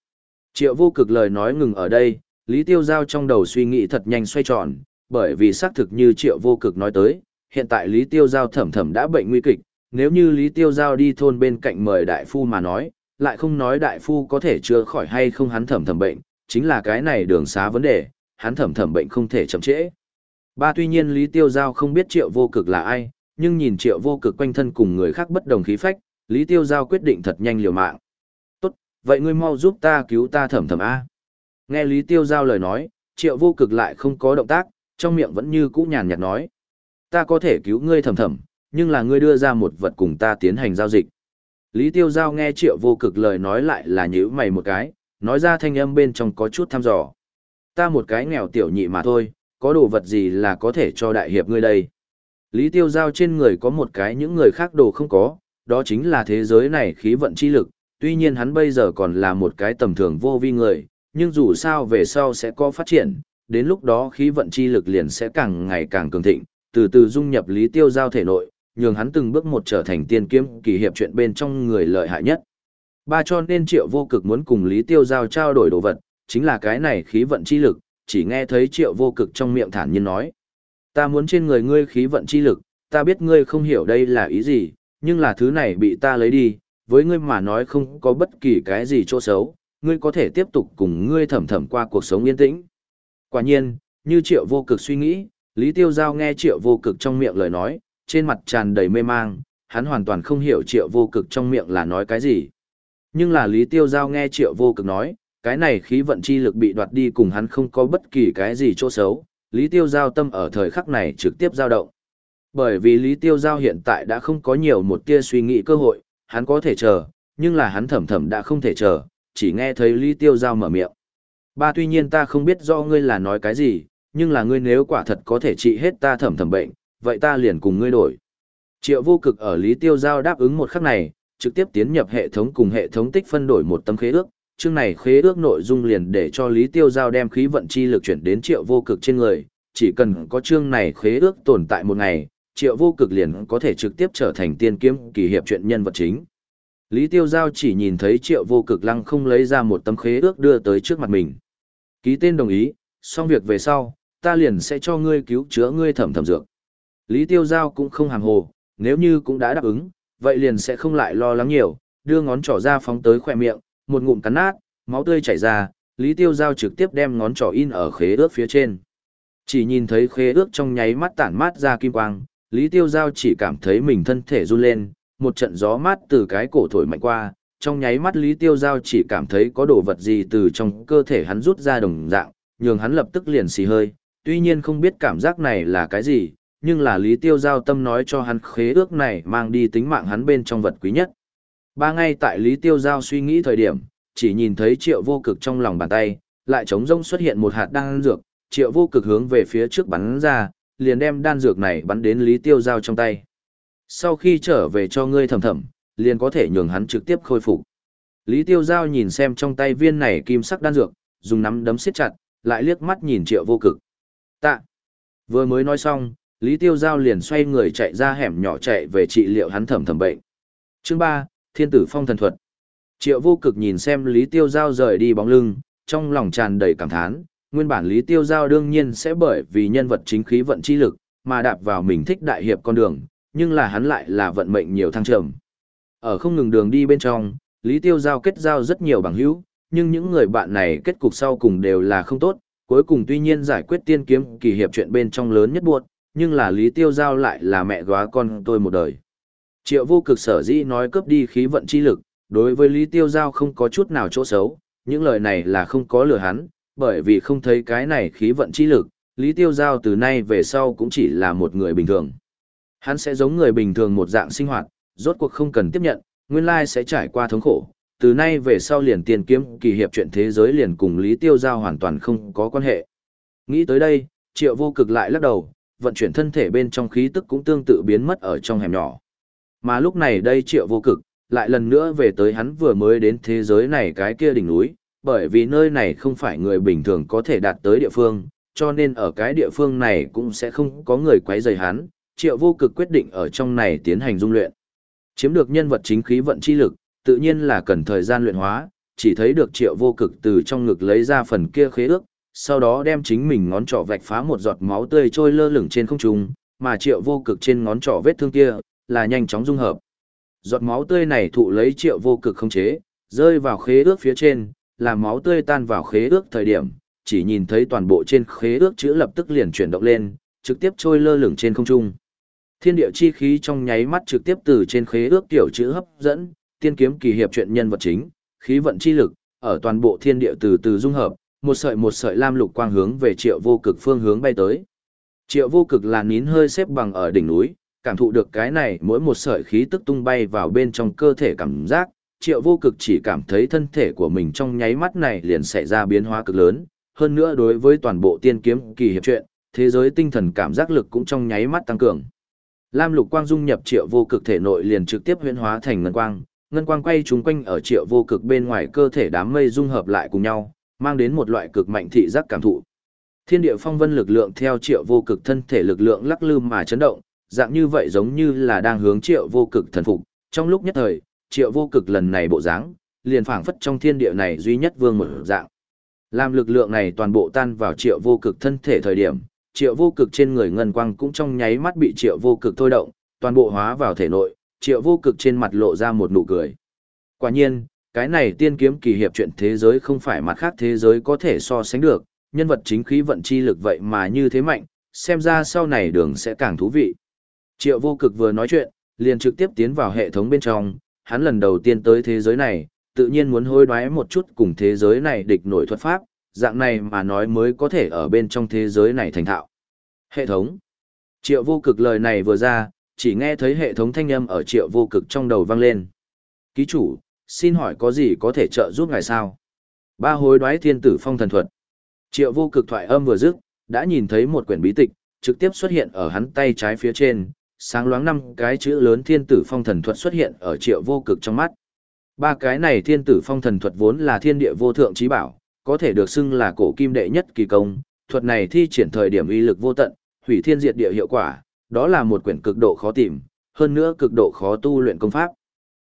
Triệu vô cực lời nói ngừng ở đây, Lý Tiêu Giao trong đầu suy nghĩ thật nhanh xoay tròn, bởi vì xác thực như triệu vô cực nói tới, hiện tại Lý Tiêu Giao thẩm thẩm đã bệnh nguy kịch, nếu như Lý Tiêu Giao đi thôn bên cạnh mời đại phu mà nói, lại không nói đại phu có thể chữa khỏi hay không hắn thẩm thẩm bệnh, chính là cái này đường xá vấn đề, hắn thẩm thẩm bệnh không thể chậm trễ. Ba tuy nhiên Lý Tiêu Giao không biết triệu vô cực là ai, nhưng nhìn triệu vô cực quanh thân cùng người khác bất đồng khí phách, Lý Tiêu Giao quyết định thật nhanh liều mạng. Tốt, vậy ngươi mau giúp ta cứu ta thẩm thẩm A. Nghe Lý Tiêu Giao lời nói, triệu vô cực lại không có động tác, trong miệng vẫn như cũ nhàn nhạt nói. Ta có thể cứu ngươi thầm thầm, nhưng là ngươi đưa ra một vật cùng ta tiến hành giao dịch. Lý Tiêu Giao nghe triệu vô cực lời nói lại là nhữ mày một cái, nói ra thanh âm bên trong có chút thăm dò. Ta một cái nghèo tiểu nhị mà thôi, có đồ vật gì là có thể cho đại hiệp ngươi đây. Lý Tiêu Giao trên người có một cái những người khác đồ không có, đó chính là thế giới này khí vận chi lực, tuy nhiên hắn bây giờ còn là một cái tầm thường vô vi người, nhưng dù sao về sau sẽ có phát triển, đến lúc đó khí vận chi lực liền sẽ càng ngày càng cường thịnh, từ từ dung nhập Lý Tiêu Giao thể nội, nhường hắn từng bước một trở thành tiên kiếm kỳ hiệp chuyện bên trong người lợi hại nhất. Ba cho nên triệu vô cực muốn cùng Lý Tiêu Giao trao đổi đồ vật, chính là cái này khí vận chi lực, chỉ nghe thấy triệu vô cực trong miệng thản nhiên nói. Ta muốn trên người ngươi khí vận chi lực, ta biết ngươi không hiểu đây là ý gì, nhưng là thứ này bị ta lấy đi, với ngươi mà nói không có bất kỳ cái gì chỗ xấu, ngươi có thể tiếp tục cùng ngươi thẩm thẩm qua cuộc sống yên tĩnh. Quả nhiên, như triệu vô cực suy nghĩ, Lý Tiêu Giao nghe triệu vô cực trong miệng lời nói, trên mặt tràn đầy mê mang, hắn hoàn toàn không hiểu triệu vô cực trong miệng là nói cái gì. Nhưng là Lý Tiêu Giao nghe triệu vô cực nói, cái này khí vận chi lực bị đoạt đi cùng hắn không có bất kỳ cái gì chỗ xấu, Lý Tiêu Giao tâm ở thời khắc này trực tiếp dao động. Bởi vì Lý Tiêu Giao hiện tại đã không có nhiều một tia suy nghĩ cơ hội, hắn có thể chờ, nhưng là hắn thầm thầm đã không thể chờ, chỉ nghe thấy Lý Tiêu Giao mở miệng. Ba tuy nhiên ta không biết do ngươi là nói cái gì, nhưng là ngươi nếu quả thật có thể trị hết ta thầm thầm bệnh, vậy ta liền cùng ngươi đổi. Triệu vô cực ở Lý Tiêu Giao đáp ứng một khắc này, trực tiếp tiến nhập hệ thống cùng hệ thống tích phân đổi một tấm khế ước, chương này khế ước nội dung liền để cho Lý Tiêu Giao đem khí vận chi lực chuyển đến triệu vô cực trên người, chỉ cần có chương này khế ước tồn tại một ngày, triệu vô cực liền có thể trực tiếp trở thành tiên kiếm kỳ hiệp chuyện nhân vật chính. Lý Tiêu Giao chỉ nhìn thấy triệu vô cực lăng không lấy ra một tấm khế ước đưa tới trước mặt mình. Ký tên đồng ý, xong việc về sau, ta liền sẽ cho ngươi cứu chữa ngươi thẩm thẩm dược. Lý Tiêu Giao cũng không hàng hồ, nếu như cũng đã đáp ứng, vậy liền sẽ không lại lo lắng nhiều, đưa ngón trỏ ra phóng tới khỏe miệng, một ngụm cắn nát, máu tươi chảy ra, Lý Tiêu Giao trực tiếp đem ngón trỏ in ở khế ước phía trên. Chỉ nhìn thấy khế ước trong nháy mắt tản mát ra kim quang, Lý Tiêu Giao chỉ cảm thấy mình thân thể run lên, một trận gió mát từ cái cổ thổi mạnh qua, trong nháy mắt Lý Tiêu Giao chỉ cảm thấy có đồ vật gì từ trong cơ thể hắn rút ra đồng dạng, nhường hắn lập tức liền xì hơi, tuy nhiên không biết cảm giác này là cái gì, nhưng là Lý Tiêu Giao tâm nói cho hắn khế ước này mang đi tính mạng hắn bên trong vật quý nhất. Ba ngày tại Lý Tiêu Giao suy nghĩ thời điểm, chỉ nhìn thấy triệu vô cực trong lòng bàn tay, lại trống rông xuất hiện một hạt đan dược, triệu vô cực hướng về phía trước bắn ra, liền đem đan dược này bắn đến Lý Tiêu Giao trong tay. Sau khi trở về cho ngươi thầm thầm, liền có thể nhường hắn trực tiếp khôi phục. Lý Tiêu Giao nhìn xem trong tay viên này kim sắc đan dược, dùng nắm đấm siết chặt, lại liếc mắt nhìn triệu vô cực. Tạ. Vừa mới nói xong, Lý Tiêu Giao liền xoay người chạy ra hẻm nhỏ chạy về trị liệu hắn thầm thầm bệnh. Chương 3, Thiên tử phong thần thuật. Triệu vô cực nhìn xem Lý Tiêu Giao rời đi bóng lưng, trong lòng tràn đầy cảm thán, nguyên bản Lý Tiêu Giao đương nhiên sẽ bởi vì nhân vật chính khí vận chi lực, mà đạp vào mình thích đại hiệp con đường, nhưng là hắn lại là vận mệnh nhiều thăng trầm. Ở không ngừng đường đi bên trong, Lý Tiêu Giao kết giao rất nhiều bằng hữu, nhưng những người bạn này kết cục sau cùng đều là không tốt, cuối cùng tuy nhiên giải quyết tiên kiếm kỳ hiệp chuyện bên trong lớn nhất buộc, nhưng là Lý Tiêu Giao lại là mẹ góa con tôi một đời. Triệu vô cực sở dĩ nói cướp đi khí vận chi lực, đối với Lý Tiêu Giao không có chút nào chỗ xấu, những lời này là không có lừa hắn, bởi vì không thấy cái này khí vận chi lực, Lý Tiêu Giao từ nay về sau cũng chỉ là một người bình thường. Hắn sẽ giống người bình thường một dạng sinh hoạt, rốt cuộc không cần tiếp nhận, nguyên lai sẽ trải qua thống khổ. Từ nay về sau liền tiền kiếm kỳ hiệp chuyện thế giới liền cùng Lý Tiêu Giao hoàn toàn không có quan hệ. Nghĩ tới đây, triệu vô cực lại lắc đầu, vận chuyển thân thể bên trong khí tức cũng tương tự biến mất ở trong hẻm nhỏ. Mà lúc này đây triệu vô cực, lại lần nữa về tới hắn vừa mới đến thế giới này cái kia đỉnh núi, bởi vì nơi này không phải người bình thường có thể đạt tới địa phương, cho nên ở cái địa phương này cũng sẽ không có người quấy rầy hắn, triệu vô cực quyết định ở trong này tiến hành dung luyện. Chiếm được nhân vật chính khí vận chi lực, tự nhiên là cần thời gian luyện hóa, chỉ thấy được triệu vô cực từ trong ngực lấy ra phần kia khế ước, sau đó đem chính mình ngón trỏ vạch phá một giọt máu tươi trôi lơ lửng trên không trung, mà triệu vô cực trên ngón trỏ vết thương kia, là nhanh chóng dung hợp. Giọt máu tươi này thụ lấy triệu vô cực không chế, rơi vào khế ước phía trên, làm máu tươi tan vào khế ước thời điểm, chỉ nhìn thấy toàn bộ trên khế ước chữ lập tức liền chuyển động lên, trực tiếp trôi lơ lửng trên không trung. Thiên địa chi khí trong nháy mắt trực tiếp từ trên khế ước tiểu chữ hấp dẫn, tiên kiếm kỳ hiệp chuyện nhân vật chính, khí vận chi lực, ở toàn bộ thiên địa từ từ dung hợp, một sợi một sợi lam lục quang hướng về triệu vô cực phương hướng bay tới. Triệu vô cực là nín hơi xếp bằng ở đỉnh núi, cảm thụ được cái này mỗi một sợi khí tức tung bay vào bên trong cơ thể cảm giác, triệu vô cực chỉ cảm thấy thân thể của mình trong nháy mắt này liền xảy ra biến hóa cực lớn, hơn nữa đối với toàn bộ tiên kiếm kỳ hiệp chuyện, thế giới tinh thần cảm giác lực cũng trong nháy mắt tăng cường. Lam lục quang dung nhập triệu vô cực thể nội liền trực tiếp huyễn hóa thành ngân quang, ngân quang quay chúng quanh ở triệu vô cực bên ngoài cơ thể đám mây dung hợp lại cùng nhau, mang đến một loại cực mạnh thị giác cảm thụ. Thiên địa phong vân lực lượng theo triệu vô cực thân thể lực lượng lắc lư mà chấn động, dạng như vậy giống như là đang hướng triệu vô cực thần phục. Trong lúc nhất thời, triệu vô cực lần này bộ dáng, liền phảng phất trong thiên địa này duy nhất vương một dạng. Làm lực lượng này toàn bộ tan vào triệu vô cực thân thể thời điểm, triệu vô cực trên người ngân quang cũng trong nháy mắt bị triệu vô cực thôi động, toàn bộ hóa vào thể nội, triệu vô cực trên mặt lộ ra một nụ cười. Quả nhiên, cái này tiên kiếm kỳ hiệp chuyện thế giới không phải mặt khác thế giới có thể so sánh được, nhân vật chính khí vận chi lực vậy mà như thế mạnh, xem ra sau này đường sẽ càng thú vị. Triệu vô cực vừa nói chuyện, liền trực tiếp tiến vào hệ thống bên trong, hắn lần đầu tiên tới thế giới này, tự nhiên muốn hối đoái một chút cùng thế giới này địch nổi thuật pháp, dạng này mà nói mới có thể ở bên trong thế giới này thành thạo. Hệ thống. Triệu vô cực lời này vừa ra, chỉ nghe thấy hệ thống thanh âm ở triệu vô cực trong đầu vang lên. Ký chủ, xin hỏi có gì có thể trợ giúp ngài sao? Ba hối đoái thiên tử phong thần thuật. Triệu vô cực thoại âm vừa dứt, đã nhìn thấy một quyển bí tịch, trực tiếp xuất hiện ở hắn tay trái phía trên, sáng loáng năm cái chữ lớn thiên tử phong thần thuật xuất hiện ở triệu vô cực trong mắt. Ba cái này thiên tử phong thần thuật vốn là thiên địa vô thượng trí bảo, có thể được xưng là cổ kim đệ nhất kỳ công, thuật này thi triển thời điểm uy lực vô tận, hủy thiên diệt địa hiệu quả, đó là một quyển cực độ khó tìm, hơn nữa cực độ khó tu luyện công pháp.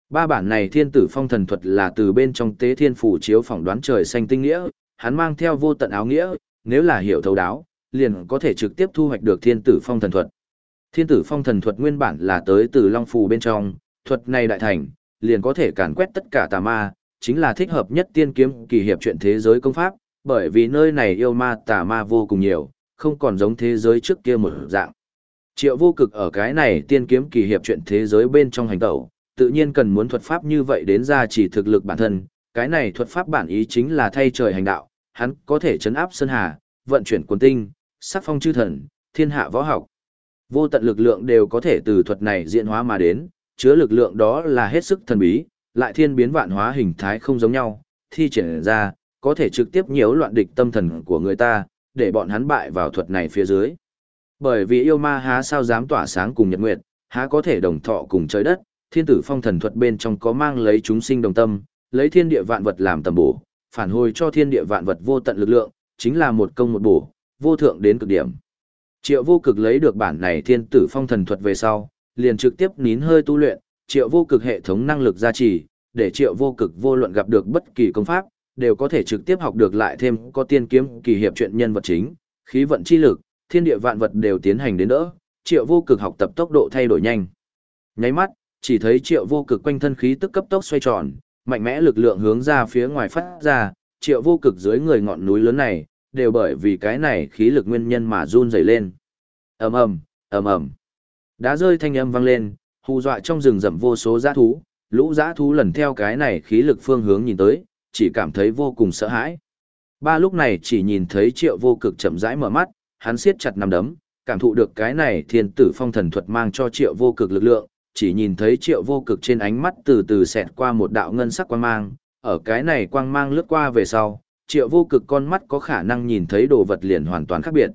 Ba bản này thiên tử phong thần thuật là từ bên trong tế thiên phủ chiếu phỏng đoán trời xanh tinh nghĩa, hắn mang theo vô tận áo nghĩa, nếu là hiểu thấu đáo, liền có thể trực tiếp thu hoạch được thiên tử phong thần thuật. Thiên tử phong thần thuật nguyên bản là tới từ long phù bên trong, thuật này đại thành, liền có thể càn quét tất cả tà ma, chính là thích hợp nhất tiên kiếm kỳ hiệp chuyện thế giới công pháp, bởi vì nơi này yêu ma tà ma vô cùng nhiều, không còn giống thế giới trước kia một dạng. Triệu vô cực ở cái này tiên kiếm kỳ hiệp chuyện thế giới bên trong hành tẩu, tự nhiên cần muốn thuật pháp như vậy đến ra chỉ thực lực bản thân, cái này thuật pháp bản ý chính là thay trời hành đạo, hắn có thể chấn áp sơn hà, vận chuyển quần tinh, sắc phong chư thần, thiên hạ võ học. Vô tận lực lượng đều có thể từ thuật này diễn hóa mà đến, chứa lực lượng đó là hết sức thần bí, lại thiên biến vạn hóa hình thái không giống nhau, thi triển ra, có thể trực tiếp nhiễu loạn địch tâm thần của người ta, để bọn hắn bại vào thuật này phía dưới. Bởi vì yêu ma há sao dám tỏa sáng cùng nhật nguyệt, há có thể đồng thọ cùng trời đất, thiên tử phong thần thuật bên trong có mang lấy chúng sinh đồng tâm, lấy thiên địa vạn vật làm tầm bổ, phản hồi cho thiên địa vạn vật vô tận lực lượng, chính là một công một bổ, vô thượng đến cực điểm. Triệu vô cực lấy được bản này thiên tử phong thần thuật về sau, liền trực tiếp nín hơi tu luyện, triệu vô cực hệ thống năng lực gia trì, để triệu vô cực vô luận gặp được bất kỳ công pháp, đều có thể trực tiếp học được lại thêm có tiên kiếm kỳ hiệp chuyện nhân vật chính, khí vận chi lực, thiên địa vạn vật đều tiến hành đến đỡ, triệu vô cực học tập tốc độ thay đổi nhanh. Nháy mắt, chỉ thấy triệu vô cực quanh thân khí tức cấp tốc xoay tròn, mạnh mẽ lực lượng hướng ra phía ngoài phát ra, triệu vô cực dưới người ngọn núi lớn này, đều bởi vì cái này khí lực nguyên nhân mà run rẩy lên. ầm ầm, ầm ầm, đá rơi thanh âm vang lên, hù dọa trong rừng rậm vô số dã thú, lũ dã thú lần theo cái này khí lực phương hướng nhìn tới, chỉ cảm thấy vô cùng sợ hãi. Ba lúc này chỉ nhìn thấy triệu vô cực chậm rãi mở mắt, hắn siết chặt nằm đấm, cảm thụ được cái này thiên tử phong thần thuật mang cho triệu vô cực lực lượng, chỉ nhìn thấy triệu vô cực trên ánh mắt từ từ xẹt qua một đạo ngân sắc quang mang, ở cái này quang mang lướt qua về sau, triệu vô cực con mắt có khả năng nhìn thấy đồ vật liền hoàn toàn khác biệt.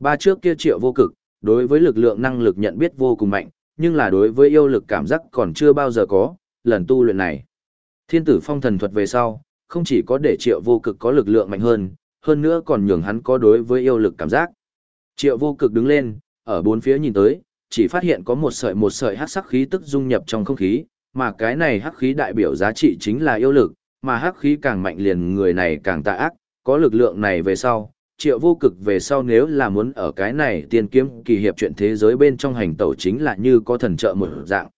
Ba trước kia triệu vô cực, đối với lực lượng năng lực nhận biết vô cùng mạnh, nhưng là đối với yêu lực cảm giác còn chưa bao giờ có, lần tu luyện này. Thiên tử phong thần thuật về sau, không chỉ có để triệu vô cực có lực lượng mạnh hơn, hơn nữa còn nhường hắn có đối với yêu lực cảm giác. Triệu vô cực đứng lên, ở bốn phía nhìn tới, chỉ phát hiện có một sợi một sợi hắc sắc khí tức dung nhập trong không khí, mà cái này hắc khí đại biểu giá trị chính là yêu lực, mà hắc khí càng mạnh liền người này càng tà ác, có lực lượng này về sau, triệu vô cực về sau nếu là muốn ở cái này tiên kiếm kỳ hiệp chuyện thế giới bên trong hành tẩu chính là như có thần trợ một dạng.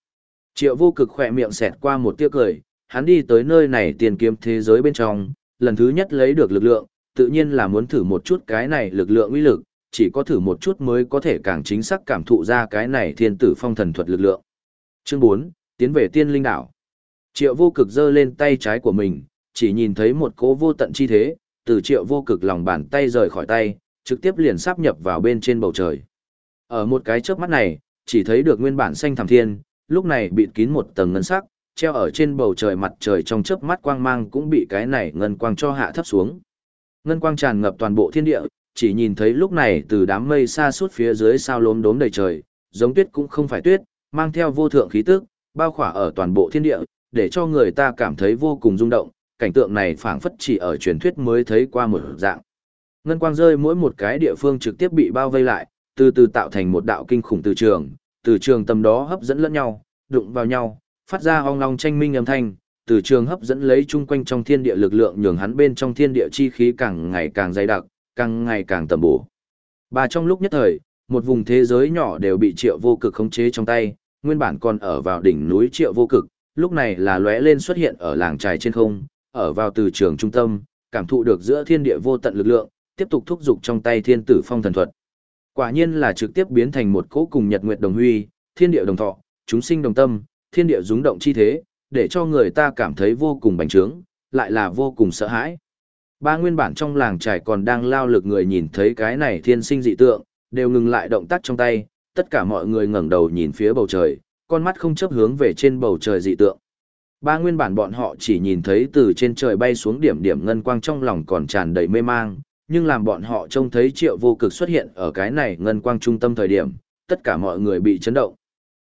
Triệu vô cực khỏe miệng xẹt qua một tiếc cười, hắn đi tới nơi này tiên kiếm thế giới bên trong, lần thứ nhất lấy được lực lượng, tự nhiên là muốn thử một chút cái này lực lượng uy lực, chỉ có thử một chút mới có thể càng chính xác cảm thụ ra cái này thiên tử phong thần thuật lực lượng. Chương 4, tiến về tiên linh đảo. Triệu vô cực giơ lên tay trái của mình, chỉ nhìn thấy một cố vô tận chi thế, từ triệu vô cực lòng bàn tay rời khỏi tay, trực tiếp liền sáp nhập vào bên trên bầu trời. Ở một cái chớp mắt này, chỉ thấy được nguyên bản xanh thẳm thiên, lúc này bịt kín một tầng ngân sắc, treo ở trên bầu trời mặt trời trong chớp mắt quang mang cũng bị cái này ngân quang cho hạ thấp xuống. Ngân quang tràn ngập toàn bộ thiên địa, chỉ nhìn thấy lúc này từ đám mây xa suốt phía dưới sao lốm đốm đầy trời, giống tuyết cũng không phải tuyết, mang theo vô thượng khí tức, bao khỏa ở toàn bộ thiên địa, để cho người ta cảm thấy vô cùng rung động, cảnh tượng này phảng phất chỉ ở truyền thuyết mới thấy qua một dạng. Ngân quang rơi mỗi một cái địa phương trực tiếp bị bao vây lại, từ từ tạo thành một đạo kinh khủng từ trường, từ trường tầm đó hấp dẫn lẫn nhau, đụng vào nhau, phát ra ong long tranh minh âm thanh, từ trường hấp dẫn lấy chung quanh trong thiên địa lực lượng nhường hắn bên trong thiên địa chi khí càng ngày càng dày đặc, càng ngày càng tầm bổ. Bà trong lúc nhất thời, một vùng thế giới nhỏ đều bị triệu vô cực khống chế trong tay, nguyên bản còn ở vào đỉnh núi triệu vô cực, lúc này là lóe lên xuất hiện ở làng trài trên không, ở vào từ trường trung tâm, cảm thụ được giữa thiên địa vô tận lực lượng, tiếp tục thúc dục trong tay thiên tử phong thần thuật. Quả nhiên là trực tiếp biến thành một cỗ cùng nhật nguyệt đồng huy, thiên địa đồng thọ, chúng sinh đồng tâm, thiên địa rúng động chi thế, để cho người ta cảm thấy vô cùng bành trướng, lại là vô cùng sợ hãi. Ba nguyên bản trong làng trải còn đang lao lực người nhìn thấy cái này thiên sinh dị tượng, đều ngừng lại động tác trong tay, tất cả mọi người ngẩng đầu nhìn phía bầu trời, con mắt không chấp hướng về trên bầu trời dị tượng. Ba nguyên bản bọn họ chỉ nhìn thấy từ trên trời bay xuống điểm điểm ngân quang trong lòng còn tràn đầy mê mang, nhưng làm bọn họ trông thấy triệu vô cực xuất hiện ở cái này ngân quang trung tâm thời điểm, tất cả mọi người bị chấn động.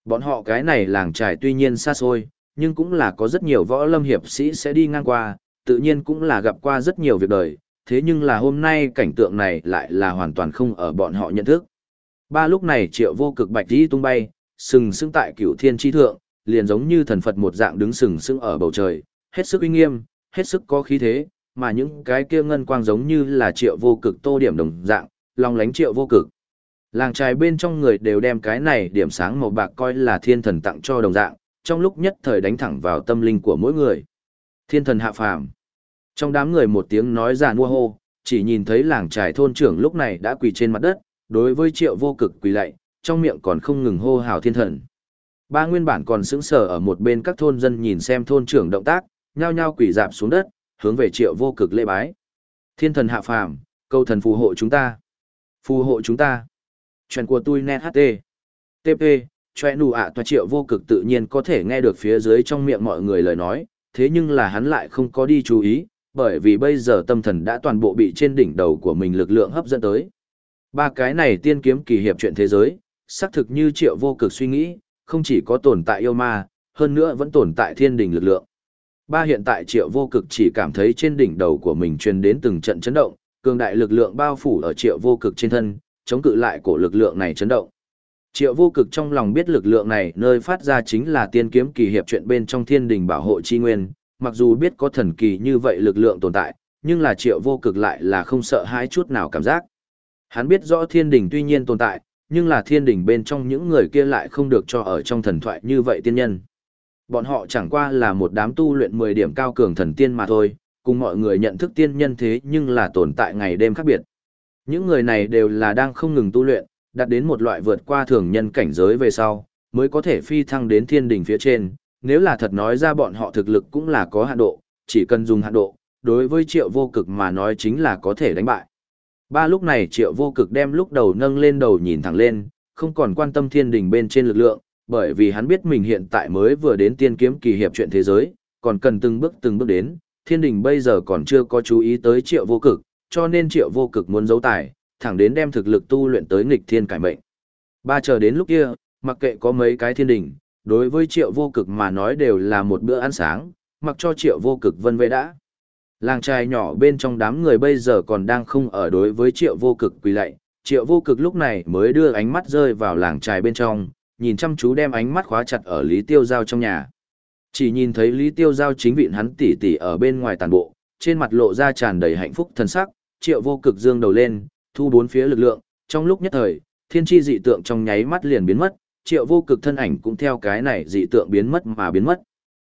Bọn họ cái này làng trải tuy nhiên xa xôi, nhưng cũng là có rất nhiều võ lâm hiệp sĩ sẽ đi ngang qua, tự nhiên cũng là gặp qua rất nhiều việc đời, thế nhưng là hôm nay cảnh tượng này lại là hoàn toàn không ở bọn họ nhận thức. Ba lúc này triệu vô cực bạch đi tung bay, sừng sững tại cửu thiên chi thượng, liền giống như thần Phật một dạng đứng sừng sững ở bầu trời, hết sức uy nghiêm, hết sức có khí thế, mà những cái kia ngân quang giống như là triệu vô cực tô điểm đồng dạng, long lánh triệu vô cực. Làng trai bên trong người đều đem cái này điểm sáng màu bạc coi là thiên thần tặng cho đồng dạng, trong lúc nhất thời đánh thẳng vào tâm linh của mỗi người. Thiên thần hạ phàm. Trong đám người một tiếng nói giả nua hô, chỉ nhìn thấy làng trài thôn trưởng lúc này đã quỳ trên mặt đất, đối với triệu vô cực quỳ lạy, trong miệng còn không ngừng hô hào thiên thần. Ba nguyên bản còn sững sờ ở một bên các thôn dân nhìn xem thôn trưởng động tác, nhao nhao quỳ dạp xuống đất, hướng về triệu vô cực lễ bái. Thiên thần hạ phàm, câu thần phù hộ chúng ta. Phù hộ chúng ta. Chuyện của tôi net HT. TP, choe nụ ạ à triệu vô cực tự nhiên có thể nghe được phía dưới trong miệng mọi người lời nói, thế nhưng là hắn lại không có đi chú ý, bởi vì bây giờ tâm thần đã toàn bộ bị trên đỉnh đầu của mình lực lượng hấp dẫn tới. Ba cái này tiên kiếm kỳ hiệp chuyện thế giới, xác thực như triệu vô cực suy nghĩ, không chỉ có tồn tại yêu ma, hơn nữa vẫn tồn tại thiên đình lực lượng. Ba hiện tại triệu vô cực chỉ cảm thấy trên đỉnh đầu của mình truyền đến từng trận chấn động, cường đại lực lượng bao phủ ở triệu vô cực trên thân, chống cự lại cổ lực lượng này chấn động. Triệu vô cực trong lòng biết lực lượng này nơi phát ra chính là tiên kiếm kỳ hiệp chuyện bên trong thiên đình bảo hộ chi nguyên, mặc dù biết có thần kỳ như vậy lực lượng tồn tại, nhưng là triệu vô cực lại là không sợ hãi chút nào cảm giác. Hắn biết rõ thiên đình tuy nhiên tồn tại, nhưng là thiên đình bên trong những người kia lại không được cho ở trong thần thoại như vậy tiên nhân. Bọn họ chẳng qua là một đám tu luyện 10 điểm cao cường thần tiên mà thôi, cùng mọi người nhận thức tiên nhân thế nhưng là tồn tại ngày đêm khác biệt. Những người này đều là đang không ngừng tu luyện, đạt đến một loại vượt qua thường nhân cảnh giới về sau, mới có thể phi thăng đến thiên đỉnh phía trên. Nếu là thật nói ra bọn họ thực lực cũng là có hạn độ, chỉ cần dùng hạn độ, đối với triệu vô cực mà nói chính là có thể đánh bại. Ba lúc này triệu vô cực đem lúc đầu nâng lên đầu nhìn thẳng lên, không còn quan tâm thiên đình bên trên lực lượng, bởi vì hắn biết mình hiện tại mới vừa đến tiên kiếm kỳ hiệp chuyện thế giới, còn cần từng bước từng bước đến, thiên đình bây giờ còn chưa có chú ý tới triệu vô cực, cho nên triệu vô cực muốn giấu tài, thẳng đến đem thực lực tu luyện tới nghịch thiên cải mệnh. Ba chờ đến lúc kia, mặc kệ có mấy cái thiên đình, đối với triệu vô cực mà nói đều là một bữa ăn sáng, mặc cho triệu vô cực vân vê đã. Làng trai nhỏ bên trong đám người bây giờ còn đang không ở đối với triệu vô cực quỳ lạy, triệu vô cực lúc này mới đưa ánh mắt rơi vào làng trai bên trong, nhìn chăm chú đem ánh mắt khóa chặt ở Lý Tiêu Giao trong nhà. Chỉ nhìn thấy Lý Tiêu Giao chính vịn hắn tỉ tỉ ở bên ngoài tàn bộ, trên mặt lộ ra tràn đầy hạnh phúc thân sắc, triệu vô cực dương đầu lên, thu bốn phía lực lượng, trong lúc nhất thời, thiên tri dị tượng trong nháy mắt liền biến mất, triệu vô cực thân ảnh cũng theo cái này dị tượng biến mất mà biến mất.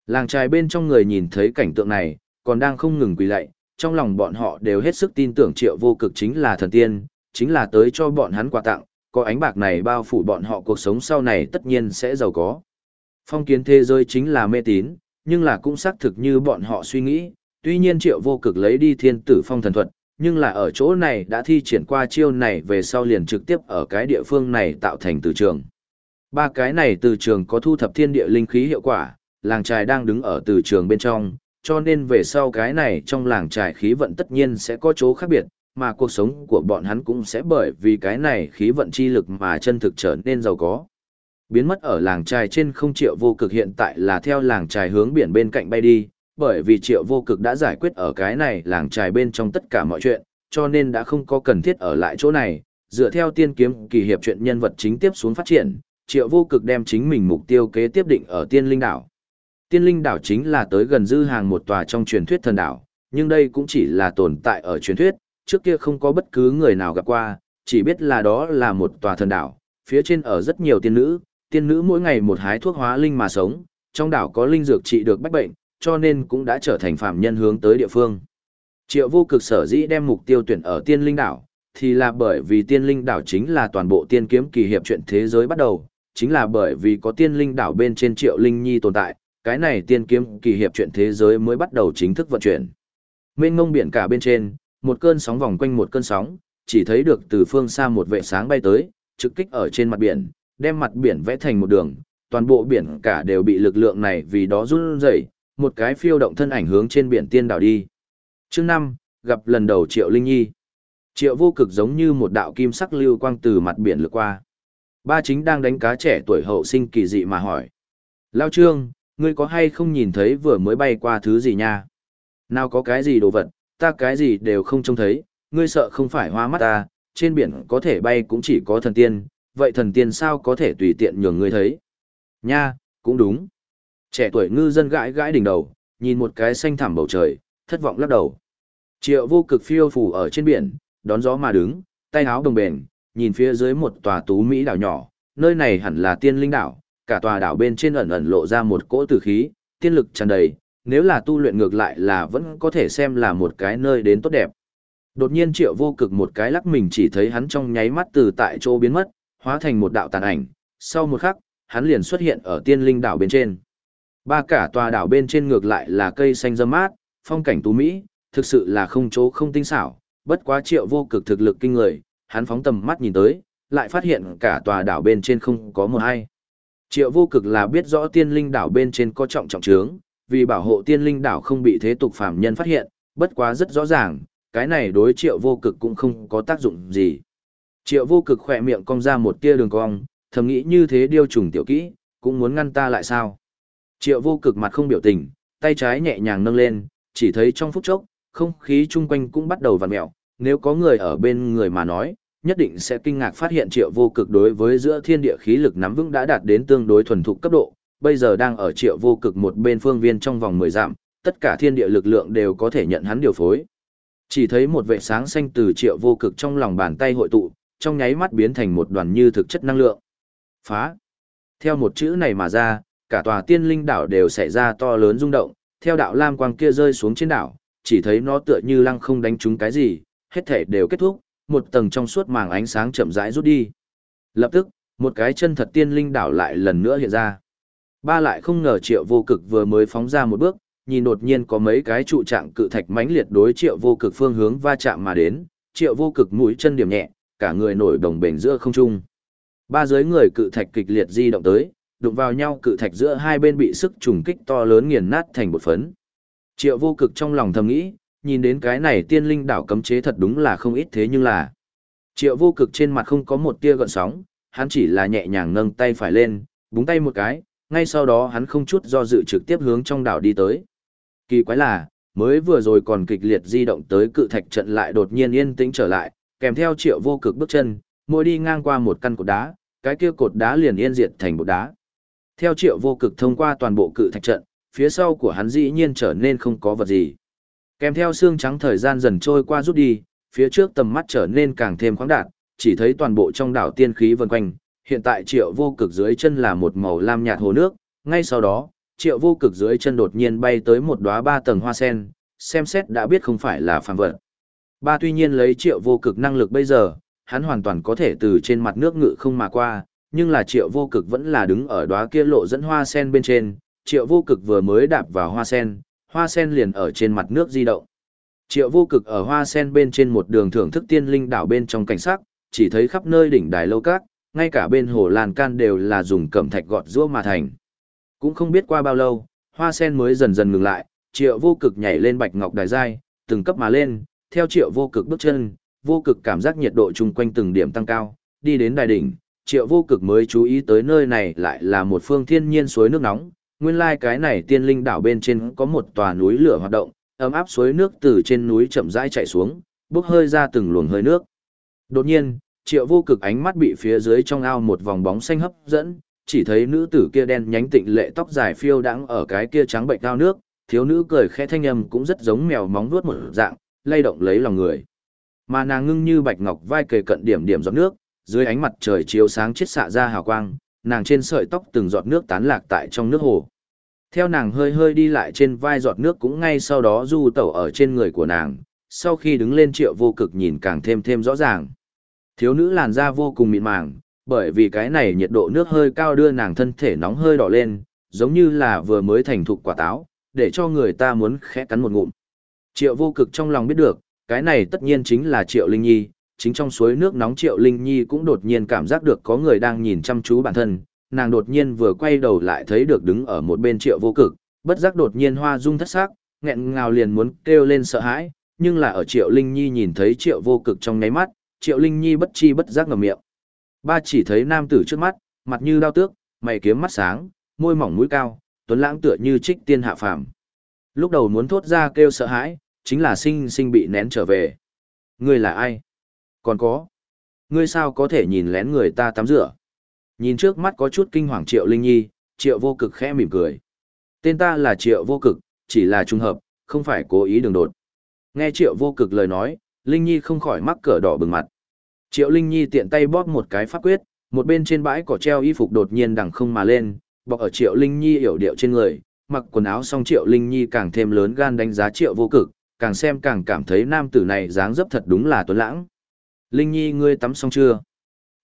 Làng trai bên trong người nhìn thấy cảnh tượng này, còn đang không ngừng quỳ lạy, trong lòng bọn họ đều hết sức tin tưởng triệu vô cực chính là thần tiên, chính là tới cho bọn hắn quà tặng, có ánh bạc này bao phủ bọn họ cuộc sống sau này tất nhiên sẽ giàu có. Phong kiến thế giới chính là mê tín, nhưng là cũng xác thực như bọn họ suy nghĩ, tuy nhiên triệu vô cực lấy đi thiên tử phong thần thuật, nhưng là ở chỗ này đã thi triển qua chiêu này về sau liền trực tiếp ở cái địa phương này tạo thành từ trường. Ba cái này từ trường có thu thập thiên địa linh khí hiệu quả, làng trài đang đứng ở từ trường bên trong, cho nên về sau cái này trong làng trải khí vận tất nhiên sẽ có chỗ khác biệt, mà cuộc sống của bọn hắn cũng sẽ bởi vì cái này khí vận chi lực mà chân thực trở nên giàu có. Biến mất ở làng trài trên không triệu vô cực hiện tại là theo làng trài hướng biển bên cạnh bay đi, bởi vì triệu vô cực đã giải quyết ở cái này làng trài bên trong tất cả mọi chuyện, cho nên đã không có cần thiết ở lại chỗ này, dựa theo tiên kiếm kỳ hiệp chuyện nhân vật chính tiếp xuống phát triển, triệu vô cực đem chính mình mục tiêu kế tiếp định ở tiên linh đảo. Tiên linh đảo chính là tới gần dư hàng một tòa trong truyền thuyết thần đảo, nhưng đây cũng chỉ là tồn tại ở truyền thuyết, trước kia không có bất cứ người nào gặp qua, chỉ biết là đó là một tòa thần đảo, phía trên ở rất nhiều tiên nữ, tiên nữ mỗi ngày một hái thuốc hóa linh mà sống, trong đảo có linh dược trị được bách bệnh, cho nên cũng đã trở thành phạm nhân hướng tới địa phương. Triệu vô cực sở dĩ đem mục tiêu tuyển ở tiên linh đảo, thì là bởi vì tiên linh đảo chính là toàn bộ tiên kiếm kỳ hiệp chuyện thế giới bắt đầu, chính là bởi vì có tiên linh đảo bên trên triệu linh nhi tồn tại, cái này tiên kiếm kỳ hiệp chuyện thế giới mới bắt đầu chính thức vận chuyển. Mênh ngông biển cả bên trên, một cơn sóng vòng quanh một cơn sóng, chỉ thấy được từ phương xa một vệ sáng bay tới, trực kích ở trên mặt biển, đem mặt biển vẽ thành một đường, toàn bộ biển cả đều bị lực lượng này vì đó run rẩy, một cái phiêu động thân ảnh hướng trên biển tiên đảo đi. Chương 5, gặp lần đầu Triệu Linh Nhi. Triệu vô cực giống như một đạo kim sắc lưu quang từ mặt biển lướt qua. Ba chính đang đánh cá trẻ tuổi hậu sinh kỳ dị mà hỏi. Lao Trương, ngươi có hay không nhìn thấy vừa mới bay qua thứ gì nha? Nào có cái gì đồ vật, ta cái gì đều không trông thấy, ngươi sợ không phải hoa mắt ta, trên biển có thể bay cũng chỉ có thần tiên, vậy thần tiên sao có thể tùy tiện nhường ngươi thấy? Nha, cũng đúng. Trẻ tuổi ngư dân gãi gãi đỉnh đầu, nhìn một cái xanh thẳm bầu trời, thất vọng lắc đầu. Triệu vô cực phiêu phù ở trên biển, đón gió mà đứng, tay áo đồng bền, nhìn phía dưới một tòa tú Mỹ đảo nhỏ, nơi này hẳn là tiên linh đảo, cả tòa đảo bên trên ẩn ẩn lộ ra một cỗ tử khí, tiên lực tràn đầy, nếu là tu luyện ngược lại là vẫn có thể xem là một cái nơi đến tốt đẹp. Đột nhiên triệu vô cực một cái lắc mình chỉ thấy hắn trong nháy mắt từ tại chỗ biến mất, hóa thành một đạo tàn ảnh, sau một khắc, hắn liền xuất hiện ở tiên linh đảo bên trên. Ba cả tòa đảo bên trên ngược lại là cây xanh râm mát, phong cảnh tú Mỹ, thực sự là không chỗ không tinh xảo, bất quá triệu vô cực thực lực kinh người, hắn phóng tầm mắt nhìn tới, lại phát hiện cả tòa đảo bên trên không có một ai. Triệu vô cực là biết rõ tiên linh đảo bên trên có trọng trọng trướng, vì bảo hộ tiên linh đảo không bị thế tục phàm nhân phát hiện, bất quá rất rõ ràng, cái này đối triệu vô cực cũng không có tác dụng gì. Triệu vô cực khỏe miệng cong ra một tia đường cong, thầm nghĩ như thế điêu trùng tiểu kỹ, cũng muốn ngăn ta lại sao. Triệu vô cực mặt không biểu tình, tay trái nhẹ nhàng nâng lên, chỉ thấy trong phút chốc, không khí chung quanh cũng bắt đầu vặn mẹo, nếu có người ở bên người mà nói, nhất định sẽ kinh ngạc phát hiện triệu vô cực đối với giữa thiên địa khí lực nắm vững đã đạt đến tương đối thuần thục cấp độ, bây giờ đang ở triệu vô cực một bên phương viên trong vòng 10 dặm, tất cả thiên địa lực lượng đều có thể nhận hắn điều phối. Chỉ thấy một vệ sáng xanh từ triệu vô cực trong lòng bàn tay hội tụ, trong nháy mắt biến thành một đoàn như thực chất năng lượng. Phá. Theo một chữ này mà ra, cả tòa tiên linh đảo đều xảy ra to lớn rung động, theo đạo lam quang kia rơi xuống trên đảo, chỉ thấy nó tựa như lăng không đánh trúng cái gì, hết thể đều kết thúc, một tầng trong suốt màng ánh sáng chậm rãi rút đi. Lập tức, một cái chân thật tiên linh đảo lại lần nữa hiện ra. Ba lại không ngờ triệu vô cực vừa mới phóng ra một bước, nhìn đột nhiên có mấy cái trụ trạng cự thạch mãnh liệt đối triệu vô cực phương hướng va chạm mà đến, triệu vô cực mũi chân điểm nhẹ, cả người nổi đồng bền giữa không trung. Ba dưới người cự thạch kịch liệt di động tới, đụng vào nhau cự thạch giữa hai bên bị sức trùng kích to lớn nghiền nát thành một phấn. Triệu vô cực trong lòng thầm nghĩ, nhìn đến cái này tiên linh đảo cấm chế thật đúng là không ít thế nhưng là. Triệu vô cực trên mặt không có một tia gợn sóng, hắn chỉ là nhẹ nhàng nâng tay phải lên, búng tay một cái, ngay sau đó hắn không chút do dự trực tiếp hướng trong đảo đi tới. Kỳ quái là, mới vừa rồi còn kịch liệt di động tới cự thạch trận lại đột nhiên yên tĩnh trở lại, kèm theo triệu vô cực bước chân, mỗi đi ngang qua một căn cột đá, cái kia cột đá liền yên diệt thành bộ đá. Theo triệu vô cực thông qua toàn bộ cự thạch trận, phía sau của hắn dĩ nhiên trở nên không có vật gì. Kèm theo xương trắng thời gian dần trôi qua rút đi, phía trước tầm mắt trở nên càng thêm khoáng đạt, chỉ thấy toàn bộ trong đảo tiên khí vần quanh, hiện tại triệu vô cực dưới chân là một màu lam nhạt hồ nước, ngay sau đó, triệu vô cực dưới chân đột nhiên bay tới một đóa ba tầng hoa sen, xem xét đã biết không phải là phàm vật. Ba tuy nhiên lấy triệu vô cực năng lực bây giờ, hắn hoàn toàn có thể từ trên mặt nước ngự không mà qua, nhưng là triệu vô cực vẫn là đứng ở đóa kia lộ dẫn hoa sen bên trên, triệu vô cực vừa mới đạp vào hoa sen, hoa sen liền ở trên mặt nước di động. Triệu vô cực ở hoa sen bên trên một đường thưởng thức tiên linh đảo bên trong cảnh sắc, chỉ thấy khắp nơi đỉnh đài lâu cát, ngay cả bên hồ làn can đều là dùng cẩm thạch gọt rũa mà thành. Cũng không biết qua bao lâu, hoa sen mới dần dần ngừng lại, triệu vô cực nhảy lên bạch ngọc đài giai, từng cấp mà lên, theo triệu vô cực bước chân, vô cực cảm giác nhiệt độ chung quanh từng điểm tăng cao, đi đến đài đỉnh, triệu vô cực mới chú ý tới nơi này lại là một phương thiên nhiên suối nước nóng, nguyên lai cái này tiên linh đảo bên trên có một tòa núi lửa hoạt động, ấm áp suối nước từ trên núi chậm rãi chạy xuống, bốc hơi ra từng luồng hơi nước. Đột nhiên, triệu vô cực ánh mắt bị phía dưới trong ao một vòng bóng xanh hấp dẫn, chỉ thấy nữ tử kia đen nhánh tịnh lệ tóc dài phiêu đãng ở cái kia trắng bệnh cao nước, thiếu nữ cười khẽ thanh âm cũng rất giống mèo móng vuốt một dạng, lay động lấy lòng người. Mà nàng ngưng như bạch ngọc vai kề cận điểm điểm giọt nước, dưới ánh mặt trời chiếu sáng chiết xạ ra hào quang, nàng trên sợi tóc từng giọt nước tán lạc tại trong nước hồ. Theo nàng hơi hơi đi lại trên vai giọt nước cũng ngay sau đó du tẩu ở trên người của nàng, sau khi đứng lên triệu vô cực nhìn càng thêm thêm rõ ràng. Thiếu nữ làn da vô cùng mịn màng, bởi vì cái này nhiệt độ nước hơi cao đưa nàng thân thể nóng hơi đỏ lên, giống như là vừa mới thành thục quả táo, để cho người ta muốn khẽ cắn một ngụm. Triệu vô cực trong lòng biết được, cái này tất nhiên chính là Triệu Linh Nhi, chính trong suối nước nóng Triệu Linh Nhi cũng đột nhiên cảm giác được có người đang nhìn chăm chú bản thân, nàng đột nhiên vừa quay đầu lại thấy được đứng ở một bên Triệu vô cực, bất giác đột nhiên hoa dung thất sắc, nghẹn ngào liền muốn kêu lên sợ hãi, nhưng là ở Triệu Linh Nhi nhìn thấy Triệu vô cực trong nháy mắt, Triệu Linh Nhi bất chi bất giác ngậm miệng. Ba chỉ thấy nam tử trước mắt, mặt như đao tước, mày kiếm mắt sáng, môi mỏng mũi cao, tuấn lãng tựa như trích tiên hạ phàm. Lúc đầu muốn thốt ra kêu sợ hãi, chính là sinh sinh bị nén trở về. Ngươi là ai? Còn có. Ngươi sao có thể nhìn lén người ta tắm rửa? Nhìn trước mắt có chút kinh hoàng Triệu Linh Nhi, Triệu vô cực khẽ mỉm cười. Tên ta là Triệu vô cực, chỉ là trùng hợp, không phải cố ý đường đột. Nghe Triệu vô cực lời nói, Linh Nhi không khỏi mắc cỡ đỏ bừng mặt. Triệu Linh Nhi tiện tay bóp một cái pháp quyết, một bên trên bãi cỏ treo y phục đột nhiên đằng không mà lên, bọc ở Triệu Linh Nhi hiểu điệu trên người, mặc quần áo xong Triệu Linh Nhi càng thêm lớn gan đánh giá Triệu vô cực, càng xem càng cảm thấy nam tử này dáng dấp thật đúng là tuấn lãng. Linh Nhi ngươi tắm xong chưa?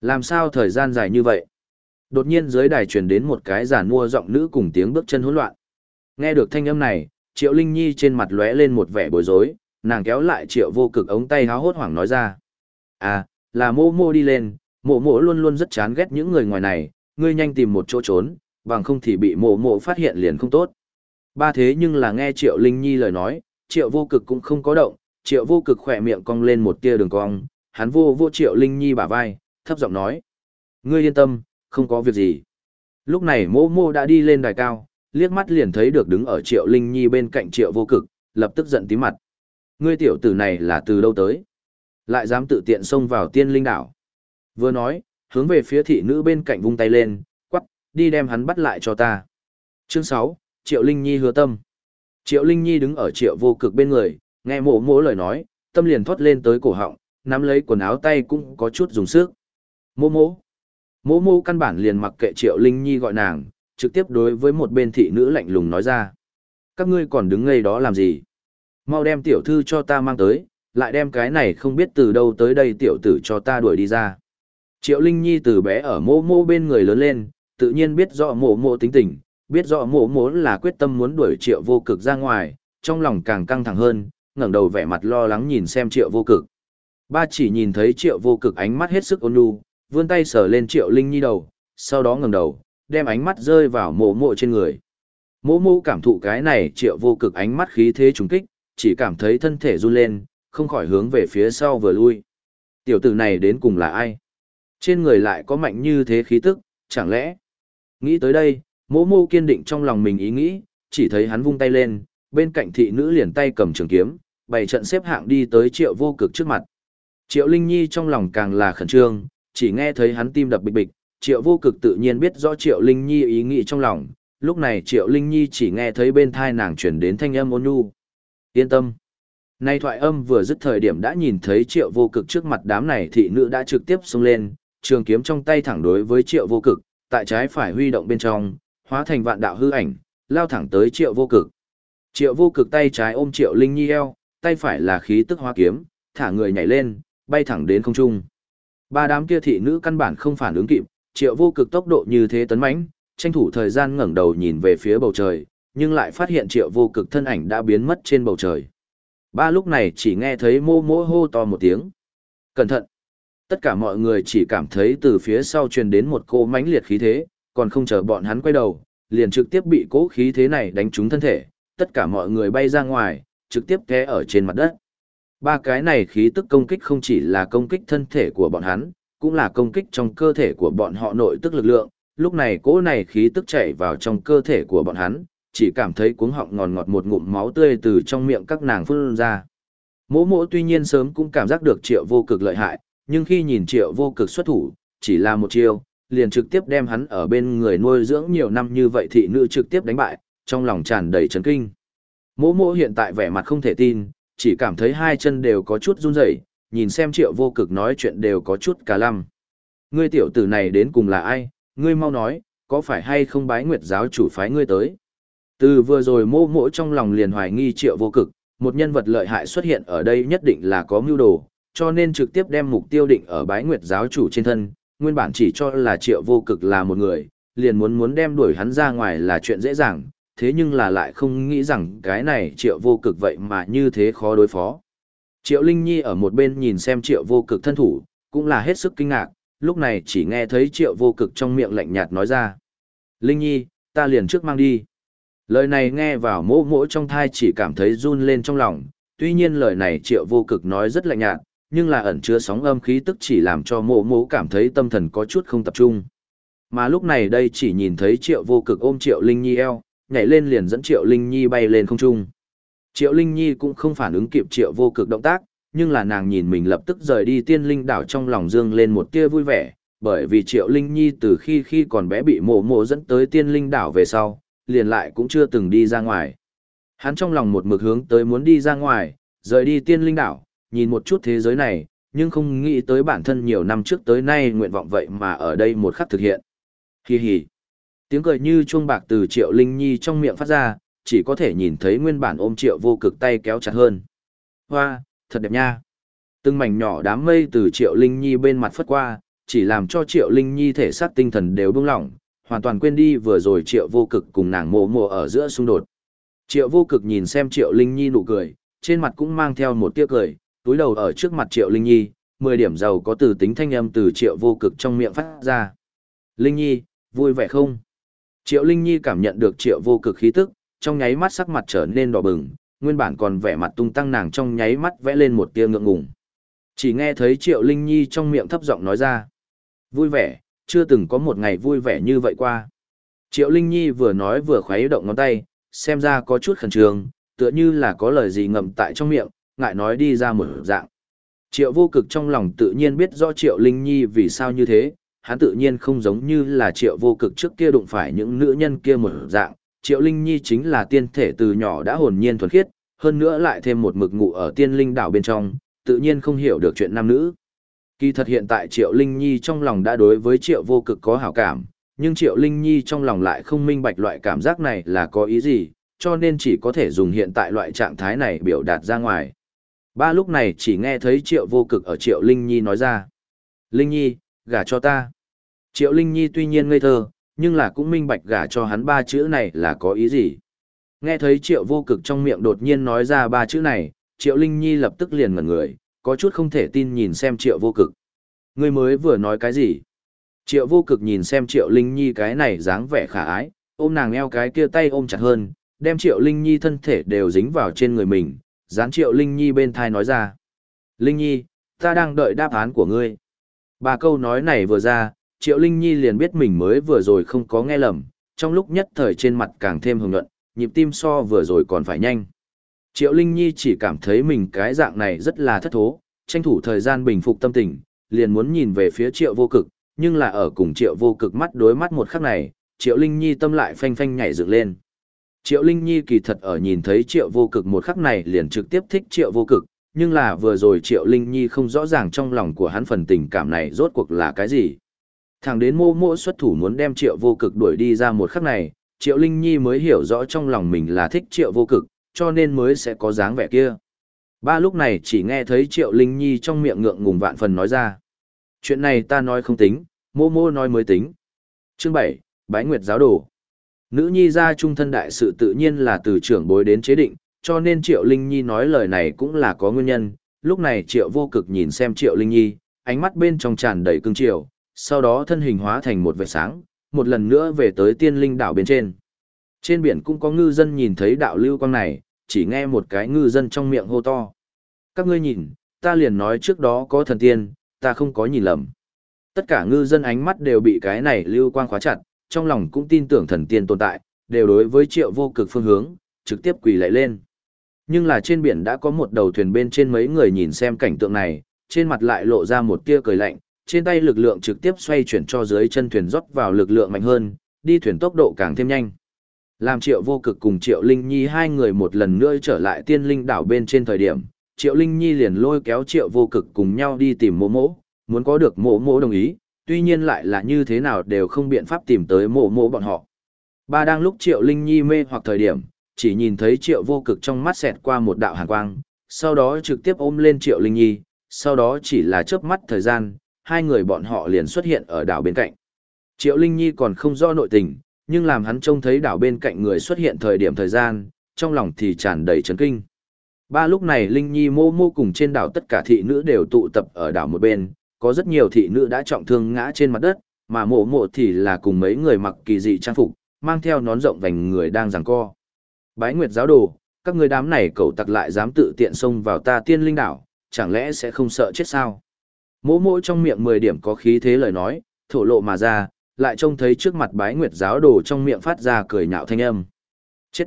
Làm sao thời gian dài như vậy? Đột nhiên dưới đài truyền đến một cái giàn mua giọng nữ cùng tiếng bước chân hỗn loạn. Nghe được thanh âm này, Triệu Linh Nhi trên mặt lóe lên một vẻ bối rối, nàng kéo lại Triệu vô cực ống tay háo hốt hoảng nói ra. À, là mô mô đi lên, mộ mộ luôn luôn rất chán ghét những người ngoài này, ngươi nhanh tìm một chỗ trốn, bằng không thì bị mộ mộ phát hiện liền không tốt. Ba thế nhưng là nghe Triệu Linh Nhi lời nói, Triệu vô cực cũng không có động, Triệu vô cực khỏe miệng cong lên một tia đường cong, hắn vô vô Triệu Linh Nhi bả vai, thấp giọng nói. Ngươi yên tâm, không có việc gì. Lúc này mô mô đã đi lên đài cao, liếc mắt liền thấy được đứng ở Triệu Linh Nhi bên cạnh Triệu Vô Cực, lập tức giận tí mặt. Ngươi tiểu tử này là từ đâu tới? Lại dám tự tiện xông vào tiên linh đảo. Vừa nói, hướng về phía thị nữ bên cạnh vung tay lên, quắp đi đem hắn bắt lại cho ta. Chương sáu, Triệu Linh Nhi hứa tâm. Triệu Linh Nhi đứng ở Triệu Vô Cực bên người, nghe mộ mỗ lời nói, tâm liền thoát lên tới cổ họng, nắm lấy quần áo tay cũng có chút dùng sức. Mô mô. Mô mô căn bản liền mặc kệ Triệu Linh Nhi gọi nàng, trực tiếp đối với một bên thị nữ lạnh lùng nói ra. Các ngươi còn đứng ngây đó làm gì? Mau đem tiểu thư cho ta mang tới, lại đem cái này không biết từ đâu tới đây tiểu tử cho ta đuổi đi ra. Triệu Linh Nhi từ bé ở mô mô bên người lớn lên, tự nhiên biết rõ mô mô tính tình, biết rõ mô mô là quyết tâm muốn đuổi triệu vô cực ra ngoài, trong lòng càng căng thẳng hơn, ngẩng đầu vẻ mặt lo lắng nhìn xem triệu vô cực. Ba chỉ nhìn thấy triệu vô cực ánh mắt hết sức ôn nhu, vươn tay sờ lên triệu Linh Nhi đầu, sau đó ngẩng đầu, đem ánh mắt rơi vào mộ mộ trên người. Mộ mộ cảm thụ cái này triệu vô cực ánh mắt khí thế trùng kích, chỉ cảm thấy thân thể run lên, không khỏi hướng về phía sau vừa lui. Tiểu tử này đến cùng là ai? Trên người lại có mạnh như thế khí tức, chẳng lẽ? Nghĩ tới đây, mộ mộ kiên định trong lòng mình ý nghĩ, chỉ thấy hắn vung tay lên, bên cạnh thị nữ liền tay cầm trường kiếm, bày trận xếp hạng đi tới triệu vô cực trước mặt. Triệu Linh Nhi trong lòng càng là khẩn trương, chỉ nghe thấy hắn tim đập bịch bịch, Triệu Vô Cực tự nhiên biết rõ Triệu Linh Nhi ý nghĩ trong lòng, lúc này Triệu Linh Nhi chỉ nghe thấy bên thai nàng chuyển đến thanh âm ôn nhu. Yên tâm. Nay thoại âm vừa dứt thời điểm đã nhìn thấy Triệu Vô Cực trước mặt đám này thị nữ đã trực tiếp xông lên, trường kiếm trong tay thẳng đối với Triệu Vô Cực, tại trái phải huy động bên trong, hóa thành vạn đạo hư ảnh, lao thẳng tới Triệu Vô Cực. Triệu Vô Cực tay trái ôm Triệu Linh Nhi eo, tay phải là khí tức hóa kiếm, thả người nhảy lên, bay thẳng đến không trung. Ba đám kia thị nữ căn bản không phản ứng kịp, triệu vô cực tốc độ như thế tấn mãnh, tranh thủ thời gian ngẩng đầu nhìn về phía bầu trời, nhưng lại phát hiện triệu vô cực thân ảnh đã biến mất trên bầu trời. Ba lúc này chỉ nghe thấy mô mô hô to một tiếng. Cẩn thận! Tất cả mọi người chỉ cảm thấy từ phía sau truyền đến một cô mãnh liệt khí thế, còn không chờ bọn hắn quay đầu, liền trực tiếp bị cố khí thế này đánh trúng thân thể, tất cả mọi người bay ra ngoài, trực tiếp té ở trên mặt đất. Ba cái này khí tức công kích không chỉ là công kích thân thể của bọn hắn, cũng là công kích trong cơ thể của bọn họ nội tức lực lượng. Lúc này cỗ này khí tức chảy vào trong cơ thể của bọn hắn, chỉ cảm thấy cuống họng ngọt ngọt một ngụm máu tươi từ trong miệng các nàng phun ra. Mỗ mỗ tuy nhiên sớm cũng cảm giác được triệu vô cực lợi hại, nhưng khi nhìn triệu vô cực xuất thủ, chỉ là một chiêu, liền trực tiếp đem hắn ở bên người nuôi dưỡng nhiều năm như vậy thị nữ trực tiếp đánh bại, trong lòng tràn đầy chấn kinh. Mỗ mỗ hiện tại vẻ mặt không thể tin, chỉ cảm thấy hai chân đều có chút run rẩy, nhìn xem triệu vô cực nói chuyện đều có chút cả lăm. Ngươi tiểu tử này đến cùng là ai, ngươi mau nói, có phải hay không bái nguyệt giáo chủ phái ngươi tới. Từ vừa rồi mô mỗ trong lòng liền hoài nghi triệu vô cực, một nhân vật lợi hại xuất hiện ở đây nhất định là có mưu đồ, cho nên trực tiếp đem mục tiêu định ở bái nguyệt giáo chủ trên thân, nguyên bản chỉ cho là triệu vô cực là một người, liền muốn muốn đem đuổi hắn ra ngoài là chuyện dễ dàng, thế nhưng là lại không nghĩ rằng cái này triệu vô cực vậy mà như thế khó đối phó. Triệu Linh Nhi ở một bên nhìn xem triệu vô cực thân thủ, cũng là hết sức kinh ngạc, lúc này chỉ nghe thấy triệu vô cực trong miệng lạnh nhạt nói ra. Linh Nhi, ta liền trước mang đi. Lời này nghe vào mỗ mỗ trong thai chỉ cảm thấy run lên trong lòng, tuy nhiên lời này triệu vô cực nói rất lạnh nhạt, nhưng là ẩn chứa sóng âm khí tức chỉ làm cho mỗ mỗ cảm thấy tâm thần có chút không tập trung. Mà lúc này đây chỉ nhìn thấy triệu vô cực ôm triệu Linh Nhi eo, nhảy lên liền dẫn Triệu Linh Nhi bay lên không trung. Triệu Linh Nhi cũng không phản ứng kịp Triệu vô cực động tác, nhưng là nàng nhìn mình lập tức rời đi tiên linh đảo trong lòng dương lên một tia vui vẻ, bởi vì Triệu Linh Nhi từ khi khi còn bé bị mộ mộ dẫn tới tiên linh đảo về sau, liền lại cũng chưa từng đi ra ngoài. Hắn trong lòng một mực hướng tới muốn đi ra ngoài, rời đi tiên linh đảo, nhìn một chút thế giới này, nhưng không nghĩ tới bản thân nhiều năm trước tới nay nguyện vọng vậy mà ở đây một khắc thực hiện. Hi hi. Tiếng cười như chuông bạc từ Triệu Linh Nhi trong miệng phát ra, chỉ có thể nhìn thấy nguyên bản ôm Triệu vô cực tay kéo chặt hơn. Hoa, thật đẹp nha. Từng mảnh nhỏ đám mây từ Triệu Linh Nhi bên mặt phất qua, chỉ làm cho Triệu Linh Nhi thể xác tinh thần đều buông lỏng, hoàn toàn quên đi vừa rồi Triệu vô cực cùng nàng mộ mộ ở giữa xung đột. Triệu vô cực nhìn xem Triệu Linh Nhi nụ cười, trên mặt cũng mang theo một tia cười, túi đầu ở trước mặt Triệu Linh Nhi, mười điểm giàu có từ tính thanh âm từ Triệu vô cực trong miệng phát ra. Linh Nhi, vui vẻ không? Triệu Linh Nhi cảm nhận được triệu vô cực khí tức, trong nháy mắt sắc mặt trở nên đỏ bừng, nguyên bản còn vẻ mặt tung tăng nàng trong nháy mắt vẽ lên một tia ngượng ngùng. Chỉ nghe thấy Triệu Linh Nhi trong miệng thấp giọng nói ra. Vui vẻ, chưa từng có một ngày vui vẻ như vậy qua. Triệu Linh Nhi vừa nói vừa khuấy động ngón tay, xem ra có chút khẩn trương, tựa như là có lời gì ngậm tại trong miệng, ngại nói đi ra một dạng. Triệu vô cực trong lòng tự nhiên biết rõ Triệu Linh Nhi vì sao như thế, hắn tự nhiên không giống như là Triệu vô cực trước kia đụng phải những nữ nhân kia một dạng. Triệu Linh Nhi chính là tiên thể từ nhỏ đã hồn nhiên thuần khiết, hơn nữa lại thêm một mực ngụ ở tiên linh đảo bên trong, tự nhiên không hiểu được chuyện nam nữ. Kỳ thật hiện tại Triệu Linh Nhi trong lòng đã đối với Triệu vô cực có hảo cảm, nhưng Triệu Linh Nhi trong lòng lại không minh bạch loại cảm giác này là có ý gì, cho nên chỉ có thể dùng hiện tại loại trạng thái này biểu đạt ra ngoài. Ba lúc này chỉ nghe thấy Triệu vô cực ở Triệu Linh Nhi nói ra. Linh Nhi, gả cho ta. Triệu Linh Nhi tuy nhiên ngây thơ, nhưng là cũng minh bạch gả cho hắn ba chữ này là có ý gì. Nghe thấy Triệu vô cực trong miệng đột nhiên nói ra ba chữ này, Triệu Linh Nhi lập tức liền ngẩn người, có chút không thể tin nhìn xem Triệu vô cực. Ngươi mới vừa nói cái gì? Triệu vô cực nhìn xem Triệu Linh Nhi cái này dáng vẻ khả ái, ôm nàng eo cái kia tay ôm chặt hơn, đem Triệu Linh Nhi thân thể đều dính vào trên người mình, dán Triệu Linh Nhi bên thai nói ra. Linh Nhi, ta đang đợi đáp án của ngươi. Ba câu nói này vừa ra, Triệu Linh Nhi liền biết mình mới vừa rồi không có nghe lầm, trong lúc nhất thời trên mặt càng thêm hồng nhuận, nhịp tim so vừa rồi còn phải nhanh. Triệu Linh Nhi chỉ cảm thấy mình cái dạng này rất là thất thố, tranh thủ thời gian bình phục tâm tình, liền muốn nhìn về phía Triệu Vô Cực, nhưng là ở cùng Triệu Vô Cực mắt đối mắt một khắc này, Triệu Linh Nhi tâm lại phanh phanh nhảy dựng lên. Triệu Linh Nhi kỳ thật ở nhìn thấy Triệu Vô Cực một khắc này liền trực tiếp thích Triệu Vô Cực, nhưng là vừa rồi Triệu Linh Nhi không rõ ràng trong lòng của hắn phần tình cảm này rốt cuộc là cái gì. Thẳng đến mô mô xuất thủ muốn đem Triệu Vô Cực đuổi đi ra một khắc này, Triệu Linh Nhi mới hiểu rõ trong lòng mình là thích Triệu Vô Cực, cho nên mới sẽ có dáng vẻ kia. Ba lúc này chỉ nghe thấy Triệu Linh Nhi trong miệng ngượng ngùng vạn phần nói ra. Chuyện này ta nói không tính, mô mô nói mới tính. Chương 7, Bái Nguyệt Giáo Đồ Nữ nhi gia trung thân đại sự tự nhiên là từ trưởng bối đến chế định, cho nên Triệu Linh Nhi nói lời này cũng là có nguyên nhân. Lúc này Triệu vô cực nhìn xem Triệu Linh Nhi, ánh mắt bên trong tràn đầy cương triều, sau đó thân hình hóa thành một vệt sáng, một lần nữa về tới tiên linh đảo bên trên. Trên biển cũng có ngư dân nhìn thấy đạo lưu quang này, chỉ nghe một cái ngư dân trong miệng hô to. Các ngươi nhìn, ta liền nói trước đó có thần tiên, ta không có nhìn lầm. Tất cả ngư dân ánh mắt đều bị cái này lưu quang khóa chặt, trong lòng cũng tin tưởng thần tiên tồn tại, đều đối với triệu vô cực phương hướng, trực tiếp quỳ lại lên. Nhưng là trên biển đã có một đầu thuyền bên trên mấy người nhìn xem cảnh tượng này, trên mặt lại lộ ra một tia cười lạnh, trên tay lực lượng trực tiếp xoay chuyển cho dưới chân thuyền rót vào lực lượng mạnh hơn, đi thuyền tốc độ càng thêm nhanh. Làm triệu vô cực cùng triệu linh nhi hai người một lần nữa trở lại tiên linh đảo bên trên thời điểm, triệu linh nhi liền lôi kéo triệu vô cực cùng nhau đi tìm mộ mộ, muốn có được mộ mộ đồng ý, tuy nhiên lại là như thế nào đều không biện pháp tìm tới mộ mộ bọn họ. Ba đang lúc triệu linh nhi mê hoặc thời điểm, chỉ nhìn thấy triệu vô cực trong mắt xẹt qua một đạo hàn quang, sau đó trực tiếp ôm lên triệu linh nhi, sau đó chỉ là chớp mắt thời gian, hai người bọn họ liền xuất hiện ở đảo bên cạnh. Triệu Linh Nhi còn không rõ nội tình, nhưng làm hắn trông thấy đảo bên cạnh người xuất hiện thời điểm thời gian, trong lòng thì tràn đầy chấn kinh. Ba lúc này Linh Nhi mô mô cùng trên đảo tất cả thị nữ đều tụ tập ở đảo một bên, có rất nhiều thị nữ đã trọng thương ngã trên mặt đất, mà mộ mộ thì là cùng mấy người mặc kỳ dị trang phục, mang theo nón rộng vành người đang giằng co. Bái Nguyệt giáo đồ, các người đám này cẩu tặc lại dám tự tiện xông vào ta tiên linh đảo, chẳng lẽ sẽ không sợ chết sao? Mỗ mỗ trong miệng 10 điểm có khí thế lời nói, thổ lộ mà ra, lại trông thấy trước mặt bái nguyệt giáo đồ trong miệng phát ra cười nhạo thanh âm. Chết!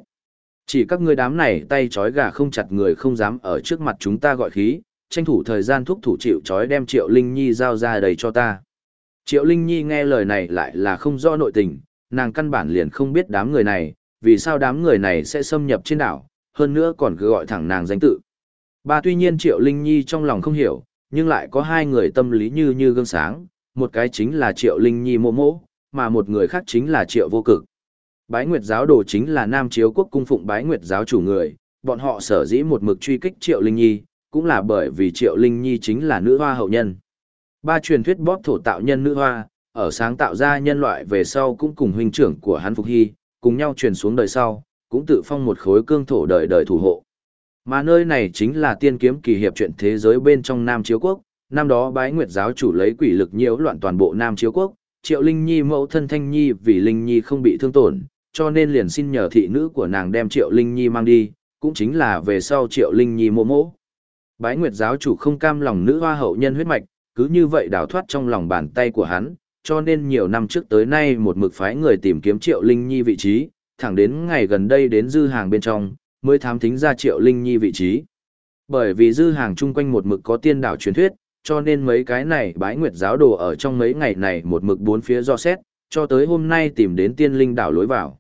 Chỉ các ngươi đám này tay trói gà không chặt người không dám ở trước mặt chúng ta gọi khí, tranh thủ thời gian thúc thủ chịu trói đem Triệu Linh Nhi giao ra đầy cho ta. Triệu Linh Nhi nghe lời này lại là không do nội tình, nàng căn bản liền không biết đám người này, vì sao đám người này sẽ xâm nhập trên đảo, hơn nữa còn cứ gọi thẳng nàng danh tự. Ba tuy nhiên Triệu Linh Nhi trong lòng không hiểu, nhưng lại có hai người tâm lý như như gương sáng, một cái chính là Triệu Linh Nhi mộ mộ, mà một người khác chính là Triệu Vô Cực. Bái Nguyệt giáo đồ chính là Nam Chiếu quốc cung phụng Bái Nguyệt giáo chủ người, bọn họ sở dĩ một mực truy kích Triệu Linh Nhi, cũng là bởi vì Triệu Linh Nhi chính là nữ hoa hậu nhân. Ba truyền thuyết bóp thổ tạo nhân nữ hoa, ở sáng tạo ra nhân loại về sau cũng cùng huynh trưởng của hắn Phục Hy, cùng nhau truyền xuống đời sau, cũng tự phong một khối cương thổ đời đời thủ hộ. Mà nơi này chính là tiên kiếm kỳ hiệp chuyện thế giới bên trong Nam Chiếu Quốc, năm đó bái nguyệt giáo chủ lấy quỷ lực nhiễu loạn toàn bộ Nam Chiếu Quốc, Triệu Linh Nhi mẫu thân Thanh Nhi vì Linh Nhi không bị thương tổn, cho nên liền xin nhờ thị nữ của nàng đem Triệu Linh Nhi mang đi, cũng chính là về sau Triệu Linh Nhi mô mẫu Bái nguyệt giáo chủ không cam lòng nữ hoa hậu nhân huyết mạch, cứ như vậy đào thoát trong lòng bàn tay của hắn, cho nên nhiều năm trước tới nay một mực phái người tìm kiếm Triệu Linh Nhi vị trí, thẳng đến ngày gần đây đến dư hàng bên trong, mới thám thính ra Triệu Linh Nhi vị trí. Bởi vì dư hàng chung quanh một mực có tiên đảo truyền thuyết, cho nên mấy cái này bái nguyệt giáo đồ ở trong mấy ngày này một mực bốn phía do xét, cho tới hôm nay tìm đến tiên linh đảo lối vào.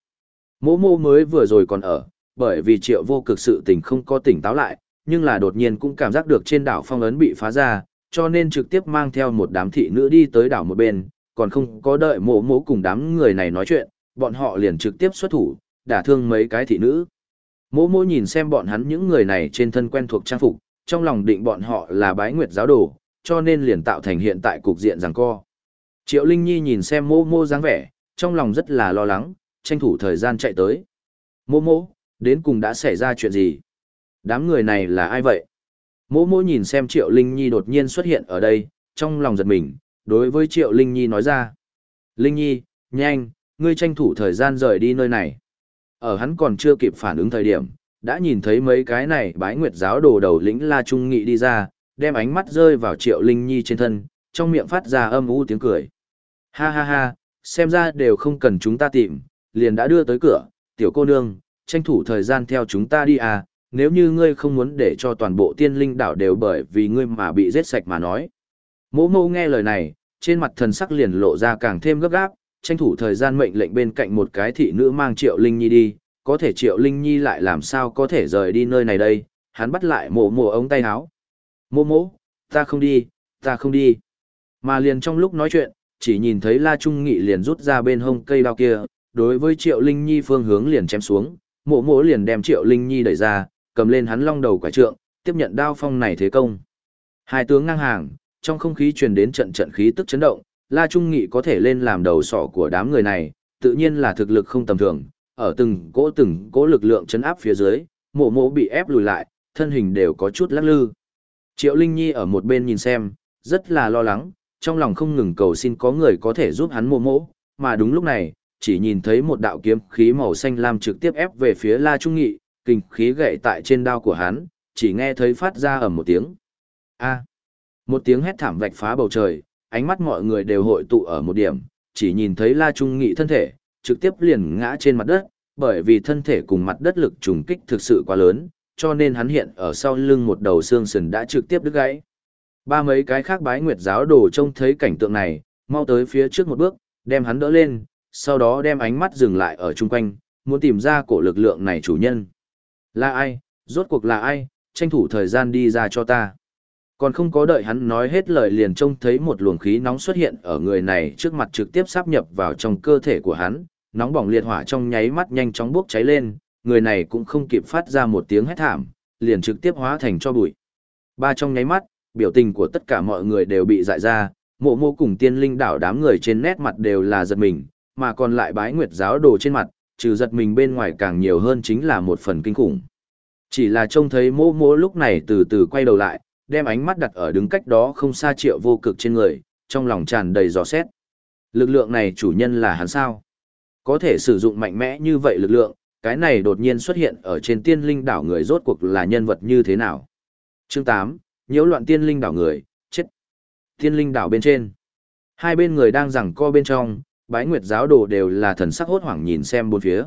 Mỗ mô mới vừa rồi còn ở, bởi vì triệu vô cực sự tình không có tỉnh táo lại, nhưng là đột nhiên cũng cảm giác được trên đảo phong ấn bị phá ra, cho nên trực tiếp mang theo một đám thị nữ đi tới đảo một bên, còn không có đợi mỗ mỗ cùng đám người này nói chuyện, bọn họ liền trực tiếp xuất thủ, đả thương mấy cái thị nữ. Mỗ mỗ nhìn xem bọn hắn những người này trên thân quen thuộc trang phục, trong lòng định bọn họ là bái nguyệt giáo đồ, cho nên liền tạo thành hiện tại cục diện rằng co. Triệu Linh Nhi nhìn xem mô mô dáng vẻ, trong lòng rất là lo lắng, tranh thủ thời gian chạy tới. Mô mô, đến cùng đã xảy ra chuyện gì? Đám người này là ai vậy? Mô mô nhìn xem Triệu Linh Nhi đột nhiên xuất hiện ở đây, trong lòng giật mình, đối với Triệu Linh Nhi nói ra. Linh Nhi, nhanh, ngươi tranh thủ thời gian rời đi nơi này. Ở hắn còn chưa kịp phản ứng thời điểm, đã nhìn thấy mấy cái này bái nguyệt giáo đồ đầu lĩnh La Trung Nghị đi ra, đem ánh mắt rơi vào Triệu Linh Nhi trên thân, trong miệng phát ra âm u tiếng cười. Ha ha ha, xem ra đều không cần chúng ta tìm, liền đã đưa tới cửa, tiểu cô nương, tranh thủ thời gian theo chúng ta đi à, nếu như ngươi không muốn để cho toàn bộ tiên linh đảo đều bởi vì ngươi mà bị giết sạch mà nói. Mỗ mô nghe lời này, trên mặt thần sắc liền lộ ra càng thêm gấp gáp, tranh thủ thời gian mệnh lệnh bên cạnh một cái thị nữ mang Triệu Linh Nhi đi, có thể Triệu Linh Nhi lại làm sao có thể rời đi nơi này đây, hắn bắt lại mộ mộ ống tay áo. Mộ mộ, ta không đi, ta không đi. Mà liền trong lúc nói chuyện, chỉ nhìn thấy La Trung Nghị liền rút ra bên hông cây đao kia, đối với Triệu Linh Nhi phương hướng liền chém xuống, mộ mộ liền đem Triệu Linh Nhi đẩy ra, cầm lên hắn long đầu quả trượng, tiếp nhận đao phong này thế công. Hai tướng ngang hàng, trong không khí truyền đến trận trận khí tức chấn động, La Trung Nghị có thể lên làm đầu sỏ của đám người này, tự nhiên là thực lực không tầm thường, ở từng cỗ từng cỗ lực lượng chấn áp phía dưới, mộ mộ bị ép lùi lại, thân hình đều có chút lắc lư. Triệu Linh Nhi ở một bên nhìn xem, rất là lo lắng, trong lòng không ngừng cầu xin có người có thể giúp hắn mộ mộ, mà đúng lúc này, chỉ nhìn thấy một đạo kiếm khí màu xanh lam trực tiếp ép về phía La Trung Nghị, kinh khí gậy tại trên đao của hắn, chỉ nghe thấy phát ra ầm một tiếng. A. Một tiếng hét thảm vạch phá bầu trời, ánh mắt mọi người đều hội tụ ở một điểm, chỉ nhìn thấy La Trung Nghị thân thể, trực tiếp liền ngã trên mặt đất, bởi vì thân thể cùng mặt đất lực trùng kích thực sự quá lớn, cho nên hắn hiện ở sau lưng một đầu xương sườn đã trực tiếp đứt gãy. Ba mấy cái khác bái nguyệt giáo đồ trông thấy cảnh tượng này, mau tới phía trước một bước, đem hắn đỡ lên, sau đó đem ánh mắt dừng lại ở chung quanh, muốn tìm ra cổ lực lượng này chủ nhân. Là ai, rốt cuộc là ai, tranh thủ thời gian đi ra cho ta. Còn không có đợi hắn nói hết lời liền trông thấy một luồng khí nóng xuất hiện ở người này trước mặt trực tiếp sáp nhập vào trong cơ thể của hắn, nóng bỏng liệt hỏa trong nháy mắt nhanh chóng bốc cháy lên, người này cũng không kịp phát ra một tiếng hét thảm, liền trực tiếp hóa thành cho bụi. Ba trong nháy mắt, biểu tình của tất cả mọi người đều bị dại ra, mộ mộ cùng tiên linh đảo đám người trên nét mặt đều là giật mình, mà còn lại bái nguyệt giáo đồ trên mặt, trừ giật mình bên ngoài càng nhiều hơn chính là một phần kinh khủng. Chỉ là trông thấy mộ mộ lúc này từ từ quay đầu lại, đem ánh mắt đặt ở đứng cách đó không xa triệu vô cực trên người, trong lòng tràn đầy giò xét. Lực lượng này chủ nhân là hắn sao? Có thể sử dụng mạnh mẽ như vậy lực lượng, cái này đột nhiên xuất hiện ở trên tiên linh đảo người rốt cuộc là nhân vật như thế nào? Chương 8, nhiễu loạn tiên linh đảo người, chết. Tiên linh đảo bên trên. Hai bên người đang giằng co bên trong, bái nguyệt giáo đồ đều là thần sắc hốt hoảng nhìn xem bốn phía.